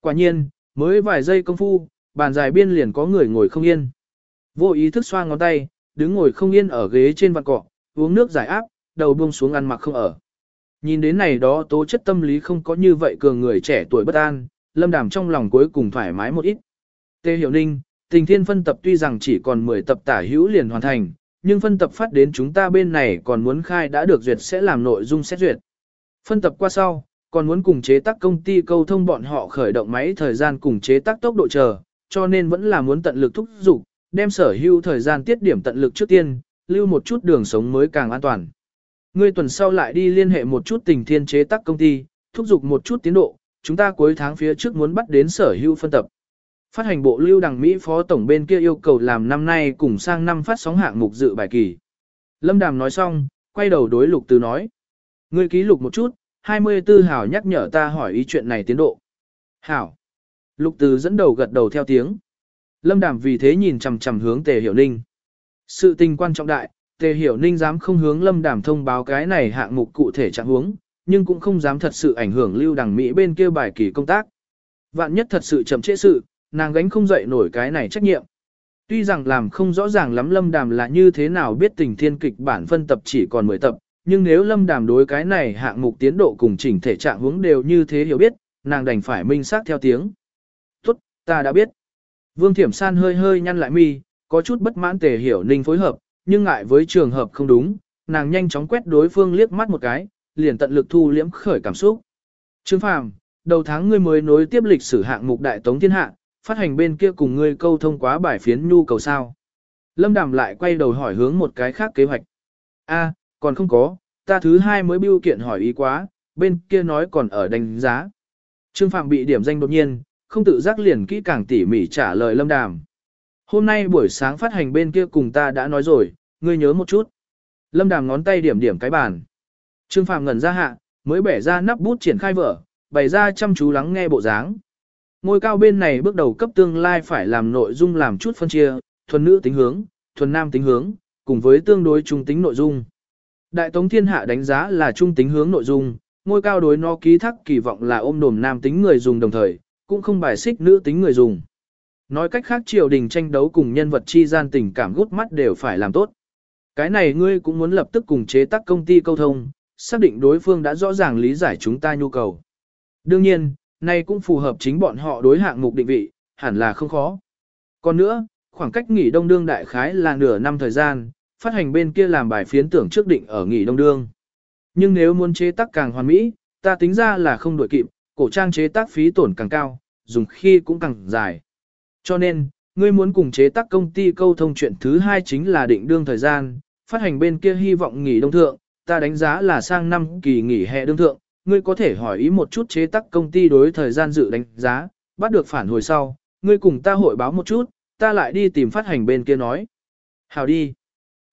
Quả nhiên, mới vài giây công phu, bàn dài biên liền có người ngồi không yên. Vô ý thức xoa ngón tay, đứng ngồi không yên ở ghế trên vạn cọ, uống nước giải áp, đầu buông xuống ăn mặc không ở. Nhìn đến này đó tố chất tâm lý không có như vậy cường người trẻ tuổi bất an, lâm đàm trong lòng cuối cùng thoải mái một ít. Tê Hiểu Ninh, tình thiên phân tập tuy rằng chỉ còn 10 tập tả hữu liền hoàn thành, nhưng phân tập phát đến chúng ta bên này còn muốn khai đã được duyệt sẽ làm nội dung xét duyệt. Phân tập qua sau, còn muốn cùng chế tác công ty câu thông bọn họ khởi động máy thời gian cùng chế tác tốc độ chờ, cho nên vẫn là muốn tận lực thúc giục, đem sở hữu thời gian tiết điểm tận lực trước tiên, lưu một chút đường sống mới càng an toàn. Ngươi tuần sau lại đi liên hệ một chút tình thiên chế tác công ty, thúc giục một chút tiến độ, chúng ta cuối tháng phía trước muốn bắt đến sở hữu phân tập. Phát hành bộ lưu đằng Mỹ phó tổng bên kia yêu cầu làm năm nay cùng sang năm phát sóng hạng mục dự bài kỳ. Lâm Đàm nói xong, quay đầu đối lục từ nói. Ngươi ký lục một chút, 24 hảo nhắc nhở ta hỏi ý chuyện này tiến độ. Hảo. Lục từ dẫn đầu gật đầu theo tiếng. Lâm Đàm vì thế nhìn chằm chằm hướng Tề Hiểu Ninh. Sự tình quan trọng đại, Tề Hiểu Ninh dám không hướng Lâm Đàm thông báo cái này hạng mục cụ thể trạng huống, nhưng cũng không dám thật sự ảnh hưởng lưu đằng Mỹ bên kia bài kỳ công tác. Vạn nhất thật sự chậm trễ sự, nàng gánh không dậy nổi cái này trách nhiệm. Tuy rằng làm không rõ ràng lắm Lâm Đàm là như thế nào biết tình thiên kịch bản phân tập chỉ còn 10 tập, nhưng nếu Lâm Đàm đối cái này hạng mục tiến độ cùng chỉnh thể trạng hướng đều như thế hiểu biết, nàng đành phải minh xác theo tiếng. Tốt, ta đã biết. Vương Thiểm San hơi hơi nhăn lại mi, có chút bất mãn tề hiểu ninh phối hợp, nhưng ngại với trường hợp không đúng, nàng nhanh chóng quét đối phương liếc mắt một cái, liền tận lực thu liễm khởi cảm xúc. Trương Phàm, đầu tháng ngươi mới nối tiếp lịch sử hạng mục đại tống thiên hạ, phát hành bên kia cùng ngươi câu thông quá bài phiến nhu cầu sao. Lâm Đàm lại quay đầu hỏi hướng một cái khác kế hoạch. A, còn không có, ta thứ hai mới biêu kiện hỏi ý quá, bên kia nói còn ở đánh giá. Trương Phạm bị điểm danh đột nhiên, không tự giác liền kỹ càng tỉ mỉ trả lời Lâm Đàm. Hôm nay buổi sáng phát hành bên kia cùng ta đã nói rồi, ngươi nhớ một chút. Lâm Đàm ngón tay điểm điểm cái bàn. Trương Phạm ngẩn ra hạ, mới bẻ ra nắp bút triển khai vở, bày ra chăm chú lắng nghe bộ dáng. Ngôi cao bên này bước đầu cấp tương lai phải làm nội dung làm chút phân chia, thuần nữ tính hướng, thuần nam tính hướng, cùng với tương đối trung tính nội dung. Đại Tống Thiên Hạ đánh giá là trung tính hướng nội dung, ngôi cao đối nó ký thác kỳ vọng là ôm đồm nam tính người dùng đồng thời, cũng không bài xích nữ tính người dùng. Nói cách khác triều đình tranh đấu cùng nhân vật chi gian tình cảm gút mắt đều phải làm tốt. Cái này ngươi cũng muốn lập tức cùng chế tác công ty câu thông, xác định đối phương đã rõ ràng lý giải chúng ta nhu cầu. Đương nhiên, này cũng phù hợp chính bọn họ đối hạng mục định vị, hẳn là không khó. Còn nữa, khoảng cách nghỉ đông đương đại khái là nửa năm thời gian, phát hành bên kia làm bài phiến tưởng trước định ở nghỉ đông đương. Nhưng nếu muốn chế tác càng hoàn mỹ, ta tính ra là không đổi kịp, cổ trang chế tác phí tổn càng cao, dùng khi cũng càng dài. Cho nên, ngươi muốn cùng chế tác công ty câu thông chuyện thứ hai chính là định đương thời gian, phát hành bên kia hy vọng nghỉ đông thượng, ta đánh giá là sang năm kỳ nghỉ hè đương thượng, ngươi có thể hỏi ý một chút chế tác công ty đối thời gian dự đánh giá, bắt được phản hồi sau, ngươi cùng ta hội báo một chút, ta lại đi tìm phát hành bên kia nói. Hào đi.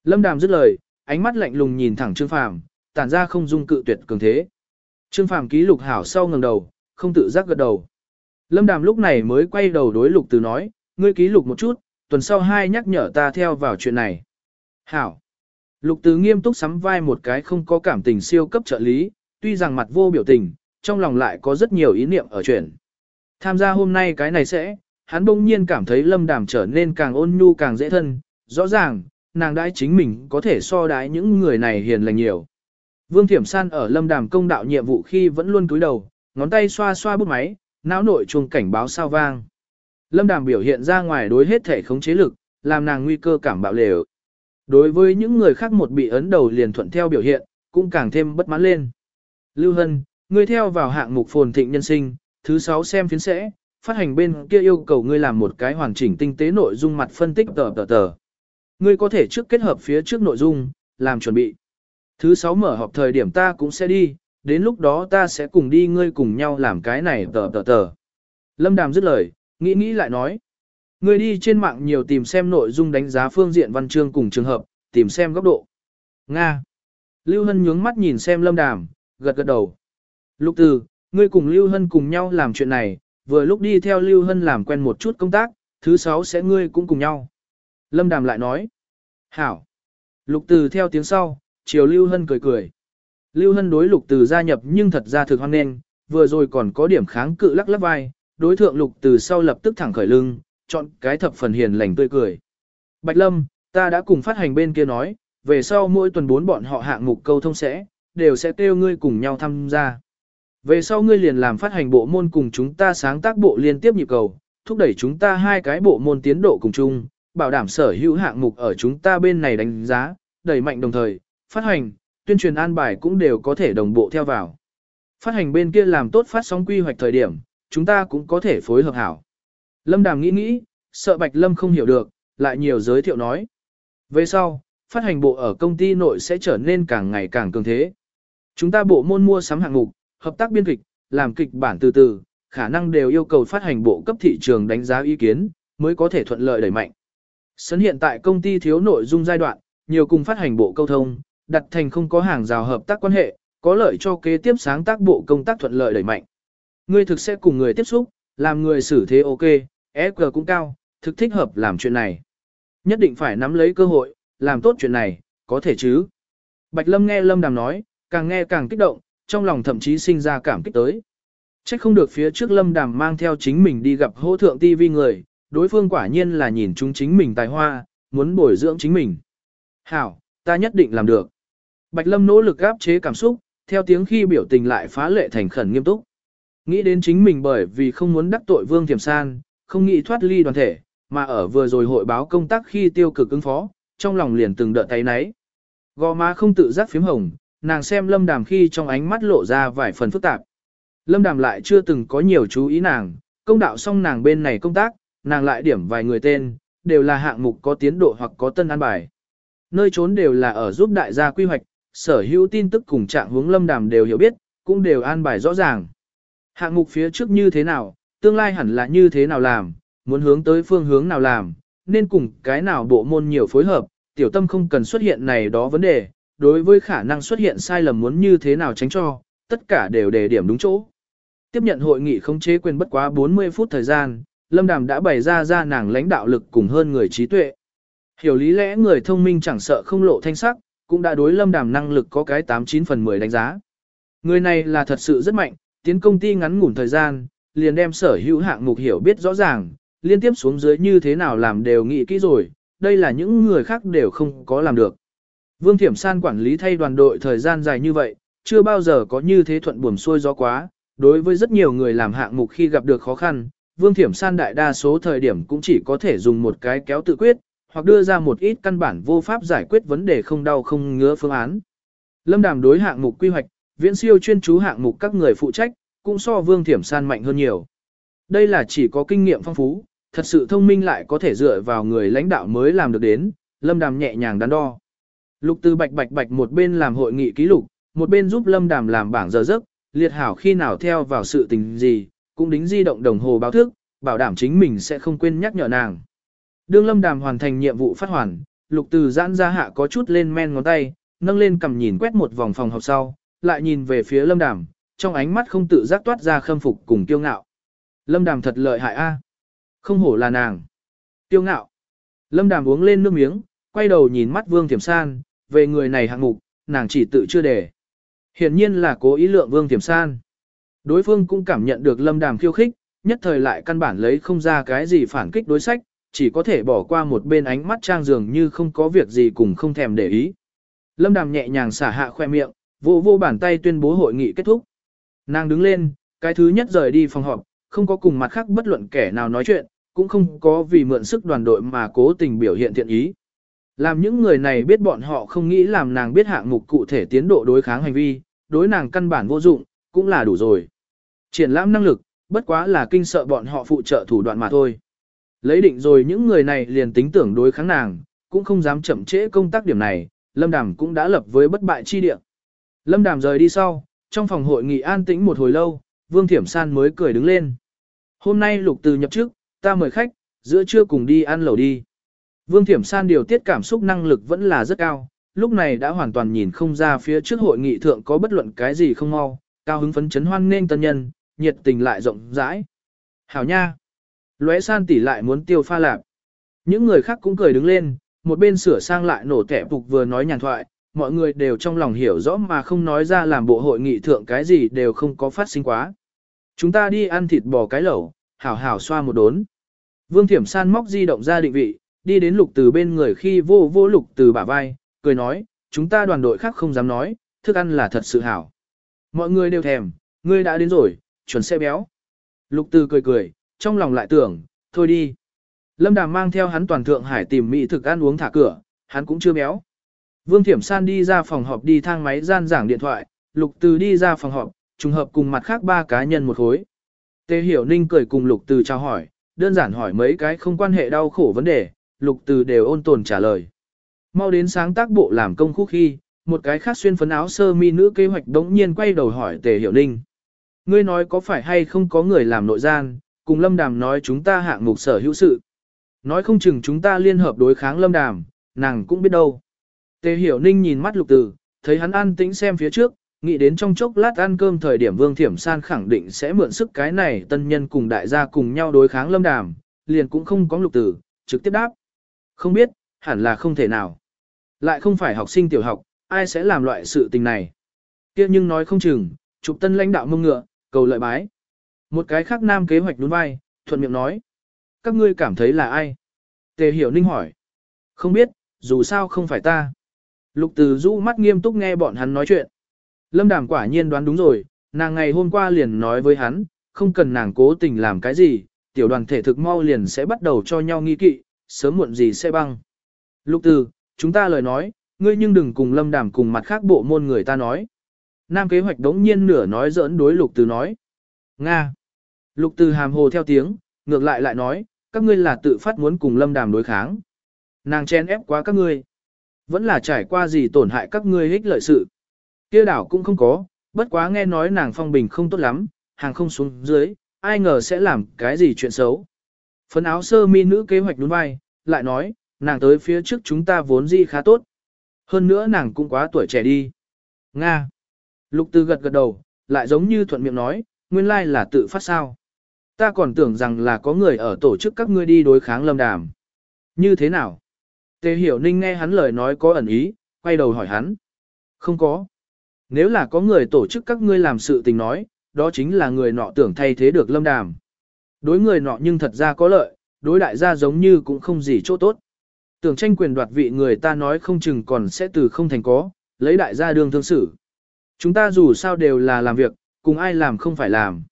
Lâm Đàm dứt lời, ánh mắt lạnh lùng nhìn thẳng Trương Phàm, tản ra không dung cự tuyệt cường thế. Trương Phàm ký lục hảo sau ngẩng đầu, không tự giác gật đầu. Lâm Đàm lúc này mới quay đầu đối lục từ nói, ngươi ký lục một chút, tuần sau hai nhắc nhở ta theo vào chuyện này. Hảo. Lục từ nghiêm túc sắm vai một cái không có cảm tình siêu cấp trợ lý, tuy rằng mặt vô biểu tình, trong lòng lại có rất nhiều ý niệm ở chuyện. Tham gia hôm nay cái này sẽ, hắn bỗng nhiên cảm thấy lâm đàm trở nên càng ôn nhu càng dễ thân, rõ ràng, nàng đãi chính mình có thể so đái những người này hiền lành nhiều. Vương Thiểm San ở lâm đàm công đạo nhiệm vụ khi vẫn luôn cúi đầu, ngón tay xoa xoa bút máy, não nội chuông cảnh báo sao vang. Lâm đàm biểu hiện ra ngoài đối hết thể khống chế lực, làm nàng nguy cơ cảm bạo lều. Đối với những người khác một bị ấn đầu liền thuận theo biểu hiện, cũng càng thêm bất mãn lên. Lưu Hân, ngươi theo vào hạng mục phồn thịnh nhân sinh, thứ 6 xem phiến sẽ, phát hành bên kia yêu cầu ngươi làm một cái hoàn chỉnh tinh tế nội dung mặt phân tích tờ tờ tờ. Ngươi có thể trước kết hợp phía trước nội dung, làm chuẩn bị. Thứ sáu mở họp thời điểm ta cũng sẽ đi, đến lúc đó ta sẽ cùng đi ngươi cùng nhau làm cái này tờ tờ tờ. Lâm Đàm dứt lời, nghĩ nghĩ lại nói. Ngươi đi trên mạng nhiều tìm xem nội dung đánh giá phương diện văn chương cùng trường hợp, tìm xem góc độ. Nga. Lưu Hân nhướng mắt nhìn xem Lâm Đàm, gật gật đầu. Lục từ, ngươi cùng Lưu Hân cùng nhau làm chuyện này, vừa lúc đi theo Lưu Hân làm quen một chút công tác, thứ sáu sẽ ngươi cũng cùng nhau. Lâm Đàm lại nói. Hảo. Lục từ theo tiếng sau, chiều Lưu Hân cười cười. Lưu Hân đối lục từ gia nhập nhưng thật ra thực hoan nghênh, vừa rồi còn có điểm kháng cự lắc lắc vai, đối thượng lục từ sau lập tức thẳng khởi lưng, chọn cái thập phần hiền lành tươi cười. Bạch Lâm, ta đã cùng phát hành bên kia nói, về sau mỗi tuần bốn bọn họ hạng mục câu thông sẽ, đều sẽ kêu ngươi cùng nhau tham gia. Về sau ngươi liền làm phát hành bộ môn cùng chúng ta sáng tác bộ liên tiếp nhịp cầu, thúc đẩy chúng ta hai cái bộ môn tiến độ cùng chung, bảo đảm sở hữu hạng mục ở chúng ta bên này đánh giá, đẩy mạnh đồng thời, phát hành, tuyên truyền an bài cũng đều có thể đồng bộ theo vào. Phát hành bên kia làm tốt phát sóng quy hoạch thời điểm, chúng ta cũng có thể phối hợp hảo. Lâm Đàm nghĩ nghĩ, sợ Bạch Lâm không hiểu được, lại nhiều giới thiệu nói. Về sau, phát hành bộ ở công ty nội sẽ trở nên càng ngày càng cường thế. Chúng ta bộ môn mua sắm hạng mục, hợp tác biên kịch, làm kịch bản từ từ, khả năng đều yêu cầu phát hành bộ cấp thị trường đánh giá ý kiến, mới có thể thuận lợi đẩy mạnh. Sấn hiện tại công ty thiếu nội dung giai đoạn, nhiều cùng phát hành bộ câu thông, đặt thành không có hàng rào hợp tác quan hệ, có lợi cho kế tiếp sáng tác bộ công tác thuận lợi đẩy mạnh. Ngươi thực sẽ cùng người tiếp xúc, làm người xử thế ok, SQ cũng cao, thực thích hợp làm chuyện này. Nhất định phải nắm lấy cơ hội, làm tốt chuyện này, có thể chứ. Bạch Lâm nghe Lâm Đàm nói, càng nghe càng kích động, trong lòng thậm chí sinh ra cảm kích tới. Chắc không được phía trước Lâm Đàm mang theo chính mình đi gặp hô thượng TV người, đối phương quả nhiên là nhìn chúng chính mình tài hoa, muốn bồi dưỡng chính mình. Hảo, ta nhất định làm được. Bạch Lâm nỗ lực áp chế cảm xúc, theo tiếng khi biểu tình lại phá lệ thành khẩn nghiêm túc. Nghĩ đến chính mình bởi vì không muốn đắc tội Vương Thiểm San, không nghĩ thoát ly đoàn thể, mà ở vừa rồi hội báo công tác khi tiêu cực ứng phó, trong lòng liền từng đợt tay náy. Gò má không tự giác phím hồng, nàng xem lâm đàm khi trong ánh mắt lộ ra vài phần phức tạp. Lâm đàm lại chưa từng có nhiều chú ý nàng, công đạo xong nàng bên này công tác, nàng lại điểm vài người tên, đều là hạng mục có tiến độ hoặc có tân an bài. Nơi trốn đều là ở giúp đại gia quy hoạch, sở hữu tin tức cùng trạng hướng lâm đàm đều hiểu biết, cũng đều an bài rõ ràng. Hạng mục phía trước như thế nào, tương lai hẳn là như thế nào làm, muốn hướng tới phương hướng nào làm, nên cùng cái nào bộ môn nhiều phối hợp, tiểu tâm không cần xuất hiện này đó vấn đề, đối với khả năng xuất hiện sai lầm muốn như thế nào tránh cho, tất cả đều đề điểm đúng chỗ. Tiếp nhận hội nghị không chế quyền bất quá 40 phút thời gian, Lâm Đàm đã bày ra ra nàng lãnh đạo lực cùng hơn người trí tuệ. Hiểu lý lẽ người thông minh chẳng sợ không lộ thanh sắc, cũng đã đối Lâm Đàm năng lực có cái 89 phần 10 đánh giá. Người này là thật sự rất mạnh, tiến công ty ngắn ngủn thời gian, liền đem sở hữu hạng mục hiểu biết rõ ràng, liên tiếp xuống dưới như thế nào làm đều nghĩ kỹ rồi, đây là những người khác đều không có làm được. Vương Thiểm San quản lý thay đoàn đội thời gian dài như vậy, chưa bao giờ có như thế thuận buồm xuôi gió quá, đối với rất nhiều người làm hạng mục khi gặp được khó khăn, Vương Thiểm San đại đa số thời điểm cũng chỉ có thể dùng một cái kéo tự quyết, hoặc đưa ra một ít căn bản vô pháp giải quyết vấn đề không đau không ngứa phương án. Lâm Đàm đối hạng mục quy hoạch, viễn siêu chuyên chú hạng mục các người phụ trách, cũng so Vương Thiểm San mạnh hơn nhiều. Đây là chỉ có kinh nghiệm phong phú, thật sự thông minh lại có thể dựa vào người lãnh đạo mới làm được đến, Lâm Đàm nhẹ nhàng đắn đo. Lục Tư Bạch Bạch Bạch một bên làm hội nghị ký lục, một bên giúp Lâm Đàm làm bảng giờ giấc, liệt hảo khi nào theo vào sự tình gì, cũng đính di động đồng hồ báo thức, bảo đảm chính mình sẽ không quên nhắc nhở nàng. Đương Lâm Đàm hoàn thành nhiệm vụ phát hoàn, Lục Từ giãn ra hạ có chút lên men ngón tay, nâng lên cầm nhìn quét một vòng phòng học sau, lại nhìn về phía Lâm Đàm, trong ánh mắt không tự giác toát ra khâm phục cùng kiêu ngạo. Lâm Đàm thật lợi hại a, à? Không hổ là nàng. Kiêu ngạo. Lâm Đàm uống lên nước miếng, quay đầu nhìn mắt Vương Thiểm San, về người này hạng mục, nàng chỉ tự chưa để. Hiển nhiên là cố ý lượng Vương Thiểm San. Đối phương cũng cảm nhận được Lâm Đàm khiêu khích, nhất thời lại căn bản lấy không ra cái gì phản kích đối sách, chỉ có thể bỏ qua một bên ánh mắt trang dường như không có việc gì cùng không thèm để ý. Lâm Đàm nhẹ nhàng xả hạ khoe miệng, vô vô bàn tay tuyên bố hội nghị kết thúc. Nàng đứng lên, cái thứ nhất rời đi phòng họp, không có cùng mặt khác bất luận kẻ nào nói chuyện, cũng không có vì mượn sức đoàn đội mà cố tình biểu hiện thiện ý. Làm những người này biết bọn họ không nghĩ làm nàng biết hạng mục cụ thể tiến độ đối kháng hành vi, đối nàng căn bản vô dụng, cũng là đủ rồi. Triển lãm năng lực, bất quá là kinh sợ bọn họ phụ trợ thủ đoạn mà thôi. Lấy định rồi những người này liền tính tưởng đối kháng nàng, cũng không dám chậm trễ công tác điểm này, Lâm Đàm cũng đã lập với bất bại chi địa. Lâm Đàm rời đi sau, trong phòng hội nghị an tĩnh một hồi lâu, Vương Thiểm San mới cười đứng lên. Hôm nay lục từ nhập trước, ta mời khách, giữa trưa cùng đi ăn lẩu đi. Vương Thiểm San điều tiết cảm xúc năng lực vẫn là rất cao, lúc này đã hoàn toàn nhìn không ra phía trước hội nghị thượng có bất luận cái gì không mau, cao hứng phấn chấn hoan nên tân nhân, nhiệt tình lại rộng rãi. Hảo nha! Lóe san tỉ lại muốn tiêu pha lạp. Những người khác cũng cười đứng lên, một bên sửa sang lại nổ kẻ phục vừa nói nhàn thoại, mọi người đều trong lòng hiểu rõ mà không nói ra làm bộ hội nghị thượng cái gì đều không có phát sinh quá. Chúng ta đi ăn thịt bò cái lẩu, hảo hảo xoa một đốn. Vương Thiểm San móc di động ra định vị, đi đến lục từ bên người khi vô vô lục từ bả vai, cười nói, chúng ta đoàn đội khác không dám nói, thức ăn là thật sự hảo. Mọi người đều thèm, ngươi đã đến rồi, chuẩn sẽ béo. Lục từ cười cười, trong lòng lại tưởng, thôi đi. Lâm Đàm mang theo hắn toàn thượng hải tìm mỹ thực ăn uống thả cửa, hắn cũng chưa béo. Vương Thiểm San đi ra phòng họp đi thang máy gian giảng điện thoại, Lục Từ đi ra phòng họp, trùng hợp cùng mặt khác ba cá nhân một khối. Tề Hiểu Ninh cười cùng Lục Từ chào hỏi, đơn giản hỏi mấy cái không quan hệ đau khổ vấn đề, Lục Từ đều ôn tồn trả lời. Mau đến sáng tác bộ làm công khúc khi, một cái khác xuyên phấn áo sơ mi nữ kế hoạch đống nhiên quay đầu hỏi Tề Hiểu Ninh. Ngươi nói có phải hay không có người làm nội gian, cùng Lâm Đàm nói chúng ta hạng mục sở hữu sự. Nói không chừng chúng ta liên hợp đối kháng Lâm Đàm, nàng cũng biết đâu. Tề Hiểu Ninh nhìn mắt Lục Tử, thấy hắn an tĩnh xem phía trước, nghĩ đến trong chốc lát ăn cơm thời điểm Vương Thiểm San khẳng định sẽ mượn sức cái này tân nhân cùng đại gia cùng nhau đối kháng Lâm Đàm, liền cũng không có Lục Tử trực tiếp đáp. Không biết, hẳn là không thể nào. Lại không phải học sinh tiểu học, ai sẽ làm loại sự tình này. kia nhưng nói không chừng, chụp tân lãnh đạo mông ngựa, cầu lợi bái. Một cái khác nam kế hoạch đúng vai, thuận miệng nói. Các ngươi cảm thấy là ai? Tề hiểu ninh hỏi. Không biết, dù sao không phải ta. Lục từ rũ mắt nghiêm túc nghe bọn hắn nói chuyện. Lâm đàm quả nhiên đoán đúng rồi, nàng ngày hôm qua liền nói với hắn, không cần nàng cố tình làm cái gì, tiểu đoàn thể thực mau liền sẽ bắt đầu cho nhau nghi kỵ, sớm muộn gì sẽ băng. Lục từ, chúng ta lời nói, ngươi nhưng đừng cùng lâm đàm cùng mặt khác bộ môn người ta nói. Nam kế hoạch đống nhiên nửa nói giỡn đối lục từ nói. Nga. Lục từ hàm hồ theo tiếng, ngược lại lại nói, các ngươi là tự phát muốn cùng lâm đàm đối kháng. Nàng chen ép quá các ngươi. Vẫn là trải qua gì tổn hại các ngươi hích lợi sự. kia đảo cũng không có, bất quá nghe nói nàng phong bình không tốt lắm, hàng không xuống dưới, ai ngờ sẽ làm cái gì chuyện xấu. Phấn áo sơ mi nữ kế hoạch đúng vai, lại nói, nàng tới phía trước chúng ta vốn gì khá tốt. Hơn nữa nàng cũng quá tuổi trẻ đi. Nga. Lục tư gật gật đầu, lại giống như thuận miệng nói, nguyên lai là tự phát sao. Ta còn tưởng rằng là có người ở tổ chức các ngươi đi đối kháng lâm đàm. Như thế nào? Tề hiểu ninh nghe hắn lời nói có ẩn ý, quay đầu hỏi hắn. Không có. Nếu là có người tổ chức các ngươi làm sự tình nói, đó chính là người nọ tưởng thay thế được lâm đàm. Đối người nọ nhưng thật ra có lợi, đối đại gia giống như cũng không gì chỗ tốt. Tưởng tranh quyền đoạt vị người ta nói không chừng còn sẽ từ không thành có, lấy đại gia đương thương xử. Chúng ta dù sao đều là làm việc, cùng ai làm không phải làm.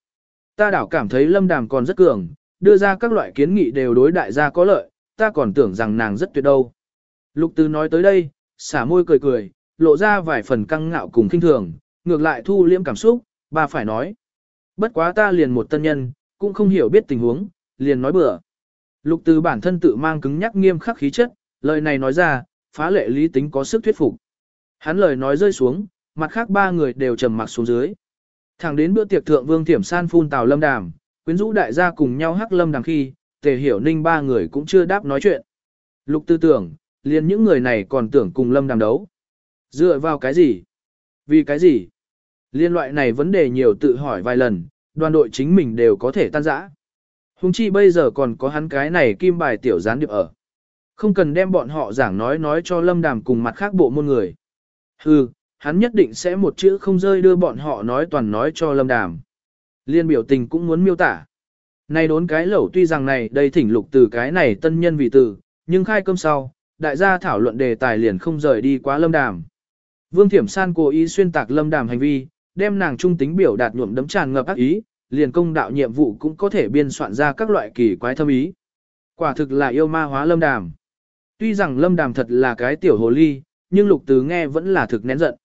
Ta đảo cảm thấy lâm đàm còn rất cường, đưa ra các loại kiến nghị đều đối đại gia có lợi, ta còn tưởng rằng nàng rất tuyệt đâu. Lục Từ nói tới đây, xả môi cười cười, lộ ra vài phần căng ngạo cùng kinh thường, ngược lại thu liễm cảm xúc, bà phải nói. Bất quá ta liền một tân nhân, cũng không hiểu biết tình huống, liền nói bừa. Lục Từ bản thân tự mang cứng nhắc nghiêm khắc khí chất, lời này nói ra, phá lệ lý tính có sức thuyết phục. Hắn lời nói rơi xuống, mặt khác ba người đều trầm mặc xuống dưới. Thẳng đến bữa tiệc thượng Vương Tiểm San phun tào lâm đàm, quyến rũ đại gia cùng nhau hắc lâm đàm khi, tề hiểu ninh ba người cũng chưa đáp nói chuyện. Lục tư tưởng, liền những người này còn tưởng cùng lâm đàm đấu. Dựa vào cái gì? Vì cái gì? Liên loại này vấn đề nhiều tự hỏi vài lần, đoàn đội chính mình đều có thể tan rã. Hùng chi bây giờ còn có hắn cái này kim bài tiểu gián điệp ở. Không cần đem bọn họ giảng nói nói cho lâm đàm cùng mặt khác bộ môn người. Hừ, hắn nhất định sẽ một chữ không rơi đưa bọn họ nói toàn nói cho lâm đàm. Liên biểu tình cũng muốn miêu tả. Này đốn cái lẩu tuy rằng này đây thỉnh lục từ cái này tân nhân vị tử nhưng khai cơm sau, đại gia thảo luận đề tài liền không rời đi quá lâm đàm. Vương Thiểm San cố ý xuyên tạc lâm đàm hành vi, đem nàng trung tính biểu đạt nhuộm đấm tràn ngập ác ý, liền công đạo nhiệm vụ cũng có thể biên soạn ra các loại kỳ quái thâm ý. Quả thực là yêu ma hóa lâm đàm. Tuy rằng lâm đàm thật là cái tiểu hồ ly, nhưng lục từ nghe vẫn là thực nén giận.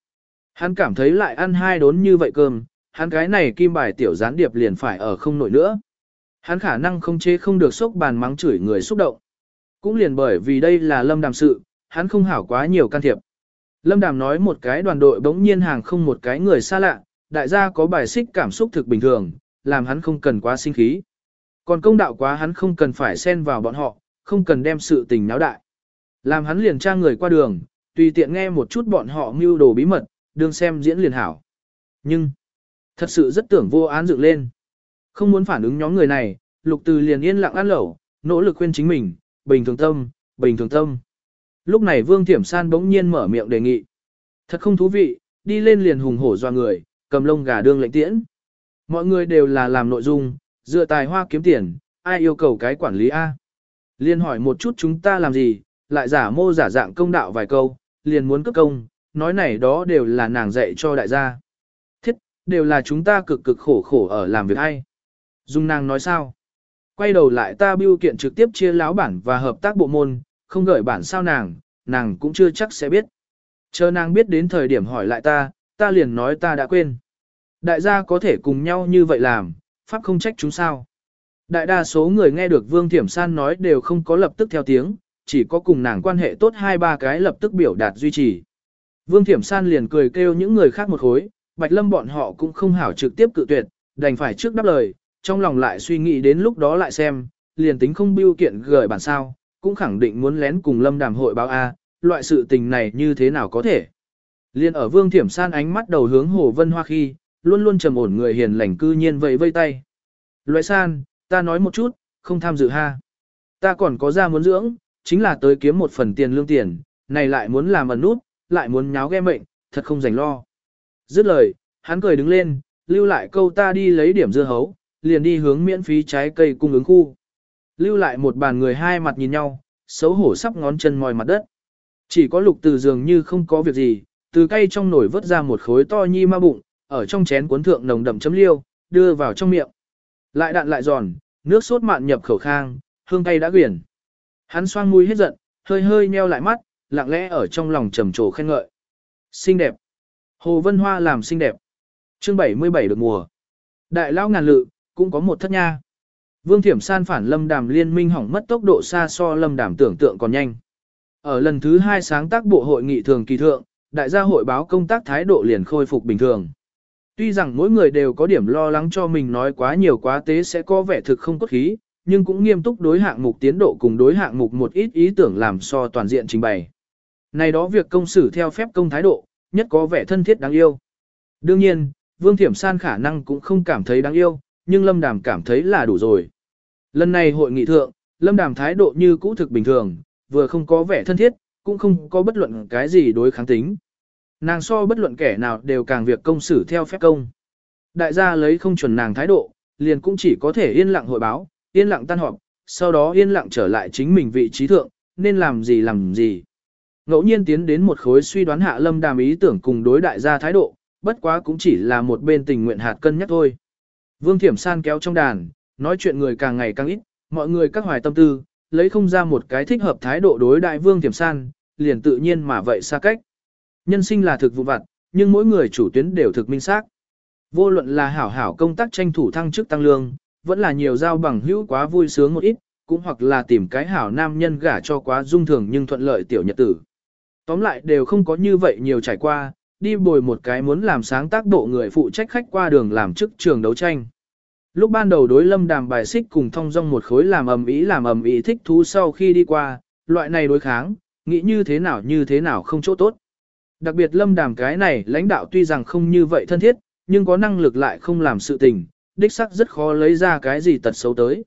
Hắn cảm thấy lại ăn hai đốn như vậy cơm, hắn cái này kim bài tiểu gián điệp liền phải ở không nổi nữa. Hắn khả năng không chế không được sốc bàn mắng chửi người xúc động. Cũng liền bởi vì đây là lâm đàm sự, hắn không hảo quá nhiều can thiệp. Lâm đàm nói một cái đoàn đội bỗng nhiên hàng không một cái người xa lạ, đại gia có bài xích cảm xúc thực bình thường, làm hắn không cần quá sinh khí. Còn công đạo quá hắn không cần phải xen vào bọn họ, không cần đem sự tình náo đại. Làm hắn liền tra người qua đường, tùy tiện nghe một chút bọn họ mưu đồ bí mật, đương xem diễn liền hảo. Nhưng, thật sự rất tưởng vô án dựng lên. Không muốn phản ứng nhóm người này, lục từ liền yên lặng ăn lẩu, nỗ lực khuyên chính mình, bình thường tâm, bình thường tâm. Lúc này Vương Thiểm San bỗng nhiên mở miệng đề nghị. Thật không thú vị, đi lên liền hùng hổ doa người, cầm lông gà đương lệnh tiễn. Mọi người đều là làm nội dung, Dựa tài hoa kiếm tiền, ai yêu cầu cái quản lý A. Liên hỏi một chút chúng ta làm gì, lại giả mô giả dạng công đạo vài câu, liền muốn cấp công, nói này đó đều là nàng dạy cho đại gia. Thiết, đều là chúng ta cực cực khổ khổ ở làm việc hay. Dung nàng nói sao? Quay đầu lại ta biêu kiện trực tiếp chia láo bản và hợp tác bộ môn, không gửi bản sao nàng, nàng cũng chưa chắc sẽ biết. Chờ nàng biết đến thời điểm hỏi lại ta, ta liền nói ta đã quên. Đại gia có thể cùng nhau như vậy làm, pháp không trách chúng sao. Đại đa số người nghe được Vương Thiểm San nói đều không có lập tức theo tiếng, chỉ có cùng nàng quan hệ tốt hai ba cái lập tức biểu đạt duy trì. Vương Thiểm San liền cười kêu những người khác một khối, Bạch Lâm bọn họ cũng không hảo trực tiếp cự tuyệt, đành phải trước đáp lời, trong lòng lại suy nghĩ đến lúc đó lại xem, liền tính không biêu kiện gửi bản sao, cũng khẳng định muốn lén cùng Lâm đàm hội báo A, loại sự tình này như thế nào có thể. Liên ở Vương Thiểm San ánh mắt đầu hướng Hồ Vân Hoa khi, luôn luôn trầm ổn người hiền lành cư nhiên vẫy vây tay. Loại san, ta nói một chút, không tham dự ha. Ta còn có ra muốn dưỡng, chính là tới kiếm một phần tiền lương tiền, này lại muốn làm ẩn nút, lại muốn nháo ghe mệnh, thật không dành lo. Dứt lời, hắn cười đứng lên, lưu lại câu ta đi lấy điểm dưa hấu, liền đi hướng miễn phí trái cây cung ứng khu. Lưu lại một bàn người hai mặt nhìn nhau, xấu hổ sắp ngón chân mòi mặt đất. Chỉ có lục từ dường như không có việc gì, từ cây trong nồi vớt ra một khối to nhi ma bụng, ở trong chén cuốn thượng nồng đậm chấm liêu, đưa vào trong miệng. Lại đạn lại giòn, nước sốt mạn nhập khẩu khang, hương cay đã quyển. Hắn xoang mũi hết giận, hơi hơi nheo lại mắt, lặng lẽ ở trong lòng trầm trồ khen ngợi. Xinh đẹp. Hồ Vân Hoa làm xinh đẹp. Chương 77 được mùa. Đại lão ngàn lự, cũng có một thất nha. Vương Thiểm San phản Lâm Đàm liên minh hỏng mất tốc độ xa so Lâm Đàm tưởng tượng còn nhanh. Ở lần thứ hai sáng tác bộ hội nghị thường kỳ thượng, đại gia hội báo công tác thái độ liền khôi phục bình thường. Tuy rằng mỗi người đều có điểm lo lắng cho mình nói quá nhiều quá tế sẽ có vẻ thực không cốt khí, nhưng cũng nghiêm túc đối hạng mục tiến độ cùng đối hạng mục một ít ý tưởng làm so toàn diện trình bày. Này đó việc công xử theo phép công thái độ, nhất có vẻ thân thiết đáng yêu. Đương nhiên, Vương Thiểm San khả năng cũng không cảm thấy đáng yêu, nhưng Lâm Đàm cảm thấy là đủ rồi. Lần này hội nghị thượng, Lâm Đàm thái độ như cũ thực bình thường, vừa không có vẻ thân thiết, cũng không có bất luận cái gì đối kháng tính. Nàng so bất luận kẻ nào đều càng việc công xử theo phép công. Đại gia lấy không chuẩn nàng thái độ, liền cũng chỉ có thể yên lặng hội báo, yên lặng tan họp, sau đó yên lặng trở lại chính mình vị trí thượng, nên làm gì làm gì. Ngẫu nhiên tiến đến một khối suy đoán hạ lâm đàm ý tưởng cùng đối đại gia thái độ, bất quá cũng chỉ là một bên tình nguyện hạt cân nhắc thôi. Vương Thiểm San kéo trong đàn, nói chuyện người càng ngày càng ít, mọi người các hoài tâm tư, lấy không ra một cái thích hợp thái độ đối đại Vương Thiểm San, liền tự nhiên mà vậy xa cách. Nhân sinh là thực vụ vặt, nhưng mỗi người chủ tuyến đều thực minh xác. Vô luận là hảo hảo công tác tranh thủ thăng chức tăng lương, vẫn là nhiều giao bằng hữu quá vui sướng một ít, cũng hoặc là tìm cái hảo nam nhân gả cho quá dung thường nhưng thuận lợi tiểu nhật tử. Tóm lại đều không có như vậy nhiều trải qua, đi bồi một cái muốn làm sáng tác bộ người phụ trách khách qua đường làm chức trường đấu tranh. Lúc ban đầu đối lâm đàm bài xích cùng thông dong một khối làm ầm ý làm ầm ý thích thú sau khi đi qua, loại này đối kháng, nghĩ như thế nào như thế nào không chỗ tốt. Đặc biệt lâm đàm cái này lãnh đạo tuy rằng không như vậy thân thiết, nhưng có năng lực lại không làm sự tình, đích sắc rất khó lấy ra cái gì tật xấu tới.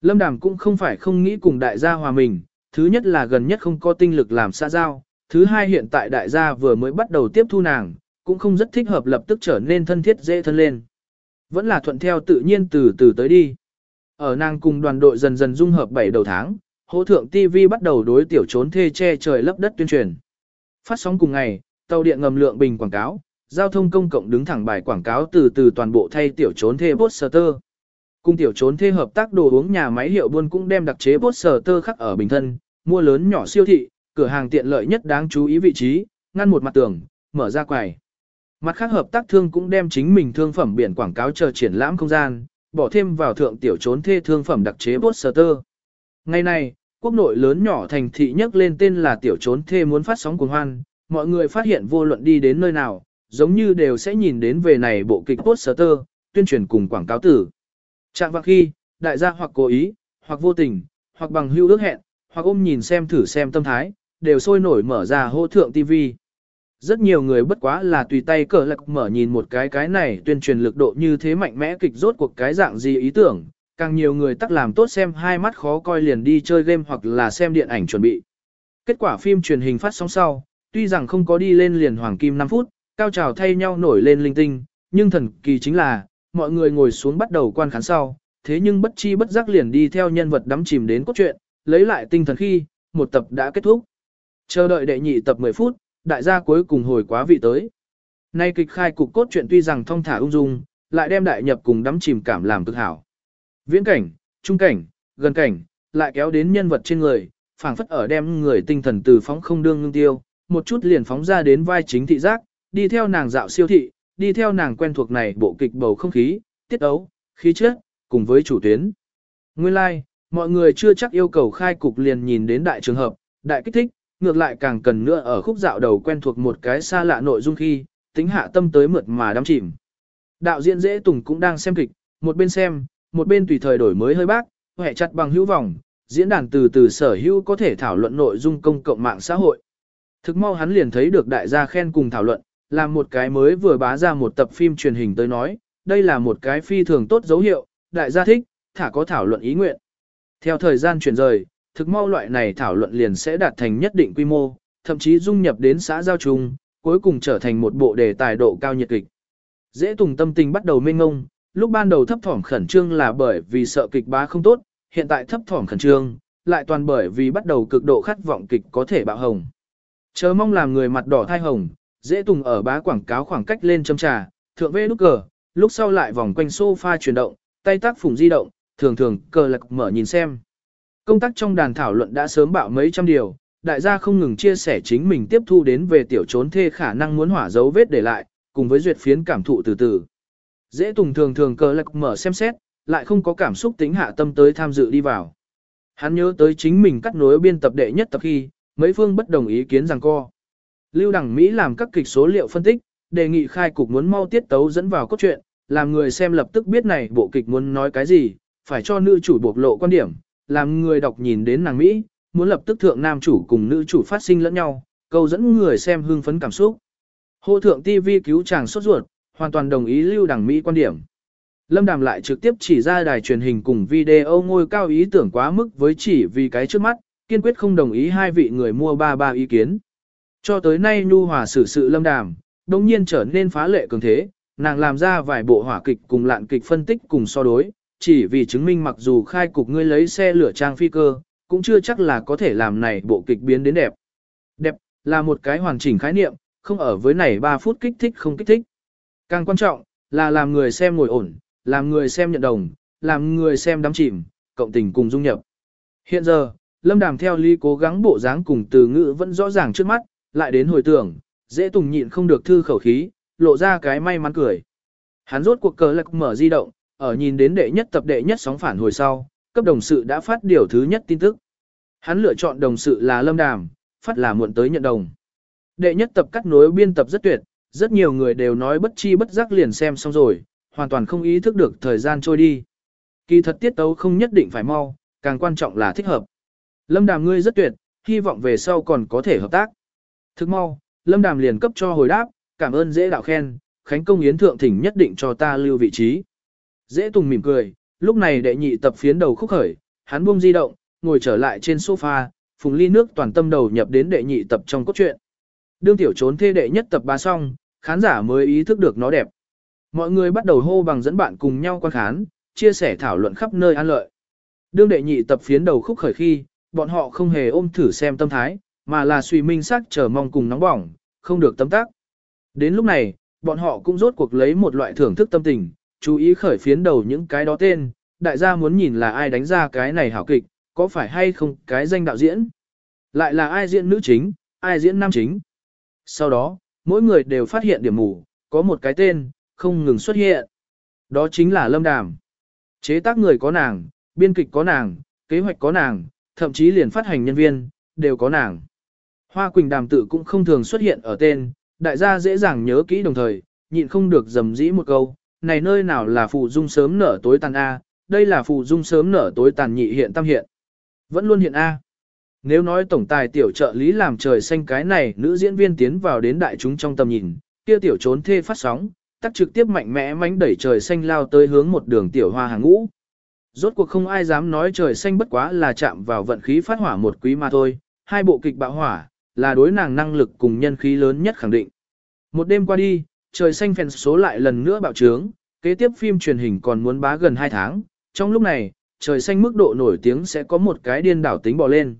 Lâm đàm cũng không phải không nghĩ cùng đại gia hòa mình, thứ nhất là gần nhất không có tinh lực làm xã giao, thứ hai hiện tại đại gia vừa mới bắt đầu tiếp thu nàng, cũng không rất thích hợp lập tức trở nên thân thiết dễ thân lên. Vẫn là thuận theo tự nhiên từ từ tới đi. Ở nàng cùng đoàn đội dần dần dung hợp 7 đầu tháng, hỗ thượng TV bắt đầu đối tiểu trốn thê che trời lấp đất tuyên truyền. Phát sóng cùng ngày, tàu điện ngầm lượng bình quảng cáo, giao thông công cộng đứng thẳng bài quảng cáo từ từ toàn bộ thay tiểu trốn thê poster. Cùng tiểu trốn thê hợp tác đồ uống nhà máy hiệu buôn cũng đem đặc chế poster khắc ở bình thân, mua lớn nhỏ siêu thị, cửa hàng tiện lợi nhất đáng chú ý vị trí, ngăn một mặt tường, mở ra quầy. Mặt khác hợp tác thương cũng đem chính mình thương phẩm biển quảng cáo chờ triển lãm không gian, bỏ thêm vào thượng tiểu trốn thê thương phẩm đặc chế poster. Ngày nay, quốc nội lớn nhỏ thành thị nhất lên tên là tiểu trốn thê muốn phát sóng cuồng hoan, mọi người phát hiện vô luận đi đến nơi nào, giống như đều sẽ nhìn đến về này bộ kịch poster, tuyên truyền cùng quảng cáo tử. Trạng vạc khi, đại gia hoặc cố ý, hoặc vô tình, hoặc bằng hữu ước hẹn, hoặc ôm nhìn xem thử xem tâm thái, đều sôi nổi mở ra hô thượng TV. Rất nhiều người bất quá là tùy tay cờ lạc mở nhìn một cái cái này tuyên truyền lực độ như thế mạnh mẽ kịch rốt cuộc cái dạng gì ý tưởng, càng nhiều người tắc làm tốt xem hai mắt khó coi liền đi chơi game hoặc là xem điện ảnh chuẩn bị. Kết quả phim truyền hình phát sóng sau, tuy rằng không có đi lên liền hoàng kim 5 phút, cao trào thay nhau nổi lên linh tinh, nhưng thần kỳ chính là, mọi người ngồi xuống bắt đầu quan khán sau, thế nhưng bất chi bất giác liền đi theo nhân vật đắm chìm đến cốt truyện, lấy lại tinh thần khi, một tập đã kết thúc. Chờ đợi đệ nhị tập 10 phút, đại gia cuối cùng hồi quá vị tới. Nay kịch khai cục cốt truyện tuy rằng thông thả ung dung, lại đem đại nhập cùng đắm chìm cảm làm cực hảo. Viễn cảnh, trung cảnh, gần cảnh, lại kéo đến nhân vật trên người, phảng phất ở đem người tinh thần từ phóng không đương ngưng tiêu, một chút liền phóng ra đến vai chính thị giác, đi theo nàng dạo siêu thị, đi theo nàng quen thuộc này bộ kịch bầu không khí, tiết ấu, khí chất, cùng với chủ tuyến. Nguyên lai, like, mọi người chưa chắc yêu cầu khai cục liền nhìn đến đại trường hợp, đại kích thích, ngược lại càng cần nữa ở khúc dạo đầu quen thuộc một cái xa lạ nội dung khi, tính hạ tâm tới mượt mà đắm chìm. Đạo diễn dễ tùng cũng đang xem kịch, một bên xem, một bên tùy thời đổi mới hơi bác, hệ chặt bằng hữu vòng, diễn đàn từ từ sở hữu có thể thảo luận nội dung công cộng mạng xã hội. Thực mau hắn liền thấy được đại gia khen cùng thảo luận, làm một cái mới vừa bá ra một tập phim truyền hình tới nói, đây là một cái phi thường tốt dấu hiệu, đại gia thích, thả có thảo luận ý nguyện. Theo thời gian chuyển rời, thực mau loại này thảo luận liền sẽ đạt thành nhất định quy mô, thậm chí dung nhập đến xã giao chung, cuối cùng trở thành một bộ đề tài độ cao nhiệt kịch. Dễ tùng tâm tình bắt đầu mênh ngông, lúc ban đầu thấp thỏm khẩn trương là bởi vì sợ kịch bá không tốt, hiện tại thấp thỏm khẩn trương, lại toàn bởi vì bắt đầu cực độ khát vọng kịch có thể bạo hồng. Chờ mong làm người mặt đỏ thai hồng, dễ tùng ở bá quảng cáo khoảng cách lên châm trà, thượng vê nút cờ, lúc sau lại vòng quanh sofa chuyển động, tay tác phùng di động, thường thường cờ lạc mở nhìn xem. Công tác trong đàn thảo luận đã sớm bạo mấy trăm điều, đại gia không ngừng chia sẻ chính mình tiếp thu đến về tiểu trốn thê khả năng muốn hỏa dấu vết để lại, cùng với duyệt phiến cảm thụ từ từ. Dễ tùng thường thường cờ lạc mở xem xét, lại không có cảm xúc tính hạ tâm tới tham dự đi vào. Hắn nhớ tới chính mình cắt nối biên tập đệ nhất tập khi, mấy phương bất đồng ý kiến rằng co. Lưu Đằng Mỹ làm các kịch số liệu phân tích, đề nghị khai cục muốn mau tiết tấu dẫn vào cốt truyện, làm người xem lập tức biết này bộ kịch muốn nói cái gì, phải cho nữ chủ bộc lộ quan điểm, làm người đọc nhìn đến nàng Mỹ, muốn lập tức thượng nam chủ cùng nữ chủ phát sinh lẫn nhau, câu dẫn người xem hưng phấn cảm xúc. Hô thượng TV cứu chàng sốt ruột, hoàn toàn đồng ý lưu đẳng Mỹ quan điểm. Lâm Đàm lại trực tiếp chỉ ra đài truyền hình cùng video ngôi cao ý tưởng quá mức với chỉ vì cái trước mắt, kiên quyết không đồng ý hai vị người mua ba ba ý kiến. Cho tới nay Nhu Hòa xử sự Lâm Đàm, đồng nhiên trở nên phá lệ cường thế, nàng làm ra vài bộ hỏa kịch cùng lạn kịch phân tích cùng so đối, chỉ vì chứng minh mặc dù khai cục ngươi lấy xe lửa trang phi cơ, cũng chưa chắc là có thể làm này bộ kịch biến đến đẹp. Đẹp, là một cái hoàn chỉnh khái niệm, không ở với này 3 phút kích thích không kích thích. Càng quan trọng, là làm người xem ngồi ổn, làm người xem nhận đồng, làm người xem đắm chìm, cộng tình cùng dung nhập. Hiện giờ, Lâm Đàm theo ly cố gắng bộ dáng cùng từ ngữ vẫn rõ ràng trước mắt, lại đến hồi tưởng, dễ tùng nhịn không được thư khẩu khí, lộ ra cái may mắn cười. Hắn rốt cuộc cờ lạc mở di động, ở nhìn đến đệ nhất tập đệ nhất sóng phản hồi sau, cấp đồng sự đã phát điều thứ nhất tin tức. Hắn lựa chọn đồng sự là Lâm Đàm, phát là muộn tới nhận đồng. Đệ nhất tập cắt nối biên tập rất tuyệt, rất nhiều người đều nói bất chi bất giác liền xem xong rồi, hoàn toàn không ý thức được thời gian trôi đi. Kỳ thật tiết tấu không nhất định phải mau, càng quan trọng là thích hợp. Lâm Đàm ngươi rất tuyệt, hy vọng về sau còn có thể hợp tác. Thức mau, Lâm Đàm liền cấp cho hồi đáp, cảm ơn dễ đạo khen, Khánh Công Yến Thượng Thỉnh nhất định cho ta lưu vị trí. Dễ Tùng mỉm cười, lúc này đệ nhị tập phiến đầu khúc khởi, hắn buông di động, ngồi trở lại trên sofa, phùng ly nước toàn tâm đầu nhập đến đệ nhị tập trong cốt truyện. Đương tiểu trốn thê đệ nhất tập ba xong, khán giả mới ý thức được nó đẹp. Mọi người bắt đầu hô bằng dẫn bạn cùng nhau quan khán, chia sẻ thảo luận khắp nơi an lợi. Đương đệ nhị tập phiến đầu khúc khởi khi, bọn họ không hề ôm thử xem tâm thái, mà là suy minh sắc chờ mong cùng nóng bỏng, không được tâm tác. Đến lúc này, bọn họ cũng rốt cuộc lấy một loại thưởng thức tâm tình, chú ý khởi phiến đầu những cái đó tên, đại gia muốn nhìn là ai đánh ra cái này hảo kịch, có phải hay không cái danh đạo diễn. Lại là ai diễn nữ chính, ai diễn nam chính. Sau đó, mỗi người đều phát hiện điểm mù, có một cái tên, không ngừng xuất hiện. Đó chính là Lâm Đàm. Chế tác người có nàng, biên kịch có nàng, kế hoạch có nàng, thậm chí liền phát hành nhân viên, đều có nàng. Hoa Quỳnh Đàm tự cũng không thường xuất hiện ở tên, đại gia dễ dàng nhớ kỹ đồng thời, nhịn không được dầm dĩ một câu, này nơi nào là phụ dung sớm nở tối tàn A, đây là phụ dung sớm nở tối tàn nhị hiện tam hiện. Vẫn luôn hiện A. Nếu nói tổng tài tiểu trợ lý làm trời xanh cái này nữ diễn viên tiến vào đến đại chúng trong tầm nhìn, kia tiểu trốn thê phát sóng, tắc trực tiếp mạnh mẽ mánh đẩy trời xanh lao tới hướng một đường tiểu hoa hàng ngũ. Rốt cuộc không ai dám nói trời xanh bất quá là chạm vào vận khí phát hỏa một quý mà thôi, hai bộ kịch bạo hỏa, là đối nàng năng lực cùng nhân khí lớn nhất khẳng định. Một đêm qua đi, trời xanh phèn số lại lần nữa bạo trướng, kế tiếp phim truyền hình còn muốn bá gần 2 tháng, Trong lúc này, trời xanh mức độ nổi tiếng sẽ có một cái điên đảo tính bò lên.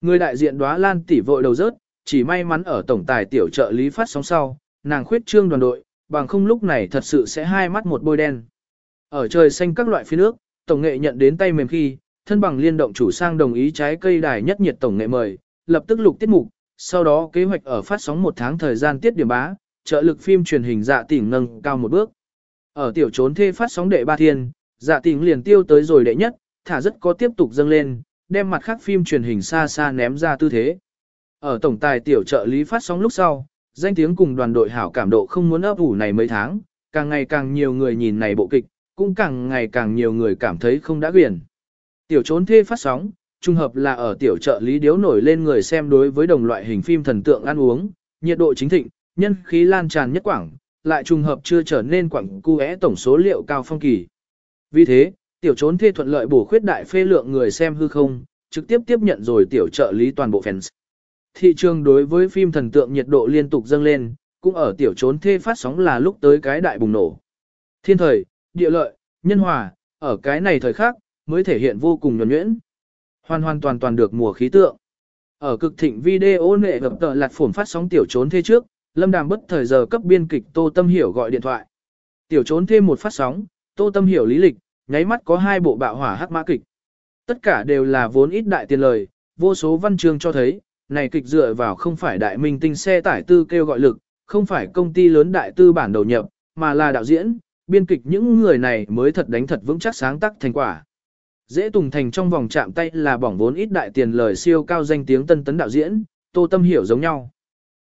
Người đại diện đóa lan tỷ vội đầu rớt, chỉ may mắn ở tổng tài tiểu trợ lý phát sóng sau, nàng khuyết trương đoàn đội, bằng không lúc này thật sự sẽ hai mắt một bôi đen. Ở trời xanh các loại phi nước, tổng nghệ nhận đến tay mềm khi, thân bằng liên động chủ sang đồng ý trái cây đài nhất nhiệt tổng nghệ mời, lập tức lục tiết mục, sau đó kế hoạch ở phát sóng một tháng thời gian tiết điểm bá, trợ lực phim truyền hình dạ tỉnh nâng cao một bước. Ở tiểu trốn thê phát sóng đệ ba thiên, dạ tỉnh liền tiêu tới rồi đệ nhất, thả rất có tiếp tục dâng lên, đem mặt khác phim truyền hình xa xa ném ra tư thế. Ở tổng tài tiểu trợ lý phát sóng lúc sau, danh tiếng cùng đoàn đội hảo cảm độ không muốn ấp ủ này mấy tháng, càng ngày càng nhiều người nhìn này bộ kịch, cũng càng ngày càng nhiều người cảm thấy không đã quyển. Tiểu trốn thê phát sóng, trùng hợp là ở tiểu trợ lý điếu nổi lên người xem đối với đồng loại hình phim thần tượng ăn uống, nhiệt độ chính thịnh, nhân khí lan tràn nhất quảng, lại trùng hợp chưa trở nên quảng cu é tổng số liệu cao phong kỳ. Vì thế, tiểu trốn thê thuận lợi bổ khuyết đại phê lượng người xem hư không, trực tiếp tiếp nhận rồi tiểu trợ lý toàn bộ fans. Thị trường đối với phim thần tượng nhiệt độ liên tục dâng lên, cũng ở tiểu trốn thê phát sóng là lúc tới cái đại bùng nổ. Thiên thời, địa lợi, nhân hòa, ở cái này thời khác, mới thể hiện vô cùng nhuẩn nhuyễn. Hoàn hoàn toàn toàn được mùa khí tượng. Ở cực thịnh video nệ gặp tờ lạt phổn phát sóng tiểu trốn thê trước, Lâm Đàm bất thời giờ cấp biên kịch Tô Tâm Hiểu gọi điện thoại. Tiểu trốn thêm một phát sóng, Tô Tâm Hiểu lý lịch, nháy mắt có hai bộ bạo hỏa hắc mã kịch. Tất cả đều là vốn ít đại tiền lời, vô số văn chương cho thấy, này kịch dựa vào không phải đại minh tinh xe tải tư kêu gọi lực, không phải công ty lớn đại tư bản đầu nhập, mà là đạo diễn, biên kịch những người này mới thật đánh thật vững chắc sáng tác thành quả. Dễ Tùng Thành trong vòng chạm tay là bỏng vốn ít đại tiền lời siêu cao danh tiếng tân tấn đạo diễn, Tô Tâm Hiểu giống nhau.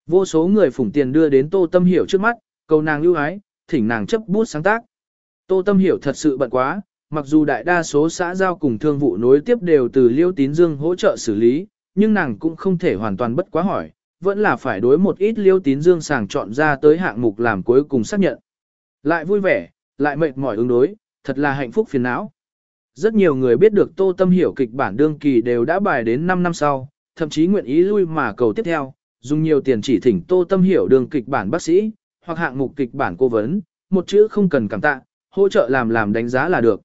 Vô số người phủng tiền đưa đến Tô Tâm Hiểu trước mắt, cầu nàng lưu ái, thỉnh nàng chấp bút sáng tác. Tô Tâm Hiểu thật sự bận quá, mặc dù đại đa số xã giao cùng thương vụ nối tiếp đều từ Liêu Tín Dương hỗ trợ xử lý, nhưng nàng cũng không thể hoàn toàn bất quá hỏi, vẫn là phải đối một ít Liêu Tín Dương sàng chọn ra tới hạng mục làm cuối cùng xác nhận. Lại vui vẻ, lại mệt mỏi ứng đối, thật là hạnh phúc phiền não. Rất nhiều người biết được Tô Tâm Hiểu kịch bản đương kỳ đều đã bài đến 5 năm sau, thậm chí nguyện ý lui mà cầu tiếp theo, dùng nhiều tiền chỉ thỉnh Tô Tâm Hiểu đường kịch bản bác sĩ, hoặc hạng mục kịch bản cố vấn, một chữ không cần cảm tạ, hỗ trợ làm làm đánh giá là được.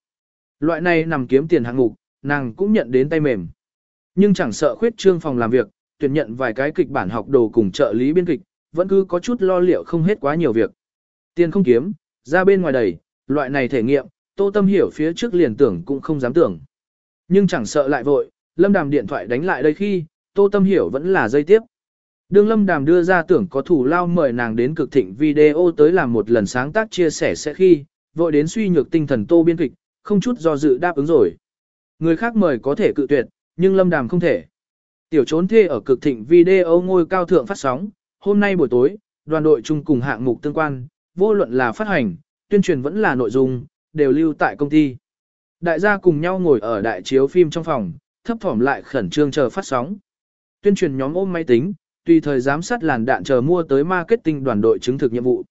Loại này nằm kiếm tiền hạng mục, nàng cũng nhận đến tay mềm. Nhưng chẳng sợ khuyết trương phòng làm việc, tuyển nhận vài cái kịch bản học đồ cùng trợ lý biên kịch, vẫn cứ có chút lo liệu không hết quá nhiều việc. Tiền không kiếm, ra bên ngoài đầy, loại này thể nghiệm, Tô Tâm Hiểu phía trước liền tưởng cũng không dám tưởng. Nhưng chẳng sợ lại vội, Lâm Đàm điện thoại đánh lại đây khi, Tô Tâm Hiểu vẫn là dây tiếp. Đương Lâm Đàm đưa ra tưởng có thủ lao mời nàng đến cực thịnh video tới làm một lần sáng tác chia sẻ sẽ khi, vội đến suy nhược tinh thần Tô biên kịch, không chút do dự đáp ứng rồi. Người khác mời có thể cự tuyệt, nhưng Lâm Đàm không thể. Tiểu trốn thê ở cực thịnh video ngôi cao thượng phát sóng, hôm nay buổi tối, đoàn đội chung cùng hạng mục tương quan, vô luận là phát hành, tuyên truyền vẫn là nội dung, đều lưu tại công ty. Đại gia cùng nhau ngồi ở đại chiếu phim trong phòng, thấp thỏm lại khẩn trương chờ phát sóng. Tuyên truyền nhóm ôm máy tính, tùy thời giám sát làn đạn chờ mua tới marketing đoàn đội chứng thực nhiệm vụ.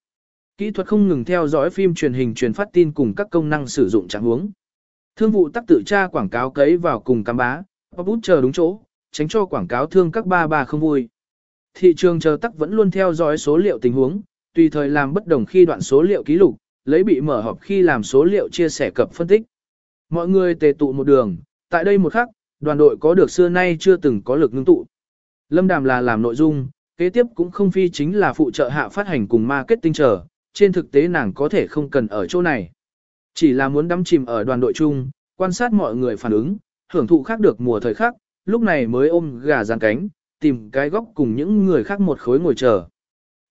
Kỹ thuật không ngừng theo dõi phim truyền hình truyền phát tin cùng các công năng sử dụng trạng huống. Thương vụ tắc tự tra quảng cáo cấy vào cùng cắm bá, bút chờ đúng chỗ, tránh cho quảng cáo thương các ba bà không vui. Thị trường chờ tắc vẫn luôn theo dõi số liệu tình huống, tùy thời làm bất đồng khi đoạn số liệu ký lục, lấy bị mở họp khi làm số liệu chia sẻ cập phân tích. Mọi người tề tụ một đường, tại đây một khắc, đoàn đội có được xưa nay chưa từng có lực ngưng tụ. Lâm Đàm là làm nội dung, kế tiếp cũng không phi chính là phụ trợ hạ phát hành cùng marketing trở, trên thực tế nàng có thể không cần ở chỗ này. Chỉ là muốn đắm chìm ở đoàn đội chung, quan sát mọi người phản ứng, hưởng thụ khác được mùa thời khắc, lúc này mới ôm gà giàn cánh, tìm cái góc cùng những người khác một khối ngồi chờ.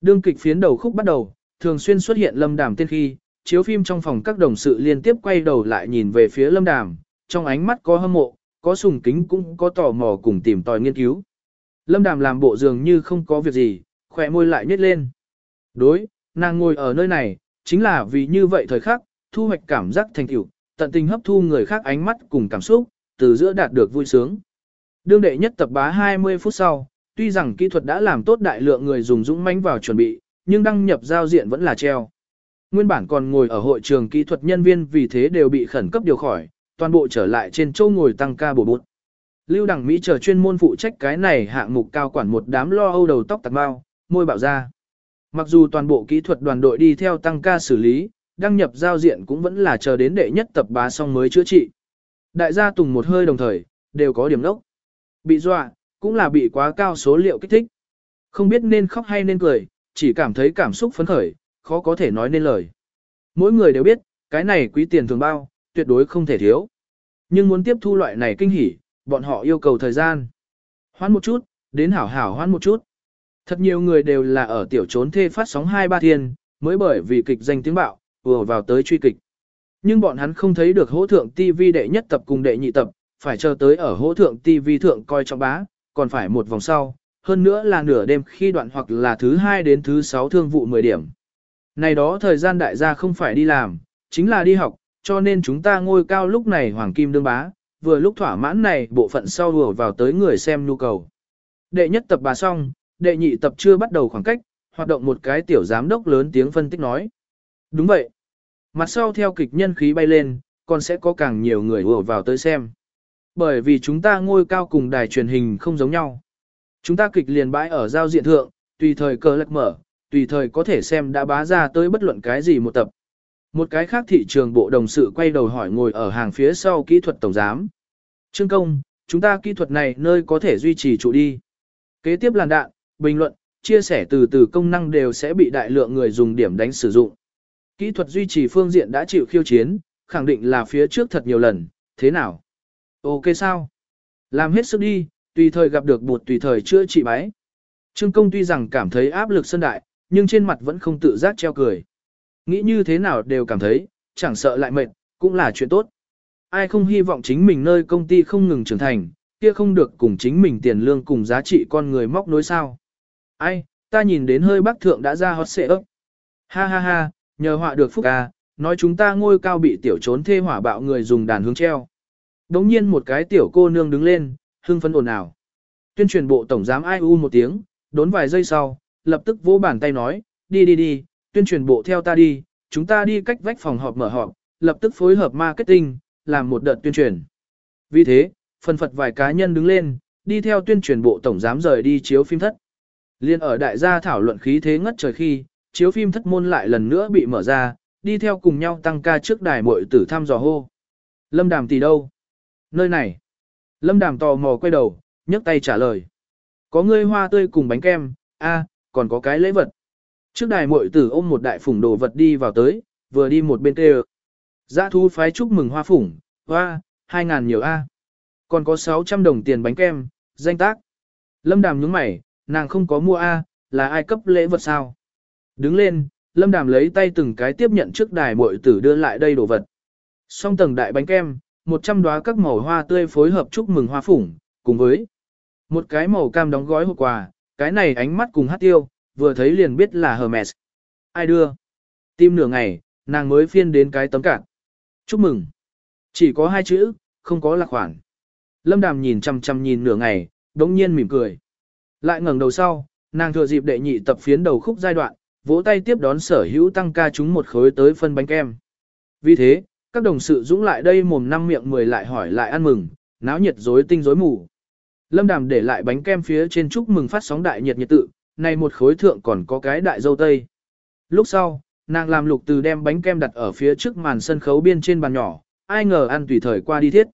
Đương kịch phiến đầu khúc bắt đầu, thường xuyên xuất hiện lâm đàm tên khi, chiếu phim trong phòng các đồng sự liên tiếp quay đầu lại nhìn về phía lâm đàm, trong ánh mắt có hâm mộ, có sùng kính cũng có tò mò cùng tìm tòi nghiên cứu. Lâm đàm làm bộ dường như không có việc gì, khỏe môi lại nhếch lên. Đối, nàng ngồi ở nơi này, chính là vì như vậy thời khắc, thu hoạch cảm giác thành tựu, tận tình hấp thu người khác ánh mắt cùng cảm xúc, từ giữa đạt được vui sướng. Đương đệ nhất tập bá 20 phút sau, tuy rằng kỹ thuật đã làm tốt đại lượng người dùng dũng mãnh vào chuẩn bị, nhưng đăng nhập giao diện vẫn là treo. Nguyên bản còn ngồi ở hội trường kỹ thuật nhân viên vì thế đều bị khẩn cấp điều khỏi, toàn bộ trở lại trên châu ngồi tăng ca bổ bụt. Lưu Đằng Mỹ chờ chuyên môn phụ trách cái này hạng mục cao quản một đám lo âu đầu tóc tạc bao, môi bạo ra. Mặc dù toàn bộ kỹ thuật đoàn đội đi theo tăng ca xử lý, đăng nhập giao diện cũng vẫn là chờ đến đệ nhất tập bá xong mới chữa trị. Đại gia tùng một hơi đồng thời, đều có điểm đốc. Bị dọa, cũng là bị quá cao số liệu kích thích. Không biết nên khóc hay nên cười, chỉ cảm thấy cảm xúc phấn khởi, khó có thể nói nên lời. Mỗi người đều biết, cái này quý tiền thường bao, tuyệt đối không thể thiếu. Nhưng muốn tiếp thu loại này kinh hỉ, bọn họ yêu cầu thời gian. Hoán một chút, đến hảo hảo hoán một chút. Thật nhiều người đều là ở tiểu trốn thê phát sóng hai ba thiên, mới bởi vì kịch danh tiếng bạo, vừa vào tới truy kịch. Nhưng bọn hắn không thấy được hỗ thượng TV đệ nhất tập cùng đệ nhị tập, phải chờ tới ở hỗ thượng TV thượng coi trọng bá, còn phải một vòng sau, hơn nữa là nửa đêm khi đoạn hoặc là thứ hai đến thứ sáu thương vụ 10 điểm. Này đó thời gian đại gia không phải đi làm, chính là đi học, cho nên chúng ta ngôi cao lúc này hoàng kim đương bá, vừa lúc thỏa mãn này bộ phận sau vừa vào tới người xem nhu cầu. Đệ nhất tập bà xong, đệ nhị tập chưa bắt đầu khoảng cách, hoạt động một cái tiểu giám đốc lớn tiếng phân tích nói. Đúng vậy. Mặt sau theo kịch nhân khí bay lên, còn sẽ có càng nhiều người vừa vào tới xem. Bởi vì chúng ta ngôi cao cùng đài truyền hình không giống nhau. Chúng ta kịch liền bãi ở giao diện thượng, tùy thời cờ lật mở, tùy thời có thể xem đã bá ra tới bất luận cái gì một tập. Một cái khác thị trường bộ đồng sự quay đầu hỏi ngồi ở hàng phía sau kỹ thuật tổng giám. Trương công, chúng ta kỹ thuật này nơi có thể duy trì trụ đi. Kế tiếp làn đạn, bình luận, chia sẻ từ từ công năng đều sẽ bị đại lượng người dùng điểm đánh sử dụng. Kỹ thuật duy trì phương diện đã chịu khiêu chiến, khẳng định là phía trước thật nhiều lần, thế nào? Ok sao? Làm hết sức đi, tùy thời gặp được bột tùy thời chữa trị bái. Trương công tuy rằng cảm thấy áp lực sân đại, nhưng trên mặt vẫn không tự giác treo cười. Nghĩ như thế nào đều cảm thấy, chẳng sợ lại mệt, cũng là chuyện tốt. Ai không hy vọng chính mình nơi công ty không ngừng trưởng thành, kia không được cùng chính mình tiền lương cùng giá trị con người móc nối sao. Ai, ta nhìn đến hơi bác thượng đã ra hot xệ ấp. Ha ha ha, nhờ họa được phúc ca, nói chúng ta ngôi cao bị tiểu trốn thê hỏa bạo người dùng đàn hướng treo. Đống nhiên một cái tiểu cô nương đứng lên, hưng phấn ồn ào. Tuyên truyền bộ tổng giám ai u một tiếng, đốn vài giây sau, lập tức vỗ bàn tay nói, đi đi đi, tuyên truyền bộ theo ta đi, chúng ta đi cách vách phòng họp mở họp, lập tức phối hợp marketing, làm một đợt tuyên truyền. Vì thế, phần phật vài cá nhân đứng lên, đi theo tuyên truyền bộ tổng giám rời đi chiếu phim thất. Liên ở đại gia thảo luận khí thế ngất trời khi, chiếu phim thất môn lại lần nữa bị mở ra, đi theo cùng nhau tăng ca trước đài muội tử thăm dò hô. Lâm Đàm tỷ đâu? Nơi này. Lâm Đàm tò mò quay đầu, nhấc tay trả lời. Có ngươi hoa tươi cùng bánh kem, a, còn có cái lễ vật. Trước đài muội tử ôm một đại phủng đồ vật đi vào tới, vừa đi một bên tê Giã dạ thú phái chúc mừng hoa phủng, hoa, hai ngàn nhiều a. Còn có 600 đồng tiền bánh kem, danh tác. Lâm Đàm nhướng mày, nàng không có mua a, là ai cấp lễ vật sao? Đứng lên, Lâm Đàm lấy tay từng cái tiếp nhận trước đài muội tử đưa lại đây đồ vật. Song tầng đại bánh kem, 100 đóa các màu hoa tươi phối hợp chúc mừng hoa phủng, cùng với một cái màu cam đóng gói hộp quà, cái này ánh mắt cùng hát tiêu, vừa thấy liền biết là Hermes. Ai đưa? Tim nửa ngày, nàng mới phiên đến cái tấm cạn. Chúc mừng. Chỉ có hai chữ, không có lạc khoản. Lâm Đàm nhìn chăm chăm nhìn nửa ngày, đống nhiên mỉm cười. Lại ngẩng đầu sau, nàng thừa dịp đệ nhị tập phiến đầu khúc giai đoạn, vỗ tay tiếp đón sở hữu tăng ca chúng một khối tới phân bánh kem. Vì thế, các đồng sự dũng lại đây mồm năm miệng mười lại hỏi lại ăn mừng, náo nhiệt rối tinh rối mù. Lâm Đàm để lại bánh kem phía trên chúc mừng phát sóng đại nhiệt nhiệt tự, này một khối thượng còn có cái đại dâu tây. Lúc sau, nàng làm lục từ đem bánh kem đặt ở phía trước màn sân khấu biên trên bàn nhỏ, ai ngờ ăn tùy thời qua đi thiết.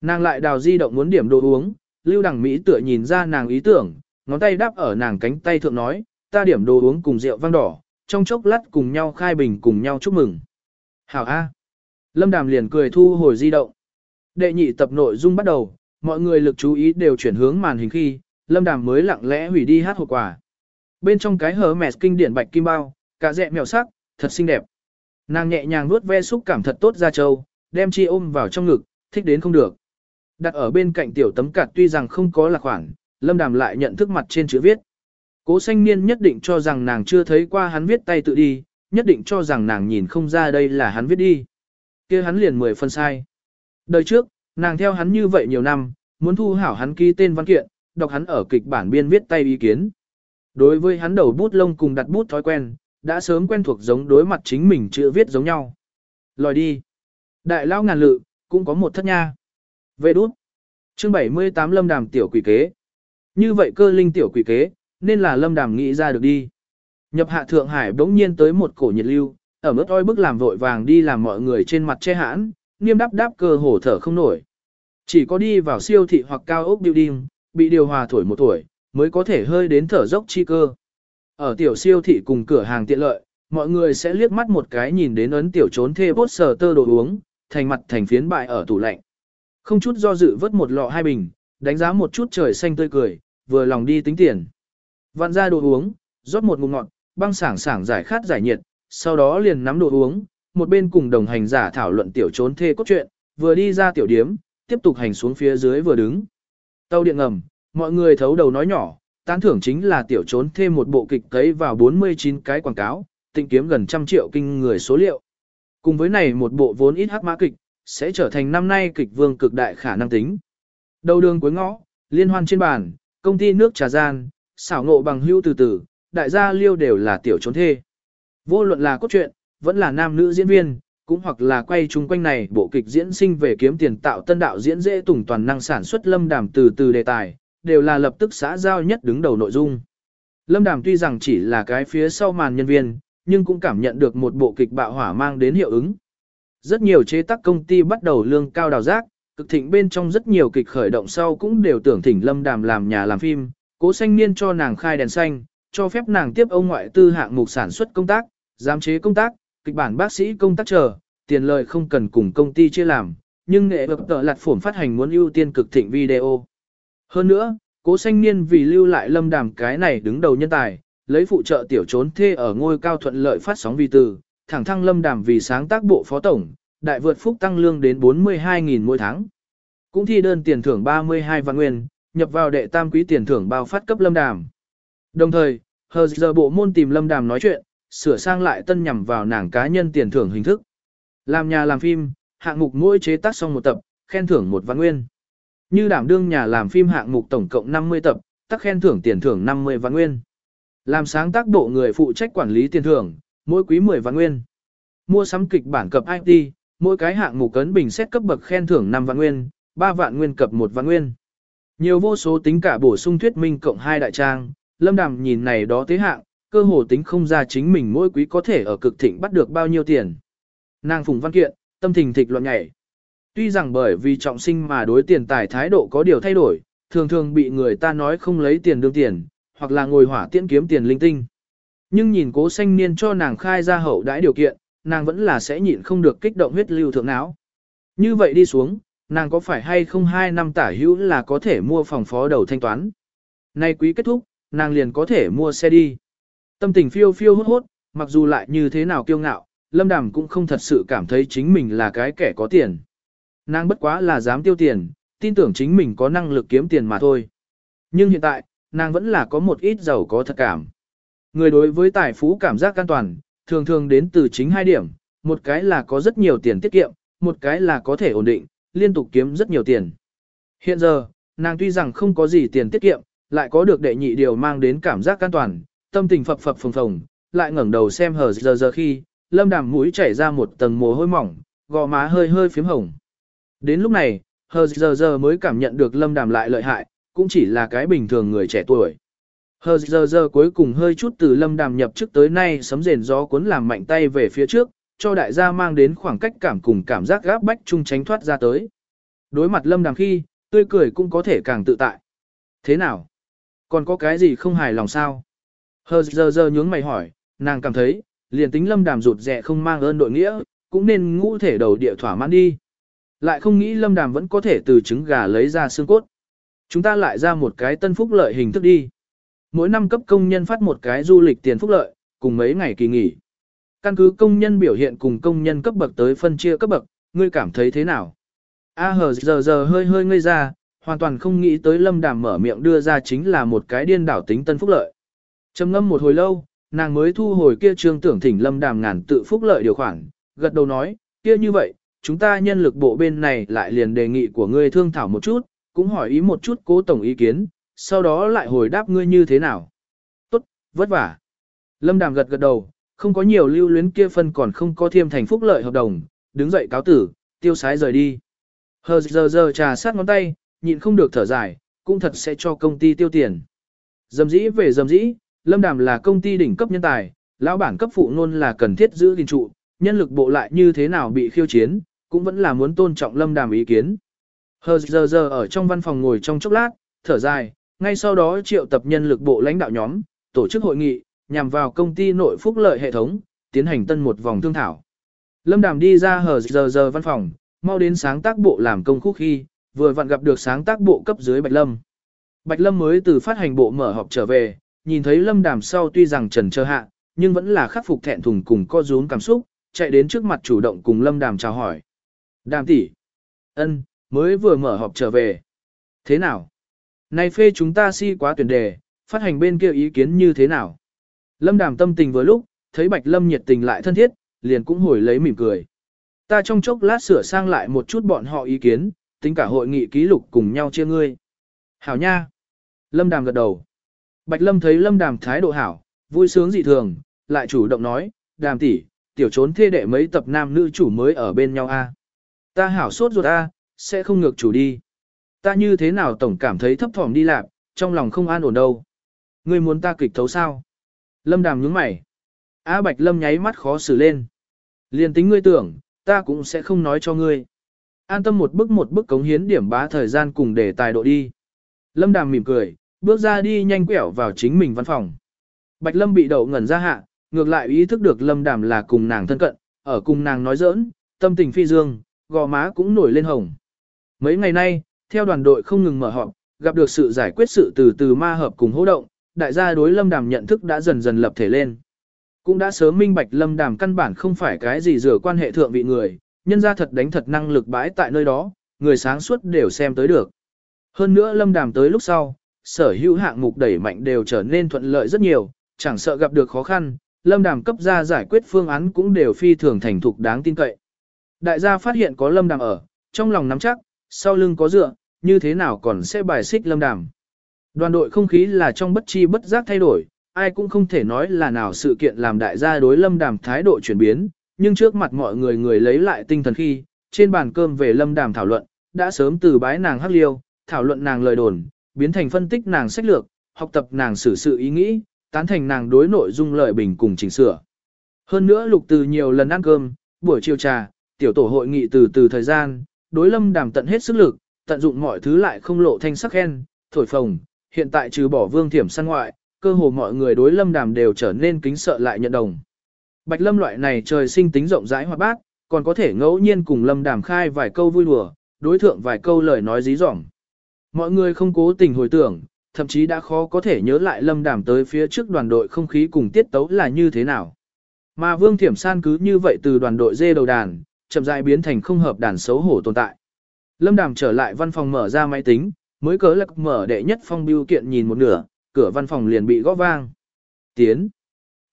Nàng lại đào di động muốn điểm đồ uống, lưu đằng Mỹ tựa nhìn ra nàng ý tưởng, ngón tay đáp ở nàng cánh tay thượng nói, ta điểm đồ uống cùng rượu vang đỏ, trong chốc lát cùng nhau khai bình cùng nhau chúc mừng. Hảo A. Lâm Đàm liền cười thu hồi di động. Đệ nhị tập nội dung bắt đầu, mọi người lực chú ý đều chuyển hướng màn hình khi, Lâm Đàm mới lặng lẽ hủy đi hát hộp quả. Bên trong cái hở mẹ kinh điển bạch kim bao, cả dẹ mèo sắc, thật xinh đẹp. Nàng nhẹ nhàng nuốt ve xúc cảm thật tốt ra châu, đem chi ôm vào trong ngực, thích đến không được. Đặt ở bên cạnh tiểu tấm cạt tuy rằng không có là khoản, Lâm Đàm lại nhận thức mặt trên chữ viết. Cố xanh niên nhất định cho rằng nàng chưa thấy qua hắn viết tay tự đi, nhất định cho rằng nàng nhìn không ra đây là hắn viết đi. kia hắn liền mười phân sai. Đời trước, nàng theo hắn như vậy nhiều năm, muốn thu hảo hắn ký tên văn kiện, đọc hắn ở kịch bản biên viết tay ý kiến. Đối với hắn đầu bút lông cùng đặt bút thói quen, đã sớm quen thuộc giống đối mặt chính mình chữ viết giống nhau. Lòi đi. Đại lao ngàn lự, cũng có một thất nha. Về đút. Chương 78 lâm đàm tiểu quỷ kế. Như vậy cơ linh tiểu quỷ kế, nên là lâm đàm nghĩ ra được đi. Nhập hạ Thượng Hải bỗng nhiên tới một cổ nhiệt lưu, ở mức oi bức làm vội vàng đi làm mọi người trên mặt che hãn, nghiêm đáp đáp cơ hổ thở không nổi. Chỉ có đi vào siêu thị hoặc cao ốc building, bị điều hòa thổi một tuổi, mới có thể hơi đến thở dốc chi cơ. Ở tiểu siêu thị cùng cửa hàng tiện lợi, mọi người sẽ liếc mắt một cái nhìn đến ấn tiểu trốn thê bốt sờ tơ đồ uống, thành mặt thành phiến bại ở tủ lạnh. Không chút do dự vớt một lọ hai bình, đánh giá một chút trời xanh tươi cười, vừa lòng đi tính tiền. Vặn ra đồ uống, rót một ngụm ngọt, băng sảng sảng giải khát giải nhiệt, sau đó liền nắm đồ uống, một bên cùng đồng hành giả thảo luận tiểu trốn thê cốt truyện, vừa đi ra tiểu điếm, tiếp tục hành xuống phía dưới vừa đứng. Tàu điện ngầm, mọi người thấu đầu nói nhỏ, tán thưởng chính là tiểu trốn thêm một bộ kịch cấy vào 49 cái quảng cáo, tịnh kiếm gần trăm triệu kinh người số liệu. Cùng với này một bộ vốn ít hắc mã kịch, sẽ trở thành năm nay kịch vương cực đại khả năng tính. Đầu đường cuối ngõ, liên hoan trên bàn, công ty nước trà gian, xảo ngộ bằng hưu từ từ, đại gia liêu đều là tiểu trốn thê. Vô luận là cốt truyện, vẫn là nam nữ diễn viên, cũng hoặc là quay chung quanh này bộ kịch diễn sinh về kiếm tiền tạo tân đạo diễn dễ tùng toàn năng sản xuất lâm đàm từ từ đề tài, đều là lập tức xã giao nhất đứng đầu nội dung. Lâm đàm tuy rằng chỉ là cái phía sau màn nhân viên, nhưng cũng cảm nhận được một bộ kịch bạo hỏa mang đến hiệu ứng. Rất nhiều chế tác công ty bắt đầu lương cao đào giác, cực thịnh bên trong rất nhiều kịch khởi động sau cũng đều tưởng thỉnh Lâm Đàm làm nhà làm phim, cố xanh niên cho nàng khai đèn xanh, cho phép nàng tiếp ông ngoại tư hạng mục sản xuất công tác, giám chế công tác, kịch bản bác sĩ công tác chờ, tiền lợi không cần cùng công ty chia làm, nhưng nghệ vực tợ lạt phổm phát hành muốn ưu tiên cực thịnh video. Hơn nữa, cố sanh niên vì lưu lại lâm đàm cái này đứng đầu nhân tài, lấy phụ trợ tiểu trốn thê ở ngôi cao thuận lợi phát sóng vi từ, thẳng thăng lâm đàm vì sáng tác bộ phó tổng, đại vượt phúc tăng lương đến 42.000 mỗi tháng. Cũng thi đơn tiền thưởng 32 vạn nguyên, nhập vào đệ tam quý tiền thưởng bao phát cấp lâm đàm. Đồng thời, hờ giờ bộ môn tìm lâm đàm nói chuyện, sửa sang lại tân nhằm vào nàng cá nhân tiền thưởng hình thức. Làm nhà làm phim, hạng mục mỗi chế tác xong một tập, khen thưởng một vạn nguyên. Như đảm đương nhà làm phim hạng mục tổng cộng 50 tập, tắc khen thưởng tiền thưởng 50 vạn nguyên. Làm sáng tác bộ người phụ trách quản lý tiền thưởng, mỗi quý 10 vạn nguyên. Mua sắm kịch bản cập IT, mỗi cái hạng mục cấn bình xét cấp bậc khen thưởng 5 vạn nguyên, 3 vạn nguyên cập 1 vạn nguyên. Nhiều vô số tính cả bổ sung thuyết minh cộng hai đại trang, lâm đàm nhìn này đó thế hạng, cơ hồ tính không ra chính mình mỗi quý có thể ở cực thịnh bắt được bao nhiêu tiền. Nàng phùng văn kiện, tâm tình thịch loạn nhảy. Tuy rằng bởi vì trọng sinh mà đối tiền tài thái độ có điều thay đổi, thường thường bị người ta nói không lấy tiền đương tiền, hoặc là ngồi hỏa tiễn kiếm tiền linh tinh. Nhưng nhìn cố xanh niên cho nàng khai ra hậu đãi điều kiện, nàng vẫn là sẽ nhịn không được kích động huyết lưu thượng não. Như vậy đi xuống, nàng có phải hay không hai năm tả hữu là có thể mua phòng phó đầu thanh toán. Nay quý kết thúc, nàng liền có thể mua xe đi. Tâm tình phiêu phiêu hốt hốt, mặc dù lại như thế nào kiêu ngạo, Lâm Đàm cũng không thật sự cảm thấy chính mình là cái kẻ có tiền. Nàng bất quá là dám tiêu tiền, tin tưởng chính mình có năng lực kiếm tiền mà thôi. Nhưng hiện tại, nàng vẫn là có một ít giàu có thật cảm. Người đối với tài phú cảm giác an toàn, thường thường đến từ chính hai điểm, một cái là có rất nhiều tiền tiết kiệm, một cái là có thể ổn định, liên tục kiếm rất nhiều tiền. Hiện giờ, nàng tuy rằng không có gì tiền tiết kiệm, lại có được đệ nhị điều mang đến cảm giác an toàn, tâm tình phập phập phồng phồng, lại ngẩng đầu xem hờ giờ giờ khi, lâm đàm mũi chảy ra một tầng mồ hôi mỏng, gò má hơi hơi phím hồng. Đến lúc này, hờ giờ giờ mới cảm nhận được lâm đàm lại lợi hại, cũng chỉ là cái bình thường người trẻ tuổi. Hờ giờ giờ cuối cùng hơi chút từ lâm đàm nhập trước tới nay sấm rền gió cuốn làm mạnh tay về phía trước, cho đại gia mang đến khoảng cách cảm cùng cảm giác gáp bách chung tránh thoát ra tới. Đối mặt lâm đàm khi, tươi cười cũng có thể càng tự tại. Thế nào? Còn có cái gì không hài lòng sao? Hờ giờ giờ nhướng mày hỏi, nàng cảm thấy, liền tính lâm đàm rụt rẻ không mang ơn đội nghĩa, cũng nên ngũ thể đầu địa thỏa mãn đi. Lại không nghĩ lâm đàm vẫn có thể từ trứng gà lấy ra xương cốt. Chúng ta lại ra một cái tân phúc lợi hình thức đi. Mỗi năm cấp công nhân phát một cái du lịch tiền phúc lợi, cùng mấy ngày kỳ nghỉ. Căn cứ công nhân biểu hiện cùng công nhân cấp bậc tới phân chia cấp bậc, ngươi cảm thấy thế nào? A hờ giờ giờ hơi hơi ngây ra, hoàn toàn không nghĩ tới lâm đàm mở miệng đưa ra chính là một cái điên đảo tính tân phúc lợi. trầm ngâm một hồi lâu, nàng mới thu hồi kia trương tưởng thỉnh lâm đàm ngàn tự phúc lợi điều khoản, gật đầu nói, kia như vậy, chúng ta nhân lực bộ bên này lại liền đề nghị của ngươi thương thảo một chút, cũng hỏi ý một chút cố tổng ý kiến, sau đó lại hồi đáp ngươi như thế nào. Tốt, vất vả. Lâm đàm gật gật đầu, không có nhiều lưu luyến kia phân còn không có thiêm thành phúc lợi hợp đồng, đứng dậy cáo tử, tiêu sái rời đi. Hờ giờ giờ trà sát ngón tay, nhịn không được thở dài, cũng thật sẽ cho công ty tiêu tiền. Dầm dĩ về dầm dĩ, Lâm Đàm là công ty đỉnh cấp nhân tài, lão bản cấp phụ luôn là cần thiết giữ gìn trụ, nhân lực bộ lại như thế nào bị khiêu chiến, cũng vẫn là muốn tôn trọng lâm đàm ý kiến. Hờ giờ giờ ở trong văn phòng ngồi trong chốc lát, thở dài, ngay sau đó triệu tập nhân lực bộ lãnh đạo nhóm, tổ chức hội nghị, nhằm vào công ty nội phúc lợi hệ thống, tiến hành tân một vòng thương thảo. Lâm Đàm đi ra hờ giờ giờ văn phòng, mau đến sáng tác bộ làm công khúc khi, vừa vặn gặp được sáng tác bộ cấp dưới Bạch Lâm. Bạch Lâm mới từ phát hành bộ mở họp trở về, nhìn thấy Lâm Đàm sau tuy rằng trần chờ hạ, nhưng vẫn là khắc phục thẹn thùng cùng co rúm cảm xúc, chạy đến trước mặt chủ động cùng Lâm Đàm chào hỏi. Đàm tỷ, ân, mới vừa mở họp trở về. Thế nào? Nay phê chúng ta si quá tuyển đề, phát hành bên kia ý kiến như thế nào? Lâm Đàm tâm tình vừa lúc, thấy Bạch Lâm nhiệt tình lại thân thiết, liền cũng hồi lấy mỉm cười. Ta trong chốc lát sửa sang lại một chút bọn họ ý kiến, tính cả hội nghị ký lục cùng nhau chia ngươi. Hảo nha. Lâm Đàm gật đầu. Bạch Lâm thấy Lâm Đàm thái độ hảo, vui sướng dị thường, lại chủ động nói, Đàm tỷ, tiểu trốn thê đệ mấy tập nam nữ chủ mới ở bên nhau a. Ta hảo sốt ruột a, sẽ không ngược chủ đi. Ta như thế nào tổng cảm thấy thấp thỏm đi lạc, trong lòng không an ổn đâu. Ngươi muốn ta kịch thấu sao? Lâm Đàm nhướng mày. A Bạch Lâm nháy mắt khó xử lên. Liên tính ngươi tưởng, ta cũng sẽ không nói cho ngươi. An tâm một bước một bước cống hiến điểm bá thời gian cùng để tài độ đi. Lâm Đàm mỉm cười, bước ra đi nhanh quẹo vào chính mình văn phòng. Bạch Lâm bị đậu ngẩn ra hạ, ngược lại ý thức được Lâm Đàm là cùng nàng thân cận, ở cùng nàng nói giỡn, tâm tình phi dương, gò má cũng nổi lên hồng. Mấy ngày nay, theo đoàn đội không ngừng mở họp, gặp được sự giải quyết sự từ từ ma hợp cùng hỗ động, đại gia đối Lâm Đàm nhận thức đã dần dần lập thể lên. Cũng đã sớm minh bạch Lâm Đàm căn bản không phải cái gì rửa quan hệ thượng vị người, nhân ra thật đánh thật năng lực bãi tại nơi đó, người sáng suốt đều xem tới được. Hơn nữa Lâm Đàm tới lúc sau, sở hữu hạng mục đẩy mạnh đều trở nên thuận lợi rất nhiều, chẳng sợ gặp được khó khăn, Lâm Đàm cấp ra giải quyết phương án cũng đều phi thường thành thục đáng tin cậy. Đại gia phát hiện có Lâm Đàm ở, trong lòng nắm chắc, sau lưng có dựa, như thế nào còn sẽ bài xích Lâm Đàm. Đoàn đội không khí là trong bất chi bất giác thay đổi, ai cũng không thể nói là nào sự kiện làm đại gia đối Lâm Đàm thái độ chuyển biến, nhưng trước mặt mọi người người lấy lại tinh thần khi, trên bàn cơm về Lâm Đàm thảo luận, đã sớm từ bái nàng hắc liêu, thảo luận nàng lời đồn, biến thành phân tích nàng sách lược, học tập nàng xử sự ý nghĩ, tán thành nàng đối nội dung lời bình cùng chỉnh sửa. Hơn nữa lục từ nhiều lần ăn cơm, buổi chiều trà, tiểu tổ hội nghị từ từ thời gian, đối lâm đàm tận hết sức lực, tận dụng mọi thứ lại không lộ thanh sắc khen, thổi phồng, hiện tại trừ bỏ vương thiểm săn ngoại, cơ hồ mọi người đối lâm đàm đều trở nên kính sợ lại nhận đồng. Bạch lâm loại này trời sinh tính rộng rãi hoạt bát, còn có thể ngẫu nhiên cùng lâm đàm khai vài câu vui đùa, đối thượng vài câu lời nói dí dỏm. Mọi người không cố tình hồi tưởng, thậm chí đã khó có thể nhớ lại lâm đàm tới phía trước đoàn đội không khí cùng tiết tấu là như thế nào. Mà Vương Thiểm San cứ như vậy từ đoàn đội dê đầu đàn, chậm rãi biến thành không hợp đàn xấu hổ tồn tại. Lâm Đàm trở lại văn phòng mở ra máy tính, mới cớ lạc mở đệ nhất phong biêu kiện nhìn một nửa, cửa văn phòng liền bị gõ vang. Tiến.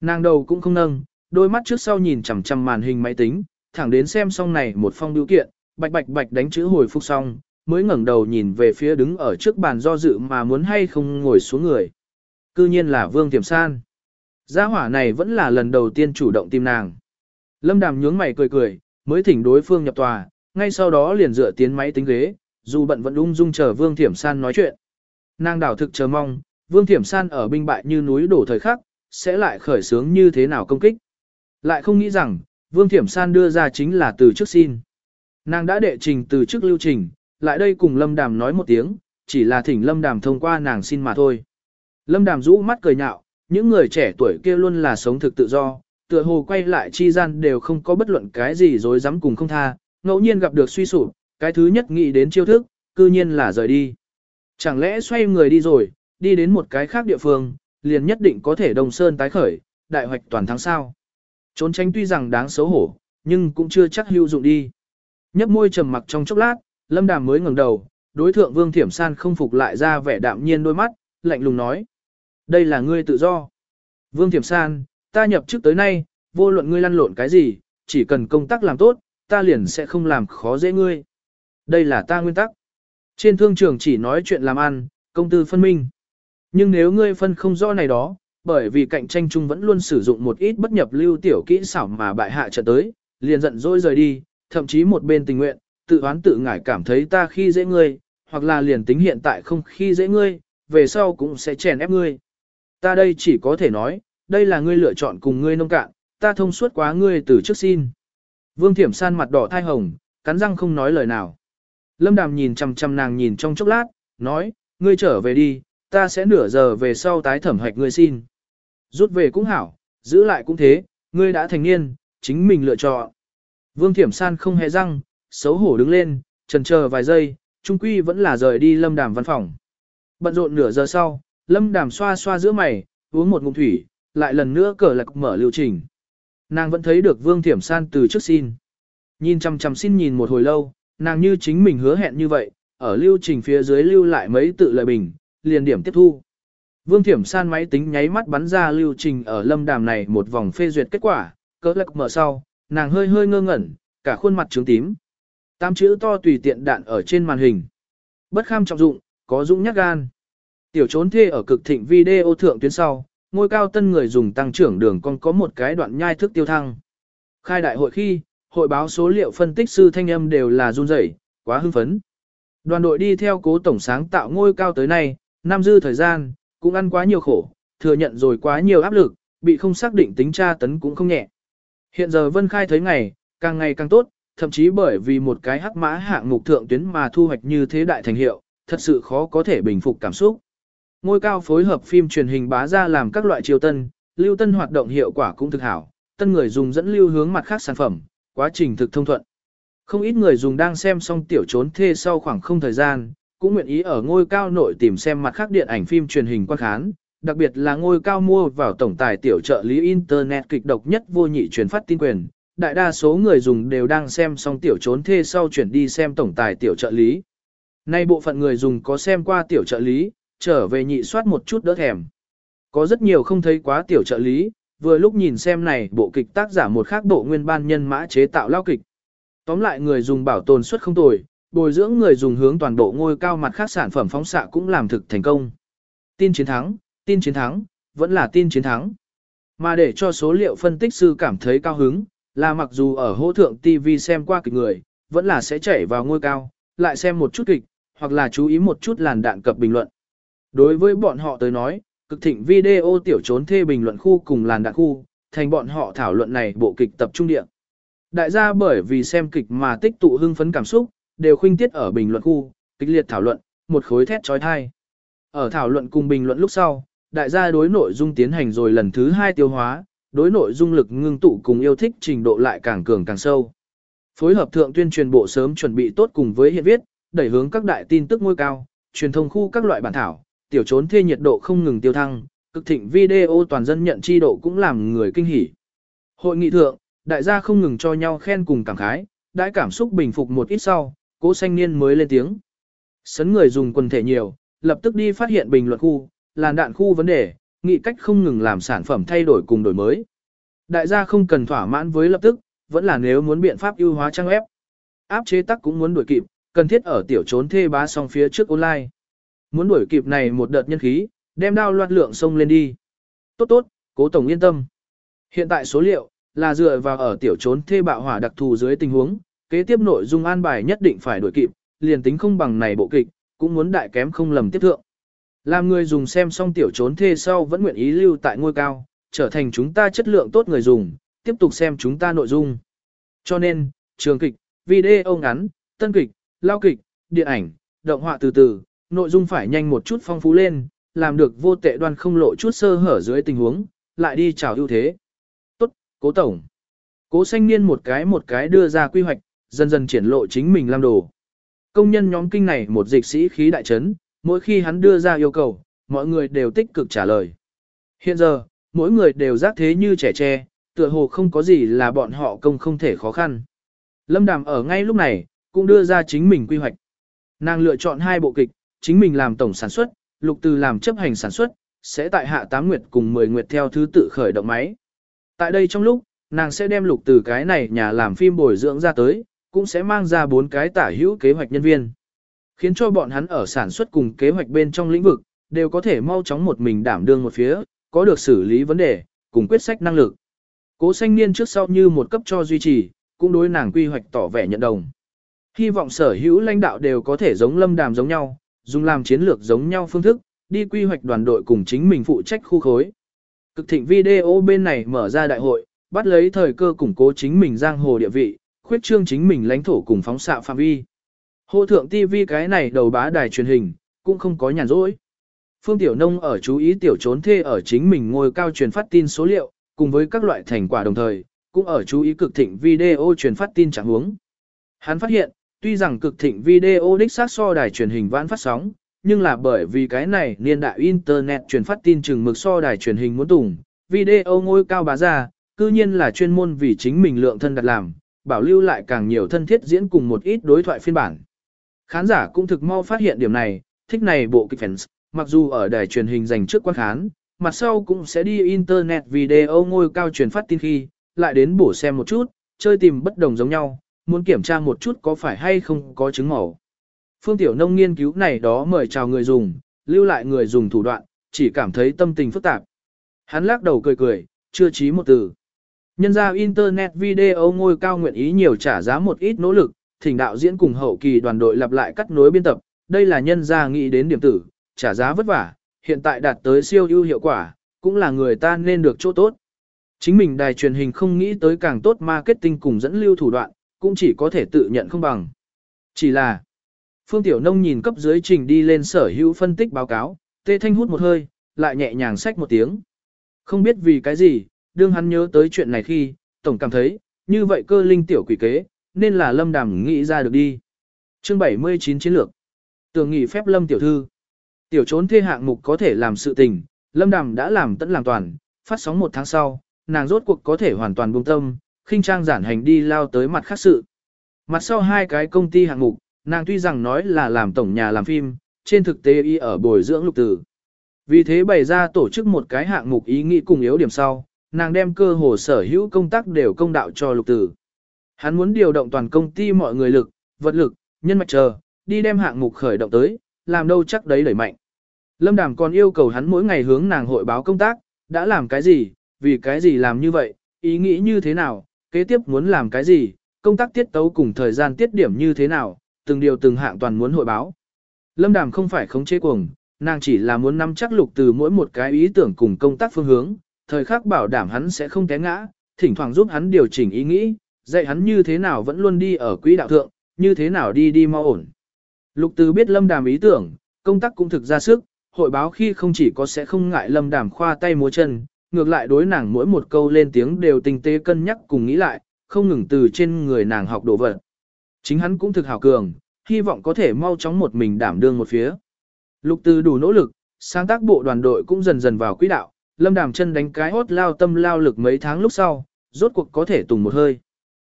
Nàng đầu cũng không nâng, đôi mắt trước sau nhìn chằm chằm màn hình máy tính, thẳng đến xem xong này một phong biêu kiện, bạch bạch bạch đánh chữ hồi phục xong, mới ngẩng đầu nhìn về phía đứng ở trước bàn do dự mà muốn hay không ngồi xuống người. Cư nhiên là Vương Tiềm San. Gia hỏa này vẫn là lần đầu tiên chủ động tìm nàng. Lâm Đàm nhướng mày cười cười, mới thỉnh đối phương nhập tòa, ngay sau đó liền dựa tiến máy tính ghế, dù bận vẫn ung dung chờ Vương Thiểm San nói chuyện. Nàng đảo thực chờ mong, Vương Thiểm San ở binh bại như núi đổ thời khắc, sẽ lại khởi sướng như thế nào công kích. Lại không nghĩ rằng, Vương Thiểm San đưa ra chính là từ trước xin. Nàng đã đệ trình từ trước lưu trình, lại đây cùng Lâm Đàm nói một tiếng, chỉ là thỉnh Lâm Đàm thông qua nàng xin mà thôi. Lâm Đàm rũ mắt cười nhạo, những người trẻ tuổi kia luôn là sống thực tự do, tựa hồ quay lại chi gian đều không có bất luận cái gì dối dám cùng không tha, ngẫu nhiên gặp được suy sụp, cái thứ nhất nghĩ đến chiêu thức, cư nhiên là rời đi. Chẳng lẽ xoay người đi rồi, đi đến một cái khác địa phương, liền nhất định có thể đồng sơn tái khởi, đại hoạch toàn thắng sao. Trốn tránh tuy rằng đáng xấu hổ, nhưng cũng chưa chắc hữu dụng đi. Nhấp môi trầm mặc trong chốc lát, Lâm Đàm mới ngẩng đầu, đối thượng Vương Thiểm San không phục lại ra vẻ đạm nhiên đôi mắt, lạnh lùng nói. Đây là ngươi tự do. Vương Thiểm San, ta nhập chức tới nay, vô luận ngươi lăn lộn cái gì, chỉ cần công tác làm tốt, ta liền sẽ không làm khó dễ ngươi. Đây là ta nguyên tắc. Trên thương trường chỉ nói chuyện làm ăn, công tư phân minh. Nhưng nếu ngươi phân không rõ này đó, bởi vì cạnh tranh chung vẫn luôn sử dụng một ít bất nhập lưu tiểu kỹ xảo mà bại hạ trận tới, liền giận dỗi rời đi, thậm chí một bên tình nguyện, tự oán tự ngải cảm thấy ta khi dễ ngươi, hoặc là liền tính hiện tại không khi dễ ngươi, về sau cũng sẽ chèn ép ngươi. Ta đây chỉ có thể nói, đây là ngươi lựa chọn cùng ngươi nông cạn, ta thông suốt quá ngươi từ trước xin. Vương Thiểm San mặt đỏ thai hồng, cắn răng không nói lời nào. Lâm Đàm nhìn chằm chằm nàng nhìn trong chốc lát, nói, ngươi trở về đi, ta sẽ nửa giờ về sau tái thẩm hạch ngươi xin. Rút về cũng hảo, giữ lại cũng thế, ngươi đã thành niên, chính mình lựa chọn. Vương Thiểm San không hề răng, xấu hổ đứng lên, trần chờ vài giây, trung quy vẫn là rời đi Lâm Đàm văn phòng. Bận rộn nửa giờ sau, Lâm Đàm xoa xoa giữa mày, uống một ngụm thủy, lại lần nữa cờ lạc mở lưu trình. Nàng vẫn thấy được Vương Thiểm San từ trước xin. Nhìn chăm chăm xin nhìn một hồi lâu, nàng như chính mình hứa hẹn như vậy, ở lưu trình phía dưới lưu lại mấy tự lời bình, liền điểm tiếp thu. Vương Thiểm San máy tính nháy mắt bắn ra lưu trình ở lâm đàm này một vòng phê duyệt kết quả, cỡ lạc mở sau, nàng hơi hơi ngơ ngẩn, cả khuôn mặt trướng tím. Tám chữ to tùy tiện đạn ở trên màn hình. Bất kham trọng dụng, có dũng nhắc gan. Tiểu trốn thê ở cực thịnh video thượng tuyến sau, ngôi cao tân người dùng tăng trưởng đường còn có một cái đoạn nhai thức tiêu thăng. Khai đại hội khi, hội báo số liệu phân tích sư thanh âm đều là run rẩy, quá hưng phấn. Đoàn đội đi theo cố tổng sáng tạo ngôi cao tới nay, năm dư thời gian, cũng ăn quá nhiều khổ, thừa nhận rồi quá nhiều áp lực, bị không xác định tính tra tấn cũng không nhẹ. Hiện giờ Vân Khai thấy ngày, càng ngày càng tốt, thậm chí bởi vì một cái hắc mã hạng mục thượng tuyến mà thu hoạch như thế đại thành hiệu, thật sự khó có thể bình phục cảm xúc. Ngôi cao phối hợp phim truyền hình bá ra làm các loại chiêu tân, lưu tân hoạt động hiệu quả cũng thực hảo, tân người dùng dẫn lưu hướng mặt khác sản phẩm, quá trình thực thông thuận. Không ít người dùng đang xem xong tiểu trốn thê sau khoảng không thời gian, cũng nguyện ý ở ngôi cao nội tìm xem mặt khác điện ảnh phim truyền hình quan khán, đặc biệt là ngôi cao mua vào tổng tài tiểu trợ lý Internet kịch độc nhất vô nhị truyền phát tin quyền. Đại đa số người dùng đều đang xem xong tiểu trốn thê sau chuyển đi xem tổng tài tiểu trợ lý. Nay bộ phận người dùng có xem qua tiểu trợ lý, trở về nhị soát một chút đỡ thèm. Có rất nhiều không thấy quá tiểu trợ lý, vừa lúc nhìn xem này bộ kịch tác giả một khác bộ nguyên ban nhân mã chế tạo lao kịch. Tóm lại người dùng bảo tồn suất không tồi, bồi dưỡng người dùng hướng toàn bộ ngôi cao mặt khác sản phẩm phóng xạ cũng làm thực thành công. Tin chiến thắng, tin chiến thắng, vẫn là tin chiến thắng. Mà để cho số liệu phân tích sư cảm thấy cao hứng, là mặc dù ở hỗ thượng TV xem qua kịch người, vẫn là sẽ chảy vào ngôi cao, lại xem một chút kịch, hoặc là chú ý một chút làn đạn cập bình luận. Đối với bọn họ tới nói, cực thịnh video tiểu trốn thê bình luận khu cùng làn đạn khu, thành bọn họ thảo luận này bộ kịch tập trung địa. Đại gia bởi vì xem kịch mà tích tụ hưng phấn cảm xúc, đều khuynh tiết ở bình luận khu, kịch liệt thảo luận, một khối thét trói thai. Ở thảo luận cùng bình luận lúc sau, đại gia đối nội dung tiến hành rồi lần thứ hai tiêu hóa, đối nội dung lực ngưng tụ cùng yêu thích trình độ lại càng cường càng sâu. Phối hợp thượng tuyên truyền bộ sớm chuẩn bị tốt cùng với hiện viết, đẩy hướng các đại tin tức ngôi cao, truyền thông khu các loại bản thảo, tiểu trốn thê nhiệt độ không ngừng tiêu thăng, cực thịnh video toàn dân nhận chi độ cũng làm người kinh hỉ. Hội nghị thượng, đại gia không ngừng cho nhau khen cùng cảm khái, đãi cảm xúc bình phục một ít sau, cố xanh niên mới lên tiếng. Sấn người dùng quần thể nhiều, lập tức đi phát hiện bình luận khu, làn đạn khu vấn đề, nghị cách không ngừng làm sản phẩm thay đổi cùng đổi mới. Đại gia không cần thỏa mãn với lập tức, vẫn là nếu muốn biện pháp ưu hóa trang web. Áp chế tắc cũng muốn đuổi kịp, cần thiết ở tiểu trốn thê bá song phía trước online. Muốn đuổi kịp này một đợt nhân khí, đem đao loạt lượng sông lên đi. Tốt tốt, cố tổng yên tâm. Hiện tại số liệu, là dựa vào ở tiểu trốn thê bạo hỏa đặc thù dưới tình huống, kế tiếp nội dung an bài nhất định phải đuổi kịp, liền tính không bằng này bộ kịch, cũng muốn đại kém không lầm tiếp thượng. Làm người dùng xem xong tiểu trốn thê sau vẫn nguyện ý lưu tại ngôi cao, trở thành chúng ta chất lượng tốt người dùng, tiếp tục xem chúng ta nội dung. Cho nên, trường kịch, video ngắn, tân kịch, lao kịch, điện ảnh, động họa từ từ, nội dung phải nhanh một chút phong phú lên, làm được vô tệ đoan không lộ chút sơ hở dưới tình huống, lại đi chào ưu thế. Tốt, cố tổng. Cố xanh niên một cái một cái đưa ra quy hoạch, dần dần triển lộ chính mình làm đồ. Công nhân nhóm kinh này một dịch sĩ khí đại trấn, mỗi khi hắn đưa ra yêu cầu, mọi người đều tích cực trả lời. Hiện giờ, mỗi người đều giác thế như trẻ tre, tựa hồ không có gì là bọn họ công không thể khó khăn. Lâm Đàm ở ngay lúc này, cũng đưa ra chính mình quy hoạch. Nàng lựa chọn hai bộ kịch, chính mình làm tổng sản xuất, lục từ làm chấp hành sản xuất, sẽ tại hạ 8 nguyệt cùng 10 nguyệt theo thứ tự khởi động máy. Tại đây trong lúc, nàng sẽ đem lục từ cái này nhà làm phim bồi dưỡng ra tới, cũng sẽ mang ra bốn cái tả hữu kế hoạch nhân viên. Khiến cho bọn hắn ở sản xuất cùng kế hoạch bên trong lĩnh vực, đều có thể mau chóng một mình đảm đương một phía, có được xử lý vấn đề, cùng quyết sách năng lực. Cố xanh niên trước sau như một cấp cho duy trì, cũng đối nàng quy hoạch tỏ vẻ nhận đồng. Hy vọng sở hữu lãnh đạo đều có thể giống lâm đàm giống nhau, dùng làm chiến lược giống nhau phương thức, đi quy hoạch đoàn đội cùng chính mình phụ trách khu khối. Cực thịnh video bên này mở ra đại hội, bắt lấy thời cơ củng cố chính mình giang hồ địa vị, khuyết trương chính mình lãnh thổ cùng phóng xạ phạm vi. Hộ thượng TV cái này đầu bá đài truyền hình, cũng không có nhàn rỗi. Phương Tiểu Nông ở chú ý tiểu trốn thê ở chính mình ngồi cao truyền phát tin số liệu, cùng với các loại thành quả đồng thời, cũng ở chú ý cực thịnh video truyền phát tin trạng huống. Hắn phát hiện, tuy rằng cực thịnh video đích xác so đài truyền hình vãn phát sóng, nhưng là bởi vì cái này niên đại internet truyền phát tin chừng mực so đài truyền hình muốn tùng, video ngôi cao bá ra, cư nhiên là chuyên môn vì chính mình lượng thân đặt làm, bảo lưu lại càng nhiều thân thiết diễn cùng một ít đối thoại phiên bản. Khán giả cũng thực mau phát hiện điểm này, thích này bộ kịch fans, mặc dù ở đài truyền hình dành trước quan khán, mặt sau cũng sẽ đi internet video ngôi cao truyền phát tin khi, lại đến bổ xem một chút, chơi tìm bất đồng giống nhau, muốn kiểm tra một chút có phải hay không có chứng màu. Phương Tiểu Nông nghiên cứu này đó mời chào người dùng, lưu lại người dùng thủ đoạn, chỉ cảm thấy tâm tình phức tạp. Hắn lắc đầu cười cười, chưa trí một từ. Nhân ra Internet video ngôi cao nguyện ý nhiều trả giá một ít nỗ lực, thỉnh đạo diễn cùng hậu kỳ đoàn đội lặp lại cắt nối biên tập, đây là nhân gia nghĩ đến điểm tử, trả giá vất vả, hiện tại đạt tới siêu ưu hiệu quả, cũng là người ta nên được chỗ tốt. Chính mình đài truyền hình không nghĩ tới càng tốt marketing cùng dẫn lưu thủ đoạn, cũng chỉ có thể tự nhận không bằng. Chỉ là, Phương Tiểu Nông nhìn cấp dưới trình đi lên sở hữu phân tích báo cáo, tê thanh hút một hơi, lại nhẹ nhàng xách một tiếng. Không biết vì cái gì, đương hắn nhớ tới chuyện này khi, tổng cảm thấy, như vậy cơ linh tiểu quỷ kế, nên là lâm đàm nghĩ ra được đi. Chương 79 chiến lược. tường nghị phép lâm tiểu thư. Tiểu trốn thê hạng mục có thể làm sự tình, lâm đàm đã làm tận làm toàn, phát sóng một tháng sau, nàng rốt cuộc có thể hoàn toàn buông tâm, khinh trang giản hành đi lao tới mặt khác sự. Mặt sau hai cái công ty hạng mục, nàng tuy rằng nói là làm tổng nhà làm phim, trên thực tế y ở bồi dưỡng lục tử. Vì thế bày ra tổ chức một cái hạng mục ý nghĩ cùng yếu điểm sau, nàng đem cơ hồ sở hữu công tác đều công đạo cho lục tử. Hắn muốn điều động toàn công ty mọi người lực, vật lực, nhân mạch chờ, đi đem hạng mục khởi động tới, làm đâu chắc đấy đẩy mạnh. Lâm Đàm còn yêu cầu hắn mỗi ngày hướng nàng hội báo công tác, đã làm cái gì, vì cái gì làm như vậy, ý nghĩ như thế nào, kế tiếp muốn làm cái gì, công tác tiết tấu cùng thời gian tiết điểm như thế nào, từng điều từng hạng toàn muốn hội báo. Lâm Đàm không phải khống chế cuồng, nàng chỉ là muốn nắm chắc lục từ mỗi một cái ý tưởng cùng công tác phương hướng, thời khắc bảo đảm hắn sẽ không té ngã, thỉnh thoảng giúp hắn điều chỉnh ý nghĩ, dạy hắn như thế nào vẫn luôn đi ở quỹ đạo thượng, như thế nào đi đi mau ổn. Lục từ biết Lâm Đàm ý tưởng, công tác cũng thực ra sức, hội báo khi không chỉ có sẽ không ngại Lâm Đàm khoa tay múa chân, ngược lại đối nàng mỗi một câu lên tiếng đều tinh tế cân nhắc cùng nghĩ lại, không ngừng từ trên người nàng học đồ vật. Chính hắn cũng thực hào cường, hy vọng có thể mau chóng một mình đảm đương một phía. Lục từ đủ nỗ lực, sáng tác bộ đoàn đội cũng dần dần vào quỹ đạo, lâm đàm chân đánh cái hốt lao tâm lao lực mấy tháng lúc sau, rốt cuộc có thể tùng một hơi.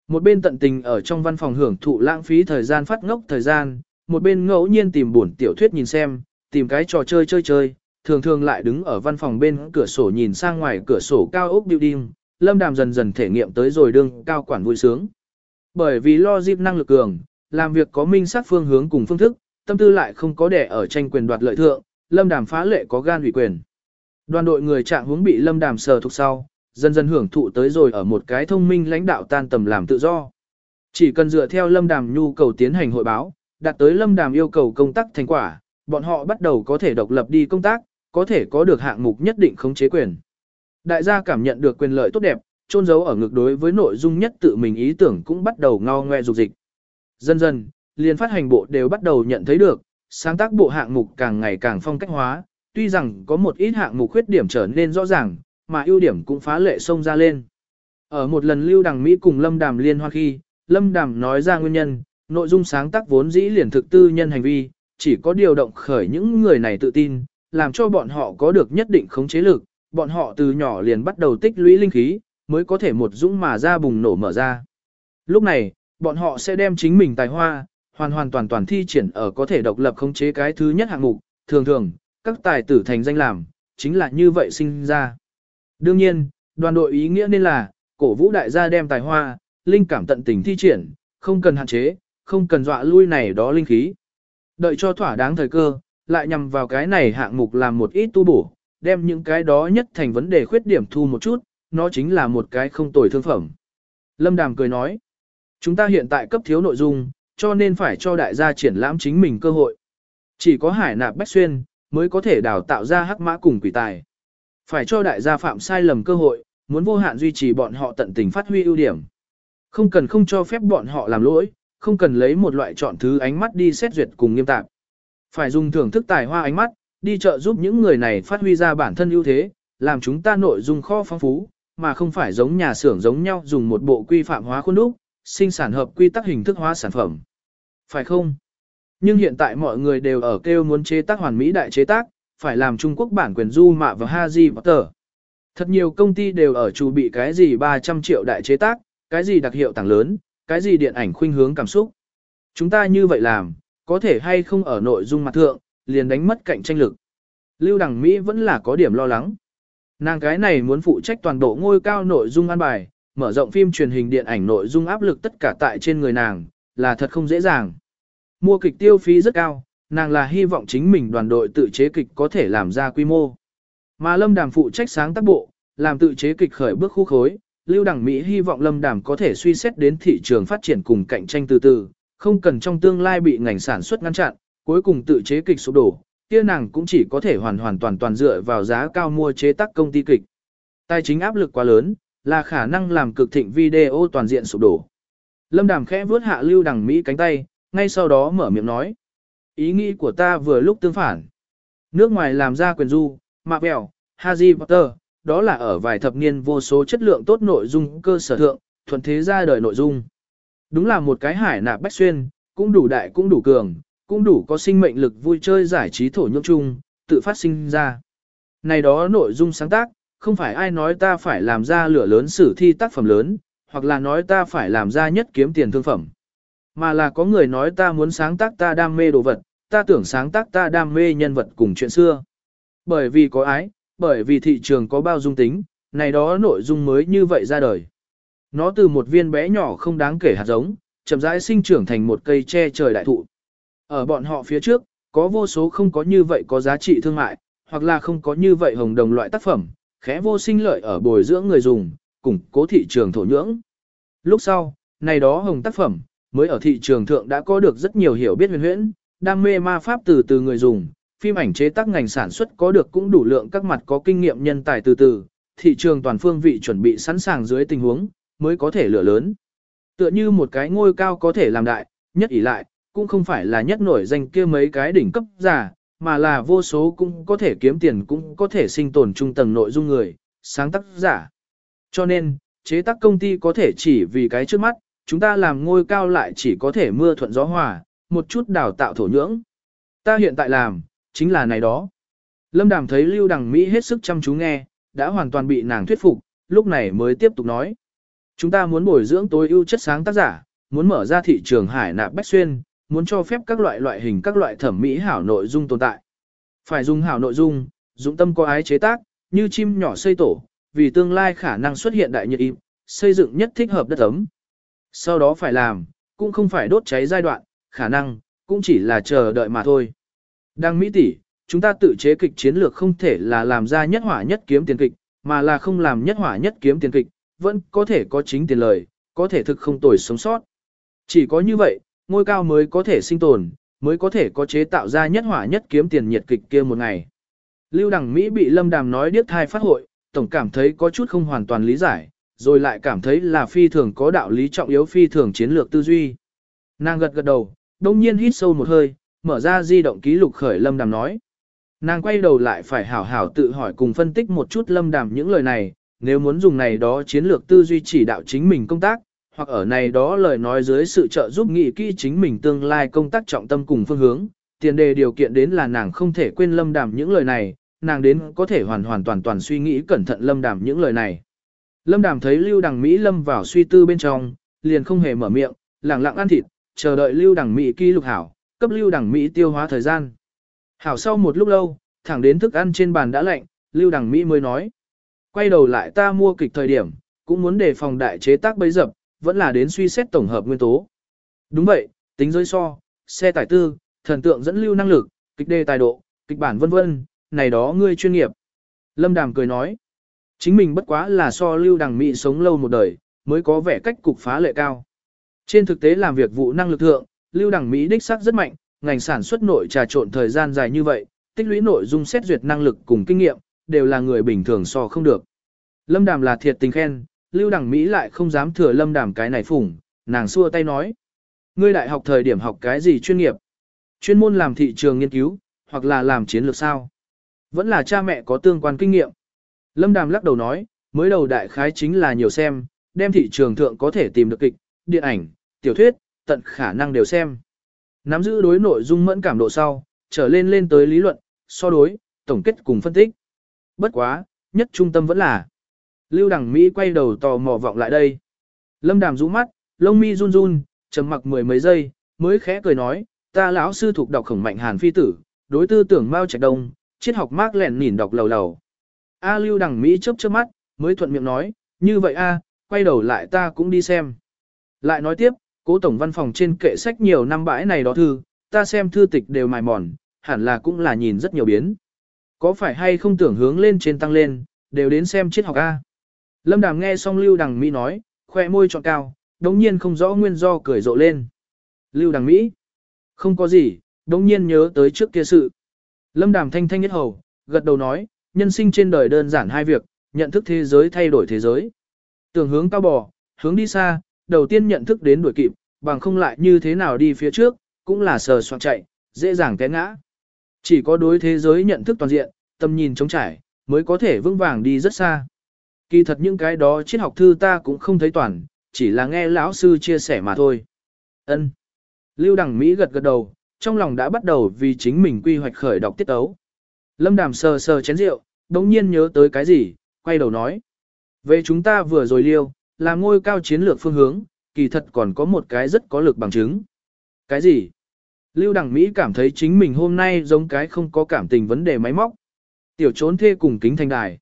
Một bên tận tình ở trong văn phòng hưởng thụ lãng phí thời gian phát ngốc thời gian, một bên ngẫu nhiên tìm buồn tiểu thuyết nhìn xem, tìm cái trò chơi chơi chơi, thường thường lại đứng ở văn phòng bên cửa sổ nhìn sang ngoài cửa sổ cao ốc building, lâm đàm dần dần thể nghiệm tới rồi đương cao quản vui sướng. Bởi vì lo dịp năng lực cường, làm việc có minh sát phương hướng cùng phương thức, tâm tư lại không có để ở tranh quyền đoạt lợi thượng, lâm đàm phá lệ có gan ủy quyền. Đoàn đội người trạng hướng bị lâm đàm sờ thuộc sau, dần dần hưởng thụ tới rồi ở một cái thông minh lãnh đạo tan tầm làm tự do. Chỉ cần dựa theo lâm đàm nhu cầu tiến hành hội báo, đạt tới lâm đàm yêu cầu công tác thành quả, bọn họ bắt đầu có thể độc lập đi công tác, có thể có được hạng mục nhất định khống chế quyền. Đại gia cảm nhận được quyền lợi tốt đẹp, trôn giấu ở ngược đối với nội dung nhất tự mình ý tưởng cũng bắt đầu ngao ngoe dục dịch. Dần dần, liền phát hành bộ đều bắt đầu nhận thấy được, sáng tác bộ hạng mục càng ngày càng phong cách hóa, tuy rằng có một ít hạng mục khuyết điểm trở nên rõ ràng, mà ưu điểm cũng phá lệ xông ra lên. Ở một lần lưu đằng Mỹ cùng Lâm Đàm liên hoa khi, Lâm Đàm nói ra nguyên nhân, nội dung sáng tác vốn dĩ liền thực tư nhân hành vi, chỉ có điều động khởi những người này tự tin, làm cho bọn họ có được nhất định khống chế lực, bọn họ từ nhỏ liền bắt đầu tích lũy linh khí, mới có thể một dũng mà ra bùng nổ mở ra. Lúc này, bọn họ sẽ đem chính mình tài hoa, hoàn hoàn toàn toàn thi triển ở có thể độc lập khống chế cái thứ nhất hạng mục, thường thường, các tài tử thành danh làm, chính là như vậy sinh ra. Đương nhiên, đoàn đội ý nghĩa nên là, cổ vũ đại gia đem tài hoa, linh cảm tận tình thi triển, không cần hạn chế, không cần dọa lui này đó linh khí. Đợi cho thỏa đáng thời cơ, lại nhằm vào cái này hạng mục làm một ít tu bổ, đem những cái đó nhất thành vấn đề khuyết điểm thu một chút, nó chính là một cái không tồi thương phẩm. Lâm Đàm cười nói, chúng ta hiện tại cấp thiếu nội dung, cho nên phải cho đại gia triển lãm chính mình cơ hội. Chỉ có hải nạp bách xuyên, mới có thể đào tạo ra hắc mã cùng quỷ tài. Phải cho đại gia phạm sai lầm cơ hội, muốn vô hạn duy trì bọn họ tận tình phát huy ưu điểm. Không cần không cho phép bọn họ làm lỗi, không cần lấy một loại chọn thứ ánh mắt đi xét duyệt cùng nghiêm tạp. Phải dùng thưởng thức tài hoa ánh mắt, đi chợ giúp những người này phát huy ra bản thân ưu thế, làm chúng ta nội dung kho phong phú, mà không phải giống nhà xưởng giống nhau dùng một bộ quy phạm hóa khuôn đúc, sinh sản hợp quy tắc hình thức hóa sản phẩm. Phải không? Nhưng hiện tại mọi người đều ở kêu muốn chế tác hoàn mỹ đại chế tác, phải làm Trung Quốc bản quyền du mạ và Haji Potter. Thật nhiều công ty đều ở chủ bị cái gì 300 triệu đại chế tác, cái gì đặc hiệu tặng lớn, cái gì điện ảnh khuynh hướng cảm xúc. Chúng ta như vậy làm, có thể hay không ở nội dung mặt thượng, liền đánh mất cạnh tranh lực. Lưu Đằng Mỹ vẫn là có điểm lo lắng. Nàng cái này muốn phụ trách toàn bộ ngôi cao nội dung an bài, mở rộng phim truyền hình điện ảnh nội dung áp lực tất cả tại trên người nàng, là thật không dễ dàng. Mua kịch tiêu phí rất cao, nàng là hy vọng chính mình đoàn đội tự chế kịch có thể làm ra quy mô. Mà Lâm Đàm phụ trách sáng tác bộ, làm tự chế kịch khởi bước khu khối, Lưu Đằng Mỹ hy vọng Lâm Đàm có thể suy xét đến thị trường phát triển cùng cạnh tranh từ từ, không cần trong tương lai bị ngành sản xuất ngăn chặn, cuối cùng tự chế kịch sụp đổ, kia nàng cũng chỉ có thể hoàn hoàn toàn toàn dựa vào giá cao mua chế tác công ty kịch. Tài chính áp lực quá lớn, là khả năng làm cực thịnh video toàn diện sụp đổ. Lâm Đàm khẽ vuốt hạ Lưu Đằng Mỹ cánh tay, ngay sau đó mở miệng nói. Ý nghĩ của ta vừa lúc tương phản. Nước ngoài làm ra quyền du, mạc bèo, Harry Potter, đó là ở vài thập niên vô số chất lượng tốt nội dung cơ sở thượng, thuận thế ra đời nội dung. Đúng là một cái hải nạp bách xuyên, cũng đủ đại cũng đủ cường, cũng đủ có sinh mệnh lực vui chơi giải trí thổ nhưỡng chung, tự phát sinh ra. Này đó nội dung sáng tác, không phải ai nói ta phải làm ra lửa lớn sử thi tác phẩm lớn, hoặc là nói ta phải làm ra nhất kiếm tiền thương phẩm. Mà là có người nói ta muốn sáng tác ta đam mê đồ vật, ta tưởng sáng tác ta đam mê nhân vật cùng chuyện xưa. Bởi vì có ái, bởi vì thị trường có bao dung tính, này đó nội dung mới như vậy ra đời. Nó từ một viên bé nhỏ không đáng kể hạt giống, chậm rãi sinh trưởng thành một cây che trời đại thụ. Ở bọn họ phía trước, có vô số không có như vậy có giá trị thương mại, hoặc là không có như vậy hồng đồng loại tác phẩm, khẽ vô sinh lợi ở bồi dưỡng người dùng, củng cố thị trường thổ nhưỡng. Lúc sau, này đó hồng tác phẩm, mới ở thị trường thượng đã có được rất nhiều hiểu biết huyền huyễn, đam mê ma pháp từ từ người dùng, phim ảnh chế tác ngành sản xuất có được cũng đủ lượng các mặt có kinh nghiệm nhân tài từ từ, thị trường toàn phương vị chuẩn bị sẵn sàng dưới tình huống, mới có thể lửa lớn. Tựa như một cái ngôi cao có thể làm đại, nhất ỷ lại, cũng không phải là nhất nổi danh kia mấy cái đỉnh cấp giả, mà là vô số cũng có thể kiếm tiền cũng có thể sinh tồn trung tầng nội dung người, sáng tác giả. Cho nên, chế tác công ty có thể chỉ vì cái trước mắt, chúng ta làm ngôi cao lại chỉ có thể mưa thuận gió hòa, một chút đào tạo thổ nhưỡng. Ta hiện tại làm, chính là này đó. Lâm Đàm thấy Lưu Đằng Mỹ hết sức chăm chú nghe, đã hoàn toàn bị nàng thuyết phục, lúc này mới tiếp tục nói. Chúng ta muốn bồi dưỡng tối ưu chất sáng tác giả, muốn mở ra thị trường hải nạp bách xuyên, muốn cho phép các loại loại hình các loại thẩm mỹ hảo nội dung tồn tại. Phải dùng hảo nội dung, dụng tâm có ái chế tác, như chim nhỏ xây tổ, vì tương lai khả năng xuất hiện đại nhiệt im, xây dựng nhất thích hợp đất ấm. Sau đó phải làm, cũng không phải đốt cháy giai đoạn, khả năng, cũng chỉ là chờ đợi mà thôi. Đang Mỹ tỷ, chúng ta tự chế kịch chiến lược không thể là làm ra nhất hỏa nhất kiếm tiền kịch, mà là không làm nhất hỏa nhất kiếm tiền kịch, vẫn có thể có chính tiền lời, có thể thực không tồi sống sót. Chỉ có như vậy, ngôi cao mới có thể sinh tồn, mới có thể có chế tạo ra nhất hỏa nhất kiếm tiền nhiệt kịch kia một ngày. Lưu Đằng Mỹ bị Lâm Đàm nói điếc thai phát hội, tổng cảm thấy có chút không hoàn toàn lý giải, rồi lại cảm thấy là phi thường có đạo lý trọng yếu phi thường chiến lược tư duy. Nàng gật gật đầu, đông nhiên hít sâu một hơi, mở ra di động ký lục khởi Lâm Đàm nói. Nàng quay đầu lại phải hảo hảo tự hỏi cùng phân tích một chút Lâm Đàm những lời này, nếu muốn dùng này đó chiến lược tư duy chỉ đạo chính mình công tác, hoặc ở này đó lời nói dưới sự trợ giúp nghị kỹ chính mình tương lai công tác trọng tâm cùng phương hướng, tiền đề điều kiện đến là nàng không thể quên Lâm Đàm những lời này, nàng đến có thể hoàn hoàn toàn toàn suy nghĩ cẩn thận Lâm Đàm những lời này. Lâm Đàm thấy Lưu Đằng Mỹ lâm vào suy tư bên trong, liền không hề mở miệng, lặng lặng ăn thịt, chờ đợi Lưu Đẳng Mỹ ký lục hảo, cấp Lưu Đẳng Mỹ tiêu hóa thời gian. Hảo sau một lúc lâu, thẳng đến thức ăn trên bàn đã lạnh, Lưu Đẳng Mỹ mới nói. Quay đầu lại ta mua kịch thời điểm, cũng muốn đề phòng đại chế tác bấy dập, vẫn là đến suy xét tổng hợp nguyên tố. Đúng vậy, tính giới so, xe tải tư, thần tượng dẫn lưu năng lực, kịch đề tài độ, kịch bản vân vân, này đó ngươi chuyên nghiệp. Lâm Đàm cười nói. Chính mình bất quá là so lưu đằng mỹ sống lâu một đời, mới có vẻ cách cục phá lệ cao. Trên thực tế làm việc vụ năng lực thượng, lưu đẳng Mỹ đích xác rất mạnh, ngành sản xuất nội trà trộn thời gian dài như vậy, tích lũy nội dung xét duyệt năng lực cùng kinh nghiệm, đều là người bình thường so không được. Lâm Đàm là thiệt tình khen, Lưu đẳng Mỹ lại không dám thừa Lâm Đàm cái này phủng, nàng xua tay nói. Ngươi đại học thời điểm học cái gì chuyên nghiệp? Chuyên môn làm thị trường nghiên cứu, hoặc là làm chiến lược sao? Vẫn là cha mẹ có tương quan kinh nghiệm. Lâm Đàm lắc đầu nói, mới đầu đại khái chính là nhiều xem, đem thị trường thượng có thể tìm được kịch, điện ảnh, tiểu thuyết, tận khả năng đều xem. Nắm giữ đối nội dung mẫn cảm độ sau, trở lên lên tới lý luận, so đối, tổng kết cùng phân tích. Bất quá, nhất trung tâm vẫn là. Lưu Đằng Mỹ quay đầu tò mò vọng lại đây. Lâm Đàm rũ mắt, lông mi run run, trầm mặc mười mấy giây, mới khẽ cười nói, ta lão sư thuộc đọc khổng mạnh hàn phi tử, đối tư tưởng Mao Trạch Đông, triết học Mark lẻn nhìn đọc lầu lầu. A Lưu Đằng Mỹ chớp chớp mắt, mới thuận miệng nói, như vậy a, quay đầu lại ta cũng đi xem. Lại nói tiếp, cố tổng văn phòng trên kệ sách nhiều năm bãi này đó thư, ta xem thư tịch đều mài mòn, hẳn là cũng là nhìn rất nhiều biến. Có phải hay không tưởng hướng lên trên tăng lên, đều đến xem triết học A. Lâm Đàm nghe xong Lưu Đằng Mỹ nói, khoe môi trọn cao, đống nhiên không rõ nguyên do cười rộ lên. Lưu Đằng Mỹ, không có gì, đống nhiên nhớ tới trước kia sự. Lâm Đàm thanh thanh nhất hầu, gật đầu nói, nhân sinh trên đời đơn giản hai việc, nhận thức thế giới thay đổi thế giới. Tưởng hướng cao bò, hướng đi xa, đầu tiên nhận thức đến đuổi kịp, bằng không lại như thế nào đi phía trước, cũng là sờ soạn chạy, dễ dàng té ngã. Chỉ có đối thế giới nhận thức toàn diện, tầm nhìn trống trải, mới có thể vững vàng đi rất xa. Kỳ thật những cái đó triết học thư ta cũng không thấy toàn, chỉ là nghe lão sư chia sẻ mà thôi. Ân. Lưu Đằng Mỹ gật gật đầu, trong lòng đã bắt đầu vì chính mình quy hoạch khởi đọc tiết tấu. Lâm Đàm sờ sờ chén rượu, đống nhiên nhớ tới cái gì, quay đầu nói. Về chúng ta vừa rồi liêu, là ngôi cao chiến lược phương hướng, kỳ thật còn có một cái rất có lực bằng chứng. Cái gì? Lưu Đằng Mỹ cảm thấy chính mình hôm nay giống cái không có cảm tình vấn đề máy móc. Tiểu trốn thê cùng kính thành đài.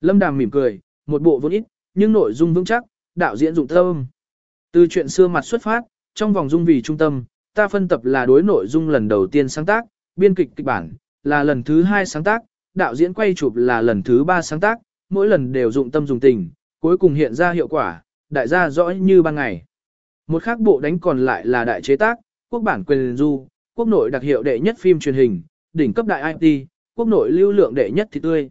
Lâm Đàm mỉm cười, một bộ vốn ít, nhưng nội dung vững chắc, đạo diễn dụng tâm. Từ chuyện xưa mặt xuất phát, trong vòng dung vì trung tâm, ta phân tập là đối nội dung lần đầu tiên sáng tác, biên kịch kịch bản, là lần thứ hai sáng tác, đạo diễn quay chụp là lần thứ ba sáng tác, mỗi lần đều dụng tâm dùng tình, cuối cùng hiện ra hiệu quả, đại gia rõ như ban ngày. Một khác bộ đánh còn lại là đại chế tác, quốc bản quyền du, quốc nội đặc hiệu đệ nhất phim truyền hình, đỉnh cấp đại IT, quốc nội lưu lượng đệ nhất thì tươi.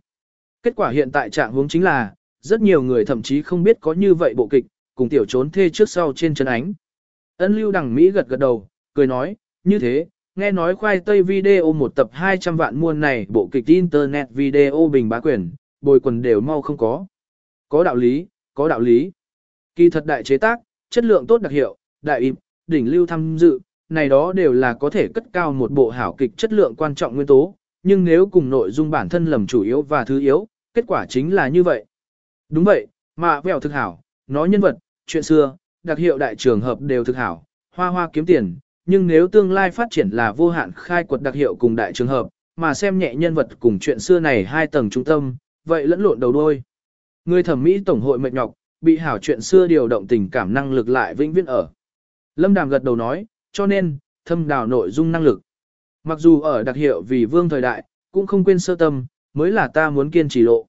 Kết quả hiện tại trạng huống chính là, rất nhiều người thậm chí không biết có như vậy bộ kịch, cùng tiểu trốn thê trước sau trên chân ánh. Ân lưu đằng Mỹ gật gật đầu, cười nói, như thế, nghe nói khoai tây video một tập 200 vạn muôn này bộ kịch internet video bình bá quyền, bồi quần đều mau không có. Có đạo lý, có đạo lý. Kỳ thật đại chế tác, chất lượng tốt đặc hiệu, đại im, đỉnh lưu tham dự, này đó đều là có thể cất cao một bộ hảo kịch chất lượng quan trọng nguyên tố, nhưng nếu cùng nội dung bản thân lầm chủ yếu và thứ yếu, kết quả chính là như vậy. Đúng vậy, mà vẹo thực hảo, nói nhân vật, chuyện xưa, đặc hiệu đại trường hợp đều thực hảo, hoa hoa kiếm tiền, nhưng nếu tương lai phát triển là vô hạn khai quật đặc hiệu cùng đại trường hợp, mà xem nhẹ nhân vật cùng chuyện xưa này hai tầng trung tâm, vậy lẫn lộn đầu đôi. Người thẩm mỹ tổng hội mệt nhọc, bị hảo chuyện xưa điều động tình cảm năng lực lại vĩnh viễn ở. Lâm Đàm gật đầu nói, cho nên, thâm đào nội dung năng lực. Mặc dù ở đặc hiệu vì vương thời đại, cũng không quên sơ tâm, mới là ta muốn kiên trì lộ.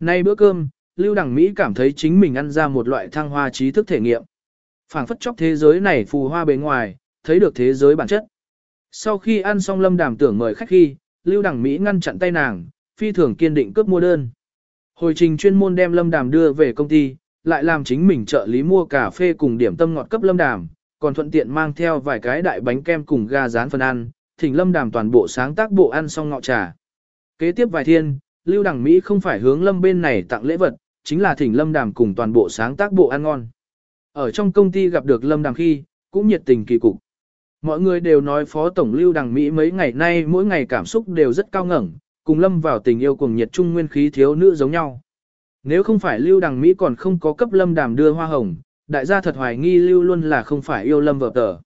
Nay bữa cơm, Lưu Đằng Mỹ cảm thấy chính mình ăn ra một loại thăng hoa trí thức thể nghiệm. phảng phất chóc thế giới này phù hoa bề ngoài, thấy được thế giới bản chất. Sau khi ăn xong Lâm Đàm tưởng mời khách khi, Lưu Đằng Mỹ ngăn chặn tay nàng, phi thường kiên định cướp mua đơn. Hồi trình chuyên môn đem Lâm Đàm đưa về công ty, lại làm chính mình trợ lý mua cà phê cùng điểm tâm ngọt cấp Lâm Đàm, còn thuận tiện mang theo vài cái đại bánh kem cùng ga rán phần ăn, thỉnh Lâm Đàm toàn bộ sáng tác bộ ăn xong ngọ trà. Kế tiếp vài thiên, Lưu Đằng Mỹ không phải hướng Lâm bên này tặng lễ vật, chính là thỉnh Lâm Đàm cùng toàn bộ sáng tác bộ ăn ngon. Ở trong công ty gặp được Lâm Đàm khi, cũng nhiệt tình kỳ cục. Mọi người đều nói Phó Tổng Lưu Đằng Mỹ mấy ngày nay mỗi ngày cảm xúc đều rất cao ngẩng, cùng Lâm vào tình yêu cùng nhiệt trung nguyên khí thiếu nữ giống nhau. Nếu không phải Lưu Đằng Mỹ còn không có cấp Lâm Đàm đưa hoa hồng, đại gia thật hoài nghi Lưu luôn là không phải yêu Lâm vợ tờ.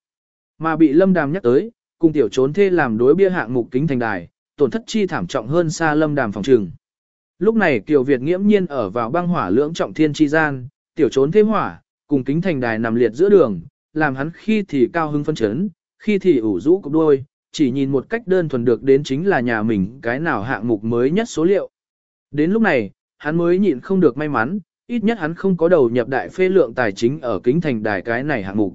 Mà bị Lâm Đàm nhắc tới, cùng tiểu trốn thê làm đối bia hạng mục kính thành đài, tổn thất chi thảm trọng hơn xa Lâm Đàm phòng trường. Lúc này Kiều Việt nghiễm nhiên ở vào băng hỏa lưỡng trọng thiên chi gian, tiểu trốn thêm hỏa, cùng kính thành đài nằm liệt giữa đường, làm hắn khi thì cao hưng phân chấn, khi thì ủ rũ cục đôi, chỉ nhìn một cách đơn thuần được đến chính là nhà mình cái nào hạng mục mới nhất số liệu. Đến lúc này, hắn mới nhịn không được may mắn, ít nhất hắn không có đầu nhập đại phê lượng tài chính ở kính thành đài cái này hạng mục.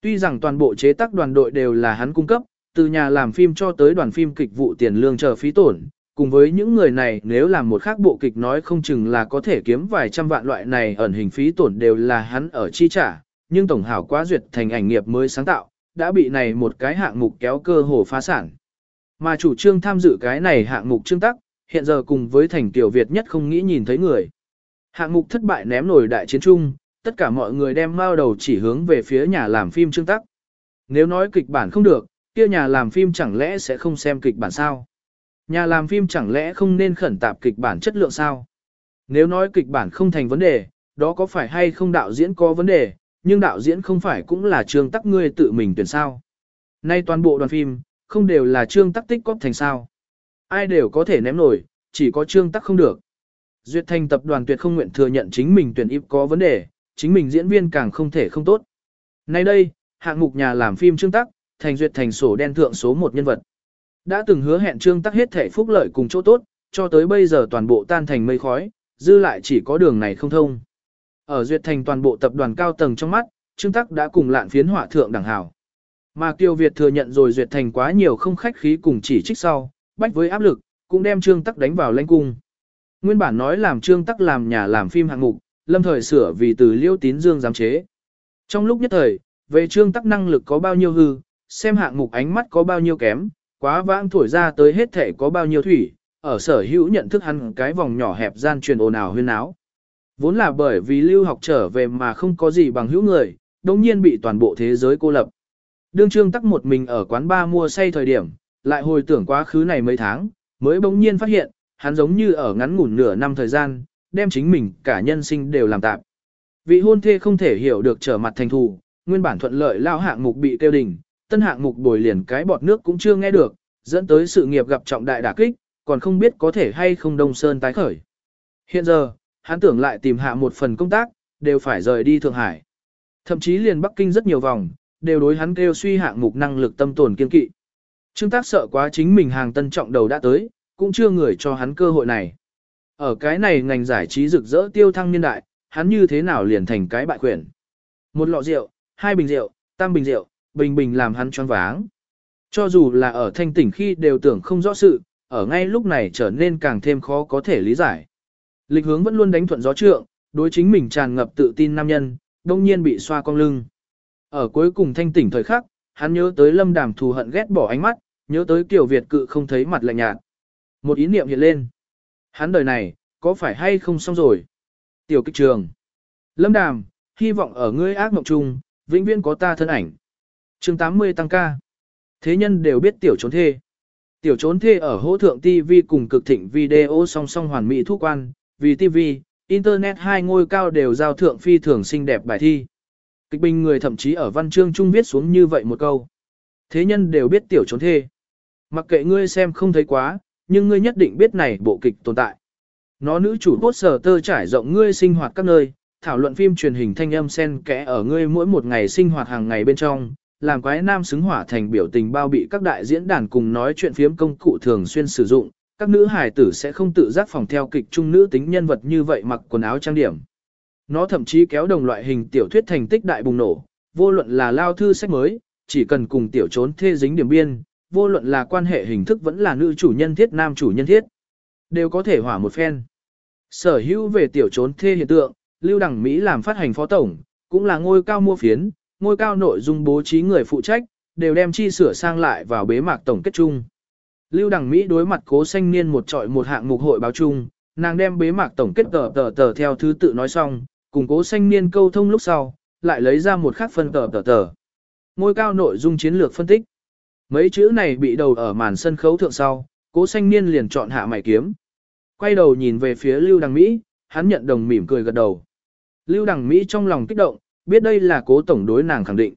Tuy rằng toàn bộ chế tác đoàn đội đều là hắn cung cấp, từ nhà làm phim cho tới đoàn phim kịch vụ tiền lương chờ phí tổn, Cùng với những người này nếu làm một khác bộ kịch nói không chừng là có thể kiếm vài trăm vạn loại này ẩn hình phí tổn đều là hắn ở chi trả, nhưng tổng hảo quá duyệt thành ảnh nghiệp mới sáng tạo, đã bị này một cái hạng mục kéo cơ hồ phá sản. Mà chủ trương tham dự cái này hạng mục trương tắc, hiện giờ cùng với thành tiểu Việt nhất không nghĩ nhìn thấy người. Hạng mục thất bại ném nổi đại chiến trung, tất cả mọi người đem mao đầu chỉ hướng về phía nhà làm phim trương tắc. Nếu nói kịch bản không được, kia nhà làm phim chẳng lẽ sẽ không xem kịch bản sao? Nhà làm phim chẳng lẽ không nên khẩn tạp kịch bản chất lượng sao? Nếu nói kịch bản không thành vấn đề, đó có phải hay không đạo diễn có vấn đề, nhưng đạo diễn không phải cũng là trương tắc ngươi tự mình tuyển sao? Nay toàn bộ đoàn phim, không đều là trương tắc tích cóp thành sao? Ai đều có thể ném nổi, chỉ có trương tắc không được. Duyệt thành tập đoàn tuyệt không nguyện thừa nhận chính mình tuyển ít có vấn đề, chính mình diễn viên càng không thể không tốt. Nay đây, hạng mục nhà làm phim trương tắc, thành duyệt thành sổ đen thượng số một nhân vật. Đã từng hứa hẹn trương tắc hết thể phúc lợi cùng chỗ tốt, cho tới bây giờ toàn bộ tan thành mây khói, dư lại chỉ có đường này không thông. Ở duyệt thành toàn bộ tập đoàn cao tầng trong mắt, trương tắc đã cùng lạn phiến hỏa thượng đẳng hảo. Mà Kiều Việt thừa nhận rồi duyệt thành quá nhiều không khách khí cùng chỉ trích sau, bách với áp lực, cũng đem trương tắc đánh vào lãnh cung. Nguyên bản nói làm trương tắc làm nhà làm phim hạng mục, lâm thời sửa vì từ liêu tín dương giám chế. Trong lúc nhất thời, về trương tắc năng lực có bao nhiêu hư, xem hạng mục ánh mắt có bao nhiêu kém, quá vãng thổi ra tới hết thể có bao nhiêu thủy, ở sở hữu nhận thức hắn cái vòng nhỏ hẹp gian truyền ồn ào huyên áo. Vốn là bởi vì lưu học trở về mà không có gì bằng hữu người, đồng nhiên bị toàn bộ thế giới cô lập. Đương trương tắc một mình ở quán ba mua say thời điểm, lại hồi tưởng quá khứ này mấy tháng, mới bỗng nhiên phát hiện, hắn giống như ở ngắn ngủn nửa năm thời gian, đem chính mình cả nhân sinh đều làm tạm. Vị hôn thê không thể hiểu được trở mặt thành thù, nguyên bản thuận lợi lao hạng mục bị tiêu đình, tân hạng mục bồi liền cái bọt nước cũng chưa nghe được, dẫn tới sự nghiệp gặp trọng đại đả kích, còn không biết có thể hay không Đông Sơn tái khởi. Hiện giờ, hắn tưởng lại tìm hạ một phần công tác, đều phải rời đi Thượng Hải. Thậm chí liền Bắc Kinh rất nhiều vòng, đều đối hắn kêu suy hạng mục năng lực tâm tồn kiên kỵ. Trương Tác sợ quá chính mình hàng tân trọng đầu đã tới, cũng chưa người cho hắn cơ hội này. Ở cái này ngành giải trí rực rỡ tiêu thăng niên đại, hắn như thế nào liền thành cái bại quyển. Một lọ rượu, hai bình rượu, tam bình rượu, bình bình làm hắn choáng váng. Cho dù là ở thanh tỉnh khi đều tưởng không rõ sự, ở ngay lúc này trở nên càng thêm khó có thể lý giải. Lịch hướng vẫn luôn đánh thuận gió trượng, đối chính mình tràn ngập tự tin nam nhân, đông nhiên bị xoa cong lưng. Ở cuối cùng thanh tỉnh thời khắc, hắn nhớ tới lâm đàm thù hận ghét bỏ ánh mắt, nhớ tới kiểu Việt cự không thấy mặt lạnh nhạt. Một ý niệm hiện lên. Hắn đời này, có phải hay không xong rồi? Tiểu kích trường. Lâm đàm, hy vọng ở ngươi ác mộng chung, vĩnh viễn có ta thân ảnh. chương 80 tăng ca. Thế nhân đều biết tiểu trốn thê. Tiểu trốn thê ở hỗ thượng TV cùng cực thịnh video song song hoàn mỹ thu quan, vì TV, Internet hai ngôi cao đều giao thượng phi thường xinh đẹp bài thi. Kịch bình người thậm chí ở văn chương trung viết xuống như vậy một câu. Thế nhân đều biết tiểu trốn thê. Mặc kệ ngươi xem không thấy quá, nhưng ngươi nhất định biết này bộ kịch tồn tại. Nó nữ chủ bốt sở tơ trải rộng ngươi sinh hoạt các nơi, thảo luận phim truyền hình thanh âm sen kẽ ở ngươi mỗi một ngày sinh hoạt hàng ngày bên trong, làm quái nam xứng hỏa thành biểu tình bao bị các đại diễn đàn cùng nói chuyện phiếm công cụ thường xuyên sử dụng, các nữ hài tử sẽ không tự giác phòng theo kịch trung nữ tính nhân vật như vậy mặc quần áo trang điểm. Nó thậm chí kéo đồng loại hình tiểu thuyết thành tích đại bùng nổ, vô luận là lao thư sách mới, chỉ cần cùng tiểu trốn thê dính điểm biên, vô luận là quan hệ hình thức vẫn là nữ chủ nhân thiết nam chủ nhân thiết, đều có thể hỏa một phen. Sở hữu về tiểu trốn thê hiện tượng, Lưu Đằng Mỹ làm phát hành phó tổng, cũng là ngôi cao mua phiến, ngôi cao nội dung bố trí người phụ trách, đều đem chi sửa sang lại vào bế mạc tổng kết chung. Lưu Đằng Mỹ đối mặt cố xanh niên một trọi một hạng mục hội báo chung, nàng đem bế mạc tổng kết tờ tờ tờ theo thứ tự nói xong, cùng cố xanh niên câu thông lúc sau, lại lấy ra một khác phân tờ tờ tờ. Ngôi cao nội dung chiến lược phân tích. Mấy chữ này bị đầu ở màn sân khấu thượng sau, cố xanh niên liền chọn hạ mày kiếm. Quay đầu nhìn về phía Lưu Đằng Mỹ, hắn nhận đồng mỉm cười gật đầu. Lưu Đằng Mỹ trong lòng kích động, biết đây là cố tổng đối nàng khẳng định.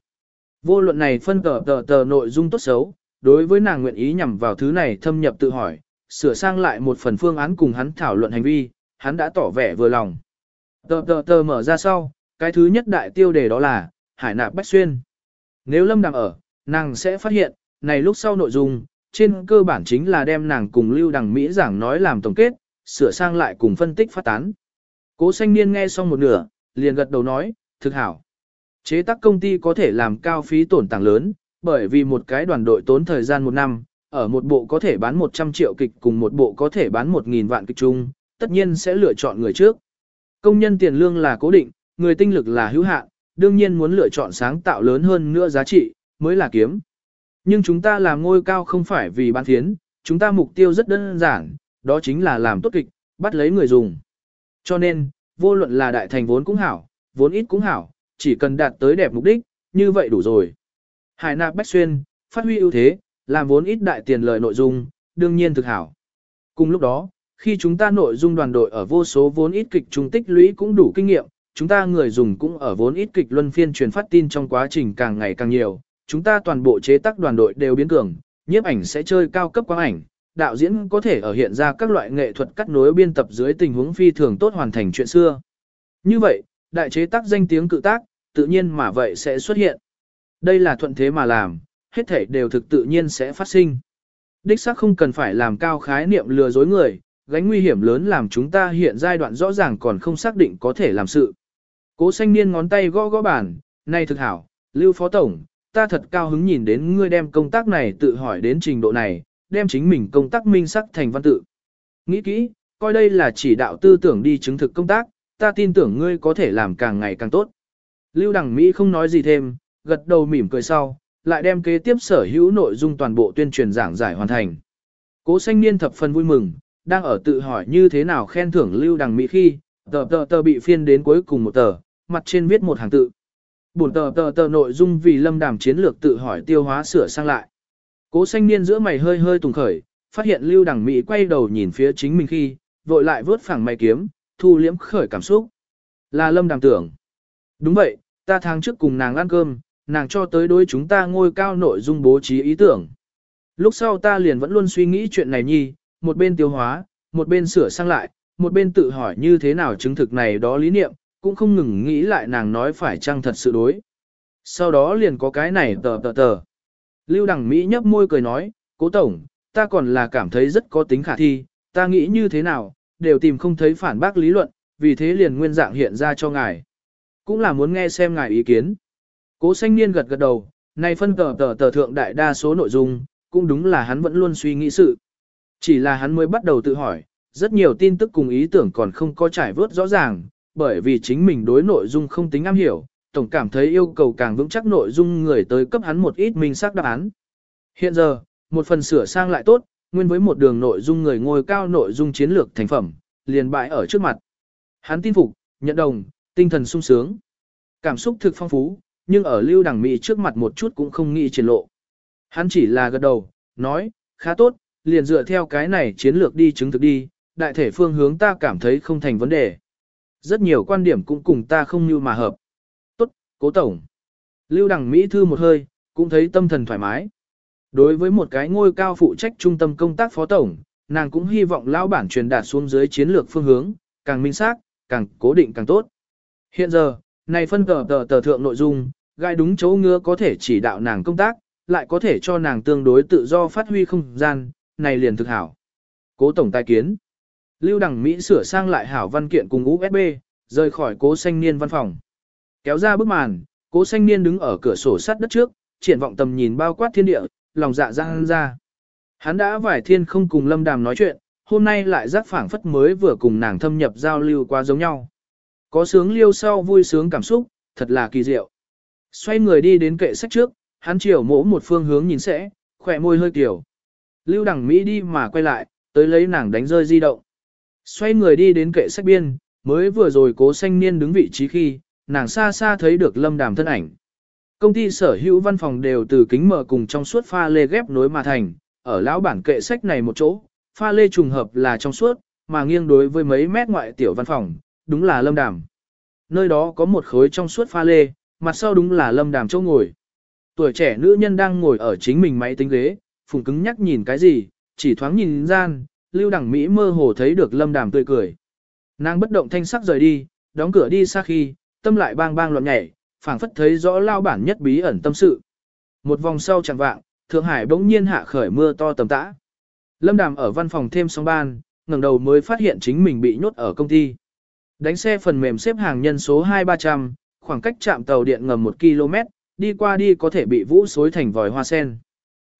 Vô luận này phân tờ tờ tờ nội dung tốt xấu, đối với nàng nguyện ý nhằm vào thứ này thâm nhập tự hỏi, sửa sang lại một phần phương án cùng hắn thảo luận hành vi, hắn đã tỏ vẻ vừa lòng. Tờ tờ tờ mở ra sau, cái thứ nhất đại tiêu đề đó là, hải nạp bách xuyên. Nếu lâm đằng ở, nàng sẽ phát hiện, này lúc sau nội dung, trên cơ bản chính là đem nàng cùng lưu đằng Mỹ giảng nói làm tổng kết, sửa sang lại cùng phân tích phát tán. Cố xanh niên nghe xong một nửa, liền gật đầu nói, thực hảo. Chế tác công ty có thể làm cao phí tổn tàng lớn, bởi vì một cái đoàn đội tốn thời gian một năm, ở một bộ có thể bán 100 triệu kịch cùng một bộ có thể bán 1.000 vạn kịch chung, tất nhiên sẽ lựa chọn người trước. Công nhân tiền lương là cố định, người tinh lực là hữu hạn, đương nhiên muốn lựa chọn sáng tạo lớn hơn nữa giá trị, mới là kiếm. Nhưng chúng ta làm ngôi cao không phải vì bán thiến, chúng ta mục tiêu rất đơn giản, đó chính là làm tốt kịch, bắt lấy người dùng. Cho nên, vô luận là đại thành vốn cũng hảo, vốn ít cũng hảo, chỉ cần đạt tới đẹp mục đích, như vậy đủ rồi. Hải nạp bách xuyên, phát huy ưu thế, làm vốn ít đại tiền lời nội dung, đương nhiên thực hảo. Cùng lúc đó, khi chúng ta nội dung đoàn đội ở vô số vốn ít kịch trung tích lũy cũng đủ kinh nghiệm, chúng ta người dùng cũng ở vốn ít kịch luân phiên truyền phát tin trong quá trình càng ngày càng nhiều, chúng ta toàn bộ chế tác đoàn đội đều biến cường, nhiếp ảnh sẽ chơi cao cấp quang ảnh, đạo diễn có thể ở hiện ra các loại nghệ thuật cắt nối biên tập dưới tình huống phi thường tốt hoàn thành chuyện xưa. Như vậy, đại chế tác danh tiếng cự tác, tự nhiên mà vậy sẽ xuất hiện. Đây là thuận thế mà làm, hết thể đều thực tự nhiên sẽ phát sinh. Đích xác không cần phải làm cao khái niệm lừa dối người, gánh nguy hiểm lớn làm chúng ta hiện giai đoạn rõ ràng còn không xác định có thể làm sự. Cố xanh niên ngón tay gõ gõ bàn, này thực hảo, Lưu Phó Tổng, ta thật cao hứng nhìn đến ngươi đem công tác này tự hỏi đến trình độ này, đem chính mình công tác minh sắc thành văn tự. Nghĩ kỹ, coi đây là chỉ đạo tư tưởng đi chứng thực công tác, ta tin tưởng ngươi có thể làm càng ngày càng tốt. Lưu Đằng Mỹ không nói gì thêm, gật đầu mỉm cười sau, lại đem kế tiếp sở hữu nội dung toàn bộ tuyên truyền giảng giải hoàn thành. Cố xanh niên thập phần vui mừng, đang ở tự hỏi như thế nào khen thưởng Lưu Đằng Mỹ khi, tờ tờ tờ bị phiên đến cuối cùng một tờ, mặt trên viết một hàng tự. Bổn tờ tờ tờ nội dung vì lâm đàm chiến lược tự hỏi tiêu hóa sửa sang lại. Cố xanh niên giữa mày hơi hơi tùng khởi, phát hiện Lưu Đằng Mỹ quay đầu nhìn phía chính mình khi, vội lại vớt phẳng mày kiếm, thu liễm khởi cảm xúc. Là lâm đàm tưởng. Đúng vậy, ta tháng trước cùng nàng ăn cơm, nàng cho tới đối chúng ta ngôi cao nội dung bố trí ý tưởng. Lúc sau ta liền vẫn luôn suy nghĩ chuyện này nhi, một bên tiêu hóa, một bên sửa sang lại, một bên tự hỏi như thế nào chứng thực này đó lý niệm, cũng không ngừng nghĩ lại nàng nói phải chăng thật sự đối. Sau đó liền có cái này tờ tờ tờ. Lưu Đằng Mỹ nhấp môi cười nói, cố tổng, ta còn là cảm thấy rất có tính khả thi, ta nghĩ như thế nào, đều tìm không thấy phản bác lý luận, vì thế liền nguyên dạng hiện ra cho ngài. Cũng là muốn nghe xem ngài ý kiến. Cố xanh niên gật gật đầu, này phân tờ tờ tờ thượng đại đa số nội dung, cũng đúng là hắn vẫn luôn suy nghĩ sự. Chỉ là hắn mới bắt đầu tự hỏi, rất nhiều tin tức cùng ý tưởng còn không có trải vớt rõ ràng, bởi vì chính mình đối nội dung không tính am hiểu, tổng cảm thấy yêu cầu càng vững chắc nội dung người tới cấp hắn một ít minh xác đáp án. Hiện giờ, một phần sửa sang lại tốt, nguyên với một đường nội dung người ngồi cao nội dung chiến lược thành phẩm, liền bại ở trước mặt. Hắn tin phục, nhận đồng, tinh thần sung sướng. Cảm xúc thực phong phú, nhưng ở lưu đẳng mỹ trước mặt một chút cũng không nghĩ triển lộ. Hắn chỉ là gật đầu, nói, khá tốt, liền dựa theo cái này chiến lược đi chứng thực đi, đại thể phương hướng ta cảm thấy không thành vấn đề. Rất nhiều quan điểm cũng cùng ta không như mà hợp. Tốt, cố tổng. Lưu đẳng Mỹ thư một hơi, cũng thấy tâm thần thoải mái. Đối với một cái ngôi cao phụ trách trung tâm công tác phó tổng, nàng cũng hy vọng lão bản truyền đạt xuống dưới chiến lược phương hướng, càng minh xác, càng cố định càng tốt. Hiện giờ, này phân tờ tờ tờ thượng nội dung, gai đúng chỗ ngứa có thể chỉ đạo nàng công tác, lại có thể cho nàng tương đối tự do phát huy không gian, này liền thực hảo. Cố tổng tài kiến. Lưu Đằng Mỹ sửa sang lại hảo văn kiện cùng USB, rời khỏi cố xanh niên văn phòng. Kéo ra bức màn, cố xanh niên đứng ở cửa sổ sắt đất trước, triển vọng tầm nhìn bao quát thiên địa, lòng dạ răng ra. Hắn đã vải thiên không cùng lâm đàm nói chuyện, hôm nay lại giác phảng phất mới vừa cùng nàng thâm nhập giao lưu qua giống nhau. Có sướng liêu sau vui sướng cảm xúc, thật là kỳ diệu. Xoay người đi đến kệ sách trước, hắn chiều mỗ một phương hướng nhìn sẽ, khỏe môi hơi kiểu. Lưu đẳng Mỹ đi mà quay lại, tới lấy nàng đánh rơi di động. Xoay người đi đến kệ sách biên, mới vừa rồi cố xanh niên đứng vị trí khi, nàng xa xa thấy được lâm đàm thân ảnh. Công ty sở hữu văn phòng đều từ kính mở cùng trong suốt pha lê ghép nối mà thành, ở lão bản kệ sách này một chỗ, pha lê trùng hợp là trong suốt, mà nghiêng đối với mấy mét ngoại tiểu văn phòng, đúng là lâm đàm. Nơi đó có một khối trong suốt pha lê, mặt sau đúng là lâm đàm chỗ ngồi. Tuổi trẻ nữ nhân đang ngồi ở chính mình máy tính ghế, phùng cứng nhắc nhìn cái gì, chỉ thoáng nhìn gian, lưu đẳng Mỹ mơ hồ thấy được lâm đàm tươi cười. Nàng bất động thanh sắc rời đi, đóng cửa đi xa khi, tâm lại bang bang loạn nhảy, phảng phất thấy rõ lao bản nhất bí ẩn tâm sự. Một vòng sau chẳng vạng, Thượng Hải bỗng nhiên hạ khởi mưa to tầm tã. Lâm Đàm ở văn phòng thêm sóng ban, ngẩng đầu mới phát hiện chính mình bị nhốt ở công ty. Đánh xe phần mềm xếp hàng nhân số 2300, khoảng cách trạm tàu điện ngầm 1 km, đi qua đi có thể bị vũ xối thành vòi hoa sen.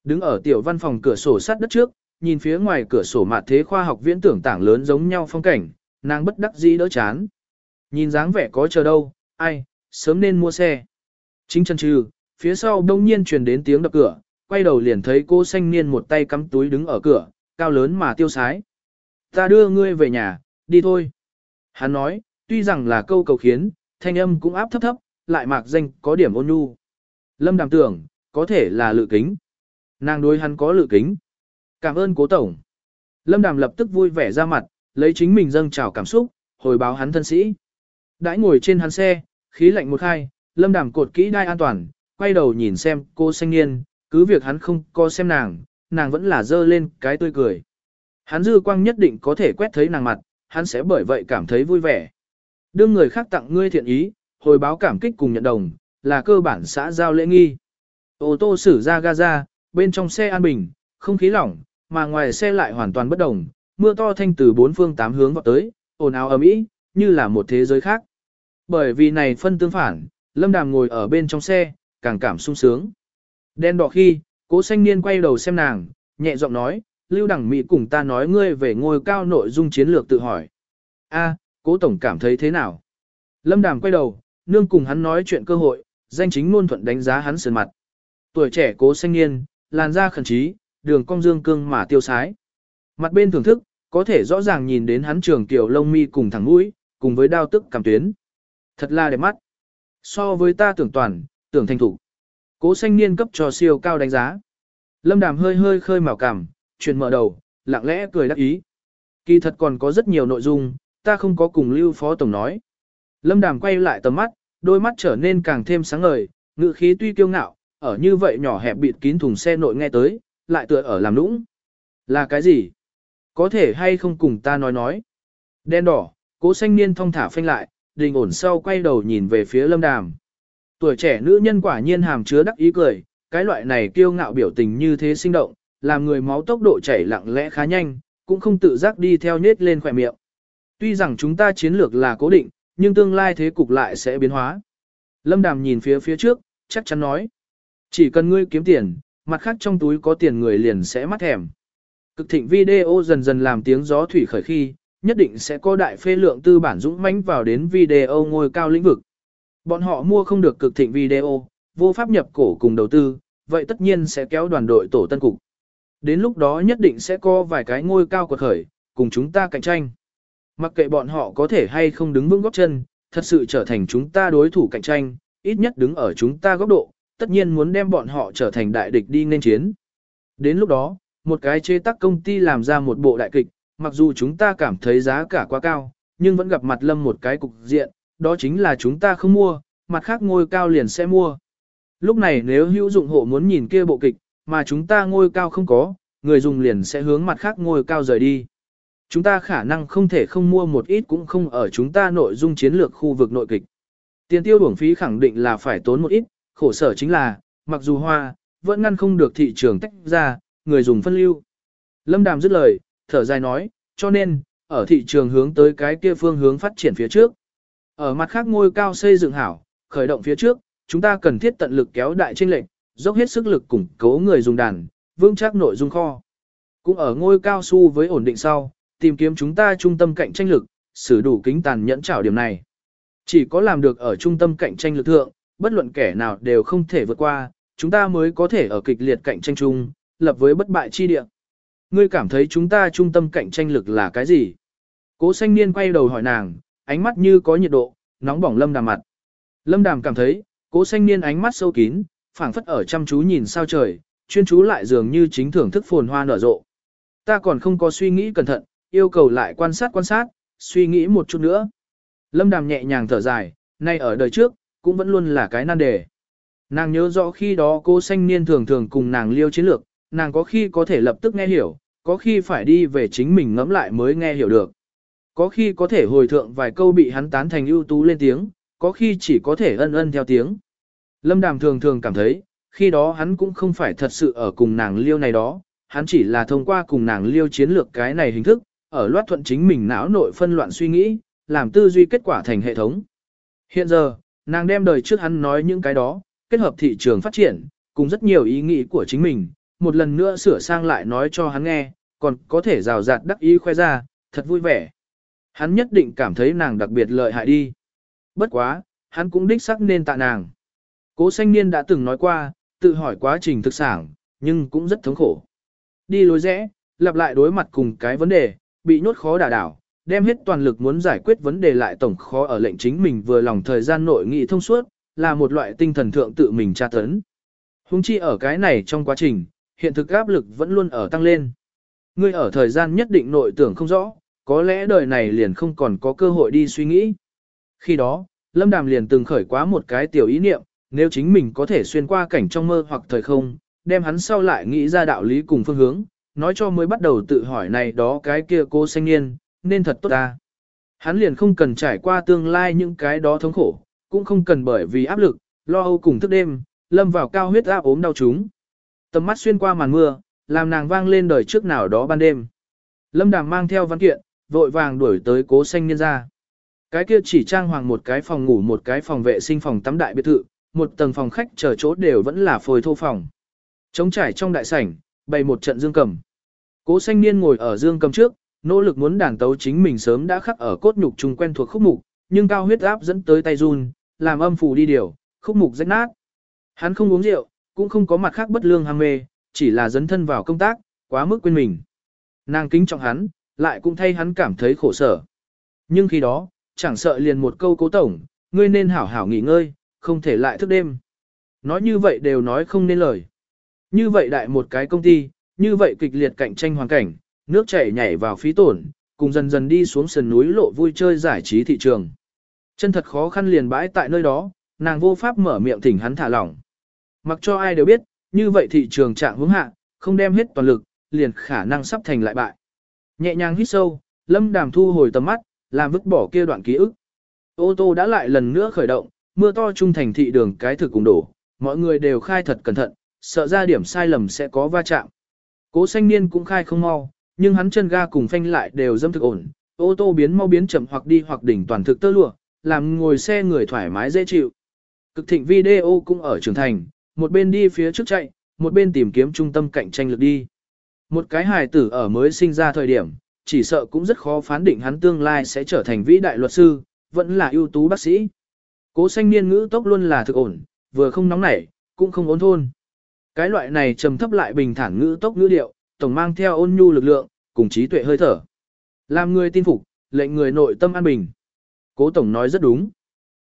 Đứng ở tiểu văn phòng cửa sổ sát đất trước, nhìn phía ngoài cửa sổ mặt thế khoa học viễn tưởng tảng lớn giống nhau phong cảnh, nàng bất đắc dĩ đỡ chán. Nhìn dáng vẻ có chờ đâu, ai, sớm nên mua xe. Chính chân trừ, phía sau đông nhiên truyền đến tiếng đập cửa, quay đầu liền thấy cô xanh niên một tay cắm túi đứng ở cửa, cao lớn mà tiêu sái. Ta đưa ngươi về nhà, đi thôi. Hắn nói, tuy rằng là câu cầu khiến, thanh âm cũng áp thấp thấp, lại mạc danh có điểm ôn nhu. Lâm đàm tưởng, có thể là lự kính. Nàng đối hắn có lự kính. Cảm ơn cố tổng. Lâm đàm lập tức vui vẻ ra mặt, lấy chính mình dâng trào cảm xúc, hồi báo hắn thân sĩ. Đãi ngồi trên hắn xe, khí lạnh một khai, lâm đàm cột kỹ đai an toàn, quay đầu nhìn xem cô xanh niên, cứ việc hắn không có xem nàng, nàng vẫn là dơ lên cái tươi cười. Hắn dư quang nhất định có thể quét thấy nàng mặt, hắn sẽ bởi vậy cảm thấy vui vẻ. Đương người khác tặng ngươi thiện ý, hồi báo cảm kích cùng nhận đồng, là cơ bản xã giao lễ nghi. Ô tô xử ra Gaza, bên trong xe an bình, không khí lỏng, mà ngoài xe lại hoàn toàn bất đồng, mưa to thanh từ bốn phương tám hướng vào tới, ồn ào ầm ĩ, như là một thế giới khác. Bởi vì này phân tương phản, Lâm Đàm ngồi ở bên trong xe, càng cảm sung sướng. Đen đỏ khi, cố xanh niên quay đầu xem nàng, nhẹ giọng nói, Lưu Đẳng Mỹ cùng ta nói ngươi về ngôi cao nội dung chiến lược tự hỏi. A, cố tổng cảm thấy thế nào? Lâm Đàm quay đầu, nương cùng hắn nói chuyện cơ hội, danh chính ngôn thuận đánh giá hắn sườn mặt. Tuổi trẻ cố xanh niên, làn da khẩn trí, đường cong dương cương mà tiêu sái. Mặt bên thưởng thức, có thể rõ ràng nhìn đến hắn trường tiểu lông mi cùng thẳng mũi, cùng với đao tức cảm tuyến. Thật là đẹp mắt. So với ta tưởng toàn, tưởng thành thủ. Cố xanh niên cấp cho siêu cao đánh giá. Lâm đàm hơi hơi khơi màu cảm, chuyển mở đầu, lặng lẽ cười đắc ý. Kỳ thật còn có rất nhiều nội dung, ta không có cùng Lưu Phó Tổng nói. Lâm đàm quay lại tầm mắt, đôi mắt trở nên càng thêm sáng ngời, ngự khí tuy kiêu ngạo, ở như vậy nhỏ hẹp bịt kín thùng xe nội nghe tới, lại tựa ở làm lũng Là cái gì? Có thể hay không cùng ta nói nói? Đen đỏ, cố xanh niên thong thả phanh lại, đình ổn sau quay đầu nhìn về phía lâm đàm. Tuổi trẻ nữ nhân quả nhiên hàm chứa đắc ý cười, cái loại này kiêu ngạo biểu tình như thế sinh động, làm người máu tốc độ chảy lặng lẽ khá nhanh, cũng không tự giác đi theo nết lên khỏe miệng. Tuy rằng chúng ta chiến lược là cố định, nhưng tương lai thế cục lại sẽ biến hóa. Lâm Đàm nhìn phía phía trước, chắc chắn nói. Chỉ cần ngươi kiếm tiền, mặt khác trong túi có tiền người liền sẽ mắt thèm. Cực thịnh video dần dần làm tiếng gió thủy khởi khi, nhất định sẽ có đại phê lượng tư bản dũng mãnh vào đến video ngôi cao lĩnh vực. Bọn họ mua không được cực thịnh video, vô pháp nhập cổ cùng đầu tư, vậy tất nhiên sẽ kéo đoàn đội tổ tân cục. Đến lúc đó nhất định sẽ có vài cái ngôi cao quật khởi, cùng chúng ta cạnh tranh. Mặc kệ bọn họ có thể hay không đứng vững góc chân, thật sự trở thành chúng ta đối thủ cạnh tranh, ít nhất đứng ở chúng ta góc độ, tất nhiên muốn đem bọn họ trở thành đại địch đi nên chiến. Đến lúc đó, một cái chế tác công ty làm ra một bộ đại kịch, mặc dù chúng ta cảm thấy giá cả quá cao, nhưng vẫn gặp mặt lâm một cái cục diện, đó chính là chúng ta không mua, mặt khác ngôi cao liền sẽ mua. Lúc này nếu hữu dụng hộ muốn nhìn kia bộ kịch, mà chúng ta ngôi cao không có, người dùng liền sẽ hướng mặt khác ngôi cao rời đi. Chúng ta khả năng không thể không mua một ít cũng không ở chúng ta nội dung chiến lược khu vực nội kịch. Tiền tiêu bổng phí khẳng định là phải tốn một ít, khổ sở chính là, mặc dù hoa, vẫn ngăn không được thị trường tách ra, người dùng phân lưu. Lâm Đàm dứt lời, thở dài nói, cho nên, ở thị trường hướng tới cái kia phương hướng phát triển phía trước. Ở mặt khác ngôi cao xây dựng hảo, khởi động phía trước, chúng ta cần thiết tận lực kéo đại chênh lệnh, dốc hết sức lực củng cố người dùng đàn, vững chắc nội dung kho. Cũng ở ngôi cao su với ổn định sau, tìm kiếm chúng ta trung tâm cạnh tranh lực, sử đủ kính tàn nhẫn trảo điểm này. Chỉ có làm được ở trung tâm cạnh tranh lực thượng, bất luận kẻ nào đều không thể vượt qua, chúng ta mới có thể ở kịch liệt cạnh tranh chung, lập với bất bại chi địa. Ngươi cảm thấy chúng ta trung tâm cạnh tranh lực là cái gì? Cố xanh niên quay đầu hỏi nàng, ánh mắt như có nhiệt độ, nóng bỏng lâm đàm mặt. Lâm đàm cảm thấy, cố xanh niên ánh mắt sâu kín, phảng phất ở chăm chú nhìn sao trời, chuyên chú lại dường như chính thưởng thức phồn hoa nở rộ. Ta còn không có suy nghĩ cẩn thận, yêu cầu lại quan sát quan sát, suy nghĩ một chút nữa. Lâm đàm nhẹ nhàng thở dài, nay ở đời trước, cũng vẫn luôn là cái nan đề. Nàng nhớ rõ khi đó cô xanh niên thường thường cùng nàng liêu chiến lược, nàng có khi có thể lập tức nghe hiểu, có khi phải đi về chính mình ngẫm lại mới nghe hiểu được. Có khi có thể hồi thượng vài câu bị hắn tán thành ưu tú lên tiếng, có khi chỉ có thể ân ân theo tiếng. Lâm Đàm thường thường cảm thấy, khi đó hắn cũng không phải thật sự ở cùng nàng liêu này đó, hắn chỉ là thông qua cùng nàng liêu chiến lược cái này hình thức, ở loát thuận chính mình não nội phân loạn suy nghĩ, làm tư duy kết quả thành hệ thống. Hiện giờ, nàng đem đời trước hắn nói những cái đó, kết hợp thị trường phát triển, cùng rất nhiều ý nghĩ của chính mình, một lần nữa sửa sang lại nói cho hắn nghe, còn có thể rào rạt đắc ý khoe ra, thật vui vẻ. Hắn nhất định cảm thấy nàng đặc biệt lợi hại đi. Bất quá, hắn cũng đích sắc nên tạ nàng. Cố sanh niên đã từng nói qua, tự hỏi quá trình thực sản, nhưng cũng rất thống khổ. Đi lối rẽ, lặp lại đối mặt cùng cái vấn đề, bị nhốt khó đả đảo, đem hết toàn lực muốn giải quyết vấn đề lại tổng khó ở lệnh chính mình vừa lòng thời gian nội nghị thông suốt, là một loại tinh thần thượng tự mình tra tấn. Hùng chi ở cái này trong quá trình, hiện thực áp lực vẫn luôn ở tăng lên. Ngươi ở thời gian nhất định nội tưởng không rõ, có lẽ đời này liền không còn có cơ hội đi suy nghĩ. Khi đó, Lâm Đàm liền từng khởi quá một cái tiểu ý niệm, nếu chính mình có thể xuyên qua cảnh trong mơ hoặc thời không, đem hắn sau lại nghĩ ra đạo lý cùng phương hướng, nói cho mới bắt đầu tự hỏi này đó cái kia cô sinh niên, nên thật tốt ta. Hắn liền không cần trải qua tương lai những cái đó thống khổ, cũng không cần bởi vì áp lực, lo âu cùng thức đêm, lâm vào cao huyết áp ốm đau chúng. Tầm mắt xuyên qua màn mưa, làm nàng vang lên đời trước nào đó ban đêm. Lâm Đàm mang theo văn kiện, vội vàng đuổi tới cố xanh niên ra. Cái kia chỉ trang hoàng một cái phòng ngủ một cái phòng vệ sinh phòng tắm đại biệt thự, một tầng phòng khách chờ chỗ đều vẫn là phôi thô phòng. Trống trải trong đại sảnh, bày một trận dương cầm. Cố xanh niên ngồi ở dương cầm trước, nỗ lực muốn đàn tấu chính mình sớm đã khắc ở cốt nhục chung quen thuộc khúc mục, nhưng cao huyết áp dẫn tới tay run, làm âm phủ đi điều, khúc mục rách nát. Hắn không uống rượu, cũng không có mặt khác bất lương ham mê, chỉ là dấn thân vào công tác, quá mức quên mình. Nàng kính trọng hắn, lại cũng thay hắn cảm thấy khổ sở. Nhưng khi đó, chẳng sợ liền một câu cố tổng, ngươi nên hảo hảo nghỉ ngơi, không thể lại thức đêm. Nói như vậy đều nói không nên lời. Như vậy đại một cái công ty, như vậy kịch liệt cạnh tranh hoàn cảnh, nước chảy nhảy vào phí tổn, cùng dần dần đi xuống sườn núi lộ vui chơi giải trí thị trường. Chân thật khó khăn liền bãi tại nơi đó, nàng vô pháp mở miệng thỉnh hắn thả lỏng. Mặc cho ai đều biết, như vậy thị trường trạng hướng hạ, không đem hết toàn lực, liền khả năng sắp thành lại bại. Nhẹ nhàng hít sâu, lâm đàm thu hồi tầm mắt, làm vứt bỏ kia đoạn ký ức. Ô tô đã lại lần nữa khởi động, mưa to trung thành thị đường cái thực cùng đổ, mọi người đều khai thật cẩn thận, sợ ra điểm sai lầm sẽ có va chạm. Cố xanh niên cũng khai không mau, nhưng hắn chân ga cùng phanh lại đều dâm thực ổn, ô tô biến mau biến chậm hoặc đi hoặc đỉnh toàn thực tơ lụa, làm ngồi xe người thoải mái dễ chịu. Cực thịnh video cũng ở trưởng thành, một bên đi phía trước chạy, một bên tìm kiếm trung tâm cạnh tranh lực đi. Một cái hài tử ở mới sinh ra thời điểm, chỉ sợ cũng rất khó phán định hắn tương lai sẽ trở thành vĩ đại luật sư, vẫn là ưu tú bác sĩ. Cố xanh niên ngữ tốc luôn là thực ổn, vừa không nóng nảy, cũng không ổn thôn. Cái loại này trầm thấp lại bình thản ngữ tốc ngữ điệu, tổng mang theo ôn nhu lực lượng, cùng trí tuệ hơi thở. Làm người tin phục, lệnh người nội tâm an bình. Cố tổng nói rất đúng.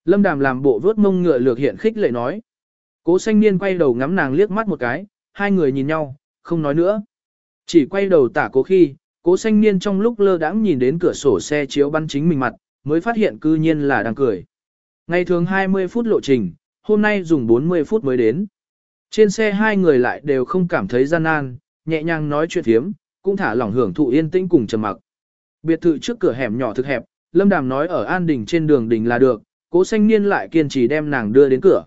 Lâm Đàm làm bộ vớt mông ngựa lược hiện khích lệ nói. Cố xanh niên quay đầu ngắm nàng liếc mắt một cái, hai người nhìn nhau, không nói nữa. Chỉ quay đầu tả cố khi, cố xanh niên trong lúc lơ đãng nhìn đến cửa sổ xe chiếu bắn chính mình mặt, mới phát hiện cư nhiên là đang cười. Ngày thường 20 phút lộ trình, hôm nay dùng 40 phút mới đến. Trên xe hai người lại đều không cảm thấy gian nan, nhẹ nhàng nói chuyện thiếm, cũng thả lỏng hưởng thụ yên tĩnh cùng trầm mặc. Biệt thự trước cửa hẻm nhỏ thực hẹp, Lâm Đàm nói ở An Đình trên đường đình là được, cố xanh niên lại kiên trì đem nàng đưa đến cửa.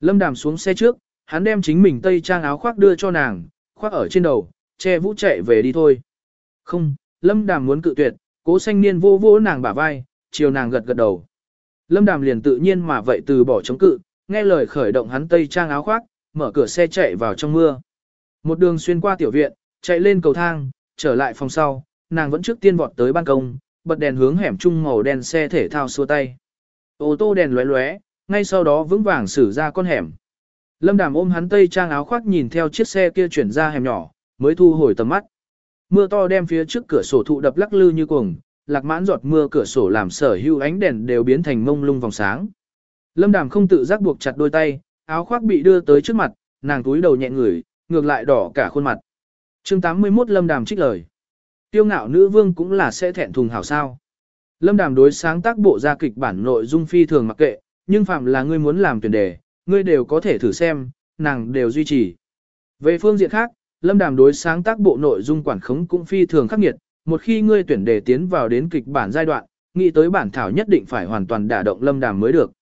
Lâm Đàm xuống xe trước, hắn đem chính mình tây trang áo khoác đưa cho nàng, khoác ở trên đầu, che vũ chạy về đi thôi. Không, Lâm Đàm muốn cự tuyệt, cố xanh niên vô vô nàng bả vai, chiều nàng gật gật đầu. Lâm Đàm liền tự nhiên mà vậy từ bỏ chống cự, nghe lời khởi động hắn tây trang áo khoác, mở cửa xe chạy vào trong mưa. Một đường xuyên qua tiểu viện, chạy lên cầu thang, trở lại phòng sau, nàng vẫn trước tiên vọt tới ban công, bật đèn hướng hẻm chung màu đen xe thể thao xua tay. Ô tô đèn lóe lóe, ngay sau đó vững vàng xử ra con hẻm. Lâm Đàm ôm hắn tây trang áo khoác nhìn theo chiếc xe kia chuyển ra hẻm nhỏ, mới thu hồi tầm mắt. Mưa to đem phía trước cửa sổ thụ đập lắc lư như cuồng, lạc mãn giọt mưa cửa sổ làm sở hữu ánh đèn đều biến thành mông lung vòng sáng. Lâm Đàm không tự giác buộc chặt đôi tay, áo khoác bị đưa tới trước mặt, nàng túi đầu nhẹ ngửi, ngược lại đỏ cả khuôn mặt. Chương 81 Lâm Đàm trích lời. Tiêu ngạo nữ vương cũng là sẽ thẹn thùng hảo sao. Lâm Đàm đối sáng tác bộ ra kịch bản nội dung phi thường mặc kệ, nhưng phạm là ngươi muốn làm tuyển đề, ngươi đều có thể thử xem, nàng đều duy trì. Về phương diện khác, Lâm Đàm đối sáng tác bộ nội dung quản khống cũng phi thường khắc nghiệt, một khi ngươi tuyển đề tiến vào đến kịch bản giai đoạn, nghĩ tới bản thảo nhất định phải hoàn toàn đả động Lâm Đàm mới được.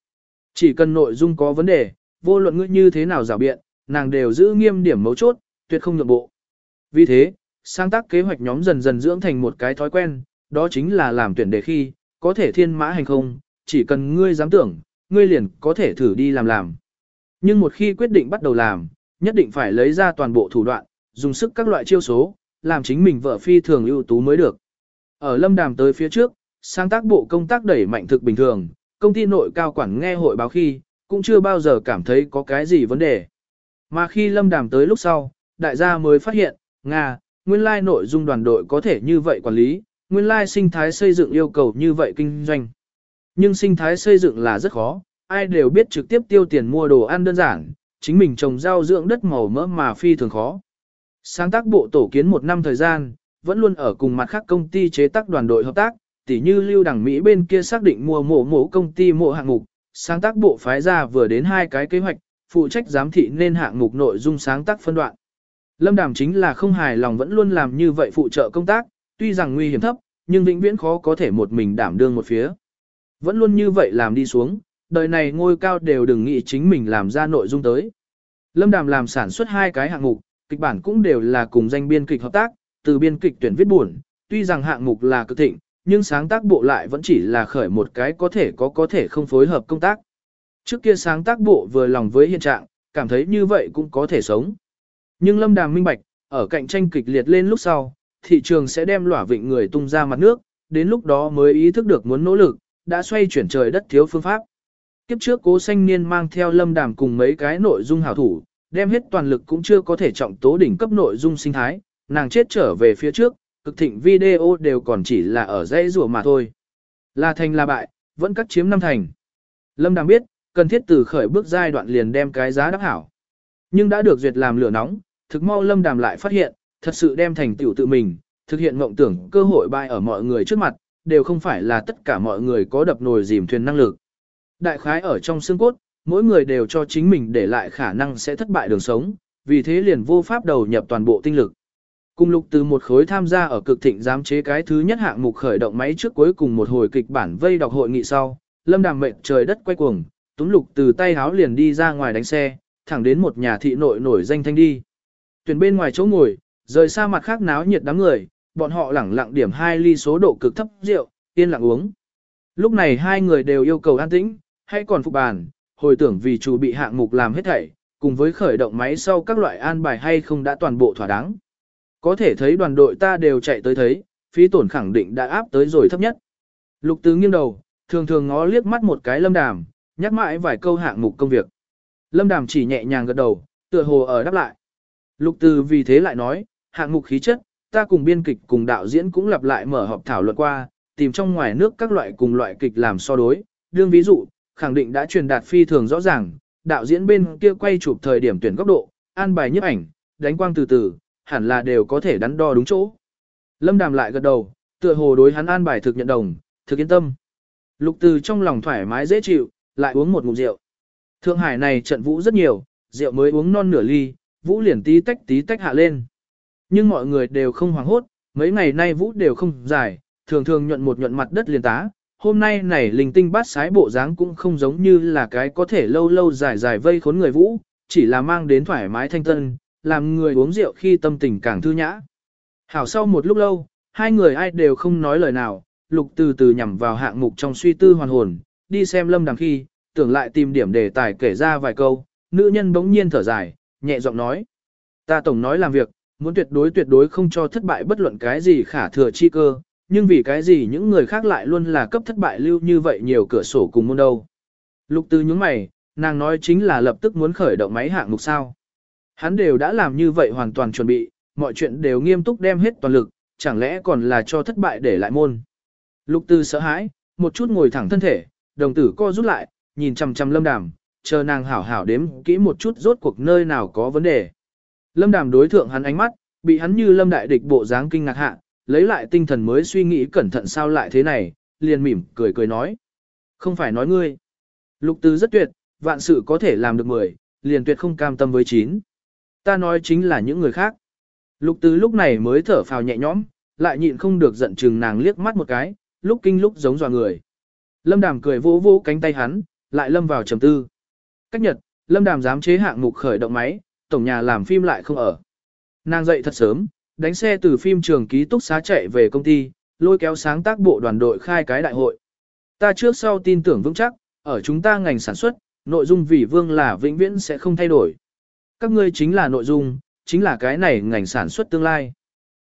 Chỉ cần nội dung có vấn đề, vô luận ngươi như thế nào rào biện, nàng đều giữ nghiêm điểm mấu chốt, tuyệt không nhượng bộ. Vì thế, sáng tác kế hoạch nhóm dần dần dưỡng thành một cái thói quen, đó chính là làm tuyển đề khi, có thể thiên mã hành không, chỉ cần ngươi dám tưởng, ngươi liền có thể thử đi làm làm. Nhưng một khi quyết định bắt đầu làm, nhất định phải lấy ra toàn bộ thủ đoạn, dùng sức các loại chiêu số, làm chính mình vợ phi thường ưu tú mới được. Ở lâm đàm tới phía trước, sáng tác bộ công tác đẩy mạnh thực bình thường, công ty nội cao quản nghe hội báo khi, cũng chưa bao giờ cảm thấy có cái gì vấn đề. Mà khi lâm đàm tới lúc sau, đại gia mới phát hiện, Nga, nguyên lai nội dung đoàn đội có thể như vậy quản lý, nguyên lai sinh thái xây dựng yêu cầu như vậy kinh doanh. Nhưng sinh thái xây dựng là rất khó, ai đều biết trực tiếp tiêu tiền mua đồ ăn đơn giản, chính mình trồng rau dưỡng đất màu mỡ mà phi thường khó. Sáng tác bộ tổ kiến một năm thời gian, vẫn luôn ở cùng mặt khác công ty chế tác đoàn đội hợp tác, tỉ như lưu đẳng Mỹ bên kia xác định mua mổ mổ công ty mộ hạng mục, sáng tác bộ phái ra vừa đến hai cái kế hoạch, phụ trách giám thị nên hạng mục nội dung sáng tác phân đoạn. Lâm Đàm chính là không hài lòng vẫn luôn làm như vậy phụ trợ công tác, tuy rằng nguy hiểm thấp, nhưng vĩnh viễn khó có thể một mình đảm đương một phía. Vẫn luôn như vậy làm đi xuống, đời này ngôi cao đều đừng nghĩ chính mình làm ra nội dung tới. Lâm Đàm làm sản xuất hai cái hạng mục, kịch bản cũng đều là cùng danh biên kịch hợp tác, từ biên kịch tuyển viết buồn, tuy rằng hạng mục là cực thịnh, nhưng sáng tác bộ lại vẫn chỉ là khởi một cái có thể có có thể không phối hợp công tác. Trước kia sáng tác bộ vừa lòng với hiện trạng, cảm thấy như vậy cũng có thể sống. Nhưng Lâm Đàm minh bạch, ở cạnh tranh kịch liệt lên lúc sau, thị trường sẽ đem lỏa vịnh người tung ra mặt nước, đến lúc đó mới ý thức được muốn nỗ lực, đã xoay chuyển trời đất thiếu phương pháp. Kiếp trước cố xanh niên mang theo Lâm Đàm cùng mấy cái nội dung hảo thủ, đem hết toàn lực cũng chưa có thể trọng tố đỉnh cấp nội dung sinh thái, nàng chết trở về phía trước, cực thịnh video đều còn chỉ là ở dãy rùa mà thôi. Là thành là bại, vẫn cắt chiếm năm thành. Lâm Đàm biết, cần thiết từ khởi bước giai đoạn liền đem cái giá đắc hảo. Nhưng đã được duyệt làm lửa nóng, thực mau Lâm Đàm lại phát hiện, thật sự đem thành tựu tự mình, thực hiện mộng tưởng cơ hội bay ở mọi người trước mặt, đều không phải là tất cả mọi người có đập nồi dìm thuyền năng lực. Đại khái ở trong xương cốt, mỗi người đều cho chính mình để lại khả năng sẽ thất bại đường sống, vì thế liền vô pháp đầu nhập toàn bộ tinh lực. Cùng lục từ một khối tham gia ở cực thịnh giám chế cái thứ nhất hạng mục khởi động máy trước cuối cùng một hồi kịch bản vây đọc hội nghị sau, lâm đàm mệnh trời đất quay cuồng, túm lục từ tay háo liền đi ra ngoài đánh xe, thẳng đến một nhà thị nội nổi danh thanh đi. Tuyển bên ngoài chỗ ngồi, rời xa mặt khác náo nhiệt đám người, bọn họ lẳng lặng điểm hai ly số độ cực thấp rượu, yên lặng uống. Lúc này hai người đều yêu cầu an tĩnh, hay còn phục bàn, hồi tưởng vì chủ bị hạng mục làm hết thảy, cùng với khởi động máy sau các loại an bài hay không đã toàn bộ thỏa đáng. Có thể thấy đoàn đội ta đều chạy tới thấy, phí tổn khẳng định đã áp tới rồi thấp nhất. Lục tứ nghiêng đầu, thường thường ngó liếc mắt một cái lâm đàm, nhắc mãi vài câu hạng mục công việc. Lâm đàm chỉ nhẹ nhàng gật đầu, tựa hồ ở đáp lại. Lục từ vì thế lại nói, hạng mục khí chất, ta cùng biên kịch cùng đạo diễn cũng lặp lại mở họp thảo luận qua, tìm trong ngoài nước các loại cùng loại kịch làm so đối. Đương ví dụ, khẳng định đã truyền đạt phi thường rõ ràng, đạo diễn bên kia quay chụp thời điểm tuyển góc độ, an bài nhiếp ảnh, đánh quang từ từ, hẳn là đều có thể đắn đo đúng chỗ. Lâm Đàm lại gật đầu, tựa hồ đối hắn an bài thực nhận đồng, thực yên tâm. Lục từ trong lòng thoải mái dễ chịu, lại uống một ngụm rượu. Thượng Hải này trận vũ rất nhiều, rượu mới uống non nửa ly, vũ liền tí tách tí tách hạ lên. Nhưng mọi người đều không hoảng hốt, mấy ngày nay vũ đều không dài, thường thường nhuận một nhuận mặt đất liền tá. Hôm nay này linh tinh bát sái bộ dáng cũng không giống như là cái có thể lâu lâu dài dài vây khốn người vũ, chỉ là mang đến thoải mái thanh tân, làm người uống rượu khi tâm tình càng thư nhã. Hảo sau một lúc lâu, hai người ai đều không nói lời nào, lục từ từ nhằm vào hạng mục trong suy tư hoàn hồn, đi xem lâm đằng khi, tưởng lại tìm điểm đề tài kể ra vài câu, nữ nhân bỗng nhiên thở dài, nhẹ giọng nói. Ta tổng nói làm việc, muốn tuyệt đối tuyệt đối không cho thất bại bất luận cái gì khả thừa chi cơ, nhưng vì cái gì những người khác lại luôn là cấp thất bại lưu như vậy nhiều cửa sổ cùng môn đâu. Lục Tư những mày, nàng nói chính là lập tức muốn khởi động máy hạng mục sao. Hắn đều đã làm như vậy hoàn toàn chuẩn bị, mọi chuyện đều nghiêm túc đem hết toàn lực, chẳng lẽ còn là cho thất bại để lại môn. Lục Tư sợ hãi, một chút ngồi thẳng thân thể, đồng tử co rút lại, nhìn chằm chằm lâm đàm, chờ nàng hảo hảo đếm kỹ một chút rốt cuộc nơi nào có vấn đề. Lâm đàm đối thượng hắn ánh mắt, bị hắn như lâm đại địch bộ dáng kinh ngạc hạ, lấy lại tinh thần mới suy nghĩ cẩn thận sao lại thế này, liền mỉm cười cười nói. Không phải nói ngươi. Lục tứ rất tuyệt, vạn sự có thể làm được mười, liền tuyệt không cam tâm với chín. Ta nói chính là những người khác. Lục tứ lúc này mới thở phào nhẹ nhõm, lại nhịn không được giận chừng nàng liếc mắt một cái, lúc kinh lúc giống dọa người. Lâm Đàm cười vỗ vỗ cánh tay hắn, lại lâm vào trầm tư. Cách nhật, Lâm Đàm dám chế hạng mục khởi động máy, tổng nhà làm phim lại không ở. Nàng dậy thật sớm, đánh xe từ phim trường ký túc xá chạy về công ty, lôi kéo sáng tác bộ đoàn đội khai cái đại hội. Ta trước sau tin tưởng vững chắc, ở chúng ta ngành sản xuất, nội dung vì vương là vĩnh viễn sẽ không thay đổi. Các ngươi chính là nội dung, chính là cái này ngành sản xuất tương lai.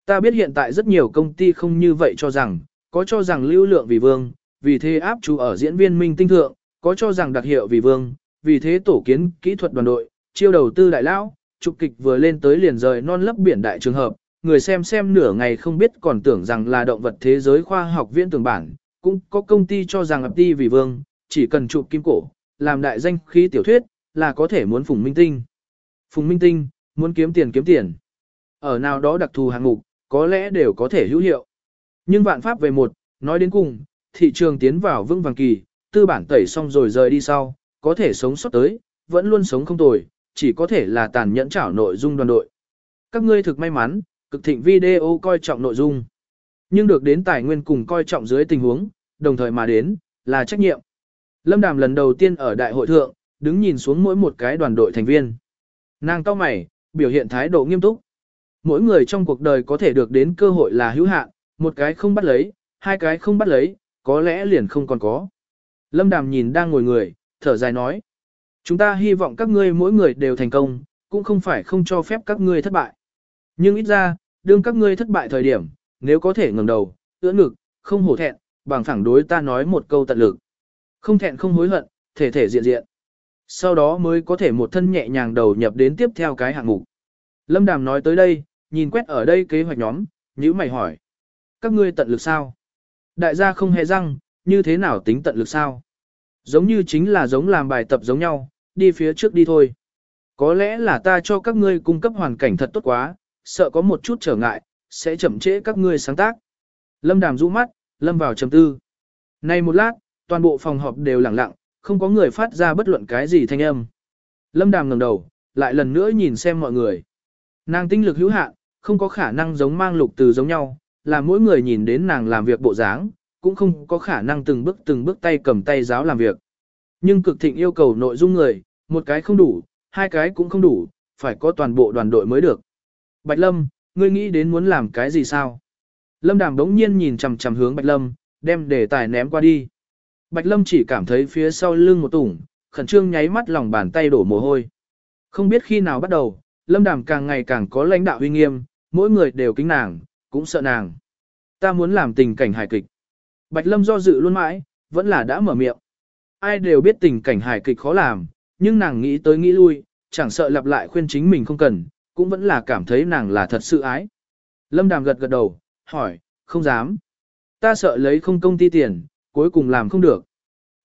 Ta biết hiện tại rất nhiều công ty không như vậy cho rằng, có cho rằng lưu lượng vì vương, vì thế áp chú ở diễn viên minh tinh thượng, có cho rằng đặc hiệu vì vương, vì thế tổ kiến kỹ thuật đoàn đội, chiêu đầu tư đại lão, trục kịch vừa lên tới liền rời non lấp biển đại trường hợp, người xem xem nửa ngày không biết còn tưởng rằng là động vật thế giới khoa học viễn tưởng bản, cũng có công ty cho rằng ập đi vì vương, chỉ cần chụp kim cổ, làm đại danh khí tiểu thuyết, là có thể muốn phùng minh tinh. Phùng minh tinh, muốn kiếm tiền kiếm tiền. Ở nào đó đặc thù hạng mục, có lẽ đều có thể hữu hiệu. Nhưng vạn pháp về một, nói đến cùng, thị trường tiến vào vững vàng kỳ, tư bản tẩy xong rồi rời đi sau, có thể sống sót tới, vẫn luôn sống không tồi, chỉ có thể là tàn nhẫn chảo nội dung đoàn đội. Các ngươi thực may mắn, cực thịnh video coi trọng nội dung. Nhưng được đến tài nguyên cùng coi trọng dưới tình huống, đồng thời mà đến, là trách nhiệm. Lâm Đàm lần đầu tiên ở đại hội thượng, đứng nhìn xuống mỗi một cái đoàn đội thành viên. Nàng cao mày, biểu hiện thái độ nghiêm túc. Mỗi người trong cuộc đời có thể được đến cơ hội là hữu hạn, một cái không bắt lấy, hai cái không bắt lấy, có lẽ liền không còn có. Lâm Đàm nhìn đang ngồi người, thở dài nói. Chúng ta hy vọng các ngươi mỗi người đều thành công, cũng không phải không cho phép các ngươi thất bại. Nhưng ít ra, đương các ngươi thất bại thời điểm, nếu có thể ngẩng đầu, ưỡn ngực, không hổ thẹn, bằng phẳng đối ta nói một câu tận lực. Không thẹn không hối hận, thể thể diện diện. Sau đó mới có thể một thân nhẹ nhàng đầu nhập đến tiếp theo cái hạng mục. Lâm Đàm nói tới đây, nhìn quét ở đây kế hoạch nhóm, nhữ mày hỏi. Các ngươi tận lực sao? Đại gia không hề răng, như thế nào tính tận lực sao? Giống như chính là giống làm bài tập giống nhau, đi phía trước đi thôi. Có lẽ là ta cho các ngươi cung cấp hoàn cảnh thật tốt quá, sợ có một chút trở ngại, sẽ chậm trễ các ngươi sáng tác. Lâm Đàm rũ mắt, lâm vào trầm tư. Này một lát, toàn bộ phòng họp đều lặng lặng, không có người phát ra bất luận cái gì thanh âm. Lâm Đàm ngẩng đầu, lại lần nữa nhìn xem mọi người. Nàng tinh lực hữu hạn, không có khả năng giống mang lục từ giống nhau, là mỗi người nhìn đến nàng làm việc bộ dáng, cũng không có khả năng từng bước từng bước tay cầm tay giáo làm việc. Nhưng cực thịnh yêu cầu nội dung người, một cái không đủ, hai cái cũng không đủ, phải có toàn bộ đoàn đội mới được. Bạch Lâm, ngươi nghĩ đến muốn làm cái gì sao? Lâm Đàm đống nhiên nhìn chằm chằm hướng Bạch Lâm, đem đề tài ném qua đi. Bạch Lâm chỉ cảm thấy phía sau lưng một tủng, khẩn trương nháy mắt lòng bàn tay đổ mồ hôi. Không biết khi nào bắt đầu, Lâm Đàm càng ngày càng có lãnh đạo uy nghiêm, mỗi người đều kính nàng, cũng sợ nàng. Ta muốn làm tình cảnh hài kịch. Bạch Lâm do dự luôn mãi, vẫn là đã mở miệng. Ai đều biết tình cảnh hài kịch khó làm, nhưng nàng nghĩ tới nghĩ lui, chẳng sợ lặp lại khuyên chính mình không cần, cũng vẫn là cảm thấy nàng là thật sự ái. Lâm Đàm gật gật đầu, hỏi, không dám. Ta sợ lấy không công ty tiền, cuối cùng làm không được.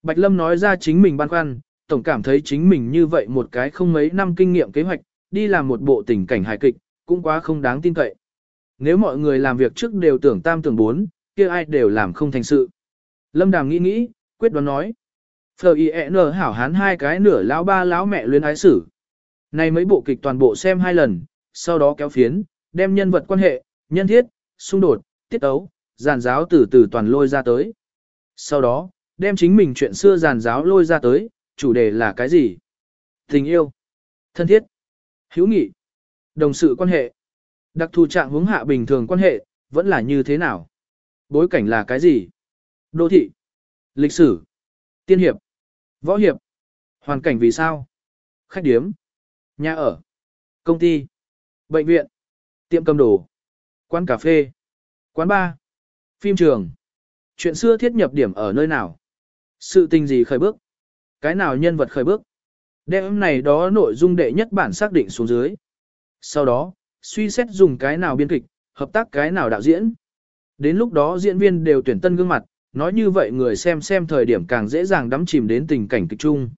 Bạch Lâm nói ra chính mình băn khoăn, tổng cảm thấy chính mình như vậy một cái không mấy năm kinh nghiệm kế hoạch, đi làm một bộ tình cảnh hài kịch, cũng quá không đáng tin cậy. Nếu mọi người làm việc trước đều tưởng tam tưởng bốn, kia ai đều làm không thành sự. Lâm Đàm nghĩ nghĩ, quyết đoán nói. Phờ I.E.N. hảo hán hai cái nửa lão ba lão mẹ luyến ái xử. Này mấy bộ kịch toàn bộ xem hai lần, sau đó kéo phiến, đem nhân vật quan hệ, nhân thiết, xung đột, tiết ấu, giàn giáo từ từ toàn lôi ra tới. Sau đó, đem chính mình chuyện xưa giàn giáo lôi ra tới, chủ đề là cái gì? Tình yêu, thân thiết, hữu nghị, đồng sự quan hệ, đặc thù trạng hướng hạ bình thường quan hệ, vẫn là như thế nào? Bối cảnh là cái gì? Đô thị, lịch sử, tiên hiệp, võ hiệp, hoàn cảnh vì sao? Khách điếm, nhà ở, công ty, bệnh viện, tiệm cầm đồ, quán cà phê, quán bar, phim trường. Chuyện xưa thiết nhập điểm ở nơi nào? Sự tình gì khởi bước? Cái nào nhân vật khởi bước? Đem này đó nội dung đệ nhất bản xác định xuống dưới. Sau đó, suy xét dùng cái nào biên kịch, hợp tác cái nào đạo diễn. Đến lúc đó diễn viên đều tuyển tân gương mặt, nói như vậy người xem xem thời điểm càng dễ dàng đắm chìm đến tình cảnh kịch chung.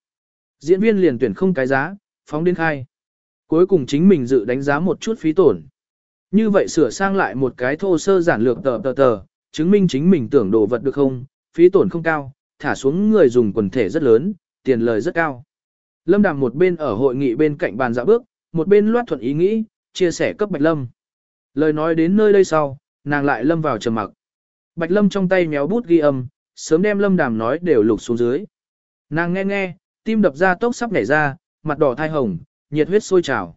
Diễn viên liền tuyển không cái giá, phóng đến khai. Cuối cùng chính mình dự đánh giá một chút phí tổn. Như vậy sửa sang lại một cái thô sơ giản lược tờ tờ tờ, chứng minh chính mình tưởng đồ vật được không, phí tổn không cao, thả xuống người dùng quần thể rất lớn, tiền lời rất cao. Lâm Đàm một bên ở hội nghị bên cạnh bàn dạ bước, một bên loát thuận ý nghĩ, chia sẻ cấp Bạch Lâm. Lời nói đến nơi đây sau, nàng lại lâm vào trầm mặc. Bạch Lâm trong tay méo bút ghi âm, sớm đem Lâm Đàm nói đều lục xuống dưới. Nàng nghe nghe, tim đập ra tốc sắp nhảy ra, mặt đỏ thai hồng, nhiệt huyết sôi trào.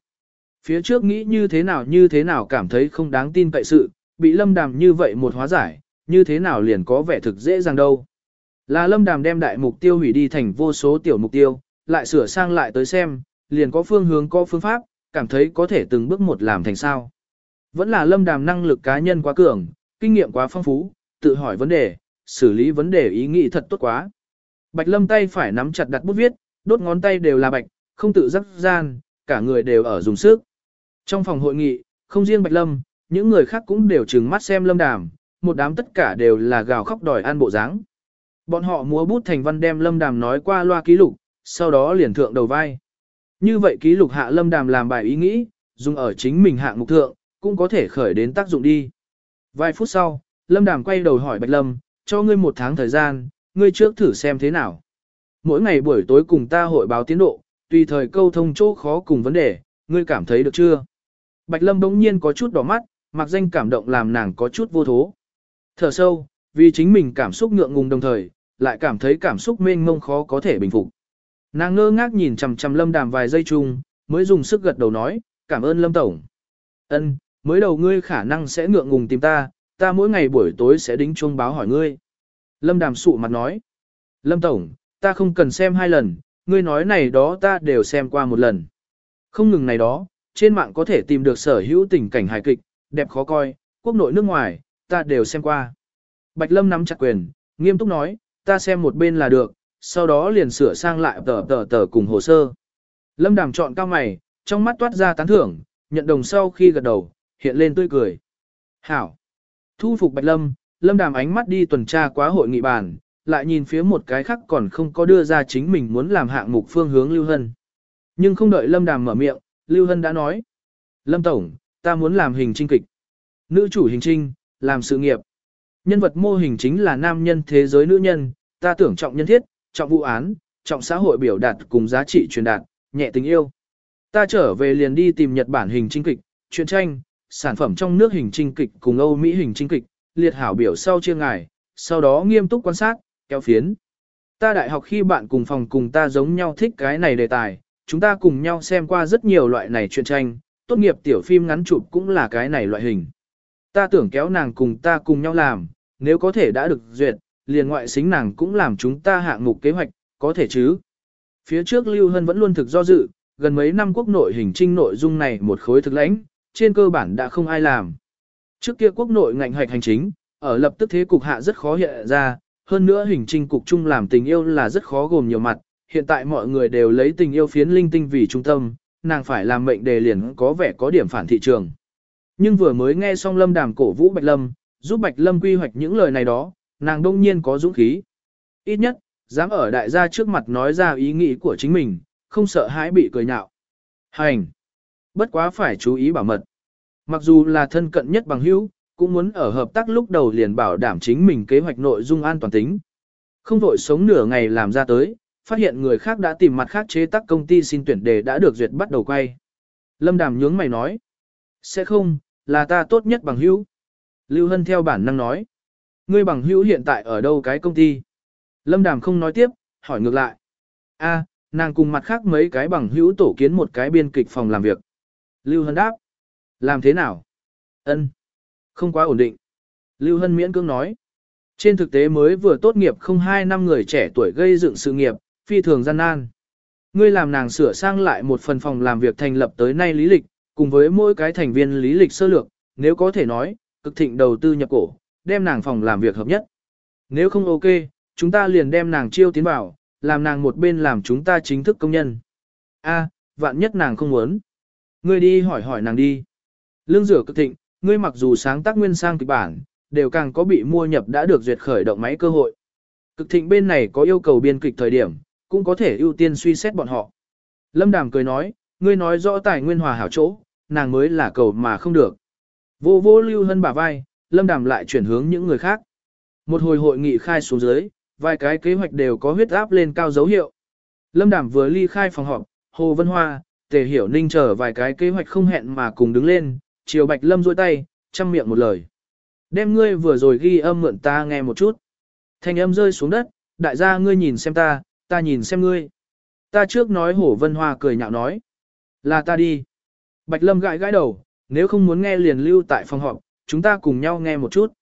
Phía trước nghĩ như thế nào như thế nào cảm thấy không đáng tin cậy sự, bị Lâm Đàm như vậy một hóa giải, như thế nào liền có vẻ thực dễ dàng đâu. Là Lâm Đàm đem đại mục tiêu hủy đi thành vô số tiểu mục tiêu, lại sửa sang lại tới xem, liền có phương hướng có phương pháp, cảm thấy có thể từng bước một làm thành sao. Vẫn là lâm đàm năng lực cá nhân quá cường, kinh nghiệm quá phong phú, tự hỏi vấn đề, xử lý vấn đề ý nghĩ thật tốt quá. Bạch lâm tay phải nắm chặt đặt bút viết, đốt ngón tay đều là bạch, không tự dắt gian, cả người đều ở dùng sức. Trong phòng hội nghị, không riêng bạch lâm, những người khác cũng đều trừng mắt xem lâm đàm, một đám tất cả đều là gào khóc đòi ăn bộ dáng. Bọn họ múa bút thành văn đem lâm đàm nói qua loa ký lục, sau đó liền thượng đầu vai. Như vậy ký lục hạ lâm đàm làm bài ý nghĩ, dùng ở chính mình hạng mục thượng, cũng có thể khởi đến tác dụng đi. Vài phút sau, lâm đàm quay đầu hỏi Bạch Lâm, cho ngươi một tháng thời gian, ngươi trước thử xem thế nào. Mỗi ngày buổi tối cùng ta hội báo tiến độ, tùy thời câu thông chỗ khó cùng vấn đề, ngươi cảm thấy được chưa? Bạch Lâm bỗng nhiên có chút đỏ mắt, mặc danh cảm động làm nàng có chút vô thố. Thở sâu, vì chính mình cảm xúc ngượng ngùng đồng thời, lại cảm thấy cảm xúc mênh mông khó có thể bình phục. Nàng ngơ ngác nhìn chằm chằm Lâm Đàm vài giây chung, mới dùng sức gật đầu nói, cảm ơn Lâm Tổng. Ân, mới đầu ngươi khả năng sẽ ngượng ngùng tìm ta, ta mỗi ngày buổi tối sẽ đính chuông báo hỏi ngươi. Lâm Đàm sụ mặt nói, Lâm Tổng, ta không cần xem hai lần, ngươi nói này đó ta đều xem qua một lần. Không ngừng này đó, trên mạng có thể tìm được sở hữu tình cảnh hài kịch, đẹp khó coi, quốc nội nước ngoài, ta đều xem qua. Bạch Lâm nắm chặt quyền, nghiêm túc nói, ta xem một bên là được, sau đó liền sửa sang lại tờ tờ tờ cùng hồ sơ. Lâm Đàm chọn cao mày, trong mắt toát ra tán thưởng, nhận đồng sau khi gật đầu, hiện lên tươi cười. Hảo! Thu phục Bạch Lâm, Lâm Đàm ánh mắt đi tuần tra quá hội nghị bàn, lại nhìn phía một cái khác còn không có đưa ra chính mình muốn làm hạng mục phương hướng Lưu Hân. Nhưng không đợi Lâm Đàm mở miệng, Lưu Hân đã nói. Lâm Tổng, ta muốn làm hình trinh kịch. Nữ chủ hình trinh, làm sự nghiệp. Nhân vật mô hình chính là nam nhân thế giới nữ nhân, ta tưởng trọng nhân thiết, trọng vụ án, trọng xã hội biểu đạt cùng giá trị truyền đạt, nhẹ tình yêu. Ta trở về liền đi tìm Nhật Bản hình trinh kịch, truyện tranh, sản phẩm trong nước hình trinh kịch cùng Âu Mỹ hình trinh kịch, liệt hảo biểu sau chia ngài, sau đó nghiêm túc quan sát, kéo phiến. Ta đại học khi bạn cùng phòng cùng ta giống nhau thích cái này đề tài, chúng ta cùng nhau xem qua rất nhiều loại này truyện tranh, tốt nghiệp tiểu phim ngắn chụp cũng là cái này loại hình. Ta tưởng kéo nàng cùng ta cùng nhau làm, nếu có thể đã được duyệt, liền ngoại xính nàng cũng làm chúng ta hạng mục kế hoạch, có thể chứ. Phía trước Lưu Hân vẫn luôn thực do dự, gần mấy năm quốc nội hình trinh nội dung này một khối thực lãnh, trên cơ bản đã không ai làm. Trước kia quốc nội ngành hoạch hành chính, ở lập tức thế cục hạ rất khó hiện ra, hơn nữa hình trinh cục chung làm tình yêu là rất khó gồm nhiều mặt, hiện tại mọi người đều lấy tình yêu phiến linh tinh vì trung tâm, nàng phải làm mệnh đề liền có vẻ có điểm phản thị trường. Nhưng vừa mới nghe xong Lâm Đàm cổ vũ Bạch Lâm, giúp Bạch Lâm quy hoạch những lời này đó, nàng đông nhiên có dũng khí. Ít nhất, dám ở đại gia trước mặt nói ra ý nghĩ của chính mình, không sợ hãi bị cười nhạo. Hành! Bất quá phải chú ý bảo mật. Mặc dù là thân cận nhất bằng hữu, cũng muốn ở hợp tác lúc đầu liền bảo đảm chính mình kế hoạch nội dung an toàn tính. Không vội sống nửa ngày làm ra tới, phát hiện người khác đã tìm mặt khác chế tác công ty xin tuyển đề đã được duyệt bắt đầu quay. Lâm Đàm nhướng mày nói. Sẽ không, là ta tốt nhất bằng hữu. Lưu Hân theo bản năng nói. Ngươi bằng hữu hiện tại ở đâu cái công ty? Lâm Đàm không nói tiếp, hỏi ngược lại. A, nàng cùng mặt khác mấy cái bằng hữu tổ kiến một cái biên kịch phòng làm việc. Lưu Hân đáp. Làm thế nào? Ân, Không quá ổn định. Lưu Hân miễn cưỡng nói. Trên thực tế mới vừa tốt nghiệp không hai năm người trẻ tuổi gây dựng sự nghiệp, phi thường gian nan. Ngươi làm nàng sửa sang lại một phần phòng làm việc thành lập tới nay lý lịch, cùng với mỗi cái thành viên lý lịch sơ lược, nếu có thể nói, cực thịnh đầu tư nhập cổ, đem nàng phòng làm việc hợp nhất. Nếu không ok, chúng ta liền đem nàng chiêu tiến vào, làm nàng một bên làm chúng ta chính thức công nhân. A, vạn nhất nàng không muốn. Ngươi đi hỏi hỏi nàng đi. Lương rửa cực thịnh, ngươi mặc dù sáng tác nguyên sang kịch bản, đều càng có bị mua nhập đã được duyệt khởi động máy cơ hội. Cực thịnh bên này có yêu cầu biên kịch thời điểm, cũng có thể ưu tiên suy xét bọn họ. Lâm Đàm cười nói, ngươi nói rõ tài nguyên hòa hảo chỗ, nàng mới là cầu mà không được. Vô vô lưu hân bả vai, Lâm Đàm lại chuyển hướng những người khác. Một hồi hội nghị khai xuống dưới, vài cái kế hoạch đều có huyết áp lên cao dấu hiệu. Lâm Đàm vừa ly khai phòng họp, Hồ Vân Hoa, Tề Hiểu Ninh chờ vài cái kế hoạch không hẹn mà cùng đứng lên, chiều Bạch Lâm dôi tay, chăm miệng một lời. Đem ngươi vừa rồi ghi âm mượn ta nghe một chút. Thanh âm rơi xuống đất, đại gia ngươi nhìn xem ta, ta nhìn xem ngươi. Ta trước nói Hổ Vân Hoa cười nhạo nói. Là ta đi. Bạch Lâm gãi gãi đầu, nếu không muốn nghe liền lưu tại phòng họp, chúng ta cùng nhau nghe một chút.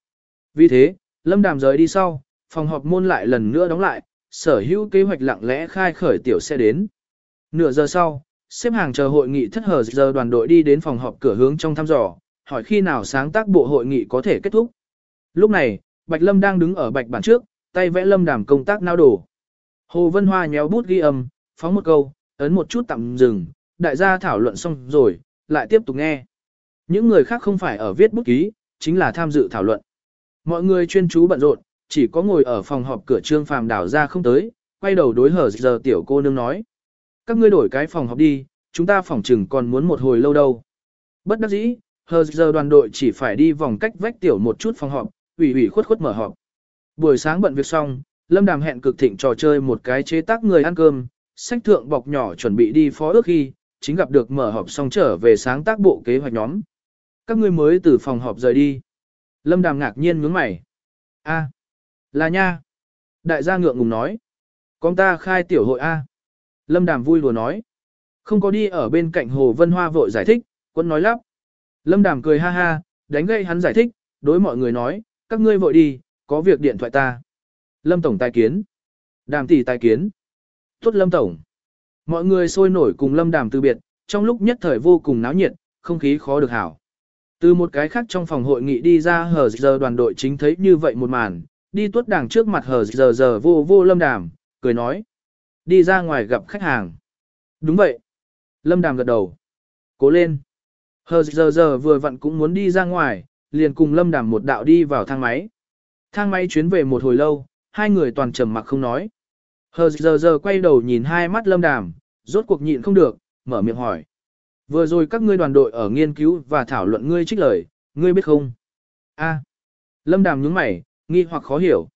Vì thế, Lâm Đàm rời đi sau, phòng họp môn lại lần nữa đóng lại, sở hữu kế hoạch lặng lẽ khai khởi tiểu xe đến. Nửa giờ sau, xếp hàng chờ hội nghị thất hờ giờ đoàn đội đi đến phòng họp cửa hướng trong thăm dò, hỏi khi nào sáng tác bộ hội nghị có thể kết thúc. Lúc này, Bạch Lâm đang đứng ở bạch bản trước, tay vẽ lâm đàm công tác nao đổ. Hồ Vân Hoa nhéo bút ghi âm, phóng một câu, ấn một chút tạm dừng, đại gia thảo luận xong rồi, lại tiếp tục nghe. Những người khác không phải ở viết bút ký, chính là tham dự thảo luận. Mọi người chuyên chú bận rộn, chỉ có ngồi ở phòng họp cửa trương phàm đảo ra không tới, quay đầu đối hở giờ tiểu cô nương nói. Các ngươi đổi cái phòng họp đi, chúng ta phòng chừng còn muốn một hồi lâu đâu. Bất đắc dĩ, hờ giờ đoàn đội chỉ phải đi vòng cách vách tiểu một chút phòng họp, ủy ủy khuất khuất mở họp. Buổi sáng bận việc xong, Lâm Đàm hẹn cực thịnh trò chơi một cái chế tác người ăn cơm, sách thượng bọc nhỏ chuẩn bị đi phó ước khi, chính gặp được mở họp xong trở về sáng tác bộ kế hoạch nhóm. Các ngươi mới từ phòng họp rời đi. Lâm Đàm ngạc nhiên nhướng mày. A, là nha. Đại gia ngượng ngùng nói. Con ta khai tiểu hội A. Lâm Đàm vui lùa nói. Không có đi ở bên cạnh Hồ Vân Hoa vội giải thích, quân nói lắp. Lâm Đàm cười ha ha, đánh gây hắn giải thích, đối mọi người nói, các ngươi vội đi, có việc điện thoại ta. Lâm Tổng tài kiến. Đàm tỷ tài kiến. Tốt Lâm Tổng. Mọi người sôi nổi cùng Lâm Đàm từ biệt, trong lúc nhất thời vô cùng náo nhiệt, không khí khó được hảo. Từ một cái khác trong phòng hội nghị đi ra hờ giờ đoàn đội chính thấy như vậy một màn, đi tuốt đảng trước mặt hờ giờ giờ vô vô Lâm Đàm, cười nói. Đi ra ngoài gặp khách hàng. Đúng vậy. Lâm Đàm gật đầu. Cố lên. Hờ giờ giờ vừa vặn cũng muốn đi ra ngoài, liền cùng Lâm Đàm một đạo đi vào thang máy. Thang máy chuyến về một hồi lâu, hai người toàn trầm mặc không nói. Hờ giờ giờ quay đầu nhìn hai mắt Lâm Đàm, rốt cuộc nhịn không được, mở miệng hỏi. Vừa rồi các ngươi đoàn đội ở nghiên cứu và thảo luận ngươi trích lời, ngươi biết không? A. Lâm Đàm nhướng mày, nghi hoặc khó hiểu.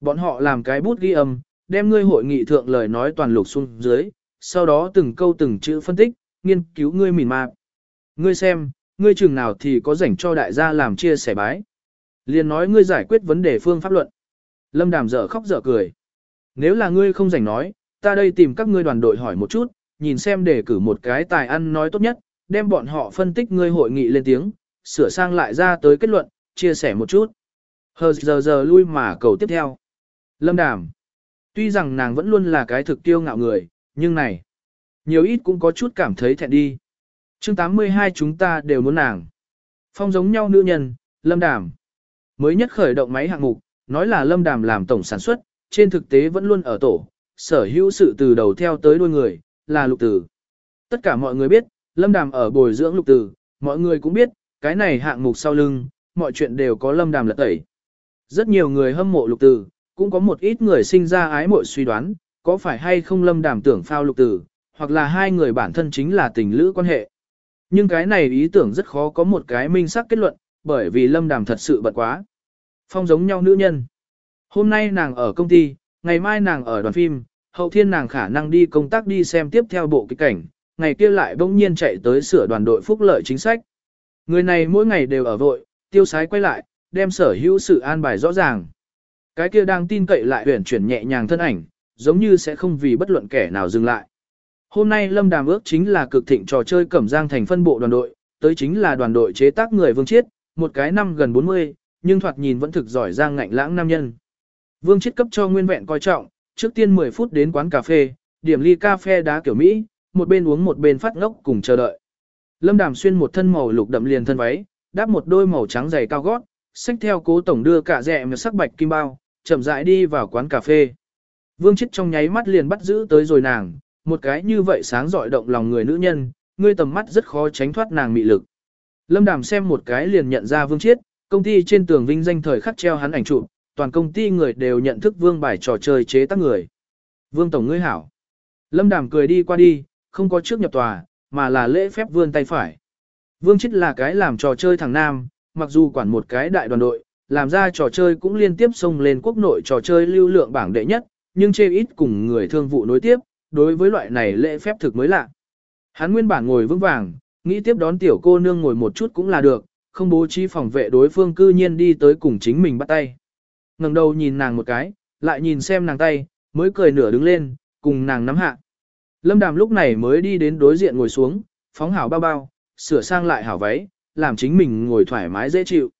Bọn họ làm cái bút ghi âm, đem ngươi hội nghị thượng lời nói toàn lục xuống dưới, sau đó từng câu từng chữ phân tích, nghiên cứu ngươi mỉn mạc. Ngươi xem, ngươi chừng nào thì có rảnh cho đại gia làm chia sẻ bái. Liền nói ngươi giải quyết vấn đề phương pháp luận. Lâm Đàm dở khóc dở cười. Nếu là ngươi không rảnh nói, ta đây tìm các ngươi đoàn đội hỏi một chút, nhìn xem để cử một cái tài ăn nói tốt nhất, đem bọn họ phân tích ngươi hội nghị lên tiếng, sửa sang lại ra tới kết luận, chia sẻ một chút. Hờ giờ giờ lui mà cầu tiếp theo. Lâm Đàm. Tuy rằng nàng vẫn luôn là cái thực tiêu ngạo người, nhưng này, nhiều ít cũng có chút cảm thấy thẹn đi. chương 82 chúng ta đều muốn nàng. Phong giống nhau nữ nhân, Lâm Đàm. Mới nhất khởi động máy hạng mục, nói là Lâm Đàm làm tổng sản xuất, trên thực tế vẫn luôn ở tổ, sở hữu sự từ đầu theo tới đuôi người, là lục tử. Tất cả mọi người biết, Lâm Đàm ở bồi dưỡng lục tử, mọi người cũng biết, cái này hạng mục sau lưng, mọi chuyện đều có Lâm Đàm lật tẩy. Rất nhiều người hâm mộ lục tử, cũng có một ít người sinh ra ái mộ suy đoán, có phải hay không Lâm Đàm tưởng phao lục tử, hoặc là hai người bản thân chính là tình lữ quan hệ. Nhưng cái này ý tưởng rất khó có một cái minh xác kết luận, bởi vì Lâm Đàm thật sự bận quá. Phong giống nhau nữ nhân. Hôm nay nàng ở công ty, ngày mai nàng ở đoàn phim, hậu thiên nàng khả năng đi công tác đi xem tiếp theo bộ kịch cảnh, ngày kia lại bỗng nhiên chạy tới sửa đoàn đội phúc lợi chính sách. Người này mỗi ngày đều ở vội, tiêu sái quay lại, đem sở hữu sự an bài rõ ràng. Cái kia đang tin cậy lại huyền chuyển nhẹ nhàng thân ảnh, giống như sẽ không vì bất luận kẻ nào dừng lại. Hôm nay Lâm Đàm ước chính là cực thịnh trò chơi Cẩm Giang thành phân bộ đoàn đội, tới chính là đoàn đội chế tác người Vương Chiết, một cái năm gần 40, nhưng thoạt nhìn vẫn thực giỏi giang ngạnh lãng nam nhân. Vương Chiết cấp cho nguyên vẹn coi trọng, trước tiên 10 phút đến quán cà phê, điểm ly cà phê đá kiểu Mỹ, một bên uống một bên phát ngốc cùng chờ đợi. Lâm Đàm xuyên một thân màu lục đậm liền thân váy, đáp một đôi màu trắng dày cao gót, xách theo cố tổng đưa cả rẻ mà sắc bạch kim bao, chậm rãi đi vào quán cà phê. Vương chết trong nháy mắt liền bắt giữ tới rồi nàng, một cái như vậy sáng rọi động lòng người nữ nhân, ngươi tầm mắt rất khó tránh thoát nàng mị lực. Lâm Đàm xem một cái liền nhận ra Vương Chiết, công ty trên tường vinh danh thời khắc treo hắn ảnh chụp, toàn công ty người đều nhận thức Vương bài trò chơi chế tác người. Vương tổng ngươi hảo. Lâm Đàm cười đi qua đi, không có trước nhập tòa, mà là lễ phép vươn tay phải. Vương Chiết là cái làm trò chơi thằng nam, mặc dù quản một cái đại đoàn đội, làm ra trò chơi cũng liên tiếp xông lên quốc nội trò chơi lưu lượng bảng đệ nhất, nhưng chê ít cùng người thương vụ nối tiếp, đối với loại này lễ phép thực mới lạ. Hắn nguyên bản ngồi vững vàng, nghĩ tiếp đón tiểu cô nương ngồi một chút cũng là được, không bố trí phòng vệ đối phương cư nhiên đi tới cùng chính mình bắt tay. ngẩng đầu nhìn nàng một cái, lại nhìn xem nàng tay, mới cười nửa đứng lên, cùng nàng nắm hạ. Lâm Đàm lúc này mới đi đến đối diện ngồi xuống, phóng hảo bao bao, sửa sang lại hảo váy, làm chính mình ngồi thoải mái dễ chịu.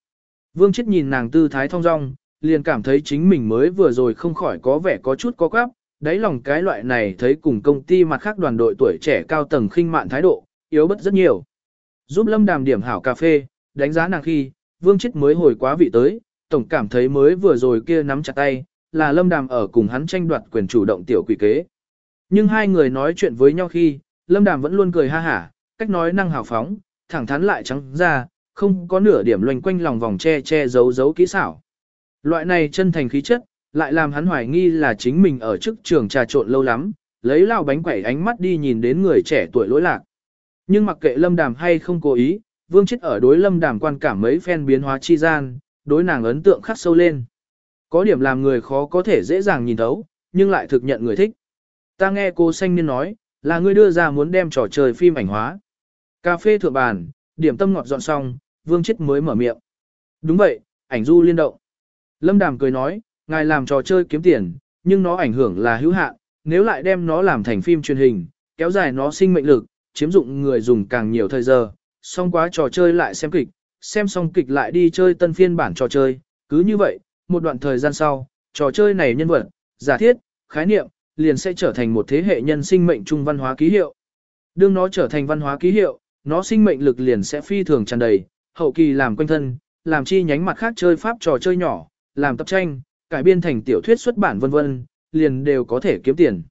Vương chết nhìn nàng tư thái thong dong, liền cảm thấy chính mình mới vừa rồi không khỏi có vẻ có chút có quáp, đáy lòng cái loại này thấy cùng công ty mặt khác đoàn đội tuổi trẻ cao tầng khinh mạn thái độ, yếu bất rất nhiều. Giúp Lâm Đàm điểm hảo cà phê, đánh giá nàng khi, Vương Chết mới hồi quá vị tới, tổng cảm thấy mới vừa rồi kia nắm chặt tay, là Lâm Đàm ở cùng hắn tranh đoạt quyền chủ động tiểu quỷ kế. Nhưng hai người nói chuyện với nhau khi, Lâm Đàm vẫn luôn cười ha hả, cách nói năng hào phóng, thẳng thắn lại trắng ra, không có nửa điểm loanh quanh lòng vòng che che giấu giấu kỹ xảo. Loại này chân thành khí chất, lại làm hắn hoài nghi là chính mình ở trước trường trà trộn lâu lắm, lấy lao bánh quẩy ánh mắt đi nhìn đến người trẻ tuổi lỗi lạc. Nhưng mặc kệ lâm đàm hay không cố ý, vương chết ở đối lâm đàm quan cảm mấy phen biến hóa chi gian, đối nàng ấn tượng khắc sâu lên. Có điểm làm người khó có thể dễ dàng nhìn thấu, nhưng lại thực nhận người thích. Ta nghe cô xanh niên nói, là ngươi đưa ra muốn đem trò chơi phim ảnh hóa. Cà phê thượng bàn, điểm tâm ngọt dọn xong, vương chết mới mở miệng. Đúng vậy, ảnh du liên động. Lâm Đàm cười nói, ngài làm trò chơi kiếm tiền, nhưng nó ảnh hưởng là hữu hạn, nếu lại đem nó làm thành phim truyền hình, kéo dài nó sinh mệnh lực, chiếm dụng người dùng càng nhiều thời giờ, xong quá trò chơi lại xem kịch, xem xong kịch lại đi chơi tân phiên bản trò chơi, cứ như vậy, một đoạn thời gian sau, trò chơi này nhân vật, giả thiết, khái niệm, liền sẽ trở thành một thế hệ nhân sinh mệnh trung văn hóa ký hiệu. Đương nó trở thành văn hóa ký hiệu, nó sinh mệnh lực liền sẽ phi thường tràn đầy, hậu kỳ làm quanh thân, làm chi nhánh mặt khác chơi pháp trò chơi nhỏ, làm tập tranh, cải biên thành tiểu thuyết xuất bản vân vân, liền đều có thể kiếm tiền.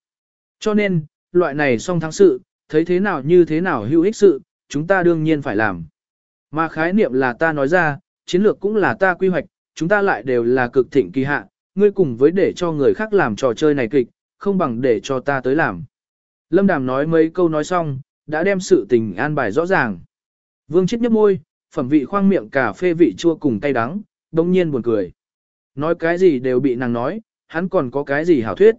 Cho nên, loại này song thắng sự, thấy thế nào như thế nào hữu ích sự, chúng ta đương nhiên phải làm. Mà khái niệm là ta nói ra, chiến lược cũng là ta quy hoạch, chúng ta lại đều là cực thịnh kỳ hạ, ngươi cùng với để cho người khác làm trò chơi này kịch, không bằng để cho ta tới làm. Lâm Đàm nói mấy câu nói xong, đã đem sự tình an bài rõ ràng. Vương chết nhấp môi, phẩm vị khoang miệng cà phê vị chua cùng cay đắng, đông nhiên buồn cười. Nói cái gì đều bị nàng nói, hắn còn có cái gì hảo thuyết.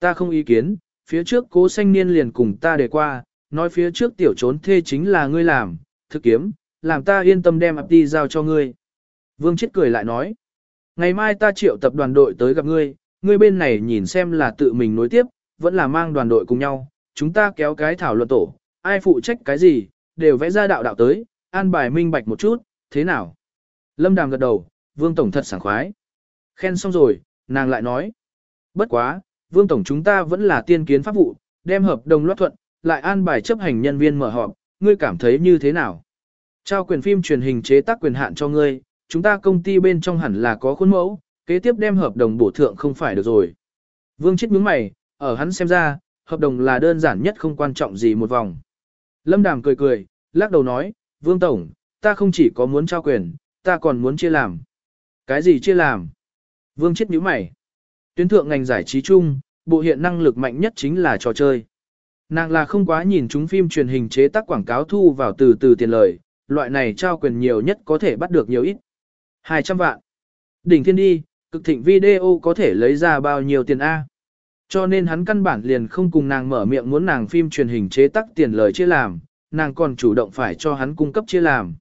Ta không ý kiến, phía trước cố xanh niên liền cùng ta đề qua, nói phía trước tiểu trốn thê chính là ngươi làm, thực kiếm, làm ta yên tâm đem ập đi giao cho ngươi. Vương chết cười lại nói, ngày mai ta triệu tập đoàn đội tới gặp ngươi, ngươi bên này nhìn xem là tự mình nối tiếp, vẫn là mang đoàn đội cùng nhau, chúng ta kéo cái thảo luận tổ, ai phụ trách cái gì, đều vẽ ra đạo đạo tới, an bài minh bạch một chút, thế nào? Lâm Đàm gật đầu, Vương Tổng thật sảng khoái. Khen xong rồi, nàng lại nói. Bất quá, Vương Tổng chúng ta vẫn là tiên kiến pháp vụ, đem hợp đồng loát thuận, lại an bài chấp hành nhân viên mở họp, ngươi cảm thấy như thế nào? Trao quyền phim truyền hình chế tác quyền hạn cho ngươi, chúng ta công ty bên trong hẳn là có khuôn mẫu, kế tiếp đem hợp đồng bổ thượng không phải được rồi. Vương chết nhướng mày, ở hắn xem ra, hợp đồng là đơn giản nhất không quan trọng gì một vòng. Lâm Đàm cười cười, lắc đầu nói, Vương Tổng, ta không chỉ có muốn trao quyền, ta còn muốn chia làm. Cái gì chia làm? Vương chết nhíu mày. Tuyến thượng ngành giải trí chung, bộ hiện năng lực mạnh nhất chính là trò chơi. Nàng là không quá nhìn chúng phim truyền hình chế tác quảng cáo thu vào từ từ tiền lời, loại này trao quyền nhiều nhất có thể bắt được nhiều ít. 200 vạn. Đỉnh thiên đi, cực thịnh video có thể lấy ra bao nhiêu tiền A. Cho nên hắn căn bản liền không cùng nàng mở miệng muốn nàng phim truyền hình chế tác tiền lời chia làm, nàng còn chủ động phải cho hắn cung cấp chia làm.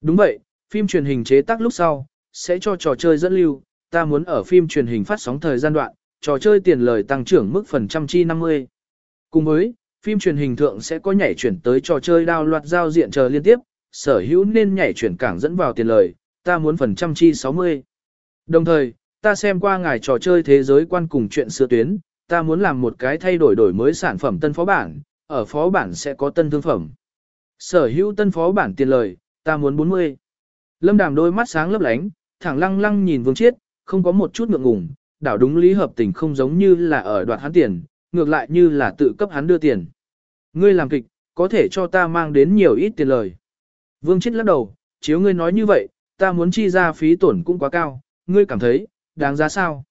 Đúng vậy, phim truyền hình chế tác lúc sau, sẽ cho trò chơi dẫn lưu, ta muốn ở phim truyền hình phát sóng thời gian đoạn, trò chơi tiền lời tăng trưởng mức phần trăm chi 50. Cùng với, phim truyền hình thượng sẽ có nhảy chuyển tới trò chơi đao loạt giao diện chờ liên tiếp, sở hữu nên nhảy chuyển cảng dẫn vào tiền lời, ta muốn phần trăm chi 60. Đồng thời, ta xem qua ngài trò chơi thế giới quan cùng chuyện xưa tuyến, ta muốn làm một cái thay đổi đổi mới sản phẩm tân phó bản, ở phó bản sẽ có tân thương phẩm. Sở hữu tân phó bản tiền lời, ta muốn 40. Lâm đàm đôi mắt sáng lấp lánh, thẳng lăng lăng nhìn vương chiết, không có một chút ngượng ngùng, đảo đúng lý hợp tình không giống như là ở đoạt hắn tiền, ngược lại như là tự cấp hắn đưa tiền. Ngươi làm kịch, có thể cho ta mang đến nhiều ít tiền lời. Vương chết lắc đầu, chiếu ngươi nói như vậy, ta muốn chi ra phí tổn cũng quá cao, ngươi cảm thấy, đáng giá sao?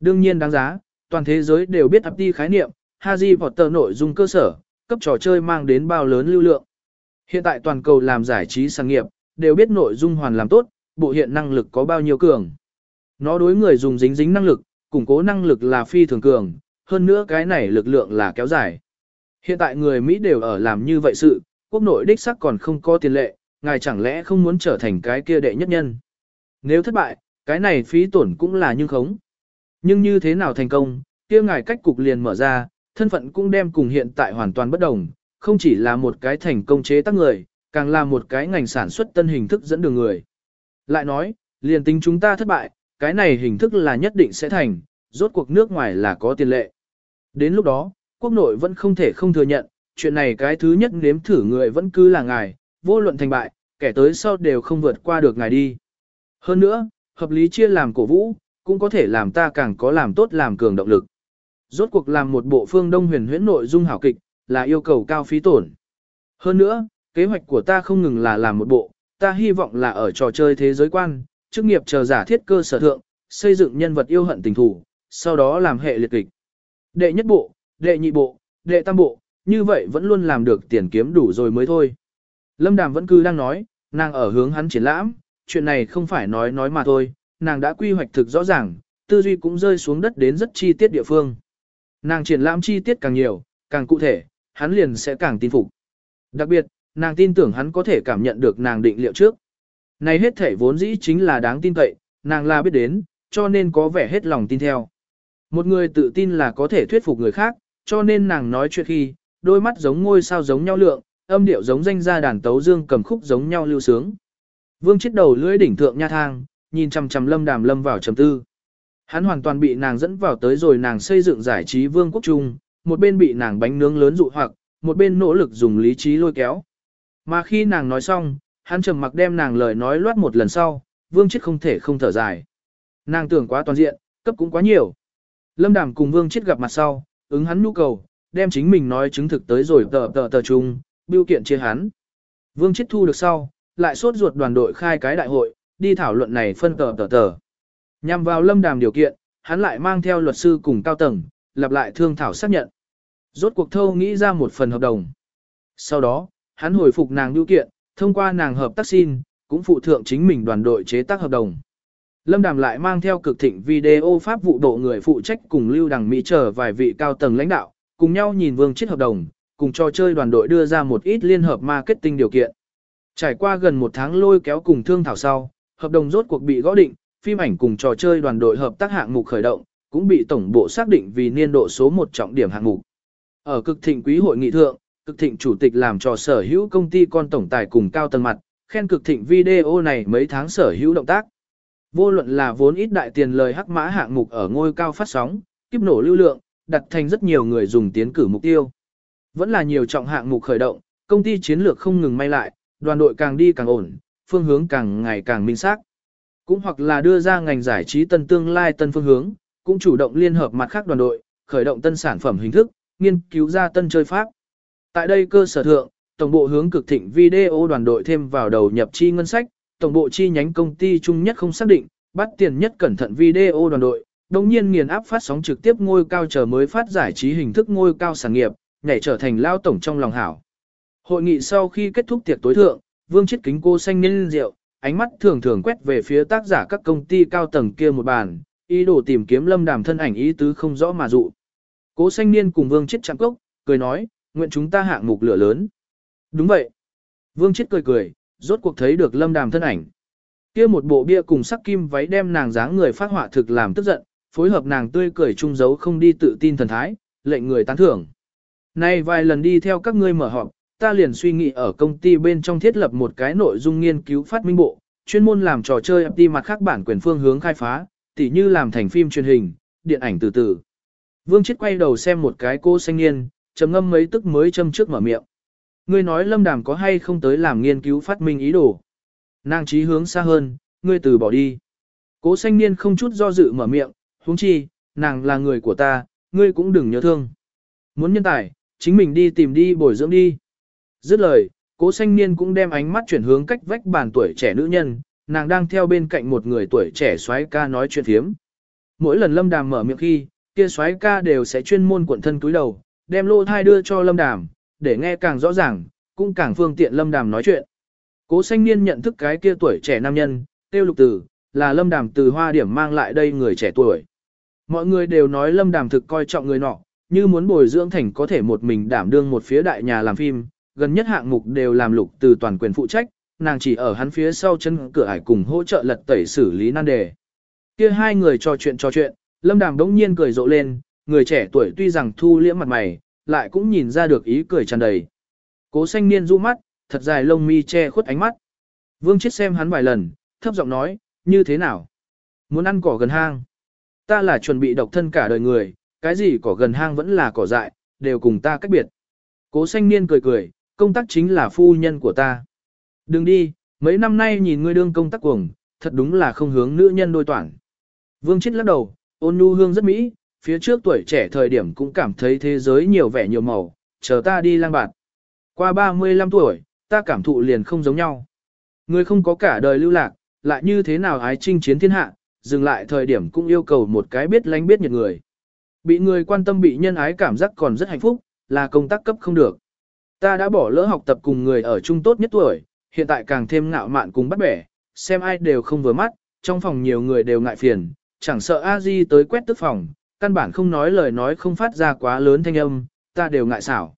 Đương nhiên đáng giá, toàn thế giới đều biết ấp đi khái niệm, Haji Potter nội dung cơ sở, cấp trò chơi mang đến bao lớn lưu lượng. Hiện tại toàn cầu làm giải trí sáng nghiệp, đều biết nội dung hoàn làm tốt, bộ hiện năng lực có bao nhiêu cường. Nó đối người dùng dính dính năng lực, củng cố năng lực là phi thường cường, hơn nữa cái này lực lượng là kéo dài. Hiện tại người Mỹ đều ở làm như vậy sự, quốc nội đích sắc còn không có tiền lệ, ngài chẳng lẽ không muốn trở thành cái kia đệ nhất nhân. Nếu thất bại, cái này phí tổn cũng là nhưng khống. Nhưng như thế nào thành công, kia ngài cách cục liền mở ra, thân phận cũng đem cùng hiện tại hoàn toàn bất đồng, không chỉ là một cái thành công chế tác người, càng là một cái ngành sản xuất tân hình thức dẫn đường người. Lại nói, liền tính chúng ta thất bại, cái này hình thức là nhất định sẽ thành, rốt cuộc nước ngoài là có tiền lệ. Đến lúc đó, quốc nội vẫn không thể không thừa nhận, chuyện này cái thứ nhất nếm thử người vẫn cứ là ngài, vô luận thành bại, kẻ tới sau đều không vượt qua được ngài đi. Hơn nữa, hợp lý chia làm cổ vũ, cũng có thể làm ta càng có làm tốt làm cường động lực. Rốt cuộc làm một bộ phương đông huyền huyễn nội dung hảo kịch, là yêu cầu cao phí tổn. Hơn nữa, kế hoạch của ta không ngừng là làm một bộ, ta hy vọng là ở trò chơi thế giới quan, chức nghiệp chờ giả thiết cơ sở thượng, xây dựng nhân vật yêu hận tình thủ, sau đó làm hệ liệt kịch. Đệ nhất bộ, đệ nhị bộ, đệ tam bộ, như vậy vẫn luôn làm được tiền kiếm đủ rồi mới thôi. Lâm Đàm vẫn cứ đang nói, nàng ở hướng hắn triển lãm, chuyện này không phải nói nói mà thôi, nàng đã quy hoạch thực rõ ràng, tư duy cũng rơi xuống đất đến rất chi tiết địa phương. Nàng triển lãm chi tiết càng nhiều, càng cụ thể, hắn liền sẽ càng tin phục. Đặc biệt, nàng tin tưởng hắn có thể cảm nhận được nàng định liệu trước. Này hết thể vốn dĩ chính là đáng tin cậy, nàng là biết đến, cho nên có vẻ hết lòng tin theo. Một người tự tin là có thể thuyết phục người khác, cho nên nàng nói chuyện khi, đôi mắt giống ngôi sao giống nhau lượng, âm điệu giống danh gia đàn tấu dương cầm khúc giống nhau lưu sướng. Vương chết đầu lưỡi đỉnh thượng nha thang, nhìn chằm chằm lâm đàm lâm vào trầm tư. Hắn hoàn toàn bị nàng dẫn vào tới rồi nàng xây dựng giải trí vương quốc trung, một bên bị nàng bánh nướng lớn dụ hoặc, một bên nỗ lực dùng lý trí lôi kéo. Mà khi nàng nói xong, hắn trầm mặc đem nàng lời nói loát một lần sau, vương chết không thể không thở dài. Nàng tưởng quá toàn diện, cấp cũng quá nhiều. Lâm Đàm cùng vương chết gặp mặt sau, ứng hắn nhu cầu, đem chính mình nói chứng thực tới rồi tờ tờ tờ chung, biêu kiện chia hắn. Vương chết thu được sau, lại sốt ruột đoàn đội khai cái đại hội, đi thảo luận này phân tờ tờ tờ. Nhằm vào lâm đàm điều kiện, hắn lại mang theo luật sư cùng cao tầng, lặp lại thương thảo xác nhận. Rốt cuộc thâu nghĩ ra một phần hợp đồng. Sau đó, hắn hồi phục nàng điều kiện, thông qua nàng hợp tác xin, cũng phụ thượng chính mình đoàn đội chế tác hợp đồng. Lâm Đàm lại mang theo cực thịnh video pháp vụ bộ người phụ trách cùng Lưu Đằng Mỹ chờ vài vị cao tầng lãnh đạo, cùng nhau nhìn vương chiết hợp đồng, cùng cho chơi đoàn đội đưa ra một ít liên hợp marketing điều kiện. Trải qua gần một tháng lôi kéo cùng thương thảo sau, hợp đồng rốt cuộc bị gõ định, phim ảnh cùng trò chơi đoàn đội hợp tác hạng mục khởi động, cũng bị tổng bộ xác định vì niên độ số một trọng điểm hạng mục. Ở cực thịnh quý hội nghị thượng, cực thịnh chủ tịch làm trò sở hữu công ty con tổng tài cùng cao tầng mặt, khen cực thịnh video này mấy tháng sở hữu động tác. Vô luận là vốn ít đại tiền lời hắc mã hạng mục ở ngôi cao phát sóng, kiếp nổ lưu lượng, đặt thành rất nhiều người dùng tiến cử mục tiêu. Vẫn là nhiều trọng hạng mục khởi động, công ty chiến lược không ngừng may lại, đoàn đội càng đi càng ổn, phương hướng càng ngày càng minh xác. Cũng hoặc là đưa ra ngành giải trí tân tương lai tân phương hướng, cũng chủ động liên hợp mặt khác đoàn đội, khởi động tân sản phẩm hình thức, nghiên cứu ra tân chơi pháp. Tại đây cơ sở thượng, tổng bộ hướng cực thịnh video đoàn đội thêm vào đầu nhập chi ngân sách, tổng bộ chi nhánh công ty chung nhất không xác định, bắt tiền nhất cẩn thận video đoàn đội, đồng nhiên nghiền áp phát sóng trực tiếp ngôi cao chờ mới phát giải trí hình thức ngôi cao sản nghiệp, nhảy trở thành lao tổng trong lòng hảo. Hội nghị sau khi kết thúc tiệc tối thượng, Vương Chiết Kính cô xanh nhân rượu, ánh mắt thường thường quét về phía tác giả các công ty cao tầng kia một bàn, ý đồ tìm kiếm lâm đàm thân ảnh ý tứ không rõ mà dụ. Cố xanh niên cùng Vương chết chạm cốc, cười nói, nguyện chúng ta hạng mục lửa lớn. Đúng vậy. Vương chết cười cười, rốt cuộc thấy được lâm đàm thân ảnh. Kia một bộ bia cùng sắc kim váy đem nàng dáng người phát họa thực làm tức giận, phối hợp nàng tươi cười trung giấu không đi tự tin thần thái, lệnh người tán thưởng. Nay vài lần đi theo các ngươi mở họp, ta liền suy nghĩ ở công ty bên trong thiết lập một cái nội dung nghiên cứu phát minh bộ, chuyên môn làm trò chơi đi mặt khác bản quyền phương hướng khai phá, tỉ như làm thành phim truyền hình, điện ảnh từ từ. Vương Chiết quay đầu xem một cái cô xanh niên, trầm ngâm mấy tức mới châm trước mở miệng. Ngươi nói lâm đàm có hay không tới làm nghiên cứu phát minh ý đồ. Nàng trí hướng xa hơn, ngươi từ bỏ đi. Cố xanh niên không chút do dự mở miệng, huống chi, nàng là người của ta, ngươi cũng đừng nhớ thương. Muốn nhân tài, chính mình đi tìm đi bồi dưỡng đi. Dứt lời, cố xanh niên cũng đem ánh mắt chuyển hướng cách vách bàn tuổi trẻ nữ nhân, nàng đang theo bên cạnh một người tuổi trẻ xoái ca nói chuyện thiếm. Mỗi lần lâm đàm mở miệng khi, kia xoái ca đều sẽ chuyên môn cuộn thân túi đầu, đem lô thai đưa cho lâm đàm, để nghe càng rõ ràng, cũng càng phương tiện lâm đàm nói chuyện. Cố xanh niên nhận thức cái kia tuổi trẻ nam nhân, tiêu lục tử, là lâm đàm từ hoa điểm mang lại đây người trẻ tuổi. Mọi người đều nói lâm đàm thực coi trọng người nọ, như muốn bồi dưỡng thành có thể một mình đảm đương một phía đại nhà làm phim, gần nhất hạng mục đều làm lục từ toàn quyền phụ trách, nàng chỉ ở hắn phía sau chân cửa ải cùng hỗ trợ lật tẩy xử lý nan đề. Kia hai người trò chuyện trò chuyện, lâm đàm đống nhiên cười rộ lên, người trẻ tuổi tuy rằng thu liễm mặt mày, lại cũng nhìn ra được ý cười tràn đầy. Cố xanh niên du mắt, thật dài lông mi che khuất ánh mắt. Vương chết xem hắn vài lần, thấp giọng nói, như thế nào? Muốn ăn cỏ gần hang. Ta là chuẩn bị độc thân cả đời người, cái gì cỏ gần hang vẫn là cỏ dại, đều cùng ta cách biệt. Cố xanh niên cười cười, công tác chính là phu nhân của ta. Đừng đi, mấy năm nay nhìn ngươi đương công tác cuồng, thật đúng là không hướng nữ nhân đôi toàn. Vương chết lắc đầu, ôn nhu hương rất mỹ, phía trước tuổi trẻ thời điểm cũng cảm thấy thế giới nhiều vẻ nhiều màu, chờ ta đi lang bạt. Qua 35 tuổi, ta cảm thụ liền không giống nhau. Ngươi không có cả đời lưu lạc, lại như thế nào ái chinh chiến thiên hạ, dừng lại thời điểm cũng yêu cầu một cái biết lánh biết nhiệt người. Bị người quan tâm bị nhân ái cảm giác còn rất hạnh phúc, là công tác cấp không được. Ta đã bỏ lỡ học tập cùng người ở chung tốt nhất tuổi, hiện tại càng thêm ngạo mạn cùng bắt bẻ, xem ai đều không vừa mắt, trong phòng nhiều người đều ngại phiền, chẳng sợ a di tới quét tức phòng, căn bản không nói lời nói không phát ra quá lớn thanh âm, ta đều ngại xảo.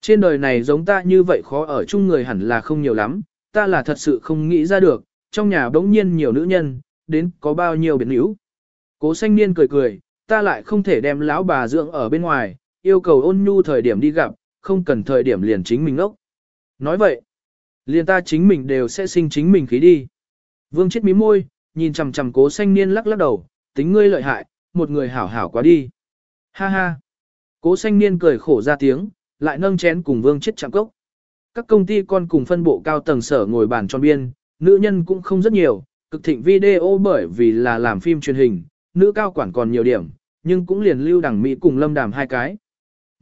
Trên đời này giống ta như vậy khó ở chung người hẳn là không nhiều lắm, ta là thật sự không nghĩ ra được, trong nhà đống nhiên nhiều nữ nhân, đến có bao nhiêu biến yếu. Cố xanh niên cười cười, ta lại không thể đem lão bà dưỡng ở bên ngoài, yêu cầu ôn nhu thời điểm đi gặp, không cần thời điểm liền chính mình ngốc. Nói vậy, liền ta chính mình đều sẽ sinh chính mình khí đi. Vương chết mí môi, nhìn chằm chằm cố xanh niên lắc lắc đầu, tính ngươi lợi hại, một người hảo hảo quá đi. Ha ha. Cố xanh niên cười khổ ra tiếng, lại nâng chén cùng vương chết chạm cốc. Các công ty con cùng phân bộ cao tầng sở ngồi bàn tròn biên, nữ nhân cũng không rất nhiều, cực thịnh video bởi vì là làm phim truyền hình, nữ cao quản còn nhiều điểm, nhưng cũng liền lưu đẳng Mỹ cùng lâm đàm hai cái.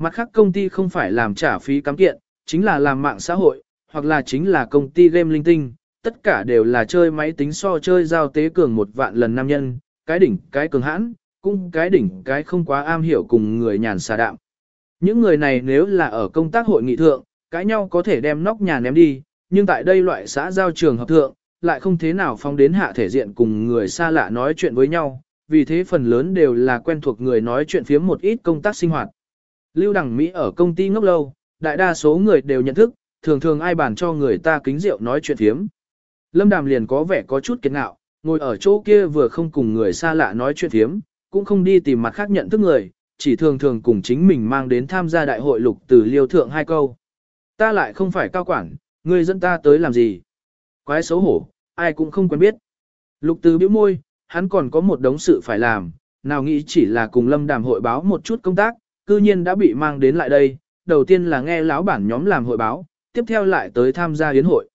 Mặt khác công ty không phải làm trả phí cắm kiện, chính là làm mạng xã hội, hoặc là chính là công ty game linh tinh, tất cả đều là chơi máy tính so chơi giao tế cường một vạn lần nam nhân, cái đỉnh cái cường hãn, cũng cái đỉnh cái không quá am hiểu cùng người nhàn xà đạm. Những người này nếu là ở công tác hội nghị thượng, cãi nhau có thể đem nóc nhà ném đi, nhưng tại đây loại xã giao trường hợp thượng, lại không thế nào phong đến hạ thể diện cùng người xa lạ nói chuyện với nhau, vì thế phần lớn đều là quen thuộc người nói chuyện phiếm một ít công tác sinh hoạt. Lưu Đằng Mỹ ở công ty ngốc lâu, đại đa số người đều nhận thức, thường thường ai bàn cho người ta kính rượu nói chuyện thiếm. Lâm Đàm liền có vẻ có chút kiệt ngạo, ngồi ở chỗ kia vừa không cùng người xa lạ nói chuyện thiếm, cũng không đi tìm mặt khác nhận thức người, chỉ thường thường cùng chính mình mang đến tham gia đại hội lục từ liêu thượng hai câu. Ta lại không phải cao quản, người dẫn ta tới làm gì? Quái xấu hổ, ai cũng không quen biết. Lục từ bĩu môi, hắn còn có một đống sự phải làm, nào nghĩ chỉ là cùng lâm đàm hội báo một chút công tác, cư nhiên đã bị mang đến lại đây, đầu tiên là nghe lão bản nhóm làm hội báo, tiếp theo lại tới tham gia yến hội.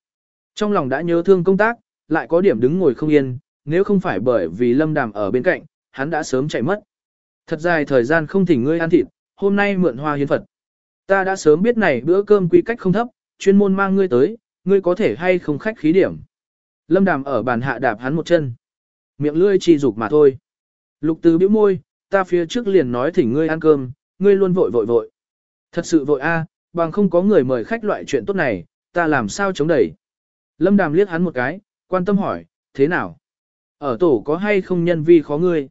Trong lòng đã nhớ thương công tác, lại có điểm đứng ngồi không yên, nếu không phải bởi vì lâm đàm ở bên cạnh, hắn đã sớm chạy mất. Thật dài thời gian không thỉnh ngươi ăn thịt, hôm nay mượn hoa hiến Phật. Ta đã sớm biết này bữa cơm quy cách không thấp, chuyên môn mang ngươi tới, ngươi có thể hay không khách khí điểm. Lâm đàm ở bàn hạ đạp hắn một chân. Miệng lươi chi dục mà thôi. Lục từ bĩu môi, ta phía trước liền nói thỉnh ngươi ăn cơm, ngươi luôn vội vội vội. Thật sự vội a, bằng không có người mời khách loại chuyện tốt này, ta làm sao chống đẩy. Lâm đàm liếc hắn một cái, quan tâm hỏi, thế nào? Ở tổ có hay không nhân vi khó ngươi?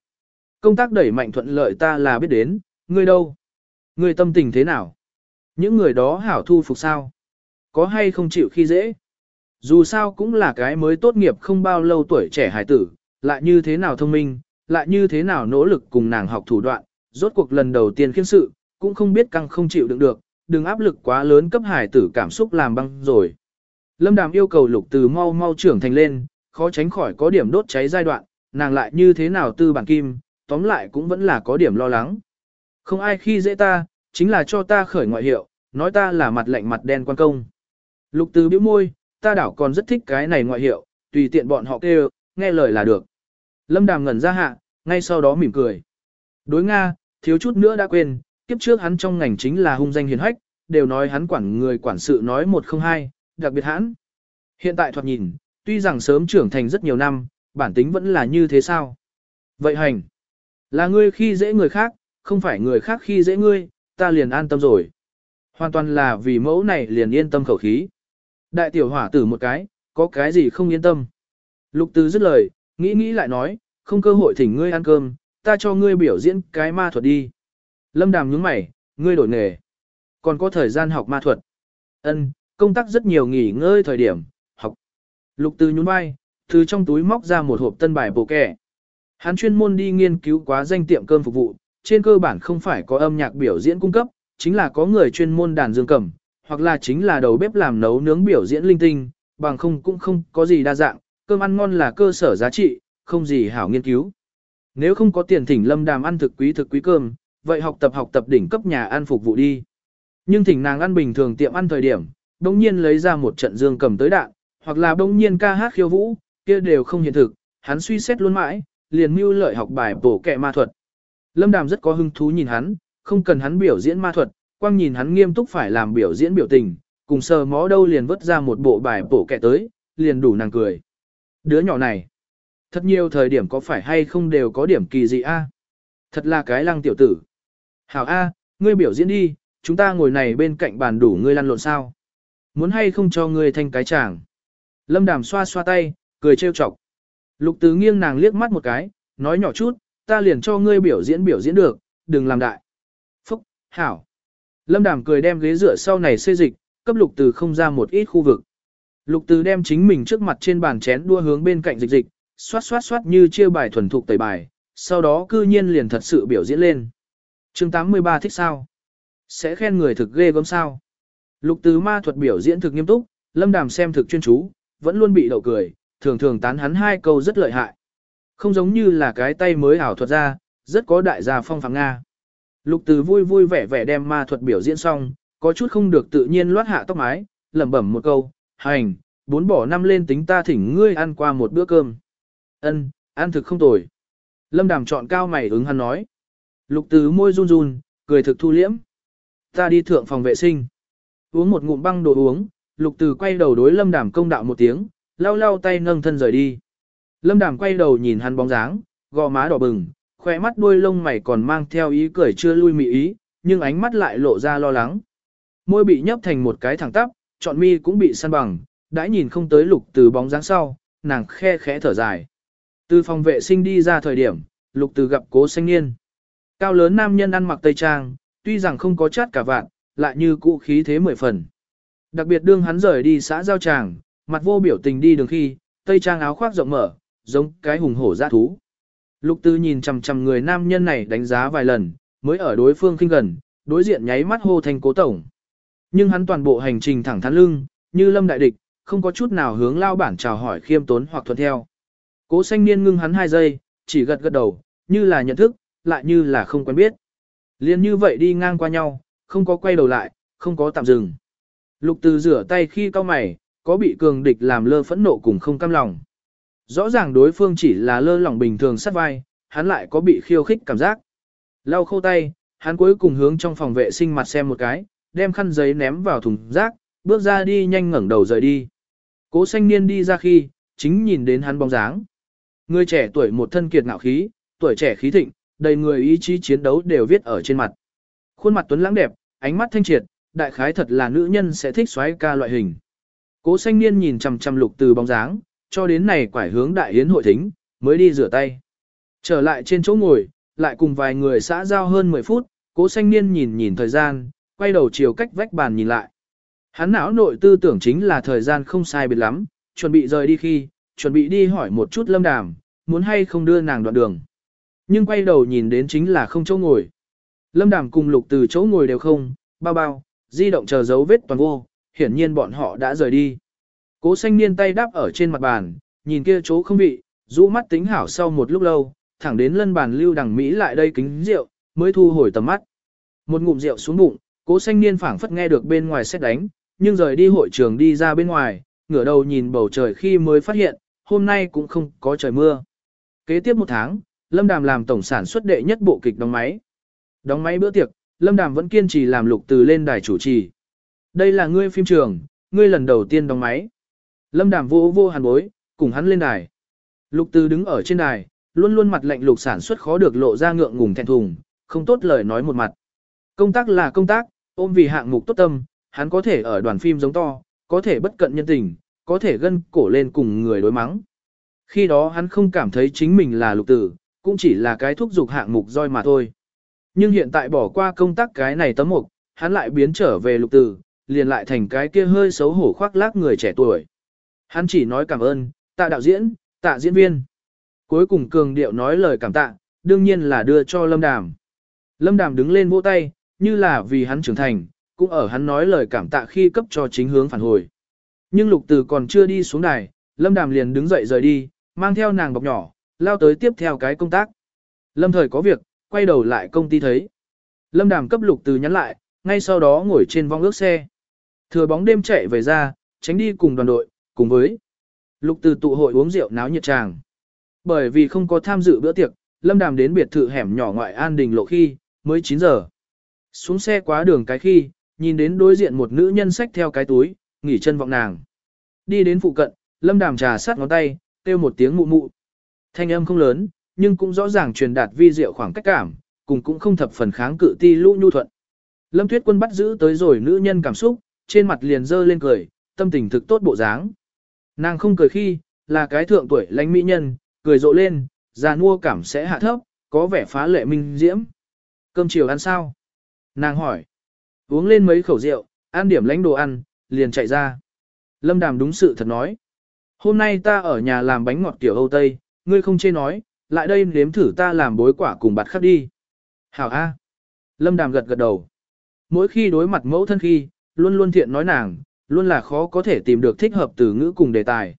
Công tác đẩy mạnh thuận lợi ta là biết đến, ngươi đâu? Ngươi tâm tình thế nào? Những người đó hảo thu phục sao? Có hay không chịu khi dễ? Dù sao cũng là cái mới tốt nghiệp không bao lâu tuổi trẻ hải tử, lại như thế nào thông minh, lại như thế nào nỗ lực cùng nàng học thủ đoạn, rốt cuộc lần đầu tiên khiến sự, cũng không biết căng không chịu đựng được, đừng áp lực quá lớn cấp hải tử cảm xúc làm băng rồi. Lâm Đàm yêu cầu lục từ mau mau trưởng thành lên, khó tránh khỏi có điểm đốt cháy giai đoạn, nàng lại như thế nào tư bản kim, tóm lại cũng vẫn là có điểm lo lắng. Không ai khi dễ ta, chính là cho ta khởi ngoại hiệu, nói ta là mặt lạnh mặt đen quan công. Lục từ bĩu môi, ta đảo còn rất thích cái này ngoại hiệu, tùy tiện bọn họ kêu, nghe lời là được. Lâm Đàm ngẩn ra hạ, ngay sau đó mỉm cười. Đối Nga, thiếu chút nữa đã quên, kiếp trước hắn trong ngành chính là hung danh hiền hách, đều nói hắn quản người quản sự nói một không hai, đặc biệt hắn Hiện tại thoạt nhìn, tuy rằng sớm trưởng thành rất nhiều năm, bản tính vẫn là như thế sao? Vậy hành, là ngươi khi dễ người khác, không phải người khác khi dễ ngươi, ta liền an tâm rồi. Hoàn toàn là vì mẫu này liền yên tâm khẩu khí. Đại tiểu hỏa tử một cái, có cái gì không yên tâm. Lục Từ dứt lời, nghĩ nghĩ lại nói, không cơ hội thỉnh ngươi ăn cơm, ta cho ngươi biểu diễn cái ma thuật đi. Lâm Đàm nhướng mày, ngươi đổi nghề. Còn có thời gian học ma thuật. Ân, công tác rất nhiều nghỉ ngơi thời điểm, học. Lục Từ nhún vai, từ trong túi móc ra một hộp tân bài bộ kẻ. Hắn chuyên môn đi nghiên cứu quá danh tiệm cơm phục vụ, trên cơ bản không phải có âm nhạc biểu diễn cung cấp, chính là có người chuyên môn đàn dương cầm, hoặc là chính là đầu bếp làm nấu nướng biểu diễn linh tinh, bằng không cũng không có gì đa dạng, cơm ăn ngon là cơ sở giá trị, không gì hảo nghiên cứu. Nếu không có tiền thỉnh lâm đàm ăn thực quý thực quý cơm, vậy học tập học tập đỉnh cấp nhà ăn phục vụ đi. Nhưng thỉnh nàng ăn bình thường tiệm ăn thời điểm, đông nhiên lấy ra một trận dương cầm tới đạn, hoặc là đông nhiên ca hát khiêu vũ, kia đều không hiện thực, hắn suy xét luôn mãi, liền mưu lợi học bài bổ kẹ ma thuật. Lâm Đàm rất có hứng thú nhìn hắn, không cần hắn biểu diễn ma thuật, quang nhìn hắn nghiêm túc phải làm biểu diễn biểu tình, cùng sờ mó đâu liền vứt ra một bộ bài bổ kẹ tới, liền đủ nàng cười. Đứa nhỏ này, thật nhiều thời điểm có phải hay không đều có điểm kỳ dị a? Thật là cái lăng tiểu tử. Hảo A, ngươi biểu diễn đi, chúng ta ngồi này bên cạnh bàn đủ ngươi lăn lộn sao. Muốn hay không cho ngươi thanh cái chàng. Lâm đàm xoa xoa tay, cười trêu chọc. Lục tứ nghiêng nàng liếc mắt một cái, nói nhỏ chút, ta liền cho ngươi biểu diễn biểu diễn được, đừng làm đại. Phúc, hảo. Lâm đàm cười đem ghế dựa sau này xê dịch, cấp lục từ không ra một ít khu vực. Lục từ đem chính mình trước mặt trên bàn chén đua hướng bên cạnh dịch dịch, xoát xoát xoát như chia bài thuần thục tẩy bài, sau đó cư nhiên liền thật sự biểu diễn lên. chương 83 thích sao? Sẽ khen người thực ghê gớm sao? Lục tứ ma thuật biểu diễn thực nghiêm túc, lâm đàm xem thực chuyên chú, vẫn luôn bị đậu cười, thường thường tán hắn hai câu rất lợi hại. Không giống như là cái tay mới ảo thuật ra, rất có đại gia phong phẳng Nga. Lục từ vui vui vẻ vẻ đem ma thuật biểu diễn xong, có chút không được tự nhiên loát hạ tóc mái, lẩm bẩm một câu, hành, bốn bỏ năm lên tính ta thỉnh ngươi ăn qua một bữa cơm. Ân, ăn thực không tồi. Lâm đàm chọn cao mày ứng hắn nói. Lục từ môi run run, cười thực thu liễm. Ta đi thượng phòng vệ sinh. Uống một ngụm băng đồ uống, lục từ quay đầu đối lâm đàm công đạo một tiếng, lau lau tay nâng thân rời đi. Lâm đàm quay đầu nhìn hắn bóng dáng, gò má đỏ bừng, khoe mắt đuôi lông mày còn mang theo ý cười chưa lui mị ý, nhưng ánh mắt lại lộ ra lo lắng. Môi bị nhấp thành một cái thẳng tắp, trọn mi cũng bị săn bằng, đã nhìn không tới lục từ bóng dáng sau, nàng khe khẽ thở dài. Từ phòng vệ sinh đi ra thời điểm, lục từ gặp cố xanh niên. Cao lớn nam nhân ăn mặc tây trang, tuy rằng không có chát cả vạn, lại như cũ khí thế mười phần. Đặc biệt đương hắn rời đi xã giao tràng, mặt vô biểu tình đi đường khi, tây trang áo khoác rộng mở, giống cái hùng hổ dã thú. Lục tư nhìn chằm chằm người nam nhân này đánh giá vài lần, mới ở đối phương kinh gần, đối diện nháy mắt hô thành cố tổng. Nhưng hắn toàn bộ hành trình thẳng thắn lưng, như lâm đại địch, không có chút nào hướng lao bản chào hỏi khiêm tốn hoặc thuận theo. Cố xanh niên ngưng hắn hai giây, chỉ gật gật đầu, như là nhận thức, lại như là không quen biết. Liên như vậy đi ngang qua nhau, không có quay đầu lại, không có tạm dừng. Lục từ rửa tay khi cao mày, có bị cường địch làm lơ phẫn nộ cùng không cam lòng. Rõ ràng đối phương chỉ là lơ lỏng bình thường sát vai, hắn lại có bị khiêu khích cảm giác. Lau khâu tay, hắn cuối cùng hướng trong phòng vệ sinh mặt xem một cái, đem khăn giấy ném vào thùng rác, bước ra đi nhanh ngẩng đầu rời đi. Cố xanh niên đi ra khi, chính nhìn đến hắn bóng dáng. Người trẻ tuổi một thân kiệt ngạo khí, tuổi trẻ khí thịnh, đầy người ý chí chiến đấu đều viết ở trên mặt. Khuôn mặt tuấn lãng đẹp, ánh mắt thanh triệt, đại khái thật là nữ nhân sẽ thích xoáy ca loại hình. Cố xanh niên nhìn chằm chằm lục từ bóng dáng, cho đến này quải hướng đại yến hội thính, mới đi rửa tay. Trở lại trên chỗ ngồi, lại cùng vài người xã giao hơn 10 phút, cố xanh niên nhìn nhìn thời gian, quay đầu chiều cách vách bàn nhìn lại. Hắn não nội tư tưởng chính là thời gian không sai biệt lắm, chuẩn bị rời đi khi, chuẩn bị đi hỏi một chút lâm đàm, muốn hay không đưa nàng đoạn đường. Nhưng quay đầu nhìn đến chính là không chỗ ngồi. Lâm đàm cùng lục từ chỗ ngồi đều không, bao bao, di động chờ dấu vết toàn vô, hiển nhiên bọn họ đã rời đi. Cố xanh niên tay đáp ở trên mặt bàn, nhìn kia chỗ không vị, rũ mắt tính hảo sau một lúc lâu, thẳng đến lân bàn lưu đằng Mỹ lại đây kính rượu, mới thu hồi tầm mắt. Một ngụm rượu xuống bụng, cố xanh niên phảng phất nghe được bên ngoài xét đánh, nhưng rời đi hội trường đi ra bên ngoài, ngửa đầu nhìn bầu trời khi mới phát hiện, hôm nay cũng không có trời mưa. Kế tiếp một tháng, Lâm Đàm làm tổng sản xuất đệ nhất bộ kịch đóng máy. Đóng máy bữa tiệc, Lâm Đàm vẫn kiên trì làm lục từ lên đài chủ trì. Đây là ngươi phim trường, ngươi lần đầu tiên đóng máy. Lâm Đàm vô vô hàn bối, cùng hắn lên đài. Lục từ đứng ở trên đài, luôn luôn mặt lạnh lục sản xuất khó được lộ ra ngượng ngùng thẹn thùng, không tốt lời nói một mặt. Công tác là công tác, ôm vì hạng mục tốt tâm, hắn có thể ở đoàn phim giống to, có thể bất cận nhân tình, có thể gân cổ lên cùng người đối mắng. Khi đó hắn không cảm thấy chính mình là lục tử, cũng chỉ là cái thúc dục hạng mục roi mà thôi. Nhưng hiện tại bỏ qua công tác cái này tấm mục, hắn lại biến trở về lục tử, liền lại thành cái kia hơi xấu hổ khoác lác người trẻ tuổi. Hắn chỉ nói cảm ơn, tạ đạo diễn, tạ diễn viên. Cuối cùng cường điệu nói lời cảm tạ, đương nhiên là đưa cho Lâm Đàm. Lâm Đàm đứng lên vỗ tay, như là vì hắn trưởng thành, cũng ở hắn nói lời cảm tạ khi cấp cho chính hướng phản hồi. Nhưng lục từ còn chưa đi xuống đài, Lâm Đàm liền đứng dậy rời đi, mang theo nàng bọc nhỏ, lao tới tiếp theo cái công tác. Lâm thời có việc, quay đầu lại công ty thấy. Lâm Đàm cấp lục từ nhắn lại, ngay sau đó ngồi trên vong ước xe. Thừa bóng đêm chạy về ra, tránh đi cùng đoàn đội, cùng với lục từ tụ hội uống rượu náo nhiệt tràng. Bởi vì không có tham dự bữa tiệc, Lâm Đàm đến biệt thự hẻm nhỏ ngoại an đình lộ khi, mới 9 giờ. Xuống xe quá đường cái khi, nhìn đến đối diện một nữ nhân xách theo cái túi, nghỉ chân vọng nàng. Đi đến phụ cận, Lâm Đàm trà sát ngón tay, kêu một tiếng mụ mụ. Thanh âm không lớn, nhưng cũng rõ ràng truyền đạt vi diệu khoảng cách cảm, cùng cũng không thập phần kháng cự ti lũ nhu thuận. Lâm Tuyết Quân bắt giữ tới rồi nữ nhân cảm xúc, trên mặt liền dơ lên cười, tâm tình thực tốt bộ dáng. Nàng không cười khi, là cái thượng tuổi lãnh mỹ nhân, cười rộ lên, già nua cảm sẽ hạ thấp, có vẻ phá lệ minh diễm. Cơm chiều ăn sao? Nàng hỏi. Uống lên mấy khẩu rượu, ăn điểm lãnh đồ ăn, liền chạy ra. Lâm Đàm đúng sự thật nói. Hôm nay ta ở nhà làm bánh ngọt kiểu Âu Tây, ngươi không chê nói, lại đây nếm thử ta làm bối quả cùng bạt khắc đi. Hảo A. Lâm Đàm gật gật đầu. Mỗi khi đối mặt mẫu thân khi, luôn luôn thiện nói nàng, luôn là khó có thể tìm được thích hợp từ ngữ cùng đề tài.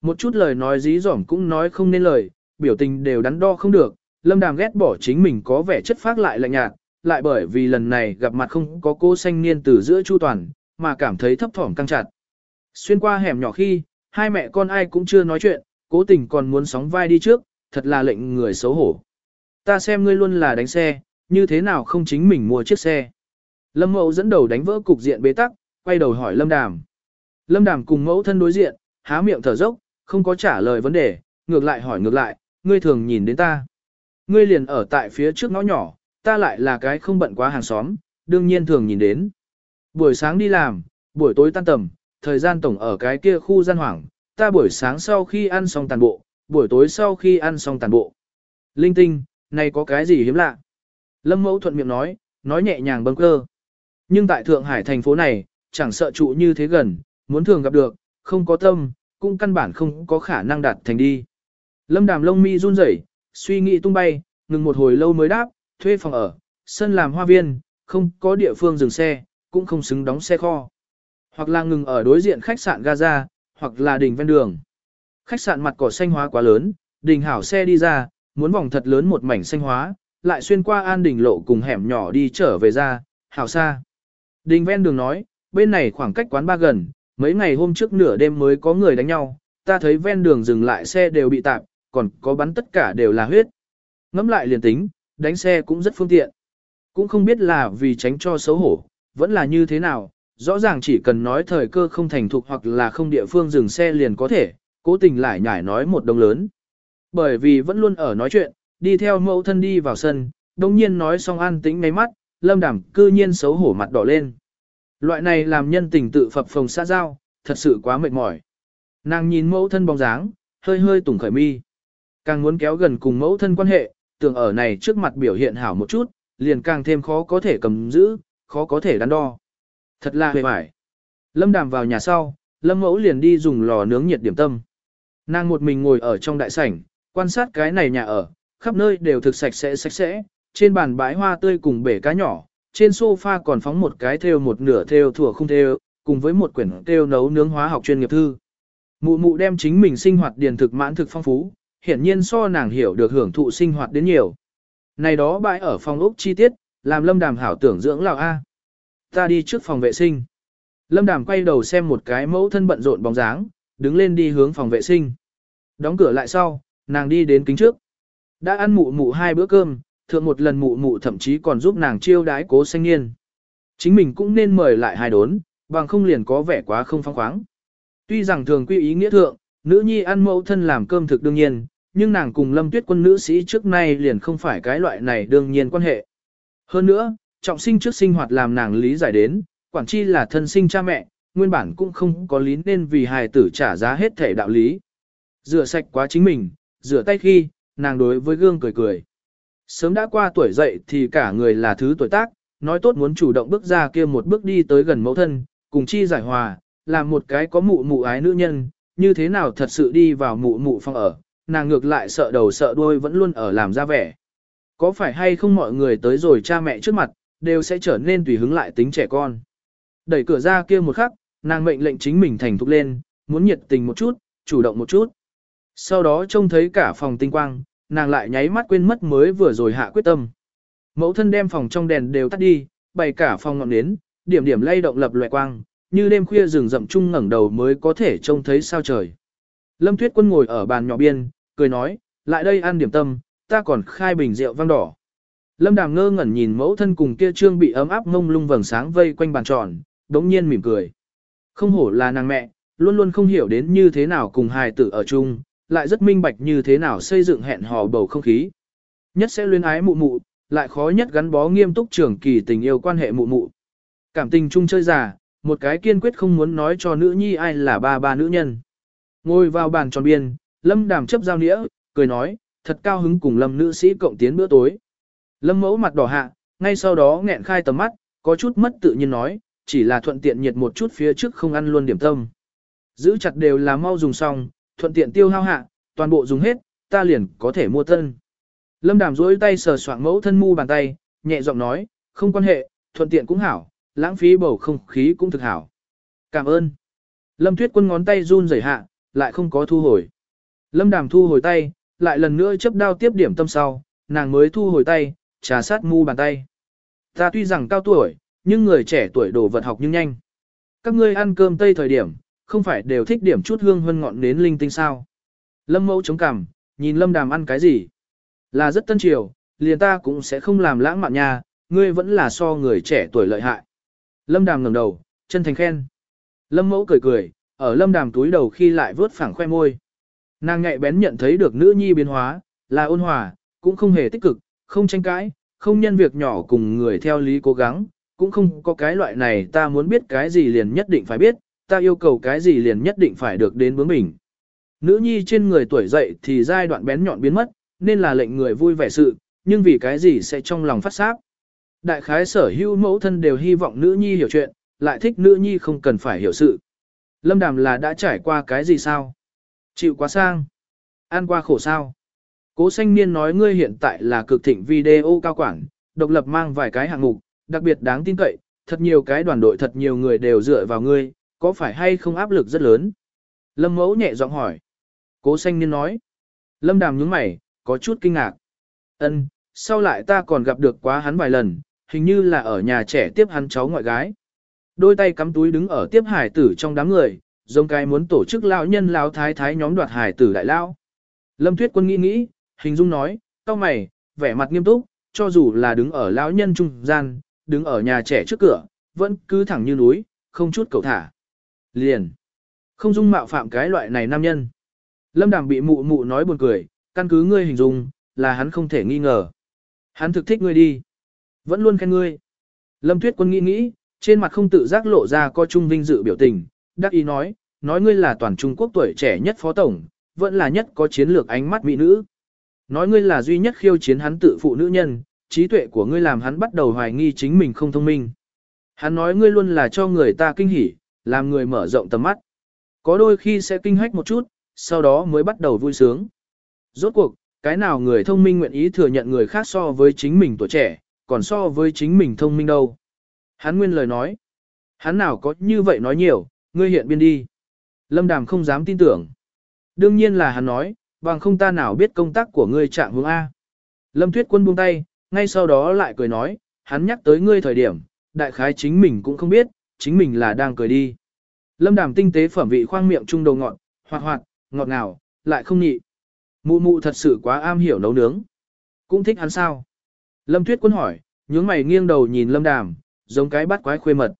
Một chút lời nói dí dỏm cũng nói không nên lời, biểu tình đều đắn đo không được, Lâm Đàm ghét bỏ chính mình có vẻ chất phác lại lạnh nhạt, lại bởi vì lần này gặp mặt không có cô xanh niên từ giữa Chu Toàn, mà cảm thấy thấp thỏm căng chặt. Xuyên qua hẻm nhỏ khi, hai mẹ con ai cũng chưa nói chuyện, cố tình còn muốn sóng vai đi trước, thật là lệnh người xấu hổ. Ta xem ngươi luôn là đánh xe, như thế nào không chính mình mua chiếc xe. Lâm mẫu dẫn đầu đánh vỡ cục diện bế tắc, quay đầu hỏi Lâm Đàm. Lâm Đàm cùng mẫu thân đối diện, há miệng thở dốc, không có trả lời vấn đề, ngược lại hỏi ngược lại, ngươi thường nhìn đến ta. Ngươi liền ở tại phía trước ngõ nhỏ, ta lại là cái không bận quá hàng xóm, đương nhiên thường nhìn đến. Buổi sáng đi làm, buổi tối tan tầm, thời gian tổng ở cái kia khu gian hoảng, ta buổi sáng sau khi ăn xong tàn bộ, buổi tối sau khi ăn xong tàn bộ. Linh tinh, này có cái gì hiếm lạ? Lâm mẫu thuận miệng nói, nói nhẹ nhàng bâng cơ. Nhưng tại Thượng Hải thành phố này, chẳng sợ trụ như thế gần, muốn thường gặp được, không có tâm, cũng căn bản không có khả năng đạt thành đi. Lâm đàm lông mi run rẩy, suy nghĩ tung bay, ngừng một hồi lâu mới đáp, thuê phòng ở, sân làm hoa viên, không có địa phương dừng xe, cũng không xứng đóng xe kho. Hoặc là ngừng ở đối diện khách sạn Gaza, hoặc là đỉnh ven đường. Khách sạn mặt cỏ xanh hóa quá lớn, đỉnh hảo xe đi ra, muốn vòng thật lớn một mảnh xanh hóa, lại xuyên qua an đỉnh lộ cùng hẻm nhỏ đi trở về ra, hảo xa. đỉnh ven đường nói, bên này khoảng cách quán ba gần, mấy ngày hôm trước nửa đêm mới có người đánh nhau, ta thấy ven đường dừng lại xe đều bị tạp, còn có bắn tất cả đều là huyết. Ngắm lại liền tính, đánh xe cũng rất phương tiện. Cũng không biết là vì tránh cho xấu hổ, vẫn là như thế nào, rõ ràng chỉ cần nói thời cơ không thành thục hoặc là không địa phương dừng xe liền có thể, cố tình lại nhải nói một đồng lớn. Bởi vì vẫn luôn ở nói chuyện, đi theo mẫu thân đi vào sân, đồng nhiên nói xong an tĩnh ngay mắt, lâm đảm cư nhiên xấu hổ mặt đỏ lên. Loại này làm nhân tình tự phập phồng xã giao, thật sự quá mệt mỏi. Nàng nhìn mẫu thân bóng dáng, hơi hơi tủng khởi mi. Càng muốn kéo gần cùng mẫu thân quan hệ, tưởng ở này trước mặt biểu hiện hảo một chút, liền càng thêm khó có thể cầm giữ, khó có thể đắn đo. Thật là hề mải. Lâm đàm vào nhà sau, lâm mẫu liền đi dùng lò nướng nhiệt điểm tâm. Nàng một mình ngồi ở trong đại sảnh, quan sát cái này nhà ở, khắp nơi đều thực sạch sẽ sạch sẽ, trên bàn bãi hoa tươi cùng bể cá nhỏ, trên sofa còn phóng một cái thêu một nửa thêu thủa không thêu, cùng với một quyển thêu nấu nướng hóa học chuyên nghiệp thư. Mụ mụ đem chính mình sinh hoạt điền thực mãn thực phong phú, hiển nhiên so nàng hiểu được hưởng thụ sinh hoạt đến nhiều. Này đó bãi ở phòng ốc chi tiết, làm lâm đàm hảo tưởng dưỡng lão A. Ta đi trước phòng vệ sinh. Lâm đàm quay đầu xem một cái mẫu thân bận rộn bóng dáng, đứng lên đi hướng phòng vệ sinh. Đóng cửa lại sau, nàng đi đến kính trước. Đã ăn mụ mụ hai bữa cơm, thượng một lần mụ mụ thậm chí còn giúp nàng chiêu đái cố xanh niên. Chính mình cũng nên mời lại hai đốn, bằng không liền có vẻ quá không phong khoáng. Tuy rằng thường quy ý nghĩa thượng, nữ nhi ăn mẫu thân làm cơm thực đương nhiên, nhưng nàng cùng lâm tuyết quân nữ sĩ trước nay liền không phải cái loại này đương nhiên quan hệ. Hơn nữa, trọng sinh trước sinh hoạt làm nàng lý giải đến, quản chi là thân sinh cha mẹ, nguyên bản cũng không có lý nên vì hài tử trả giá hết thể đạo lý. Rửa sạch quá chính mình, rửa tay khi, nàng đối với gương cười cười. Sớm đã qua tuổi dậy thì cả người là thứ tuổi tác, nói tốt muốn chủ động bước ra kia một bước đi tới gần mẫu thân, cùng chi giải hòa, làm một cái có mụ mụ ái nữ nhân, như thế nào thật sự đi vào mụ mụ phòng ở, nàng ngược lại sợ đầu sợ đuôi vẫn luôn ở làm ra vẻ. Có phải hay không mọi người tới rồi cha mẹ trước mặt, đều sẽ trở nên tùy hứng lại tính trẻ con. Đẩy cửa ra kia một khắc, nàng mệnh lệnh chính mình thành thục lên, muốn nhiệt tình một chút, chủ động một chút. Sau đó trông thấy cả phòng tinh quang, nàng lại nháy mắt quên mất mới vừa rồi hạ quyết tâm. Mẫu thân đem phòng trong đèn đều tắt đi, bày cả phòng ngọn nến, điểm điểm lay động lập loè quang, như đêm khuya rừng rậm chung ngẩng đầu mới có thể trông thấy sao trời. Lâm Tuyết Quân ngồi ở bàn nhỏ biên, cười nói, lại đây ăn điểm tâm, ta còn khai bình rượu vang đỏ. Lâm Đàm ngơ ngẩn nhìn mẫu thân cùng kia trương bị ấm áp ngông lung vầng sáng vây quanh bàn tròn, đống nhiên mỉm cười. Không hổ là nàng mẹ, luôn luôn không hiểu đến như thế nào cùng hài tử ở chung, lại rất minh bạch như thế nào xây dựng hẹn hò bầu không khí. Nhất sẽ luyến ái mụ mụ, lại khó nhất gắn bó nghiêm túc trưởng kỳ tình yêu quan hệ mụ mụ. Cảm tình chung chơi già, một cái kiên quyết không muốn nói cho nữ nhi ai là ba ba nữ nhân. Ngồi vào bàn tròn biên, Lâm Đàm chấp giao nĩa, cười nói, thật cao hứng cùng Lâm nữ sĩ cộng tiến bữa tối. Lâm mẫu mặt đỏ hạ, ngay sau đó nghẹn khai tầm mắt, có chút mất tự nhiên nói, chỉ là thuận tiện nhiệt một chút phía trước không ăn luôn điểm tâm. Giữ chặt đều là mau dùng xong, thuận tiện tiêu hao hạ, toàn bộ dùng hết, ta liền có thể mua thân. Lâm Đàm duỗi tay sờ soạng mẫu thân mu bàn tay, nhẹ giọng nói, không quan hệ, thuận tiện cũng hảo, lãng phí bầu không khí cũng thực hảo. Cảm ơn. Lâm Tuyết Quân ngón tay run rẩy hạ, lại không có thu hồi. Lâm Đàm thu hồi tay, lại lần nữa chấp đao tiếp điểm tâm sau, nàng mới thu hồi tay, trà sát mu bàn tay. Ta tuy rằng cao tuổi, nhưng người trẻ tuổi đồ vật học nhưng nhanh. Các ngươi ăn cơm tây thời điểm, không phải đều thích điểm chút hương hơn ngọn nến linh tinh sao. Lâm mẫu chống cằm, nhìn lâm đàm ăn cái gì. Là rất tân triều, liền ta cũng sẽ không làm lãng mạn nha, ngươi vẫn là so người trẻ tuổi lợi hại. Lâm đàm ngẩng đầu, chân thành khen. Lâm mẫu cười cười, ở lâm đàm túi đầu khi lại vớt phẳng khoe môi. Nàng nhạy bén nhận thấy được nữ nhi biến hóa, là ôn hòa, cũng không hề tích cực, không tranh cãi, không nhân việc nhỏ cùng người theo lý cố gắng, cũng không có cái loại này ta muốn biết cái gì liền nhất định phải biết, ta yêu cầu cái gì liền nhất định phải được đến bướng mình. Nữ nhi trên người tuổi dậy thì giai đoạn bén nhọn biến mất, nên là lệnh người vui vẻ sự, nhưng vì cái gì sẽ trong lòng phát sáp. Đại khái sở hữu mẫu thân đều hy vọng nữ nhi hiểu chuyện, lại thích nữ nhi không cần phải hiểu sự. Lâm đàm là đã trải qua cái gì sao? Chịu quá sang. Ăn qua khổ sao. Cố xanh niên nói ngươi hiện tại là cực thịnh video cao quảng, độc lập mang vài cái hạng mục, đặc biệt đáng tin cậy, thật nhiều cái đoàn đội thật nhiều người đều dựa vào ngươi, có phải hay không áp lực rất lớn? Lâm mẫu nhẹ giọng hỏi. Cố xanh niên nói. Lâm đàm nhướng mày, có chút kinh ngạc. Ân, sau lại ta còn gặp được quá hắn vài lần, hình như là ở nhà trẻ tiếp hắn cháu ngoại gái. Đôi tay cắm túi đứng ở tiếp hải tử trong đám người, giống cái muốn tổ chức lão nhân lão thái thái nhóm đoạt hải tử đại lão. Lâm Tuyết Quân nghĩ nghĩ, hình dung nói, cao mày, vẻ mặt nghiêm túc, cho dù là đứng ở lão nhân trung gian, đứng ở nhà trẻ trước cửa, vẫn cứ thẳng như núi, không chút cầu thả. Liền. Không dung mạo phạm cái loại này nam nhân. Lâm Đàm bị mụ mụ nói buồn cười, căn cứ ngươi hình dung, là hắn không thể nghi ngờ. Hắn thực thích ngươi đi. Vẫn luôn khen ngươi. Lâm Tuyết Quân nghĩ nghĩ, trên mặt không tự giác lộ ra co trung vinh dự biểu tình, đắc ý nói, nói ngươi là toàn Trung Quốc tuổi trẻ nhất phó tổng, vẫn là nhất có chiến lược ánh mắt mỹ nữ. Nói ngươi là duy nhất khiêu chiến hắn tự phụ nữ nhân, trí tuệ của ngươi làm hắn bắt đầu hoài nghi chính mình không thông minh. Hắn nói ngươi luôn là cho người ta kinh hỉ, làm người mở rộng tầm mắt. Có đôi khi sẽ kinh hách một chút, sau đó mới bắt đầu vui sướng. Rốt cuộc, cái nào người thông minh nguyện ý thừa nhận người khác so với chính mình tuổi trẻ, còn so với chính mình thông minh đâu. Hắn nguyên lời nói. Hắn nào có như vậy nói nhiều, ngươi hiện biên đi. Lâm Đàm không dám tin tưởng. Đương nhiên là hắn nói, bằng không ta nào biết công tác của ngươi trạng hướng A. Lâm Tuyết Quân buông tay, ngay sau đó lại cười nói, hắn nhắc tới ngươi thời điểm, đại khái chính mình cũng không biết, chính mình là đang cười đi. Lâm Đàm tinh tế phẩm vị khoang miệng trung đầu ngọt, hoạt hoạt, ngọt ngào, lại không nhị. Mụ mụ thật sự quá am hiểu nấu nướng. Cũng thích hắn sao? Lâm Tuyết Quân hỏi, nhướng mày nghiêng đầu nhìn Lâm Đàm, giống cái bắt quái khuê mật.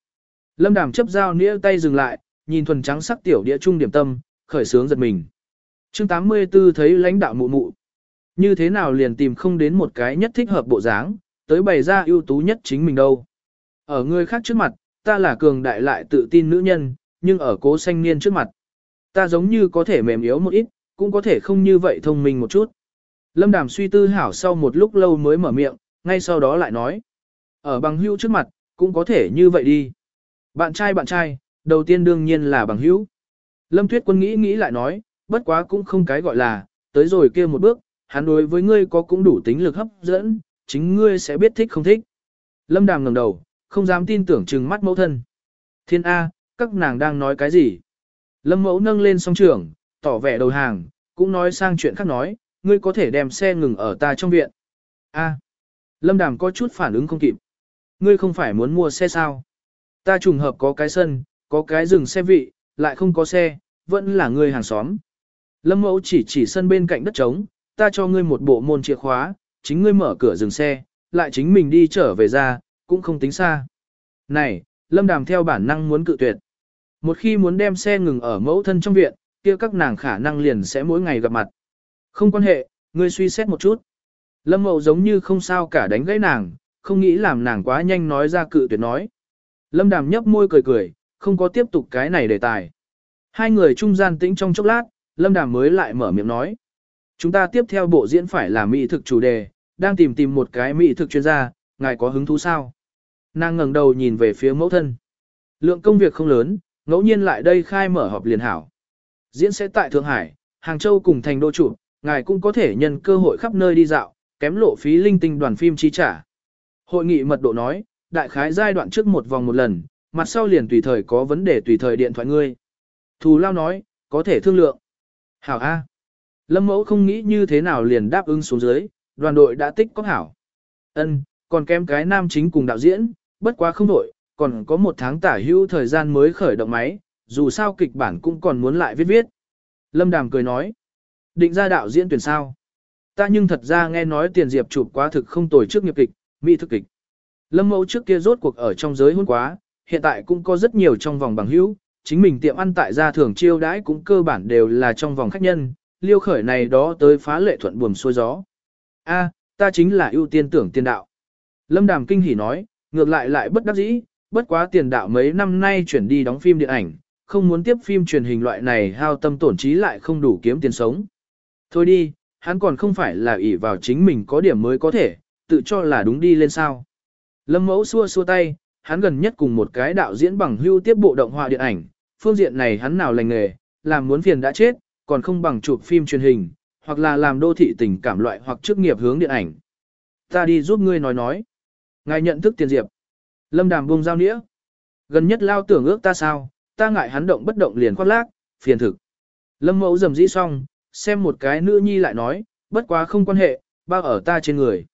Lâm Đàm chấp dao nĩa tay dừng lại, nhìn thuần trắng sắc tiểu đĩa trung điểm tâm, khởi sướng giật mình. Chương 84 thấy lãnh đạo mụ mụ. Như thế nào liền tìm không đến một cái nhất thích hợp bộ dáng, tới bày ra ưu tú nhất chính mình đâu. Ở người khác trước mặt, ta là cường đại lại tự tin nữ nhân, nhưng ở cố xanh niên trước mặt, ta giống như có thể mềm yếu một ít, cũng có thể không như vậy thông minh một chút. Lâm Đàm suy tư hảo sau một lúc lâu mới mở miệng, ngay sau đó lại nói. Ở bằng hữu trước mặt, cũng có thể như vậy đi. Bạn trai bạn trai, đầu tiên đương nhiên là bằng hữu. Lâm Tuyết Quân nghĩ nghĩ lại nói, bất quá cũng không cái gọi là, tới rồi kia một bước, hắn đối với ngươi có cũng đủ tính lực hấp dẫn, chính ngươi sẽ biết thích không thích. Lâm Đàm ngẩng đầu, không dám tin tưởng trừng mắt mẫu thân. Thiên A, các nàng đang nói cái gì? Lâm mẫu nâng lên song trưởng tỏ vẻ đầu hàng, cũng nói sang chuyện khác nói, ngươi có thể đem xe ngừng ở ta trong viện. A. Lâm Đàm có chút phản ứng không kịp. Ngươi không phải muốn mua xe sao? Ta trùng hợp có cái sân, có cái rừng xe vị, lại không có xe, vẫn là ngươi hàng xóm. Lâm mẫu chỉ chỉ sân bên cạnh đất trống, ta cho ngươi một bộ môn chìa khóa, chính ngươi mở cửa dừng xe, lại chính mình đi trở về ra, cũng không tính xa. Này, Lâm Đàm theo bản năng muốn cự tuyệt. Một khi muốn đem xe ngừng ở mẫu thân trong viện, kia các nàng khả năng liền sẽ mỗi ngày gặp mặt. Không quan hệ, ngươi suy xét một chút. Lâm Mậu giống như không sao cả đánh gãy nàng, không nghĩ làm nàng quá nhanh nói ra cự tuyệt nói. Lâm Đàm nhấp môi cười cười, không có tiếp tục cái này đề tài. Hai người trung gian tĩnh trong chốc lát, Lâm Đàm mới lại mở miệng nói. Chúng ta tiếp theo bộ diễn phải là mỹ thực chủ đề, đang tìm tìm một cái mỹ thực chuyên gia, ngài có hứng thú sao? Nàng ngẩng đầu nhìn về phía mẫu thân. Lượng công việc không lớn, ngẫu nhiên lại đây khai mở họp liền hảo. Diễn sẽ tại Thượng Hải, Hàng Châu cùng thành đô chủ, ngài cũng có thể nhân cơ hội khắp nơi đi dạo, kém lộ phí linh tinh đoàn phim chi trả. Hội nghị mật độ nói, đại khái giai đoạn trước một vòng một lần, mặt sau liền tùy thời có vấn đề tùy thời điện thoại ngươi. Thù lao nói, có thể thương lượng. Hảo A. Lâm mẫu không nghĩ như thế nào liền đáp ứng xuống dưới, đoàn đội đã tích có hảo. Ân, còn kém cái nam chính cùng đạo diễn, bất quá không đổi, còn có một tháng tả hữu thời gian mới khởi động máy, dù sao kịch bản cũng còn muốn lại viết viết. Lâm Đàm cười nói, định ra đạo diễn tuyển sao. Ta nhưng thật ra nghe nói tiền diệp chụp quá thực không tồi trước nghiệp kịch, mỹ thực kịch. Lâm mẫu trước kia rốt cuộc ở trong giới hôn quá, hiện tại cũng có rất nhiều trong vòng bằng hữu, chính mình tiệm ăn tại gia thường chiêu đãi cũng cơ bản đều là trong vòng khách nhân, liêu khởi này đó tới phá lệ thuận buồm xuôi gió. A, ta chính là ưu tiên tưởng tiền đạo. Lâm Đàm kinh hỉ nói, ngược lại lại bất đắc dĩ, bất quá tiền đạo mấy năm nay chuyển đi đóng phim điện ảnh, không muốn tiếp phim truyền hình loại này hao tâm tổn trí lại không đủ kiếm tiền sống. Thôi đi, hắn còn không phải là ỷ vào chính mình có điểm mới có thể, tự cho là đúng đi lên sao. Lâm mẫu xua xua tay, hắn gần nhất cùng một cái đạo diễn bằng hưu tiếp bộ động họa điện ảnh, phương diện này hắn nào lành nghề, làm muốn phiền đã chết, còn không bằng chụp phim truyền hình, hoặc là làm đô thị tình cảm loại hoặc chức nghiệp hướng điện ảnh. Ta đi giúp ngươi nói nói. Ngài nhận thức tiền diệp. Lâm đàm buông giao nĩa. Gần nhất lao tưởng ước ta sao, ta ngại hắn động bất động liền khoác lác, phiền thực. Lâm mẫu dầm dĩ xong, xem một cái nữ nhi lại nói, bất quá không quan hệ, bao ở ta trên người.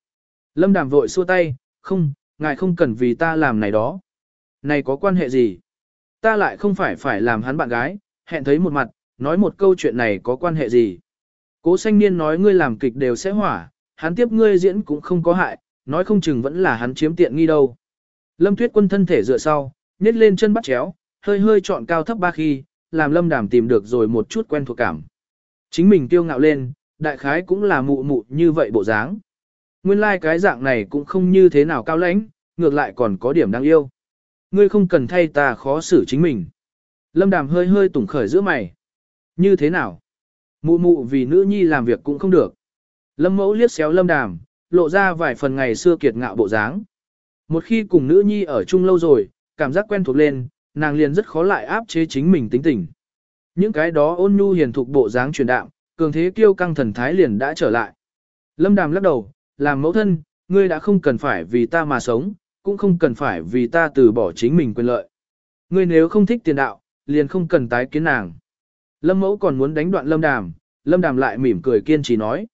Lâm đàm vội xua tay, không, ngài không cần vì ta làm này đó. Này có quan hệ gì? Ta lại không phải phải làm hắn bạn gái, hẹn thấy một mặt, nói một câu chuyện này có quan hệ gì? Cố sanh niên nói ngươi làm kịch đều sẽ hỏa, hắn tiếp ngươi diễn cũng không có hại, nói không chừng vẫn là hắn chiếm tiện nghi đâu. Lâm Tuyết Quân thân thể dựa sau, nhét lên chân bắt chéo, hơi hơi chọn cao thấp ba khi, làm Lâm Đàm tìm được rồi một chút quen thuộc cảm. Chính mình tiêu ngạo lên, đại khái cũng là mụ mụ như vậy bộ dáng. Nguyên lai like cái dạng này cũng không như thế nào cao lãnh, ngược lại còn có điểm đáng yêu. Ngươi không cần thay ta khó xử chính mình. Lâm Đàm hơi hơi tủng khởi giữa mày. Như thế nào? Mụ mụ vì nữ nhi làm việc cũng không được. Lâm mẫu liếc xéo Lâm Đàm, lộ ra vài phần ngày xưa kiệt ngạo bộ dáng. Một khi cùng nữ nhi ở chung lâu rồi, cảm giác quen thuộc lên, nàng liền rất khó lại áp chế chính mình tính tình. Những cái đó ôn nhu hiền thục bộ dáng truyền đạm, cường thế kiêu căng thần thái liền đã trở lại. Lâm Đàm lắc đầu, làm mẫu thân, ngươi đã không cần phải vì ta mà sống, cũng không cần phải vì ta từ bỏ chính mình quyền lợi. Ngươi nếu không thích tiền đạo, liền không cần tái kiến nàng. Lâm mẫu còn muốn đánh đoạn lâm đàm, lâm đàm lại mỉm cười kiên trì nói.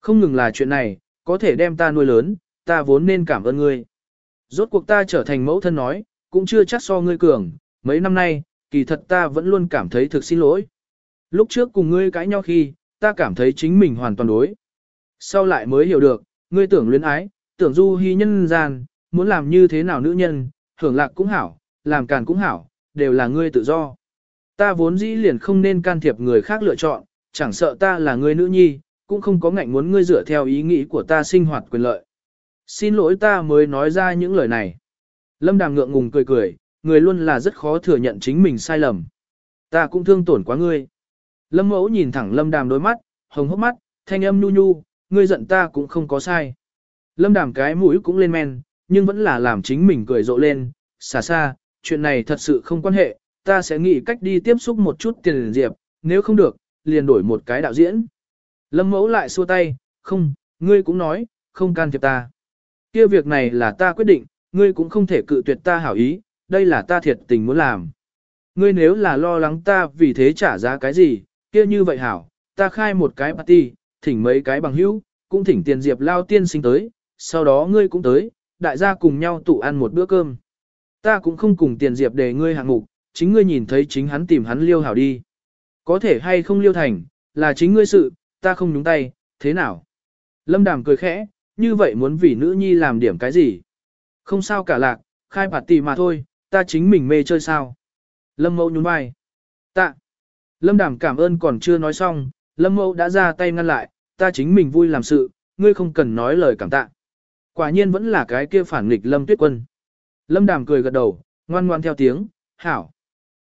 Không ngừng là chuyện này, có thể đem ta nuôi lớn, ta vốn nên cảm ơn ngươi. Rốt cuộc ta trở thành mẫu thân nói, cũng chưa chắc so ngươi cường, mấy năm nay, kỳ thật ta vẫn luôn cảm thấy thực xin lỗi. Lúc trước cùng ngươi cãi nhau khi, ta cảm thấy chính mình hoàn toàn đối. Sau lại mới hiểu được, ngươi tưởng luyến ái, tưởng du hy nhân gian, muốn làm như thế nào nữ nhân, hưởng lạc cũng hảo, làm càn cũng hảo, đều là ngươi tự do. Ta vốn dĩ liền không nên can thiệp người khác lựa chọn, chẳng sợ ta là người nữ nhi, cũng không có ngạnh muốn ngươi dựa theo ý nghĩ của ta sinh hoạt quyền lợi. Xin lỗi ta mới nói ra những lời này. Lâm Đàm ngượng ngùng cười cười, người luôn là rất khó thừa nhận chính mình sai lầm. Ta cũng thương tổn quá ngươi. Lâm Mẫu nhìn thẳng Lâm Đàm đôi mắt, hồng hốc mắt, thanh âm nhu nhu, ngươi giận ta cũng không có sai. Lâm Đàm cái mũi cũng lên men, nhưng vẫn là làm chính mình cười rộ lên, xa xa, chuyện này thật sự không quan hệ, ta sẽ nghĩ cách đi tiếp xúc một chút tiền diệp, nếu không được, liền đổi một cái đạo diễn. Lâm mẫu lại xua tay, không, ngươi cũng nói, không can thiệp ta. kia việc này là ta quyết định, ngươi cũng không thể cự tuyệt ta hảo ý, đây là ta thiệt tình muốn làm. Ngươi nếu là lo lắng ta vì thế trả giá cái gì, kia như vậy hảo, ta khai một cái party, thỉnh mấy cái bằng hữu, cũng thỉnh tiền diệp lao tiên sinh tới, sau đó ngươi cũng tới, đại gia cùng nhau tụ ăn một bữa cơm. Ta cũng không cùng tiền diệp để ngươi hạng mục, chính ngươi nhìn thấy chính hắn tìm hắn liêu hảo đi. Có thể hay không liêu thành, là chính ngươi sự, ta không nhúng tay, thế nào? Lâm Đàm cười khẽ, như vậy muốn vì nữ nhi làm điểm cái gì? Không sao cả lạc, khai bạt tỷ mà thôi, ta chính mình mê chơi sao? Lâm Mẫu nhún vai. Tạ. Lâm Đàm cảm ơn còn chưa nói xong, Lâm Mẫu đã ra tay ngăn lại, ta chính mình vui làm sự, ngươi không cần nói lời cảm tạ. Quả nhiên vẫn là cái kia phản nghịch Lâm Tuyết Quân. Lâm Đàm cười gật đầu, ngoan ngoan theo tiếng, hảo.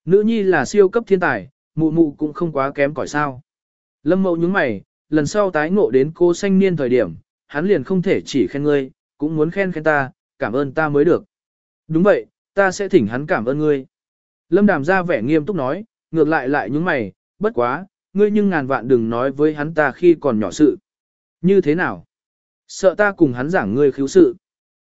Nữ nhi là siêu cấp thiên tài, mụ mụ cũng không quá kém cỏi sao. Lâm Mẫu nhướng mày, lần sau tái ngộ đến cô sanh niên thời điểm, hắn liền không thể chỉ khen ngươi, cũng muốn khen khen ta, cảm ơn ta mới được. Đúng vậy, ta sẽ thỉnh hắn cảm ơn ngươi. Lâm Đàm ra vẻ nghiêm túc nói, ngược lại lại nhướng mày, bất quá, ngươi nhưng ngàn vạn đừng nói với hắn ta khi còn nhỏ sự. Như thế nào? Sợ ta cùng hắn giảng ngươi khiếu sự.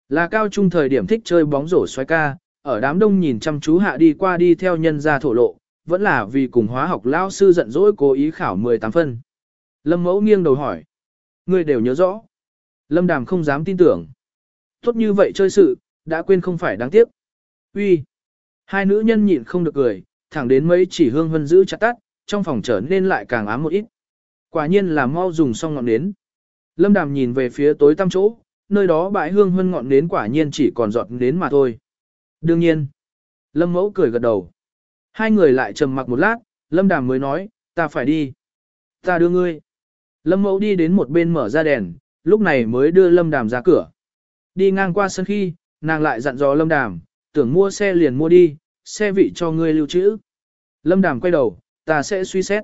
Là cao trung thời điểm thích chơi bóng rổ xoay ca, ở đám đông nhìn chăm chú hạ đi qua đi theo nhân gia thổ lộ, vẫn là vì cùng hóa học lao sư giận dỗi cố ý khảo 18 phân. Lâm mẫu nghiêng đầu hỏi. Ngươi đều nhớ rõ. Lâm đàm không dám tin tưởng. Tốt như vậy chơi sự, đã quên không phải đáng tiếc. Uy, Hai nữ nhân nhịn không được cười, thẳng đến mấy chỉ hương hân giữ chặt tắt, trong phòng trở nên lại càng ám một ít. Quả nhiên là mau dùng xong ngọn nến. Lâm đàm nhìn về phía tối tăm chỗ, nơi đó bãi hương hơn ngọn nến quả nhiên chỉ còn giọt nến mà thôi. Đương nhiên. Lâm mẫu cười gật đầu. Hai người lại trầm mặc một lát, Lâm đàm mới nói, ta phải đi. Ta đưa ngươi. Lâm mẫu đi đến một bên mở ra đèn, lúc này mới đưa Lâm đàm ra cửa. Đi ngang qua sân khi, nàng lại dặn dò Lâm đàm, tưởng mua xe liền mua đi, xe vị cho ngươi lưu trữ. Lâm đàm quay đầu, ta sẽ suy xét.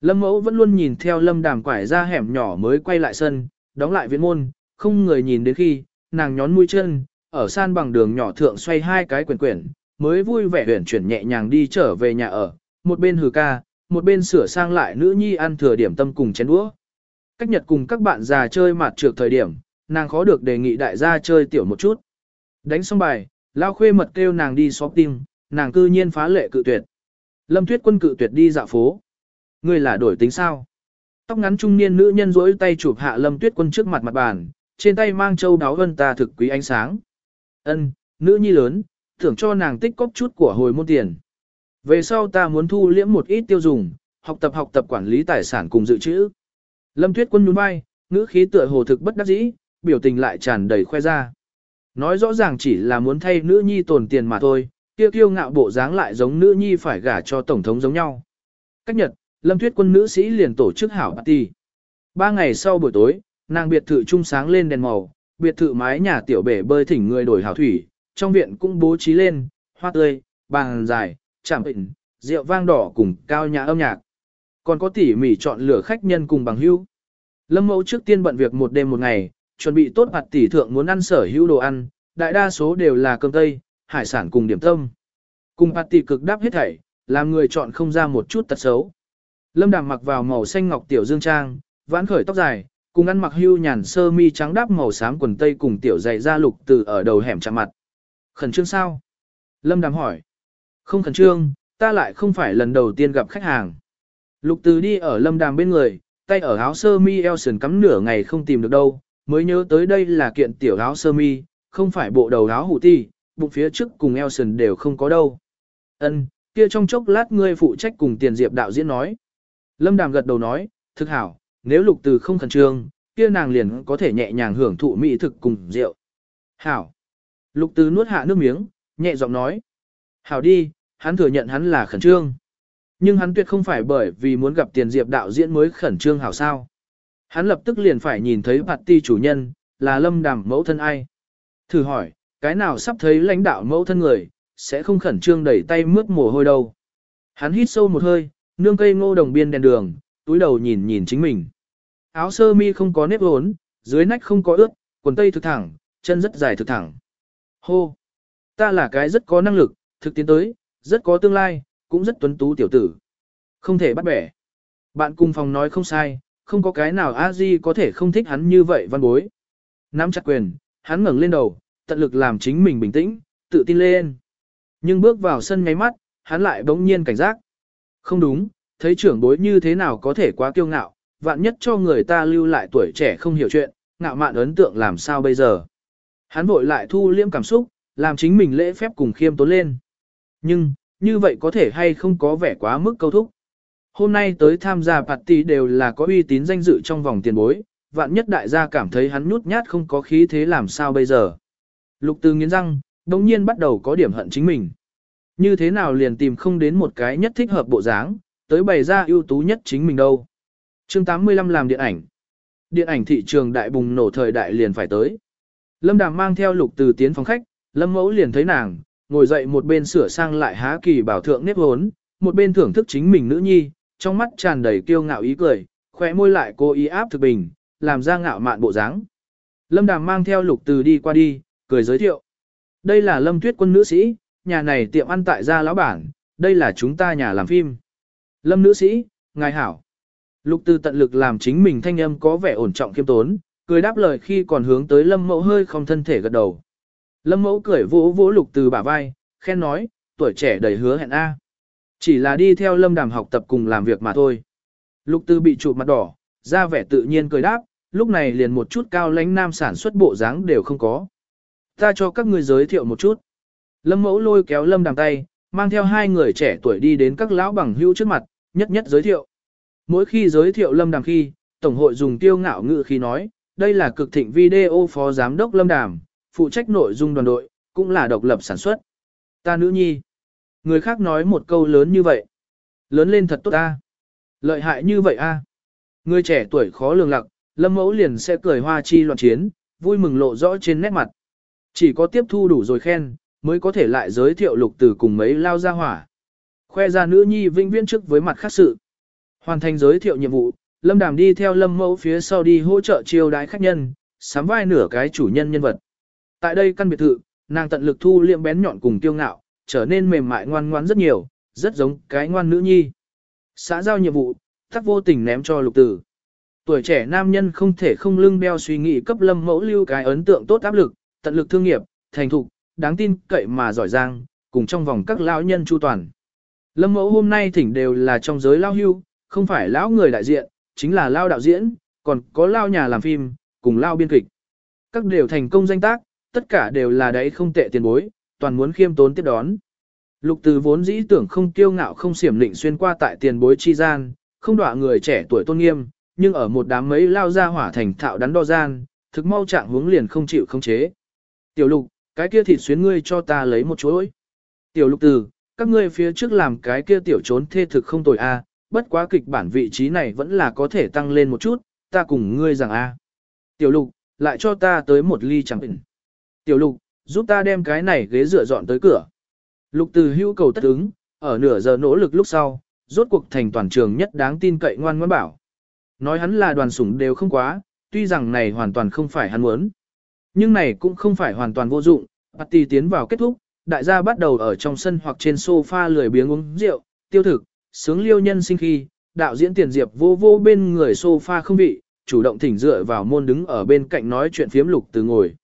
Lâm mẫu vẫn luôn nhìn theo lâm đàm quải ra hẻm nhỏ mới quay lại sân, đóng lại viện môn, không người nhìn đến khi, nàng nhón mũi chân, ở san bằng đường nhỏ thượng xoay hai cái quyển quyển, mới vui vẻ huyển chuyển nhẹ nhàng đi trở về nhà ở, một bên hừ ca, một bên sửa sang lại nữ nhi ăn thừa điểm tâm cùng chén đũa. Cách nhật cùng các bạn già chơi mặt trược thời điểm, nàng khó được đề nghị đại gia chơi tiểu một chút. Đánh xong bài, lao khuê mật kêu nàng đi shopping, nàng cư nhiên phá lệ cự tuyệt. Lâm Tuyết Quân cự tuyệt đi dạo phố. Ngươi là đổi tính sao? Tóc ngắn trung niên nữ nhân rỗi tay chụp hạ Lâm Tuyết Quân trước mặt mặt bàn, trên tay mang châu đáo vân ta thực quý ánh sáng. Ân, nữ nhi lớn, thưởng cho nàng tích cóp chút của hồi môn tiền. Về sau ta muốn thu liễm một ít tiêu dùng, học tập học tập quản lý tài sản cùng dự trữ. Lâm Tuyết Quân nhún vai, ngữ khí tựa hồ thực bất đắc dĩ, biểu tình lại tràn đầy khoe ra. Nói rõ ràng chỉ là muốn thay nữ nhi tồn tiền mà thôi, kia kiêu ngạo bộ dáng lại giống nữ nhi phải gả cho tổng thống giống nhau. Cách nhật, Lâm Tuyết quân nữ sĩ liền tổ chức hảo party. Ba ngày sau buổi tối, nàng biệt thự trung sáng lên đèn màu, biệt thự mái nhà tiểu bể bơi thỉnh người đổi hảo thủy, trong viện cũng bố trí lên, hoa tươi, bàn dài, chạm bệnh, rượu vang đỏ cùng cao nhà âm nhạc. Còn có tỉ mỉ chọn lựa khách nhân cùng bằng hữu. Lâm mẫu trước tiên bận việc một đêm một ngày, chuẩn bị tốt mặt tỉ thượng muốn ăn sở hữu đồ ăn, đại đa số đều là cơm tây, hải sản cùng điểm tâm. Cùng mặt tỷ cực đáp hết thảy, làm người chọn không ra một chút tật xấu. Lâm Đàm mặc vào màu xanh ngọc tiểu dương trang, vãn khởi tóc dài, cùng ăn mặc hưu nhàn sơ mi trắng đáp màu xám quần tây cùng tiểu dày da lục từ ở đầu hẻm chạm mặt. Khẩn trương sao? Lâm Đàm hỏi. Không khẩn trương, ta lại không phải lần đầu tiên gặp khách hàng. Lục từ đi ở Lâm Đàm bên người, tay ở áo sơ mi eo sườn cắm nửa ngày không tìm được đâu, mới nhớ tới đây là kiện tiểu áo sơ mi, không phải bộ đầu áo hủ ti, bụng phía trước cùng eo sườn đều không có đâu. Ân, kia trong chốc lát ngươi phụ trách cùng tiền diệp đạo diễn nói. Lâm Đàm gật đầu nói, thực hảo, nếu lục từ không khẩn trương, kia nàng liền có thể nhẹ nhàng hưởng thụ mỹ thực cùng rượu. Hảo. Lục từ nuốt hạ nước miếng, nhẹ giọng nói. Hảo đi, hắn thừa nhận hắn là khẩn trương. Nhưng hắn tuyệt không phải bởi vì muốn gặp tiền diệp đạo diễn mới khẩn trương hảo sao. Hắn lập tức liền phải nhìn thấy ti chủ nhân, là lâm đàm mẫu thân ai. Thử hỏi, cái nào sắp thấy lãnh đạo mẫu thân người, sẽ không khẩn trương đẩy tay mướt mồ hôi đâu. Hắn hít sâu một hơi, nương cây ngô đồng biên đèn đường, túi đầu nhìn nhìn chính mình. Áo sơ mi không có nếp hốn, dưới nách không có ướt, quần tây thực thẳng, chân rất dài thực thẳng. Hô! Ta là cái rất có năng lực, thực tiến tới, rất có tương lai, cũng rất tuấn tú tiểu tử. Không thể bắt bẻ. Bạn cùng phòng nói không sai, không có cái nào a di có thể không thích hắn như vậy văn bối. Nắm chặt quyền, hắn ngẩng lên đầu, tận lực làm chính mình bình tĩnh, tự tin lên. Nhưng bước vào sân nháy mắt, hắn lại bỗng nhiên cảnh giác. Không đúng, thấy trưởng bối như thế nào có thể quá kiêu ngạo, vạn nhất cho người ta lưu lại tuổi trẻ không hiểu chuyện, ngạo mạn ấn tượng làm sao bây giờ. Hắn vội lại thu liễm cảm xúc, làm chính mình lễ phép cùng khiêm tốn lên. Nhưng, như vậy có thể hay không có vẻ quá mức câu thúc. Hôm nay tới tham gia party đều là có uy tín danh dự trong vòng tiền bối, vạn nhất đại gia cảm thấy hắn nhút nhát không có khí thế làm sao bây giờ. Lục từ nghiến răng, đồng nhiên bắt đầu có điểm hận chính mình. Như thế nào liền tìm không đến một cái nhất thích hợp bộ dáng, tới bày ra ưu tú nhất chính mình đâu. chương 85 làm điện ảnh. Điện ảnh thị trường đại bùng nổ thời đại liền phải tới. Lâm Đàm mang theo lục từ tiến phòng khách, Lâm Mẫu liền thấy nàng, ngồi dậy một bên sửa sang lại há kỳ bảo thượng nếp hốn, một bên thưởng thức chính mình nữ nhi, trong mắt tràn đầy kiêu ngạo ý cười, khỏe môi lại cố ý áp thực bình, làm ra ngạo mạn bộ dáng. Lâm Đàm mang theo lục từ đi qua đi, cười giới thiệu. Đây là Lâm Tuyết quân nữ sĩ, nhà này tiệm ăn tại gia lão bản, đây là chúng ta nhà làm phim. Lâm nữ sĩ, ngài hảo. Lục từ tận lực làm chính mình thanh âm có vẻ ổn trọng khiêm tốn, cười đáp lời khi còn hướng tới lâm mẫu hơi không thân thể gật đầu. Lâm mẫu cười vỗ vỗ lục từ bả vai, khen nói, tuổi trẻ đầy hứa hẹn A. Chỉ là đi theo lâm đàm học tập cùng làm việc mà thôi. Lục từ bị chụp mặt đỏ, ra vẻ tự nhiên cười đáp, lúc này liền một chút cao lãnh nam sản xuất bộ dáng đều không có. Ta cho các ngươi giới thiệu một chút. Lâm mẫu lôi kéo lâm đàm tay, mang theo hai người trẻ tuổi đi đến các lão bằng hữu trước mặt, nhất nhất giới thiệu. Mỗi khi giới thiệu lâm đàm khi, Tổng hội dùng tiêu ngạo ngự khi nói, đây là cực thịnh video phó giám đốc lâm đàm, phụ trách nội dung đoàn đội, cũng là độc lập sản xuất. Ta nữ nhi. Người khác nói một câu lớn như vậy. Lớn lên thật tốt ta. Lợi hại như vậy a. Người trẻ tuổi khó lường lặng, lâm mẫu liền sẽ cười hoa chi loạn chiến, vui mừng lộ rõ trên nét mặt. Chỉ có tiếp thu đủ rồi khen, mới có thể lại giới thiệu lục từ cùng mấy lao ra hỏa. Khoe ra nữ nhi vinh viễn trước với mặt khác sự. Hoàn thành giới thiệu nhiệm vụ, Lâm Đàm đi theo Lâm Mẫu phía sau đi hỗ trợ chiêu đái khách nhân, sắm vai nửa cái chủ nhân nhân vật. Tại đây căn biệt thự, nàng tận lực thu liệm bén nhọn cùng tiêu ngạo, trở nên mềm mại ngoan ngoan rất nhiều, rất giống cái ngoan nữ nhi. Xã giao nhiệm vụ, tắc vô tình ném cho lục tử. Tuổi trẻ nam nhân không thể không lưng đeo suy nghĩ cấp Lâm Mẫu lưu cái ấn tượng tốt áp lực, tận lực thương nghiệp, thành thục, đáng tin cậy mà giỏi giang, cùng trong vòng các lão nhân chu toàn. Lâm mẫu hôm nay thỉnh đều là trong giới lao hưu, không phải lão người đại diện, chính là lao đạo diễn, còn có lao nhà làm phim, cùng lao biên kịch. Các đều thành công danh tác, tất cả đều là đấy không tệ tiền bối, toàn muốn khiêm tốn tiếp đón. Lục từ vốn dĩ tưởng không kiêu ngạo không xiểm lịnh xuyên qua tại tiền bối chi gian, không đọa người trẻ tuổi tôn nghiêm, nhưng ở một đám mấy lao ra hỏa thành thạo đắn đo gian, thực mau trạng hướng liền không chịu không chế. Tiểu lục, cái kia thịt xuyến ngươi cho ta lấy một chuỗi. Tiểu lục từ, các ngươi phía trước làm cái kia tiểu trốn thê thực không tồi a, à, bất quá kịch bản vị trí này vẫn là có thể tăng lên một chút, ta cùng ngươi rằng a. Tiểu lục, lại cho ta tới một ly chẳng bình. Tiểu lục, giúp ta đem cái này ghế dựa dọn tới cửa. Lục từ hưu cầu tất ứng, ở nửa giờ nỗ lực lúc sau, rốt cuộc thành toàn trường nhất đáng tin cậy ngoan ngoãn bảo. Nói hắn là đoàn sủng đều không quá, tuy rằng này hoàn toàn không phải hắn muốn. Nhưng này cũng không phải hoàn toàn vô dụng, party tiến vào kết thúc, đại gia bắt đầu ở trong sân hoặc trên sofa lười biếng uống rượu, tiêu thực, sướng liêu nhân sinh khi, đạo diễn tiền diệp vô vô bên người sofa không vị, chủ động thỉnh dựa vào môn đứng ở bên cạnh nói chuyện phiếm lục từ ngồi.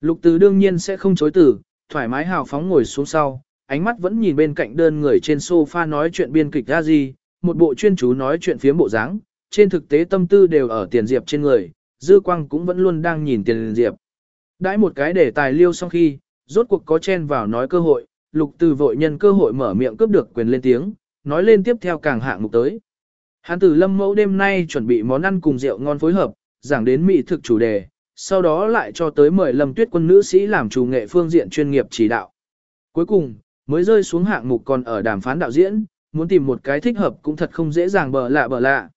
Lục từ đương nhiên sẽ không chối từ, thoải mái hào phóng ngồi xuống sau, ánh mắt vẫn nhìn bên cạnh đơn người trên sofa nói chuyện biên kịch ra gì, một bộ chuyên chú nói chuyện phiếm bộ dáng, trên thực tế tâm tư đều ở tiền diệp trên người, dư quang cũng vẫn luôn đang nhìn tiền diệp. Đãi một cái để tài liêu xong khi, rốt cuộc có chen vào nói cơ hội, lục từ vội nhân cơ hội mở miệng cướp được quyền lên tiếng, nói lên tiếp theo càng hạng mục tới. Hán tử lâm mẫu đêm nay chuẩn bị món ăn cùng rượu ngon phối hợp, giảng đến mỹ thực chủ đề, sau đó lại cho tới mời lâm tuyết quân nữ sĩ làm chủ nghệ phương diện chuyên nghiệp chỉ đạo. Cuối cùng, mới rơi xuống hạng mục còn ở đàm phán đạo diễn, muốn tìm một cái thích hợp cũng thật không dễ dàng bờ lạ bờ lạ.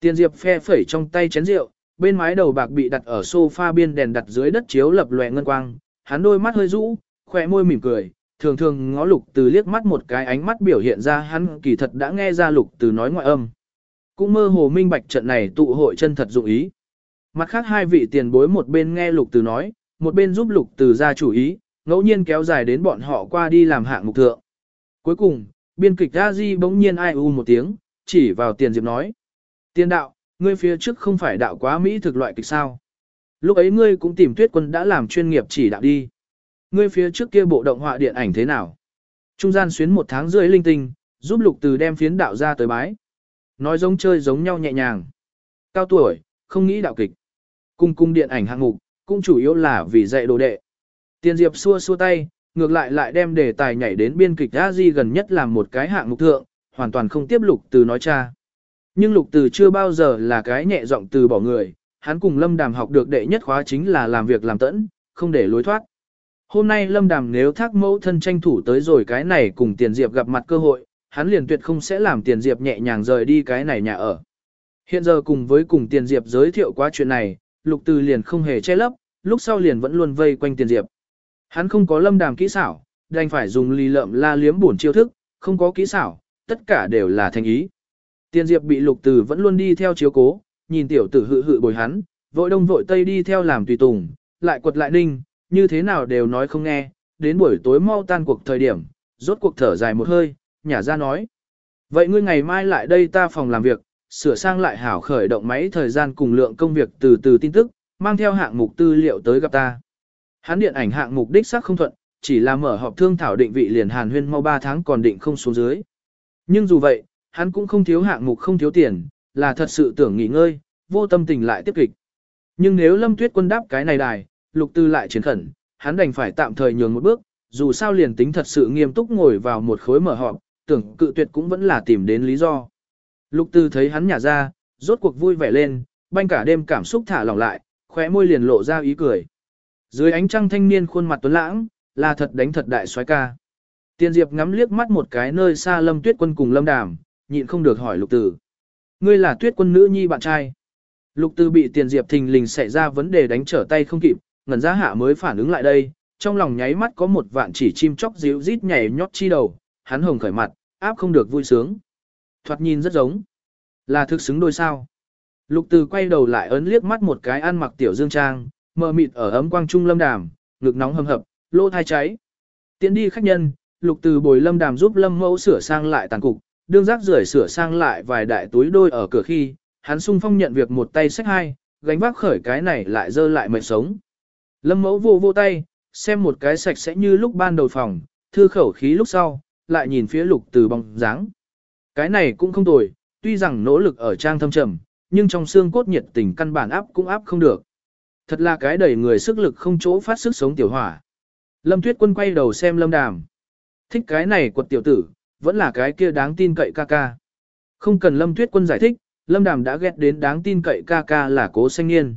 Tiền Diệp phe phẩy trong tay chén rượu, bên mái đầu bạc bị đặt ở sofa biên đèn đặt dưới đất chiếu lập lòe ngân quang, hắn đôi mắt hơi rũ, khỏe môi mỉm cười, thường thường ngó lục từ liếc mắt một cái ánh mắt biểu hiện ra hắn kỳ thật đã nghe ra lục từ nói ngoại âm. Cũng mơ hồ minh bạch trận này tụ hội chân thật dụng ý. Mặt khác hai vị tiền bối một bên nghe lục từ nói, một bên giúp lục từ ra chủ ý, ngẫu nhiên kéo dài đến bọn họ qua đi làm hạng mục thượng. Cuối cùng, biên kịch A Di bỗng nhiên ai u một tiếng, chỉ vào tiền diệp nói. Tiền đạo, ngươi phía trước không phải đạo quá Mỹ thực loại kịch sao. Lúc ấy ngươi cũng tìm tuyết quân đã làm chuyên nghiệp chỉ đạo đi. Ngươi phía trước kia bộ động họa điện ảnh thế nào? Trung gian xuyến một tháng rưỡi linh tinh, giúp lục từ đem phiến đạo ra tới bái. Nói giống chơi giống nhau nhẹ nhàng. Cao tuổi, không nghĩ đạo kịch. Cung cung điện ảnh hạng mục, cũng chủ yếu là vì dạy đồ đệ. Tiền Diệp xua xua tay, ngược lại lại đem đề tài nhảy đến biên kịch a di gần nhất làm một cái hạng mục thượng, hoàn toàn không tiếp lục từ nói cha. Nhưng lục từ chưa bao giờ là cái nhẹ giọng từ bỏ người, hắn cùng Lâm Đàm học được đệ nhất khóa chính là làm việc làm tẫn, không để lối thoát. Hôm nay Lâm Đàm nếu thác mẫu thân tranh thủ tới rồi cái này cùng Tiền Diệp gặp mặt cơ hội, hắn liền tuyệt không sẽ làm Tiền Diệp nhẹ nhàng rời đi cái này nhà ở. Hiện giờ cùng với cùng Tiền Diệp giới thiệu qua chuyện này, Lục Từ liền không hề che lấp, lúc sau liền vẫn luôn vây quanh Tiền Diệp. Hắn không có Lâm Đàm kỹ xảo, đành phải dùng lì lợm la liếm bổn chiêu thức, không có kỹ xảo, tất cả đều là thành ý. Tiền Diệp bị Lục Từ vẫn luôn đi theo chiếu cố, nhìn tiểu tử hự hự bồi hắn, vội đông vội tây đi theo làm tùy tùng, lại quật lại ninh, như thế nào đều nói không nghe, đến buổi tối mau tan cuộc thời điểm, rốt cuộc thở dài một hơi, nhả ra nói. Vậy ngươi ngày mai lại đây ta phòng làm việc, sửa sang lại hảo khởi động máy thời gian cùng lượng công việc từ từ tin tức, mang theo hạng mục tư liệu tới gặp ta. Hắn điện ảnh hạng mục đích xác không thuận, chỉ là mở họp thương thảo định vị liền hàn huyên mau 3 tháng còn định không xuống dưới. Nhưng dù vậy, hắn cũng không thiếu hạng mục không thiếu tiền, là thật sự tưởng nghỉ ngơi, vô tâm tình lại tiếp kịch. Nhưng nếu Lâm Tuyết quân đáp cái này đài, lục tư lại chiến khẩn, hắn đành phải tạm thời nhường một bước, dù sao liền tính thật sự nghiêm túc ngồi vào một khối mở họp, tưởng cự tuyệt cũng vẫn là tìm đến lý do. Lục tư thấy hắn nhả ra, rốt cuộc vui vẻ lên, banh cả đêm cảm xúc thả lỏng lại, khóe môi liền lộ ra ý cười. Dưới ánh trăng thanh niên khuôn mặt tuấn lãng, là thật đánh thật đại soái ca. Tiên Diệp ngắm liếc mắt một cái nơi xa Lâm Tuyết Quân cùng Lâm Đàm, nhịn không được hỏi Lục Tử. Ngươi là Tuyết Quân nữ nhi bạn trai. Lục Tử bị Tiền Diệp thình lình xảy ra vấn đề đánh trở tay không kịp, ngẩn ra hạ mới phản ứng lại đây, trong lòng nháy mắt có một vạn chỉ chim chóc díu rít nhảy nhót chi đầu, hắn hồng khởi mặt, áp không được vui sướng. Thoạt nhìn rất giống. Là thực xứng đôi sao. Lục Tử quay đầu lại ấn liếc mắt một cái ăn mặc tiểu dương trang, mờ mịt ở ấm quang trung lâm đàm, ngực nóng hầm hập, lô thai cháy. Tiến đi khách nhân, lục từ bồi lâm đàm giúp lâm mẫu sửa sang lại tàn cục, đương rác rưởi sửa sang lại vài đại túi đôi ở cửa khi, hắn sung phong nhận việc một tay sách hai, gánh vác khởi cái này lại dơ lại mệt sống. Lâm mẫu vô vô tay, xem một cái sạch sẽ như lúc ban đầu phòng, thư khẩu khí lúc sau, lại nhìn phía lục từ bóng dáng. Cái này cũng không tồi, tuy rằng nỗ lực ở trang thâm trầm, nhưng trong xương cốt nhiệt tình căn bản áp cũng áp không được. Thật là cái đẩy người sức lực không chỗ phát sức sống tiểu hỏa. Lâm Tuyết Quân quay đầu xem Lâm Đàm. Thích cái này quật tiểu tử, vẫn là cái kia đáng tin cậy ca ca. Không cần Lâm Tuyết Quân giải thích, Lâm Đàm đã ghét đến đáng tin cậy ca ca là cố xanh niên.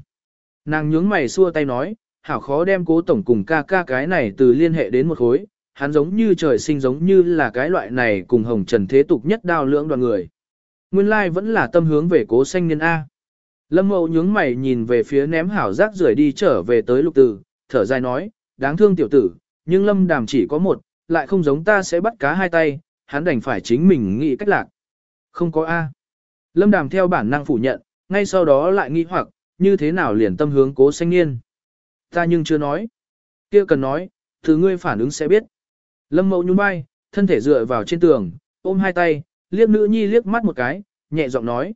Nàng nhướng mày xua tay nói, hảo khó đem cố tổng cùng ca ca cái này từ liên hệ đến một khối, hắn giống như trời sinh giống như là cái loại này cùng hồng trần thế tục nhất đao lưỡng đoàn người. Nguyên lai vẫn là tâm hướng về cố xanh niên A. Lâm mậu nhướng mày nhìn về phía ném hảo rác rưởi đi trở về tới lục tử, thở dài nói, đáng thương tiểu tử, nhưng lâm đàm chỉ có một, lại không giống ta sẽ bắt cá hai tay, hắn đành phải chính mình nghĩ cách lạc. Không có A. Lâm đàm theo bản năng phủ nhận, ngay sau đó lại nghĩ hoặc, như thế nào liền tâm hướng cố xanh niên. Ta nhưng chưa nói. kia cần nói, thứ ngươi phản ứng sẽ biết. Lâm mậu nhún vai, thân thể dựa vào trên tường, ôm hai tay, liếc nữ nhi liếc mắt một cái, nhẹ giọng nói.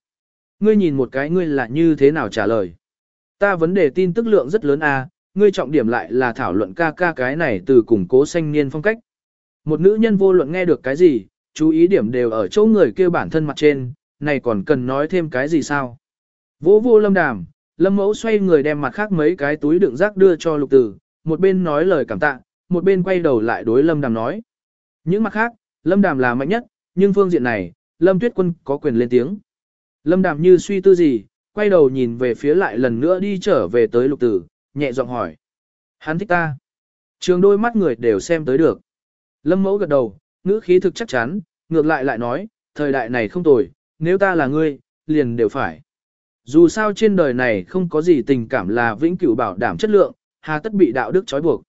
Ngươi nhìn một cái ngươi là như thế nào trả lời. Ta vấn đề tin tức lượng rất lớn a, ngươi trọng điểm lại là thảo luận ca ca cái này từ củng cố xanh niên phong cách. Một nữ nhân vô luận nghe được cái gì, chú ý điểm đều ở chỗ người kia bản thân mặt trên, này còn cần nói thêm cái gì sao? Vô vô lâm đàm, lâm mẫu xoay người đem mặt khác mấy cái túi đựng rác đưa cho lục tử, một bên nói lời cảm tạ, một bên quay đầu lại đối lâm đàm nói. Những mặt khác, lâm đàm là mạnh nhất, nhưng phương diện này, lâm tuyết quân có quyền lên tiếng. Lâm đàm như suy tư gì, quay đầu nhìn về phía lại lần nữa đi trở về tới lục tử, nhẹ giọng hỏi. Hắn thích ta. Trường đôi mắt người đều xem tới được. Lâm mẫu gật đầu, ngữ khí thực chắc chắn, ngược lại lại nói, thời đại này không tồi, nếu ta là ngươi, liền đều phải. Dù sao trên đời này không có gì tình cảm là vĩnh cửu bảo đảm chất lượng, hà tất bị đạo đức trói buộc.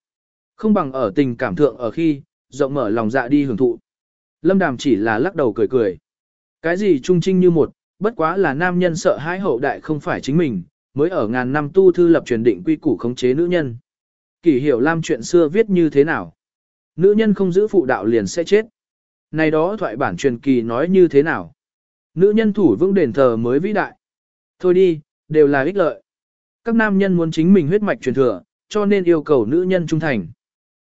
Không bằng ở tình cảm thượng ở khi, rộng mở lòng dạ đi hưởng thụ. Lâm đàm chỉ là lắc đầu cười cười. Cái gì trung trinh như một, bất quá là nam nhân sợ hãi hậu đại không phải chính mình, mới ở ngàn năm tu thư lập truyền định quy củ khống chế nữ nhân. Kỷ hiểu Lam chuyện xưa viết như thế nào? Nữ nhân không giữ phụ đạo liền sẽ chết. Này đó thoại bản truyền kỳ nói như thế nào? Nữ nhân thủ vững đền thờ mới vĩ đại. Thôi đi, đều là ích lợi. Các nam nhân muốn chính mình huyết mạch truyền thừa, cho nên yêu cầu nữ nhân trung thành.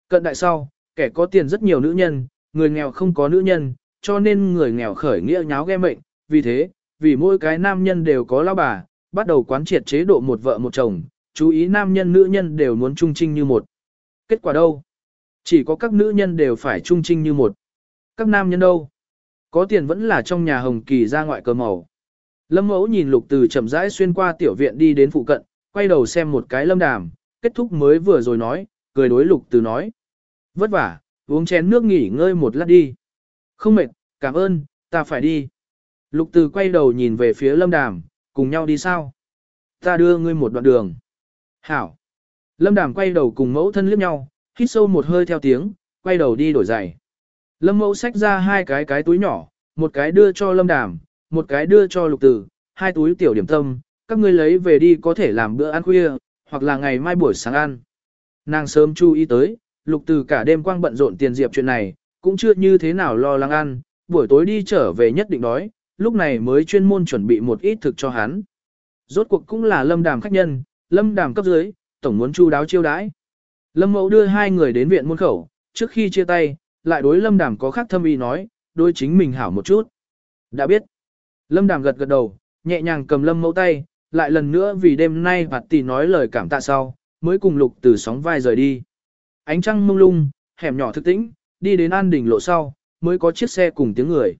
Cận đại sau, kẻ có tiền rất nhiều nữ nhân, người nghèo không có nữ nhân, cho nên người nghèo khởi nghĩa nháo ghe mệnh, vì thế, vì mỗi cái nam nhân đều có lao bà, bắt đầu quán triệt chế độ một vợ một chồng, chú ý nam nhân nữ nhân đều muốn trung trinh như một. Kết quả đâu? Chỉ có các nữ nhân đều phải trung trinh như một. Các nam nhân đâu? Có tiền vẫn là trong nhà hồng kỳ ra ngoại cờ màu. Lâm mẫu nhìn lục từ chậm rãi xuyên qua tiểu viện đi đến phụ cận, quay đầu xem một cái lâm đàm, kết thúc mới vừa rồi nói, cười đối lục từ nói. Vất vả, uống chén nước nghỉ ngơi một lát đi. Không mệt, cảm ơn, ta phải đi. Lục từ quay đầu nhìn về phía lâm đàm, cùng nhau đi sao? Ta đưa ngươi một đoạn đường. Hảo. Lâm đàm quay đầu cùng mẫu thân liếc nhau, hít sâu một hơi theo tiếng, quay đầu đi đổi giày. Lâm mẫu xách ra hai cái cái túi nhỏ, một cái đưa cho lâm đàm, một cái đưa cho lục tử, hai túi tiểu điểm tâm, các ngươi lấy về đi có thể làm bữa ăn khuya, hoặc là ngày mai buổi sáng ăn. Nàng sớm chú ý tới, lục tử cả đêm quang bận rộn tiền diệp chuyện này, cũng chưa như thế nào lo lắng ăn, buổi tối đi trở về nhất định đói, lúc này mới chuyên môn chuẩn bị một ít thực cho hắn. Rốt cuộc cũng là lâm đàm khách nhân, lâm đàm cấp dưới, tổng muốn chu đáo chiêu đãi. Lâm mẫu đưa hai người đến viện môn khẩu, trước khi chia tay, lại đối lâm đàm có khác thâm ý nói, đối chính mình hảo một chút. Đã biết. Lâm đàm gật gật đầu, nhẹ nhàng cầm lâm mẫu tay, lại lần nữa vì đêm nay bạt tỷ nói lời cảm tạ sau, mới cùng lục từ sóng vai rời đi. Ánh trăng mông lung, hẻm nhỏ thức tĩnh, đi đến an đỉnh lộ sau, mới có chiếc xe cùng tiếng người.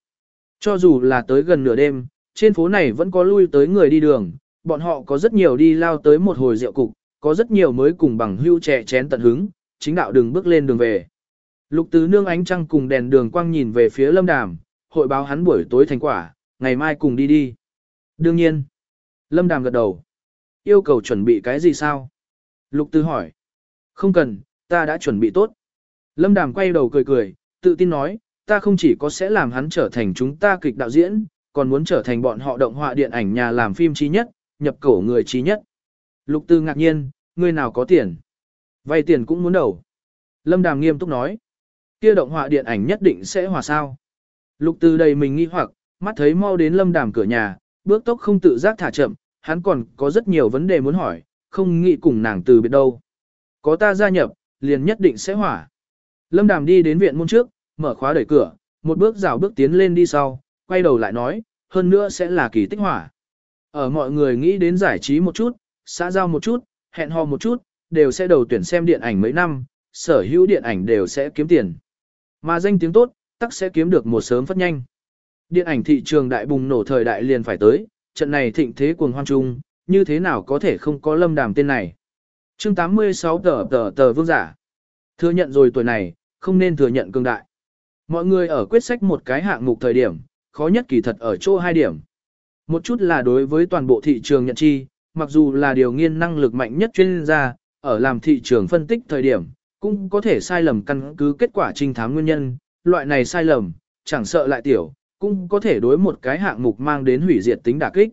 Cho dù là tới gần nửa đêm, trên phố này vẫn có lui tới người đi đường, bọn họ có rất nhiều đi lao tới một hồi rượu cục, có rất nhiều mới cùng bằng hưu trẻ chén tận hứng, chính đạo đường bước lên đường về. Lục tứ nương ánh trăng cùng đèn đường quang nhìn về phía lâm đàm, hội báo hắn buổi tối thành quả, ngày mai cùng đi đi. Đương nhiên. Lâm đàm gật đầu. Yêu cầu chuẩn bị cái gì sao? Lục tứ hỏi. Không cần, ta đã chuẩn bị tốt. Lâm đàm quay đầu cười cười, tự tin nói, ta không chỉ có sẽ làm hắn trở thành chúng ta kịch đạo diễn, còn muốn trở thành bọn họ động họa điện ảnh nhà làm phim trí nhất, nhập cổ người trí nhất. Lục tư ngạc nhiên, người nào có tiền? Vay tiền cũng muốn đầu. Lâm đàm nghiêm túc nói. Kia động họa điện ảnh nhất định sẽ hòa sao. Lục tư đầy mình nghi hoặc, mắt thấy mau đến lâm đàm cửa nhà, bước tốc không tự giác thả chậm, hắn còn có rất nhiều vấn đề muốn hỏi, không nghĩ cùng nàng từ biệt đâu. Có ta gia nhập, liền nhất định sẽ hỏa. Lâm đàm đi đến viện môn trước, mở khóa đẩy cửa, một bước rào bước tiến lên đi sau, quay đầu lại nói, hơn nữa sẽ là kỳ tích hỏa. Ở mọi người nghĩ đến giải trí một chút, xã giao một chút, hẹn hò một chút, đều sẽ đầu tuyển xem điện ảnh mấy năm, sở hữu điện ảnh đều sẽ kiếm tiền. Mà danh tiếng tốt, tắc sẽ kiếm được một sớm phát nhanh. Điện ảnh thị trường đại bùng nổ thời đại liền phải tới, trận này thịnh thế cuồng hoan trung, như thế nào có thể không có lâm đàm tên này. chương 86 tờ tờ tờ vương giả. Thừa nhận rồi tuổi này, không nên thừa nhận cương đại. Mọi người ở quyết sách một cái hạng mục thời điểm, khó nhất kỳ thật ở chỗ hai điểm. Một chút là đối với toàn bộ thị trường nhận chi, mặc dù là điều nghiên năng lực mạnh nhất chuyên gia, ở làm thị trường phân tích thời điểm, cũng có thể sai lầm căn cứ kết quả trinh thám nguyên nhân, loại này sai lầm, chẳng sợ lại tiểu, cũng có thể đối một cái hạng mục mang đến hủy diệt tính đả kích.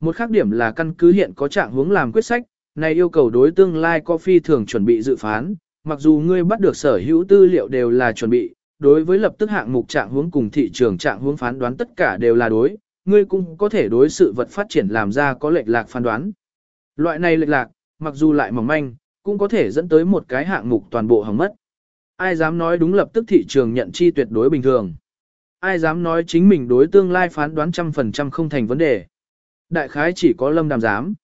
Một khác điểm là căn cứ hiện có trạng hướng làm quyết sách, này yêu cầu đối tương lai coffee thường chuẩn bị dự phán, mặc dù ngươi bắt được sở hữu tư liệu đều là chuẩn bị, đối với lập tức hạng mục trạng hướng cùng thị trường trạng hướng phán đoán tất cả đều là đối, ngươi cũng có thể đối sự vật phát triển làm ra có lệch lạc phán đoán. Loại này lệch lạc, mặc dù lại mỏng manh, cũng có thể dẫn tới một cái hạng mục toàn bộ hỏng mất. Ai dám nói đúng lập tức thị trường nhận chi tuyệt đối bình thường. Ai dám nói chính mình đối tương lai phán đoán trăm phần trăm không thành vấn đề. Đại khái chỉ có lâm đàm dám.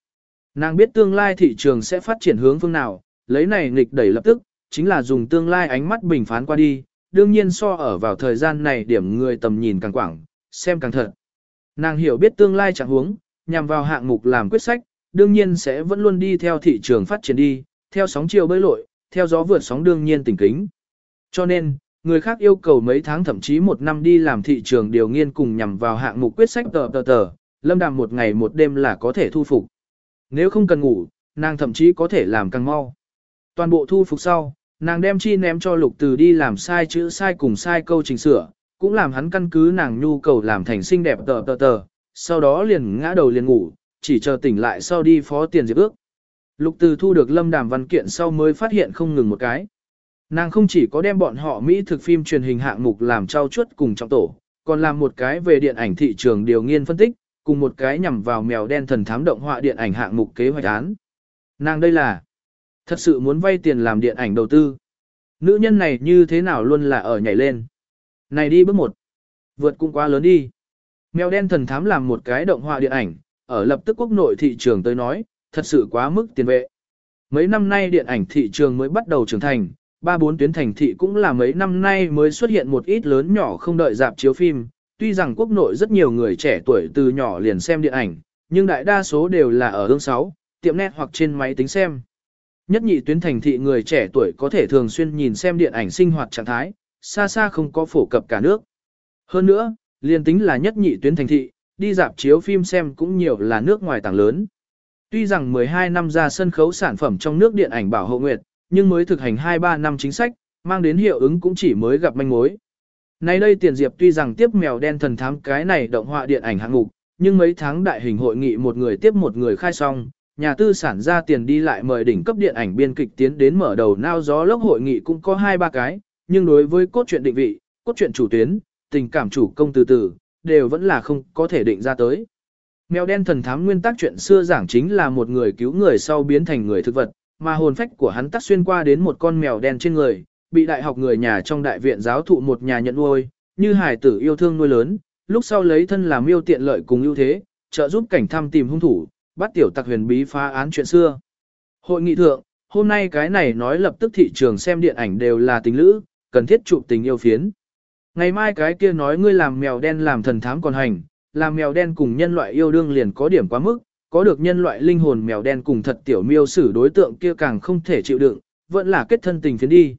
Nàng biết tương lai thị trường sẽ phát triển hướng phương nào, lấy này nghịch đẩy lập tức, chính là dùng tương lai ánh mắt bình phán qua đi, đương nhiên so ở vào thời gian này điểm người tầm nhìn càng quảng, xem càng thật. Nàng hiểu biết tương lai chẳng huống, nhằm vào hạng mục làm quyết sách, đương nhiên sẽ vẫn luôn đi theo thị trường phát triển đi, theo sóng chiều bơi lội, theo gió vượt sóng đương nhiên tỉnh kính. Cho nên, người khác yêu cầu mấy tháng thậm chí một năm đi làm thị trường điều nghiên cùng nhằm vào hạng mục quyết sách tờ tờ tờ, lâm đàm một ngày một đêm là có thể thu phục. Nếu không cần ngủ, nàng thậm chí có thể làm càng mau. Toàn bộ thu phục sau, nàng đem chi ném cho lục từ đi làm sai chữ sai cùng sai câu chỉnh sửa, cũng làm hắn căn cứ nàng nhu cầu làm thành xinh đẹp tờ tờ tờ, sau đó liền ngã đầu liền ngủ, chỉ chờ tỉnh lại sau đi phó tiền diệp ước. Lục từ thu được lâm đàm văn kiện sau mới phát hiện không ngừng một cái. Nàng không chỉ có đem bọn họ Mỹ thực phim truyền hình hạng mục làm trao chuốt cùng trong tổ, còn làm một cái về điện ảnh thị trường điều nghiên phân tích, cùng một cái nhằm vào mèo đen thần thám động họa điện ảnh hạng mục kế hoạch án. Nàng đây là thật sự muốn vay tiền làm điện ảnh đầu tư. Nữ nhân này như thế nào luôn là ở nhảy lên. Này đi bước một. Vượt cũng quá lớn đi. Mèo đen thần thám làm một cái động họa điện ảnh, ở lập tức quốc nội thị trường tới nói, thật sự quá mức tiền vệ. mấy năm nay điện ảnh thị trường mới bắt đầu trưởng thành, ba bốn tuyến thành thị cũng là mấy năm nay mới xuất hiện một ít lớn nhỏ không đợi dạp chiếu phim. Tuy rằng quốc nội rất nhiều người trẻ tuổi từ nhỏ liền xem điện ảnh, nhưng đại đa số đều là ở hương 6, tiệm net hoặc trên máy tính xem. Nhất nhị tuyến thành thị người trẻ tuổi có thể thường xuyên nhìn xem điện ảnh sinh hoạt trạng thái, xa xa không có phổ cập cả nước. Hơn nữa, liền tính là nhất nhị tuyến thành thị, đi dạp chiếu phim xem cũng nhiều là nước ngoài tảng lớn. Tuy rằng 12 năm ra sân khấu sản phẩm trong nước điện ảnh bảo hộ nguyệt, nhưng mới thực hành 2-3 năm chính sách, mang đến hiệu ứng cũng chỉ mới gặp manh mối. Nay đây tiền diệp tuy rằng tiếp mèo đen thần thám cái này động họa điện ảnh hạng mục, nhưng mấy tháng đại hình hội nghị một người tiếp một người khai xong, nhà tư sản ra tiền đi lại mời đỉnh cấp điện ảnh biên kịch tiến đến mở đầu nao gió lốc hội nghị cũng có hai ba cái, nhưng đối với cốt truyện định vị, cốt truyện chủ tuyến, tình cảm chủ công từ từ, đều vẫn là không có thể định ra tới. Mèo đen thần thám nguyên tắc chuyện xưa giảng chính là một người cứu người sau biến thành người thực vật, mà hồn phách của hắn tắc xuyên qua đến một con mèo đen trên người, bị đại học người nhà trong đại viện giáo thụ một nhà nhận nuôi, như hải tử yêu thương nuôi lớn, lúc sau lấy thân làm yêu tiện lợi cùng ưu thế, trợ giúp cảnh thăm tìm hung thủ, bắt tiểu tặc huyền bí phá án chuyện xưa. Hội nghị thượng, hôm nay cái này nói lập tức thị trường xem điện ảnh đều là tình lữ, cần thiết chụp tình yêu phiến. Ngày mai cái kia nói ngươi làm mèo đen làm thần thám còn hành, làm mèo đen cùng nhân loại yêu đương liền có điểm quá mức, có được nhân loại linh hồn mèo đen cùng thật tiểu miêu xử đối tượng kia càng không thể chịu đựng, vẫn là kết thân tình phiến đi.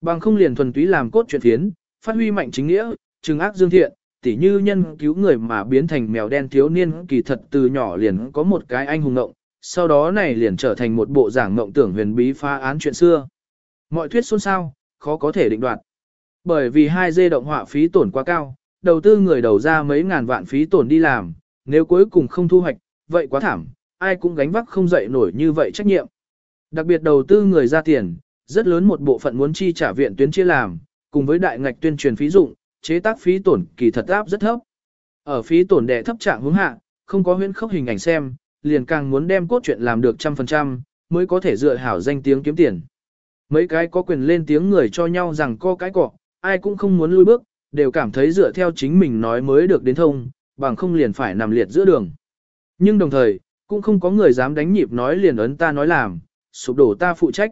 Bằng không liền thuần túy làm cốt truyện phiến, phát huy mạnh chính nghĩa, trừng ác dương thiện, tỉ như nhân cứu người mà biến thành mèo đen thiếu niên kỳ thật từ nhỏ liền có một cái anh hùng ngộng, sau đó này liền trở thành một bộ giảng ngộng tưởng huyền bí phá án chuyện xưa. Mọi thuyết xôn xao, khó có thể định đoạt. Bởi vì hai dê động họa phí tổn quá cao, đầu tư người đầu ra mấy ngàn vạn phí tổn đi làm, nếu cuối cùng không thu hoạch, vậy quá thảm, ai cũng gánh vác không dậy nổi như vậy trách nhiệm. Đặc biệt đầu tư người ra tiền, rất lớn một bộ phận muốn chi trả viện tuyến chia làm, cùng với đại ngạch tuyên truyền phí dụng, chế tác phí tổn kỳ thật áp rất thấp. Ở phí tổn đệ thấp trạng hướng hạ, không có huyễn khốc hình ảnh xem, liền càng muốn đem cốt truyện làm được trăm phần trăm, mới có thể dựa hảo danh tiếng kiếm tiền. Mấy cái có quyền lên tiếng người cho nhau rằng co cái cọ, ai cũng không muốn lui bước, đều cảm thấy dựa theo chính mình nói mới được đến thông, bằng không liền phải nằm liệt giữa đường. Nhưng đồng thời, cũng không có người dám đánh nhịp nói liền ấn ta nói làm, sụp đổ ta phụ trách.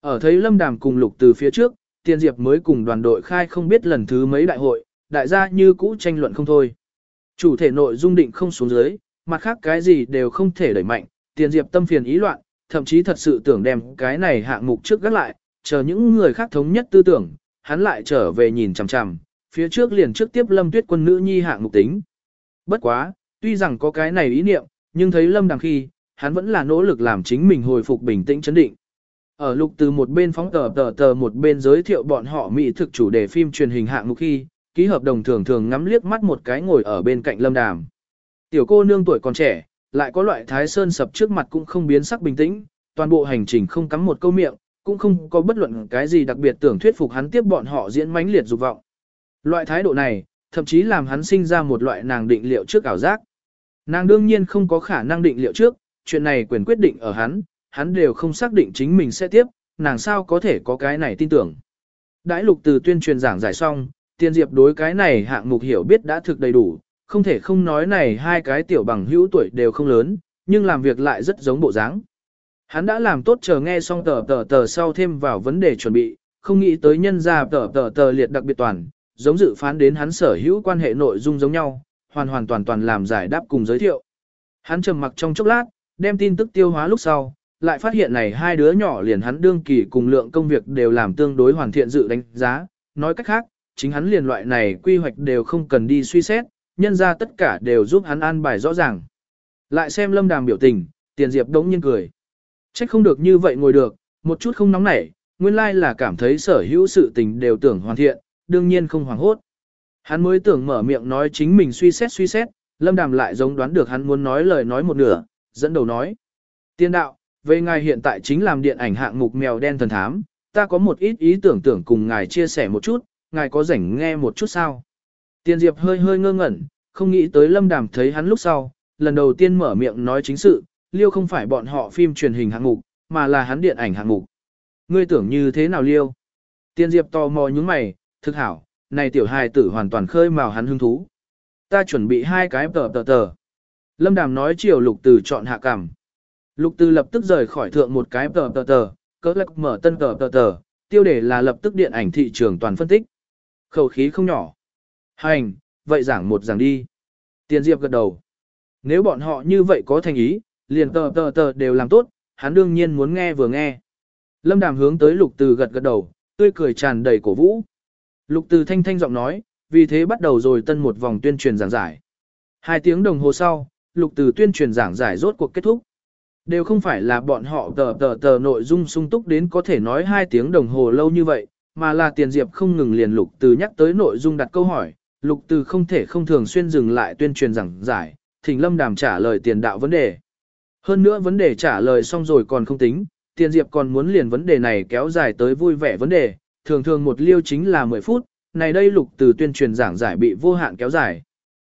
Ở thấy Lâm Đàm cùng Lục từ phía trước, Tiền Diệp mới cùng đoàn đội khai không biết lần thứ mấy đại hội, đại gia như cũ tranh luận không thôi. Chủ thể nội dung định không xuống dưới, mặt khác cái gì đều không thể đẩy mạnh, Tiền Diệp tâm phiền ý loạn, thậm chí thật sự tưởng đem cái này hạng mục trước gác lại, chờ những người khác thống nhất tư tưởng, hắn lại trở về nhìn chằm chằm, phía trước liền trước tiếp Lâm Tuyết quân nữ nhi hạng mục tính. Bất quá, tuy rằng có cái này ý niệm, nhưng thấy Lâm Đằng khi, hắn vẫn là nỗ lực làm chính mình hồi phục bình tĩnh chấn định. Ở lục từ một bên phóng tờ tờ tờ một bên giới thiệu bọn họ mỹ thực chủ đề phim truyền hình hạng mục khi, ký hợp đồng thường thường ngắm liếc mắt một cái ngồi ở bên cạnh Lâm Đàm. Tiểu cô nương tuổi còn trẻ, lại có loại thái sơn sập trước mặt cũng không biến sắc bình tĩnh, toàn bộ hành trình không cắm một câu miệng, cũng không có bất luận cái gì đặc biệt tưởng thuyết phục hắn tiếp bọn họ diễn mãnh liệt dục vọng. Loại thái độ này, thậm chí làm hắn sinh ra một loại nàng định liệu trước ảo giác. Nàng đương nhiên không có khả năng định liệu trước, chuyện này quyền quyết định ở hắn, hắn đều không xác định chính mình sẽ tiếp, nàng sao có thể có cái này tin tưởng. Đãi lục từ tuyên truyền giảng giải xong, tiên diệp đối cái này hạng mục hiểu biết đã thực đầy đủ, không thể không nói này hai cái tiểu bằng hữu tuổi đều không lớn, nhưng làm việc lại rất giống bộ dáng. Hắn đã làm tốt chờ nghe xong tờ tờ tờ sau thêm vào vấn đề chuẩn bị, không nghĩ tới nhân ra tờ tờ tờ liệt đặc biệt toàn, giống dự phán đến hắn sở hữu quan hệ nội dung giống nhau, hoàn hoàn toàn toàn làm giải đáp cùng giới thiệu. Hắn trầm mặc trong chốc lát, đem tin tức tiêu hóa lúc sau, lại phát hiện này hai đứa nhỏ liền hắn đương kỳ cùng lượng công việc đều làm tương đối hoàn thiện dự đánh giá, nói cách khác, chính hắn liền loại này quy hoạch đều không cần đi suy xét, nhân ra tất cả đều giúp hắn an bài rõ ràng. Lại xem lâm đàm biểu tình, tiền diệp đống nhiên cười. Trách không được như vậy ngồi được, một chút không nóng nảy, nguyên lai là cảm thấy sở hữu sự tình đều tưởng hoàn thiện, đương nhiên không hoảng hốt. Hắn mới tưởng mở miệng nói chính mình suy xét suy xét, lâm đàm lại giống đoán được hắn muốn nói lời nói một nửa, dẫn đầu nói. Tiên đạo, về ngài hiện tại chính làm điện ảnh hạng mục mèo đen thần thám, ta có một ít ý tưởng tưởng cùng ngài chia sẻ một chút, ngài có rảnh nghe một chút sao. Tiền Diệp hơi hơi ngơ ngẩn, không nghĩ tới lâm đàm thấy hắn lúc sau, lần đầu tiên mở miệng nói chính sự, liêu không phải bọn họ phim truyền hình hạng mục, mà là hắn điện ảnh hạng mục. Ngươi tưởng như thế nào liêu? Tiền Diệp tò mò nhướng mày, thực hảo, này tiểu hài tử hoàn toàn khơi mào hắn hứng thú. Ta chuẩn bị hai cái tờ tờ tờ. Lâm Đàm nói chiều lục từ chọn hạ cảm. Lục Từ lập tức rời khỏi thượng một cái tờ tờ tờ, cỡ lắc mở tân tờ tờ tờ, tiêu đề là lập tức điện ảnh thị trường toàn phân tích. Khẩu khí không nhỏ. Hành, vậy giảng một giảng đi. Tiền Diệp gật đầu. Nếu bọn họ như vậy có thành ý, liền tờ tờ tờ đều làm tốt, hắn đương nhiên muốn nghe vừa nghe. Lâm Đàm hướng tới Lục Từ gật gật đầu, tươi cười tràn đầy cổ vũ. Lục Từ thanh thanh giọng nói, vì thế bắt đầu rồi tân một vòng tuyên truyền giảng giải. Hai tiếng đồng hồ sau, Lục Từ tuyên truyền giảng giải rốt cuộc kết thúc. Đều không phải là bọn họ tờ tờ tờ nội dung sung túc đến có thể nói hai tiếng đồng hồ lâu như vậy, mà là tiền diệp không ngừng liền Lục Từ nhắc tới nội dung đặt câu hỏi, Lục Từ không thể không thường xuyên dừng lại tuyên truyền giảng giải, thỉnh Lâm Đàm trả lời tiền đạo vấn đề. Hơn nữa vấn đề trả lời xong rồi còn không tính, tiền diệp còn muốn liền vấn đề này kéo dài tới vui vẻ vấn đề, thường thường một liêu chính là 10 phút, này đây lục từ tuyên truyền giảng giải bị vô hạn kéo dài.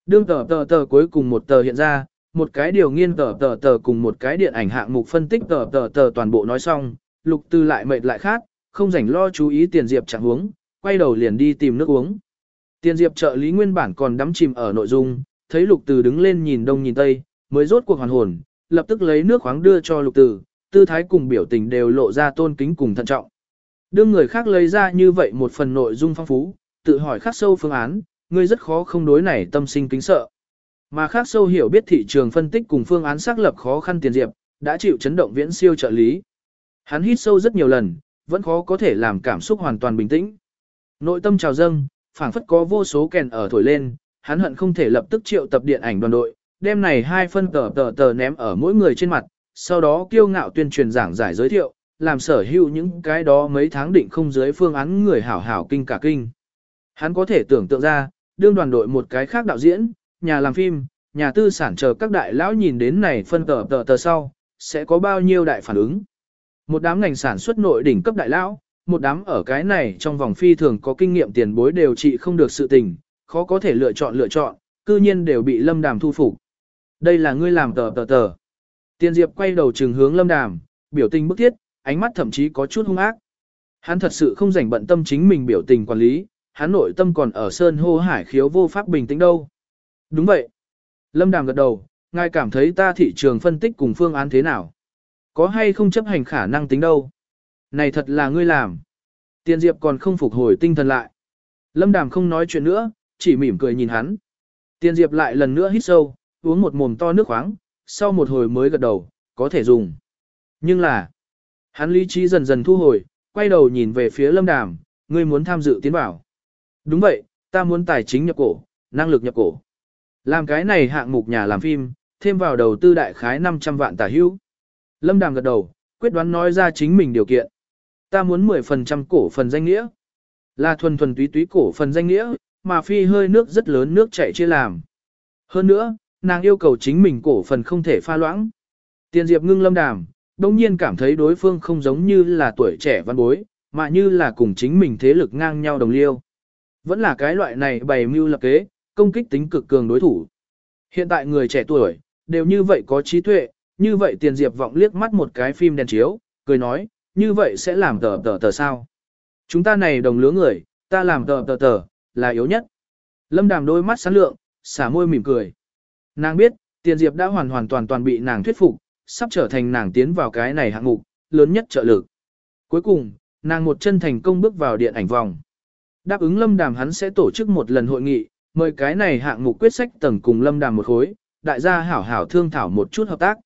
Đương tờ tờ tờ cuối cùng một tờ hiện ra, một cái điều nghiên tờ tờ tờ cùng một cái điện ảnh hạng mục phân tích tờ tờ tờ toàn bộ nói xong, lục từ lại mệt lại khác, không rảnh lo chú ý tiền diệp chẳng uống, quay đầu liền đi tìm nước uống. Tiền diệp trợ lý nguyên bản còn đắm chìm ở nội dung, thấy lục từ đứng lên nhìn đông nhìn tây, mới rốt cuộc hoàn hồn, lập tức lấy nước khoáng đưa cho lục từ, tư thái cùng biểu tình đều lộ ra tôn kính cùng thận trọng. Đương người khác lấy ra như vậy một phần nội dung phong phú, tự hỏi khắc sâu phương án, ngươi rất khó không đối này tâm sinh kính sợ. Mà khác sâu hiểu biết thị trường phân tích cùng phương án xác lập khó khăn tiền diệp, đã chịu chấn động viễn siêu trợ lý. Hắn hít sâu rất nhiều lần, vẫn khó có thể làm cảm xúc hoàn toàn bình tĩnh. Nội tâm trào dâng, phảng phất có vô số kèn ở thổi lên, hắn hận không thể lập tức triệu tập điện ảnh đoàn đội, đem này hai phân tờ tờ tờ ném ở mỗi người trên mặt, sau đó kiêu ngạo tuyên truyền giảng giải giới thiệu, làm sở hữu những cái đó mấy tháng định không dưới phương án người hảo hảo kinh cả kinh. Hắn có thể tưởng tượng ra, đương đoàn đội một cái khác đạo diễn, nhà làm phim, nhà tư sản chờ các đại lão nhìn đến này phân tờ tờ tờ sau, sẽ có bao nhiêu đại phản ứng. Một đám ngành sản xuất nội đỉnh cấp đại lão, một đám ở cái này trong vòng phi thường có kinh nghiệm tiền bối đều trị không được sự tình, khó có thể lựa chọn lựa chọn, cư nhiên đều bị lâm đàm thu phục. Đây là ngươi làm tờ tờ tờ. Tiền Diệp quay đầu trừng hướng lâm đàm, biểu tình bức thiết, ánh mắt thậm chí có chút hung ác. Hắn thật sự không rảnh bận tâm chính mình biểu tình quản lý, hắn nội tâm còn ở sơn hô hải khiếu vô pháp bình tĩnh đâu. Đúng vậy. Lâm Đàm gật đầu, ngài cảm thấy ta thị trường phân tích cùng phương án thế nào? Có hay không chấp hành khả năng tính đâu? Này thật là ngươi làm. Tiền Diệp còn không phục hồi tinh thần lại. Lâm Đàm không nói chuyện nữa, chỉ mỉm cười nhìn hắn. Tiền Diệp lại lần nữa hít sâu, uống một mồm to nước khoáng, sau một hồi mới gật đầu, có thể dùng. Nhưng là, hắn lý trí dần dần thu hồi, quay đầu nhìn về phía Lâm Đàm, ngươi muốn tham dự tiến bảo. Đúng vậy, ta muốn tài chính nhập cổ, năng lực nhập cổ. Làm cái này hạng mục nhà làm phim, thêm vào đầu tư đại khái 500 vạn tả hữu. Lâm Đàm gật đầu, quyết đoán nói ra chính mình điều kiện. Ta muốn 10% cổ phần danh nghĩa. Là thuần thuần túy túy cổ phần danh nghĩa, mà phi hơi nước rất lớn nước chảy chia làm. Hơn nữa, nàng yêu cầu chính mình cổ phần không thể pha loãng. Tiền Diệp ngưng lâm đàm, đồng nhiên cảm thấy đối phương không giống như là tuổi trẻ văn bối, mà như là cùng chính mình thế lực ngang nhau đồng liêu. Vẫn là cái loại này bày mưu lập kế, công kích tính cực cường đối thủ. Hiện tại người trẻ tuổi, đều như vậy có trí tuệ, như vậy tiền diệp vọng liếc mắt một cái phim đèn chiếu, cười nói, như vậy sẽ làm tờ tờ tờ sao. Chúng ta này đồng lứa người, ta làm tờ tờ tờ, là yếu nhất. Lâm đàm đôi mắt sáng lượng, xả môi mỉm cười. Nàng biết, tiền diệp đã hoàn hoàn toàn toàn bị nàng thuyết phục, sắp trở thành nàng tiến vào cái này hạng mục, lớn nhất trợ lực. Cuối cùng, nàng một chân thành công bước vào điện ảnh vòng. Đáp ứng Lâm Đàm hắn sẽ tổ chức một lần hội nghị, mời cái này hạng mục quyết sách tầng cùng Lâm Đàm một khối, đại gia hảo hảo thương thảo một chút hợp tác.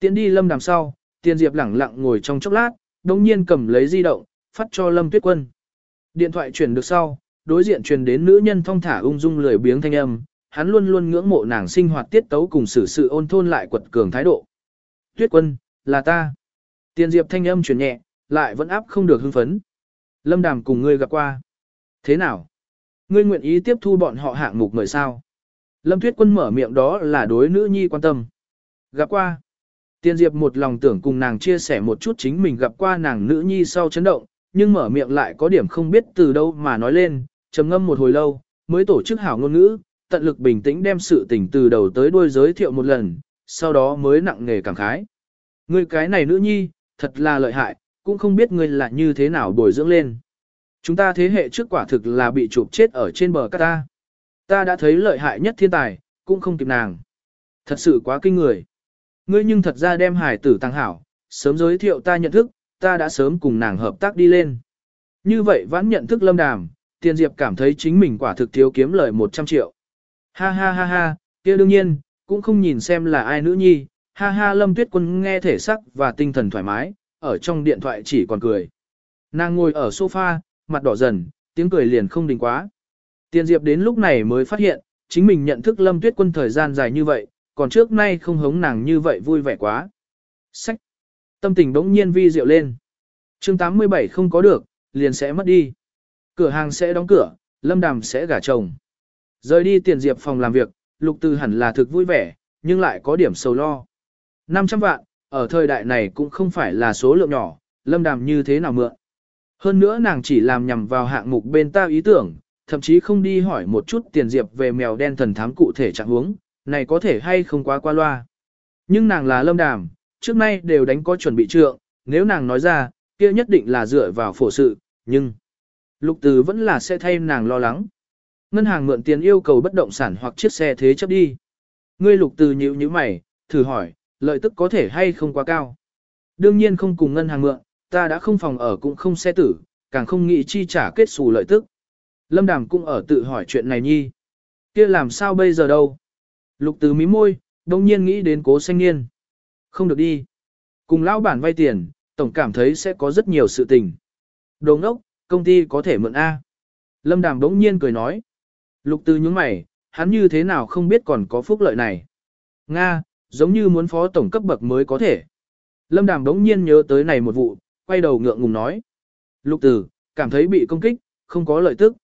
Tiến đi Lâm Đàm sau, Tiền Diệp lẳng lặng ngồi trong chốc lát, đồng nhiên cầm lấy di động, phát cho Lâm Tuyết Quân. Điện thoại chuyển được sau, đối diện truyền đến nữ nhân thong thả ung dung lười biếng thanh âm, hắn luôn luôn ngưỡng mộ nàng sinh hoạt tiết tấu cùng xử sự ôn thôn lại quật cường thái độ. Tuyết Quân, là ta. Tiền Diệp thanh âm chuyển nhẹ, lại vẫn áp không được hưng phấn. Lâm Đàm cùng ngươi gặp qua. Thế nào? Ngươi nguyện ý tiếp thu bọn họ hạng mục mời sao? Lâm Tuyết Quân mở miệng đó là đối nữ nhi quan tâm. Gặp qua. Tiên Diệp một lòng tưởng cùng nàng chia sẻ một chút chính mình gặp qua nàng nữ nhi sau chấn động, nhưng mở miệng lại có điểm không biết từ đâu mà nói lên, trầm ngâm một hồi lâu, mới tổ chức hảo ngôn ngữ, tận lực bình tĩnh đem sự tình từ đầu tới đuôi giới thiệu một lần, sau đó mới nặng nghề cảm khái. Ngươi cái này nữ nhi, thật là lợi hại, cũng không biết ngươi là như thế nào bồi dưỡng lên. Chúng ta thế hệ trước quả thực là bị chụp chết ở trên bờ cát ta. Ta đã thấy lợi hại nhất thiên tài, cũng không kịp nàng. Thật sự quá kinh người ngươi nhưng thật ra đem hải tử tăng hảo, sớm giới thiệu ta nhận thức, ta đã sớm cùng nàng hợp tác đi lên. Như vậy vãn nhận thức lâm đàm, tiền diệp cảm thấy chính mình quả thực thiếu kiếm lời 100 triệu. Ha ha ha ha, kia đương nhiên, cũng không nhìn xem là ai nữ nhi, ha ha lâm tuyết quân nghe thể sắc và tinh thần thoải mái, ở trong điện thoại chỉ còn cười. Nàng ngồi ở sofa, mặt đỏ dần, tiếng cười liền không đình quá. Tiền diệp đến lúc này mới phát hiện, chính mình nhận thức lâm tuyết quân thời gian dài như vậy, còn trước nay không hống nàng như vậy vui vẻ quá. Sách! Tâm tình đống nhiên vi diệu lên. chương 87 không có được, liền sẽ mất đi. Cửa hàng sẽ đóng cửa, lâm đàm sẽ gả chồng. Rời đi tiền diệp phòng làm việc, lục từ hẳn là thực vui vẻ, nhưng lại có điểm sầu lo. 500 vạn, ở thời đại này cũng không phải là số lượng nhỏ, lâm đàm như thế nào mượn. Hơn nữa nàng chỉ làm nhằm vào hạng mục bên ta ý tưởng, thậm chí không đi hỏi một chút tiền diệp về mèo đen thần thám cụ thể trạng huống, này có thể hay không quá qua loa. Nhưng nàng là lâm đàm, trước nay đều đánh có chuẩn bị trượng, nếu nàng nói ra, kia nhất định là dựa vào phổ sự, nhưng lục từ vẫn là sẽ thay nàng lo lắng. Ngân hàng mượn tiền yêu cầu bất động sản hoặc chiếc xe thế chấp đi. Ngươi lục từ nhíu như mày, thử hỏi, lợi tức có thể hay không quá cao. Đương nhiên không cùng ngân hàng mượn, ta đã không phòng ở cũng không xe tử, càng không nghĩ chi trả kết xù lợi tức. Lâm Đàm cũng ở tự hỏi chuyện này nhi. kia làm sao bây giờ đâu? Lục từ mí môi, đông nhiên nghĩ đến cố xanh niên. Không được đi. Cùng lão bản vay tiền, tổng cảm thấy sẽ có rất nhiều sự tình. Đồ ngốc, công ty có thể mượn A. Lâm Đàm đống nhiên cười nói. Lục từ nhướng mày, hắn như thế nào không biết còn có phúc lợi này. Nga, giống như muốn phó tổng cấp bậc mới có thể. Lâm Đàm đống nhiên nhớ tới này một vụ, quay đầu ngượng ngùng nói. Lục tử, cảm thấy bị công kích, không có lợi tức.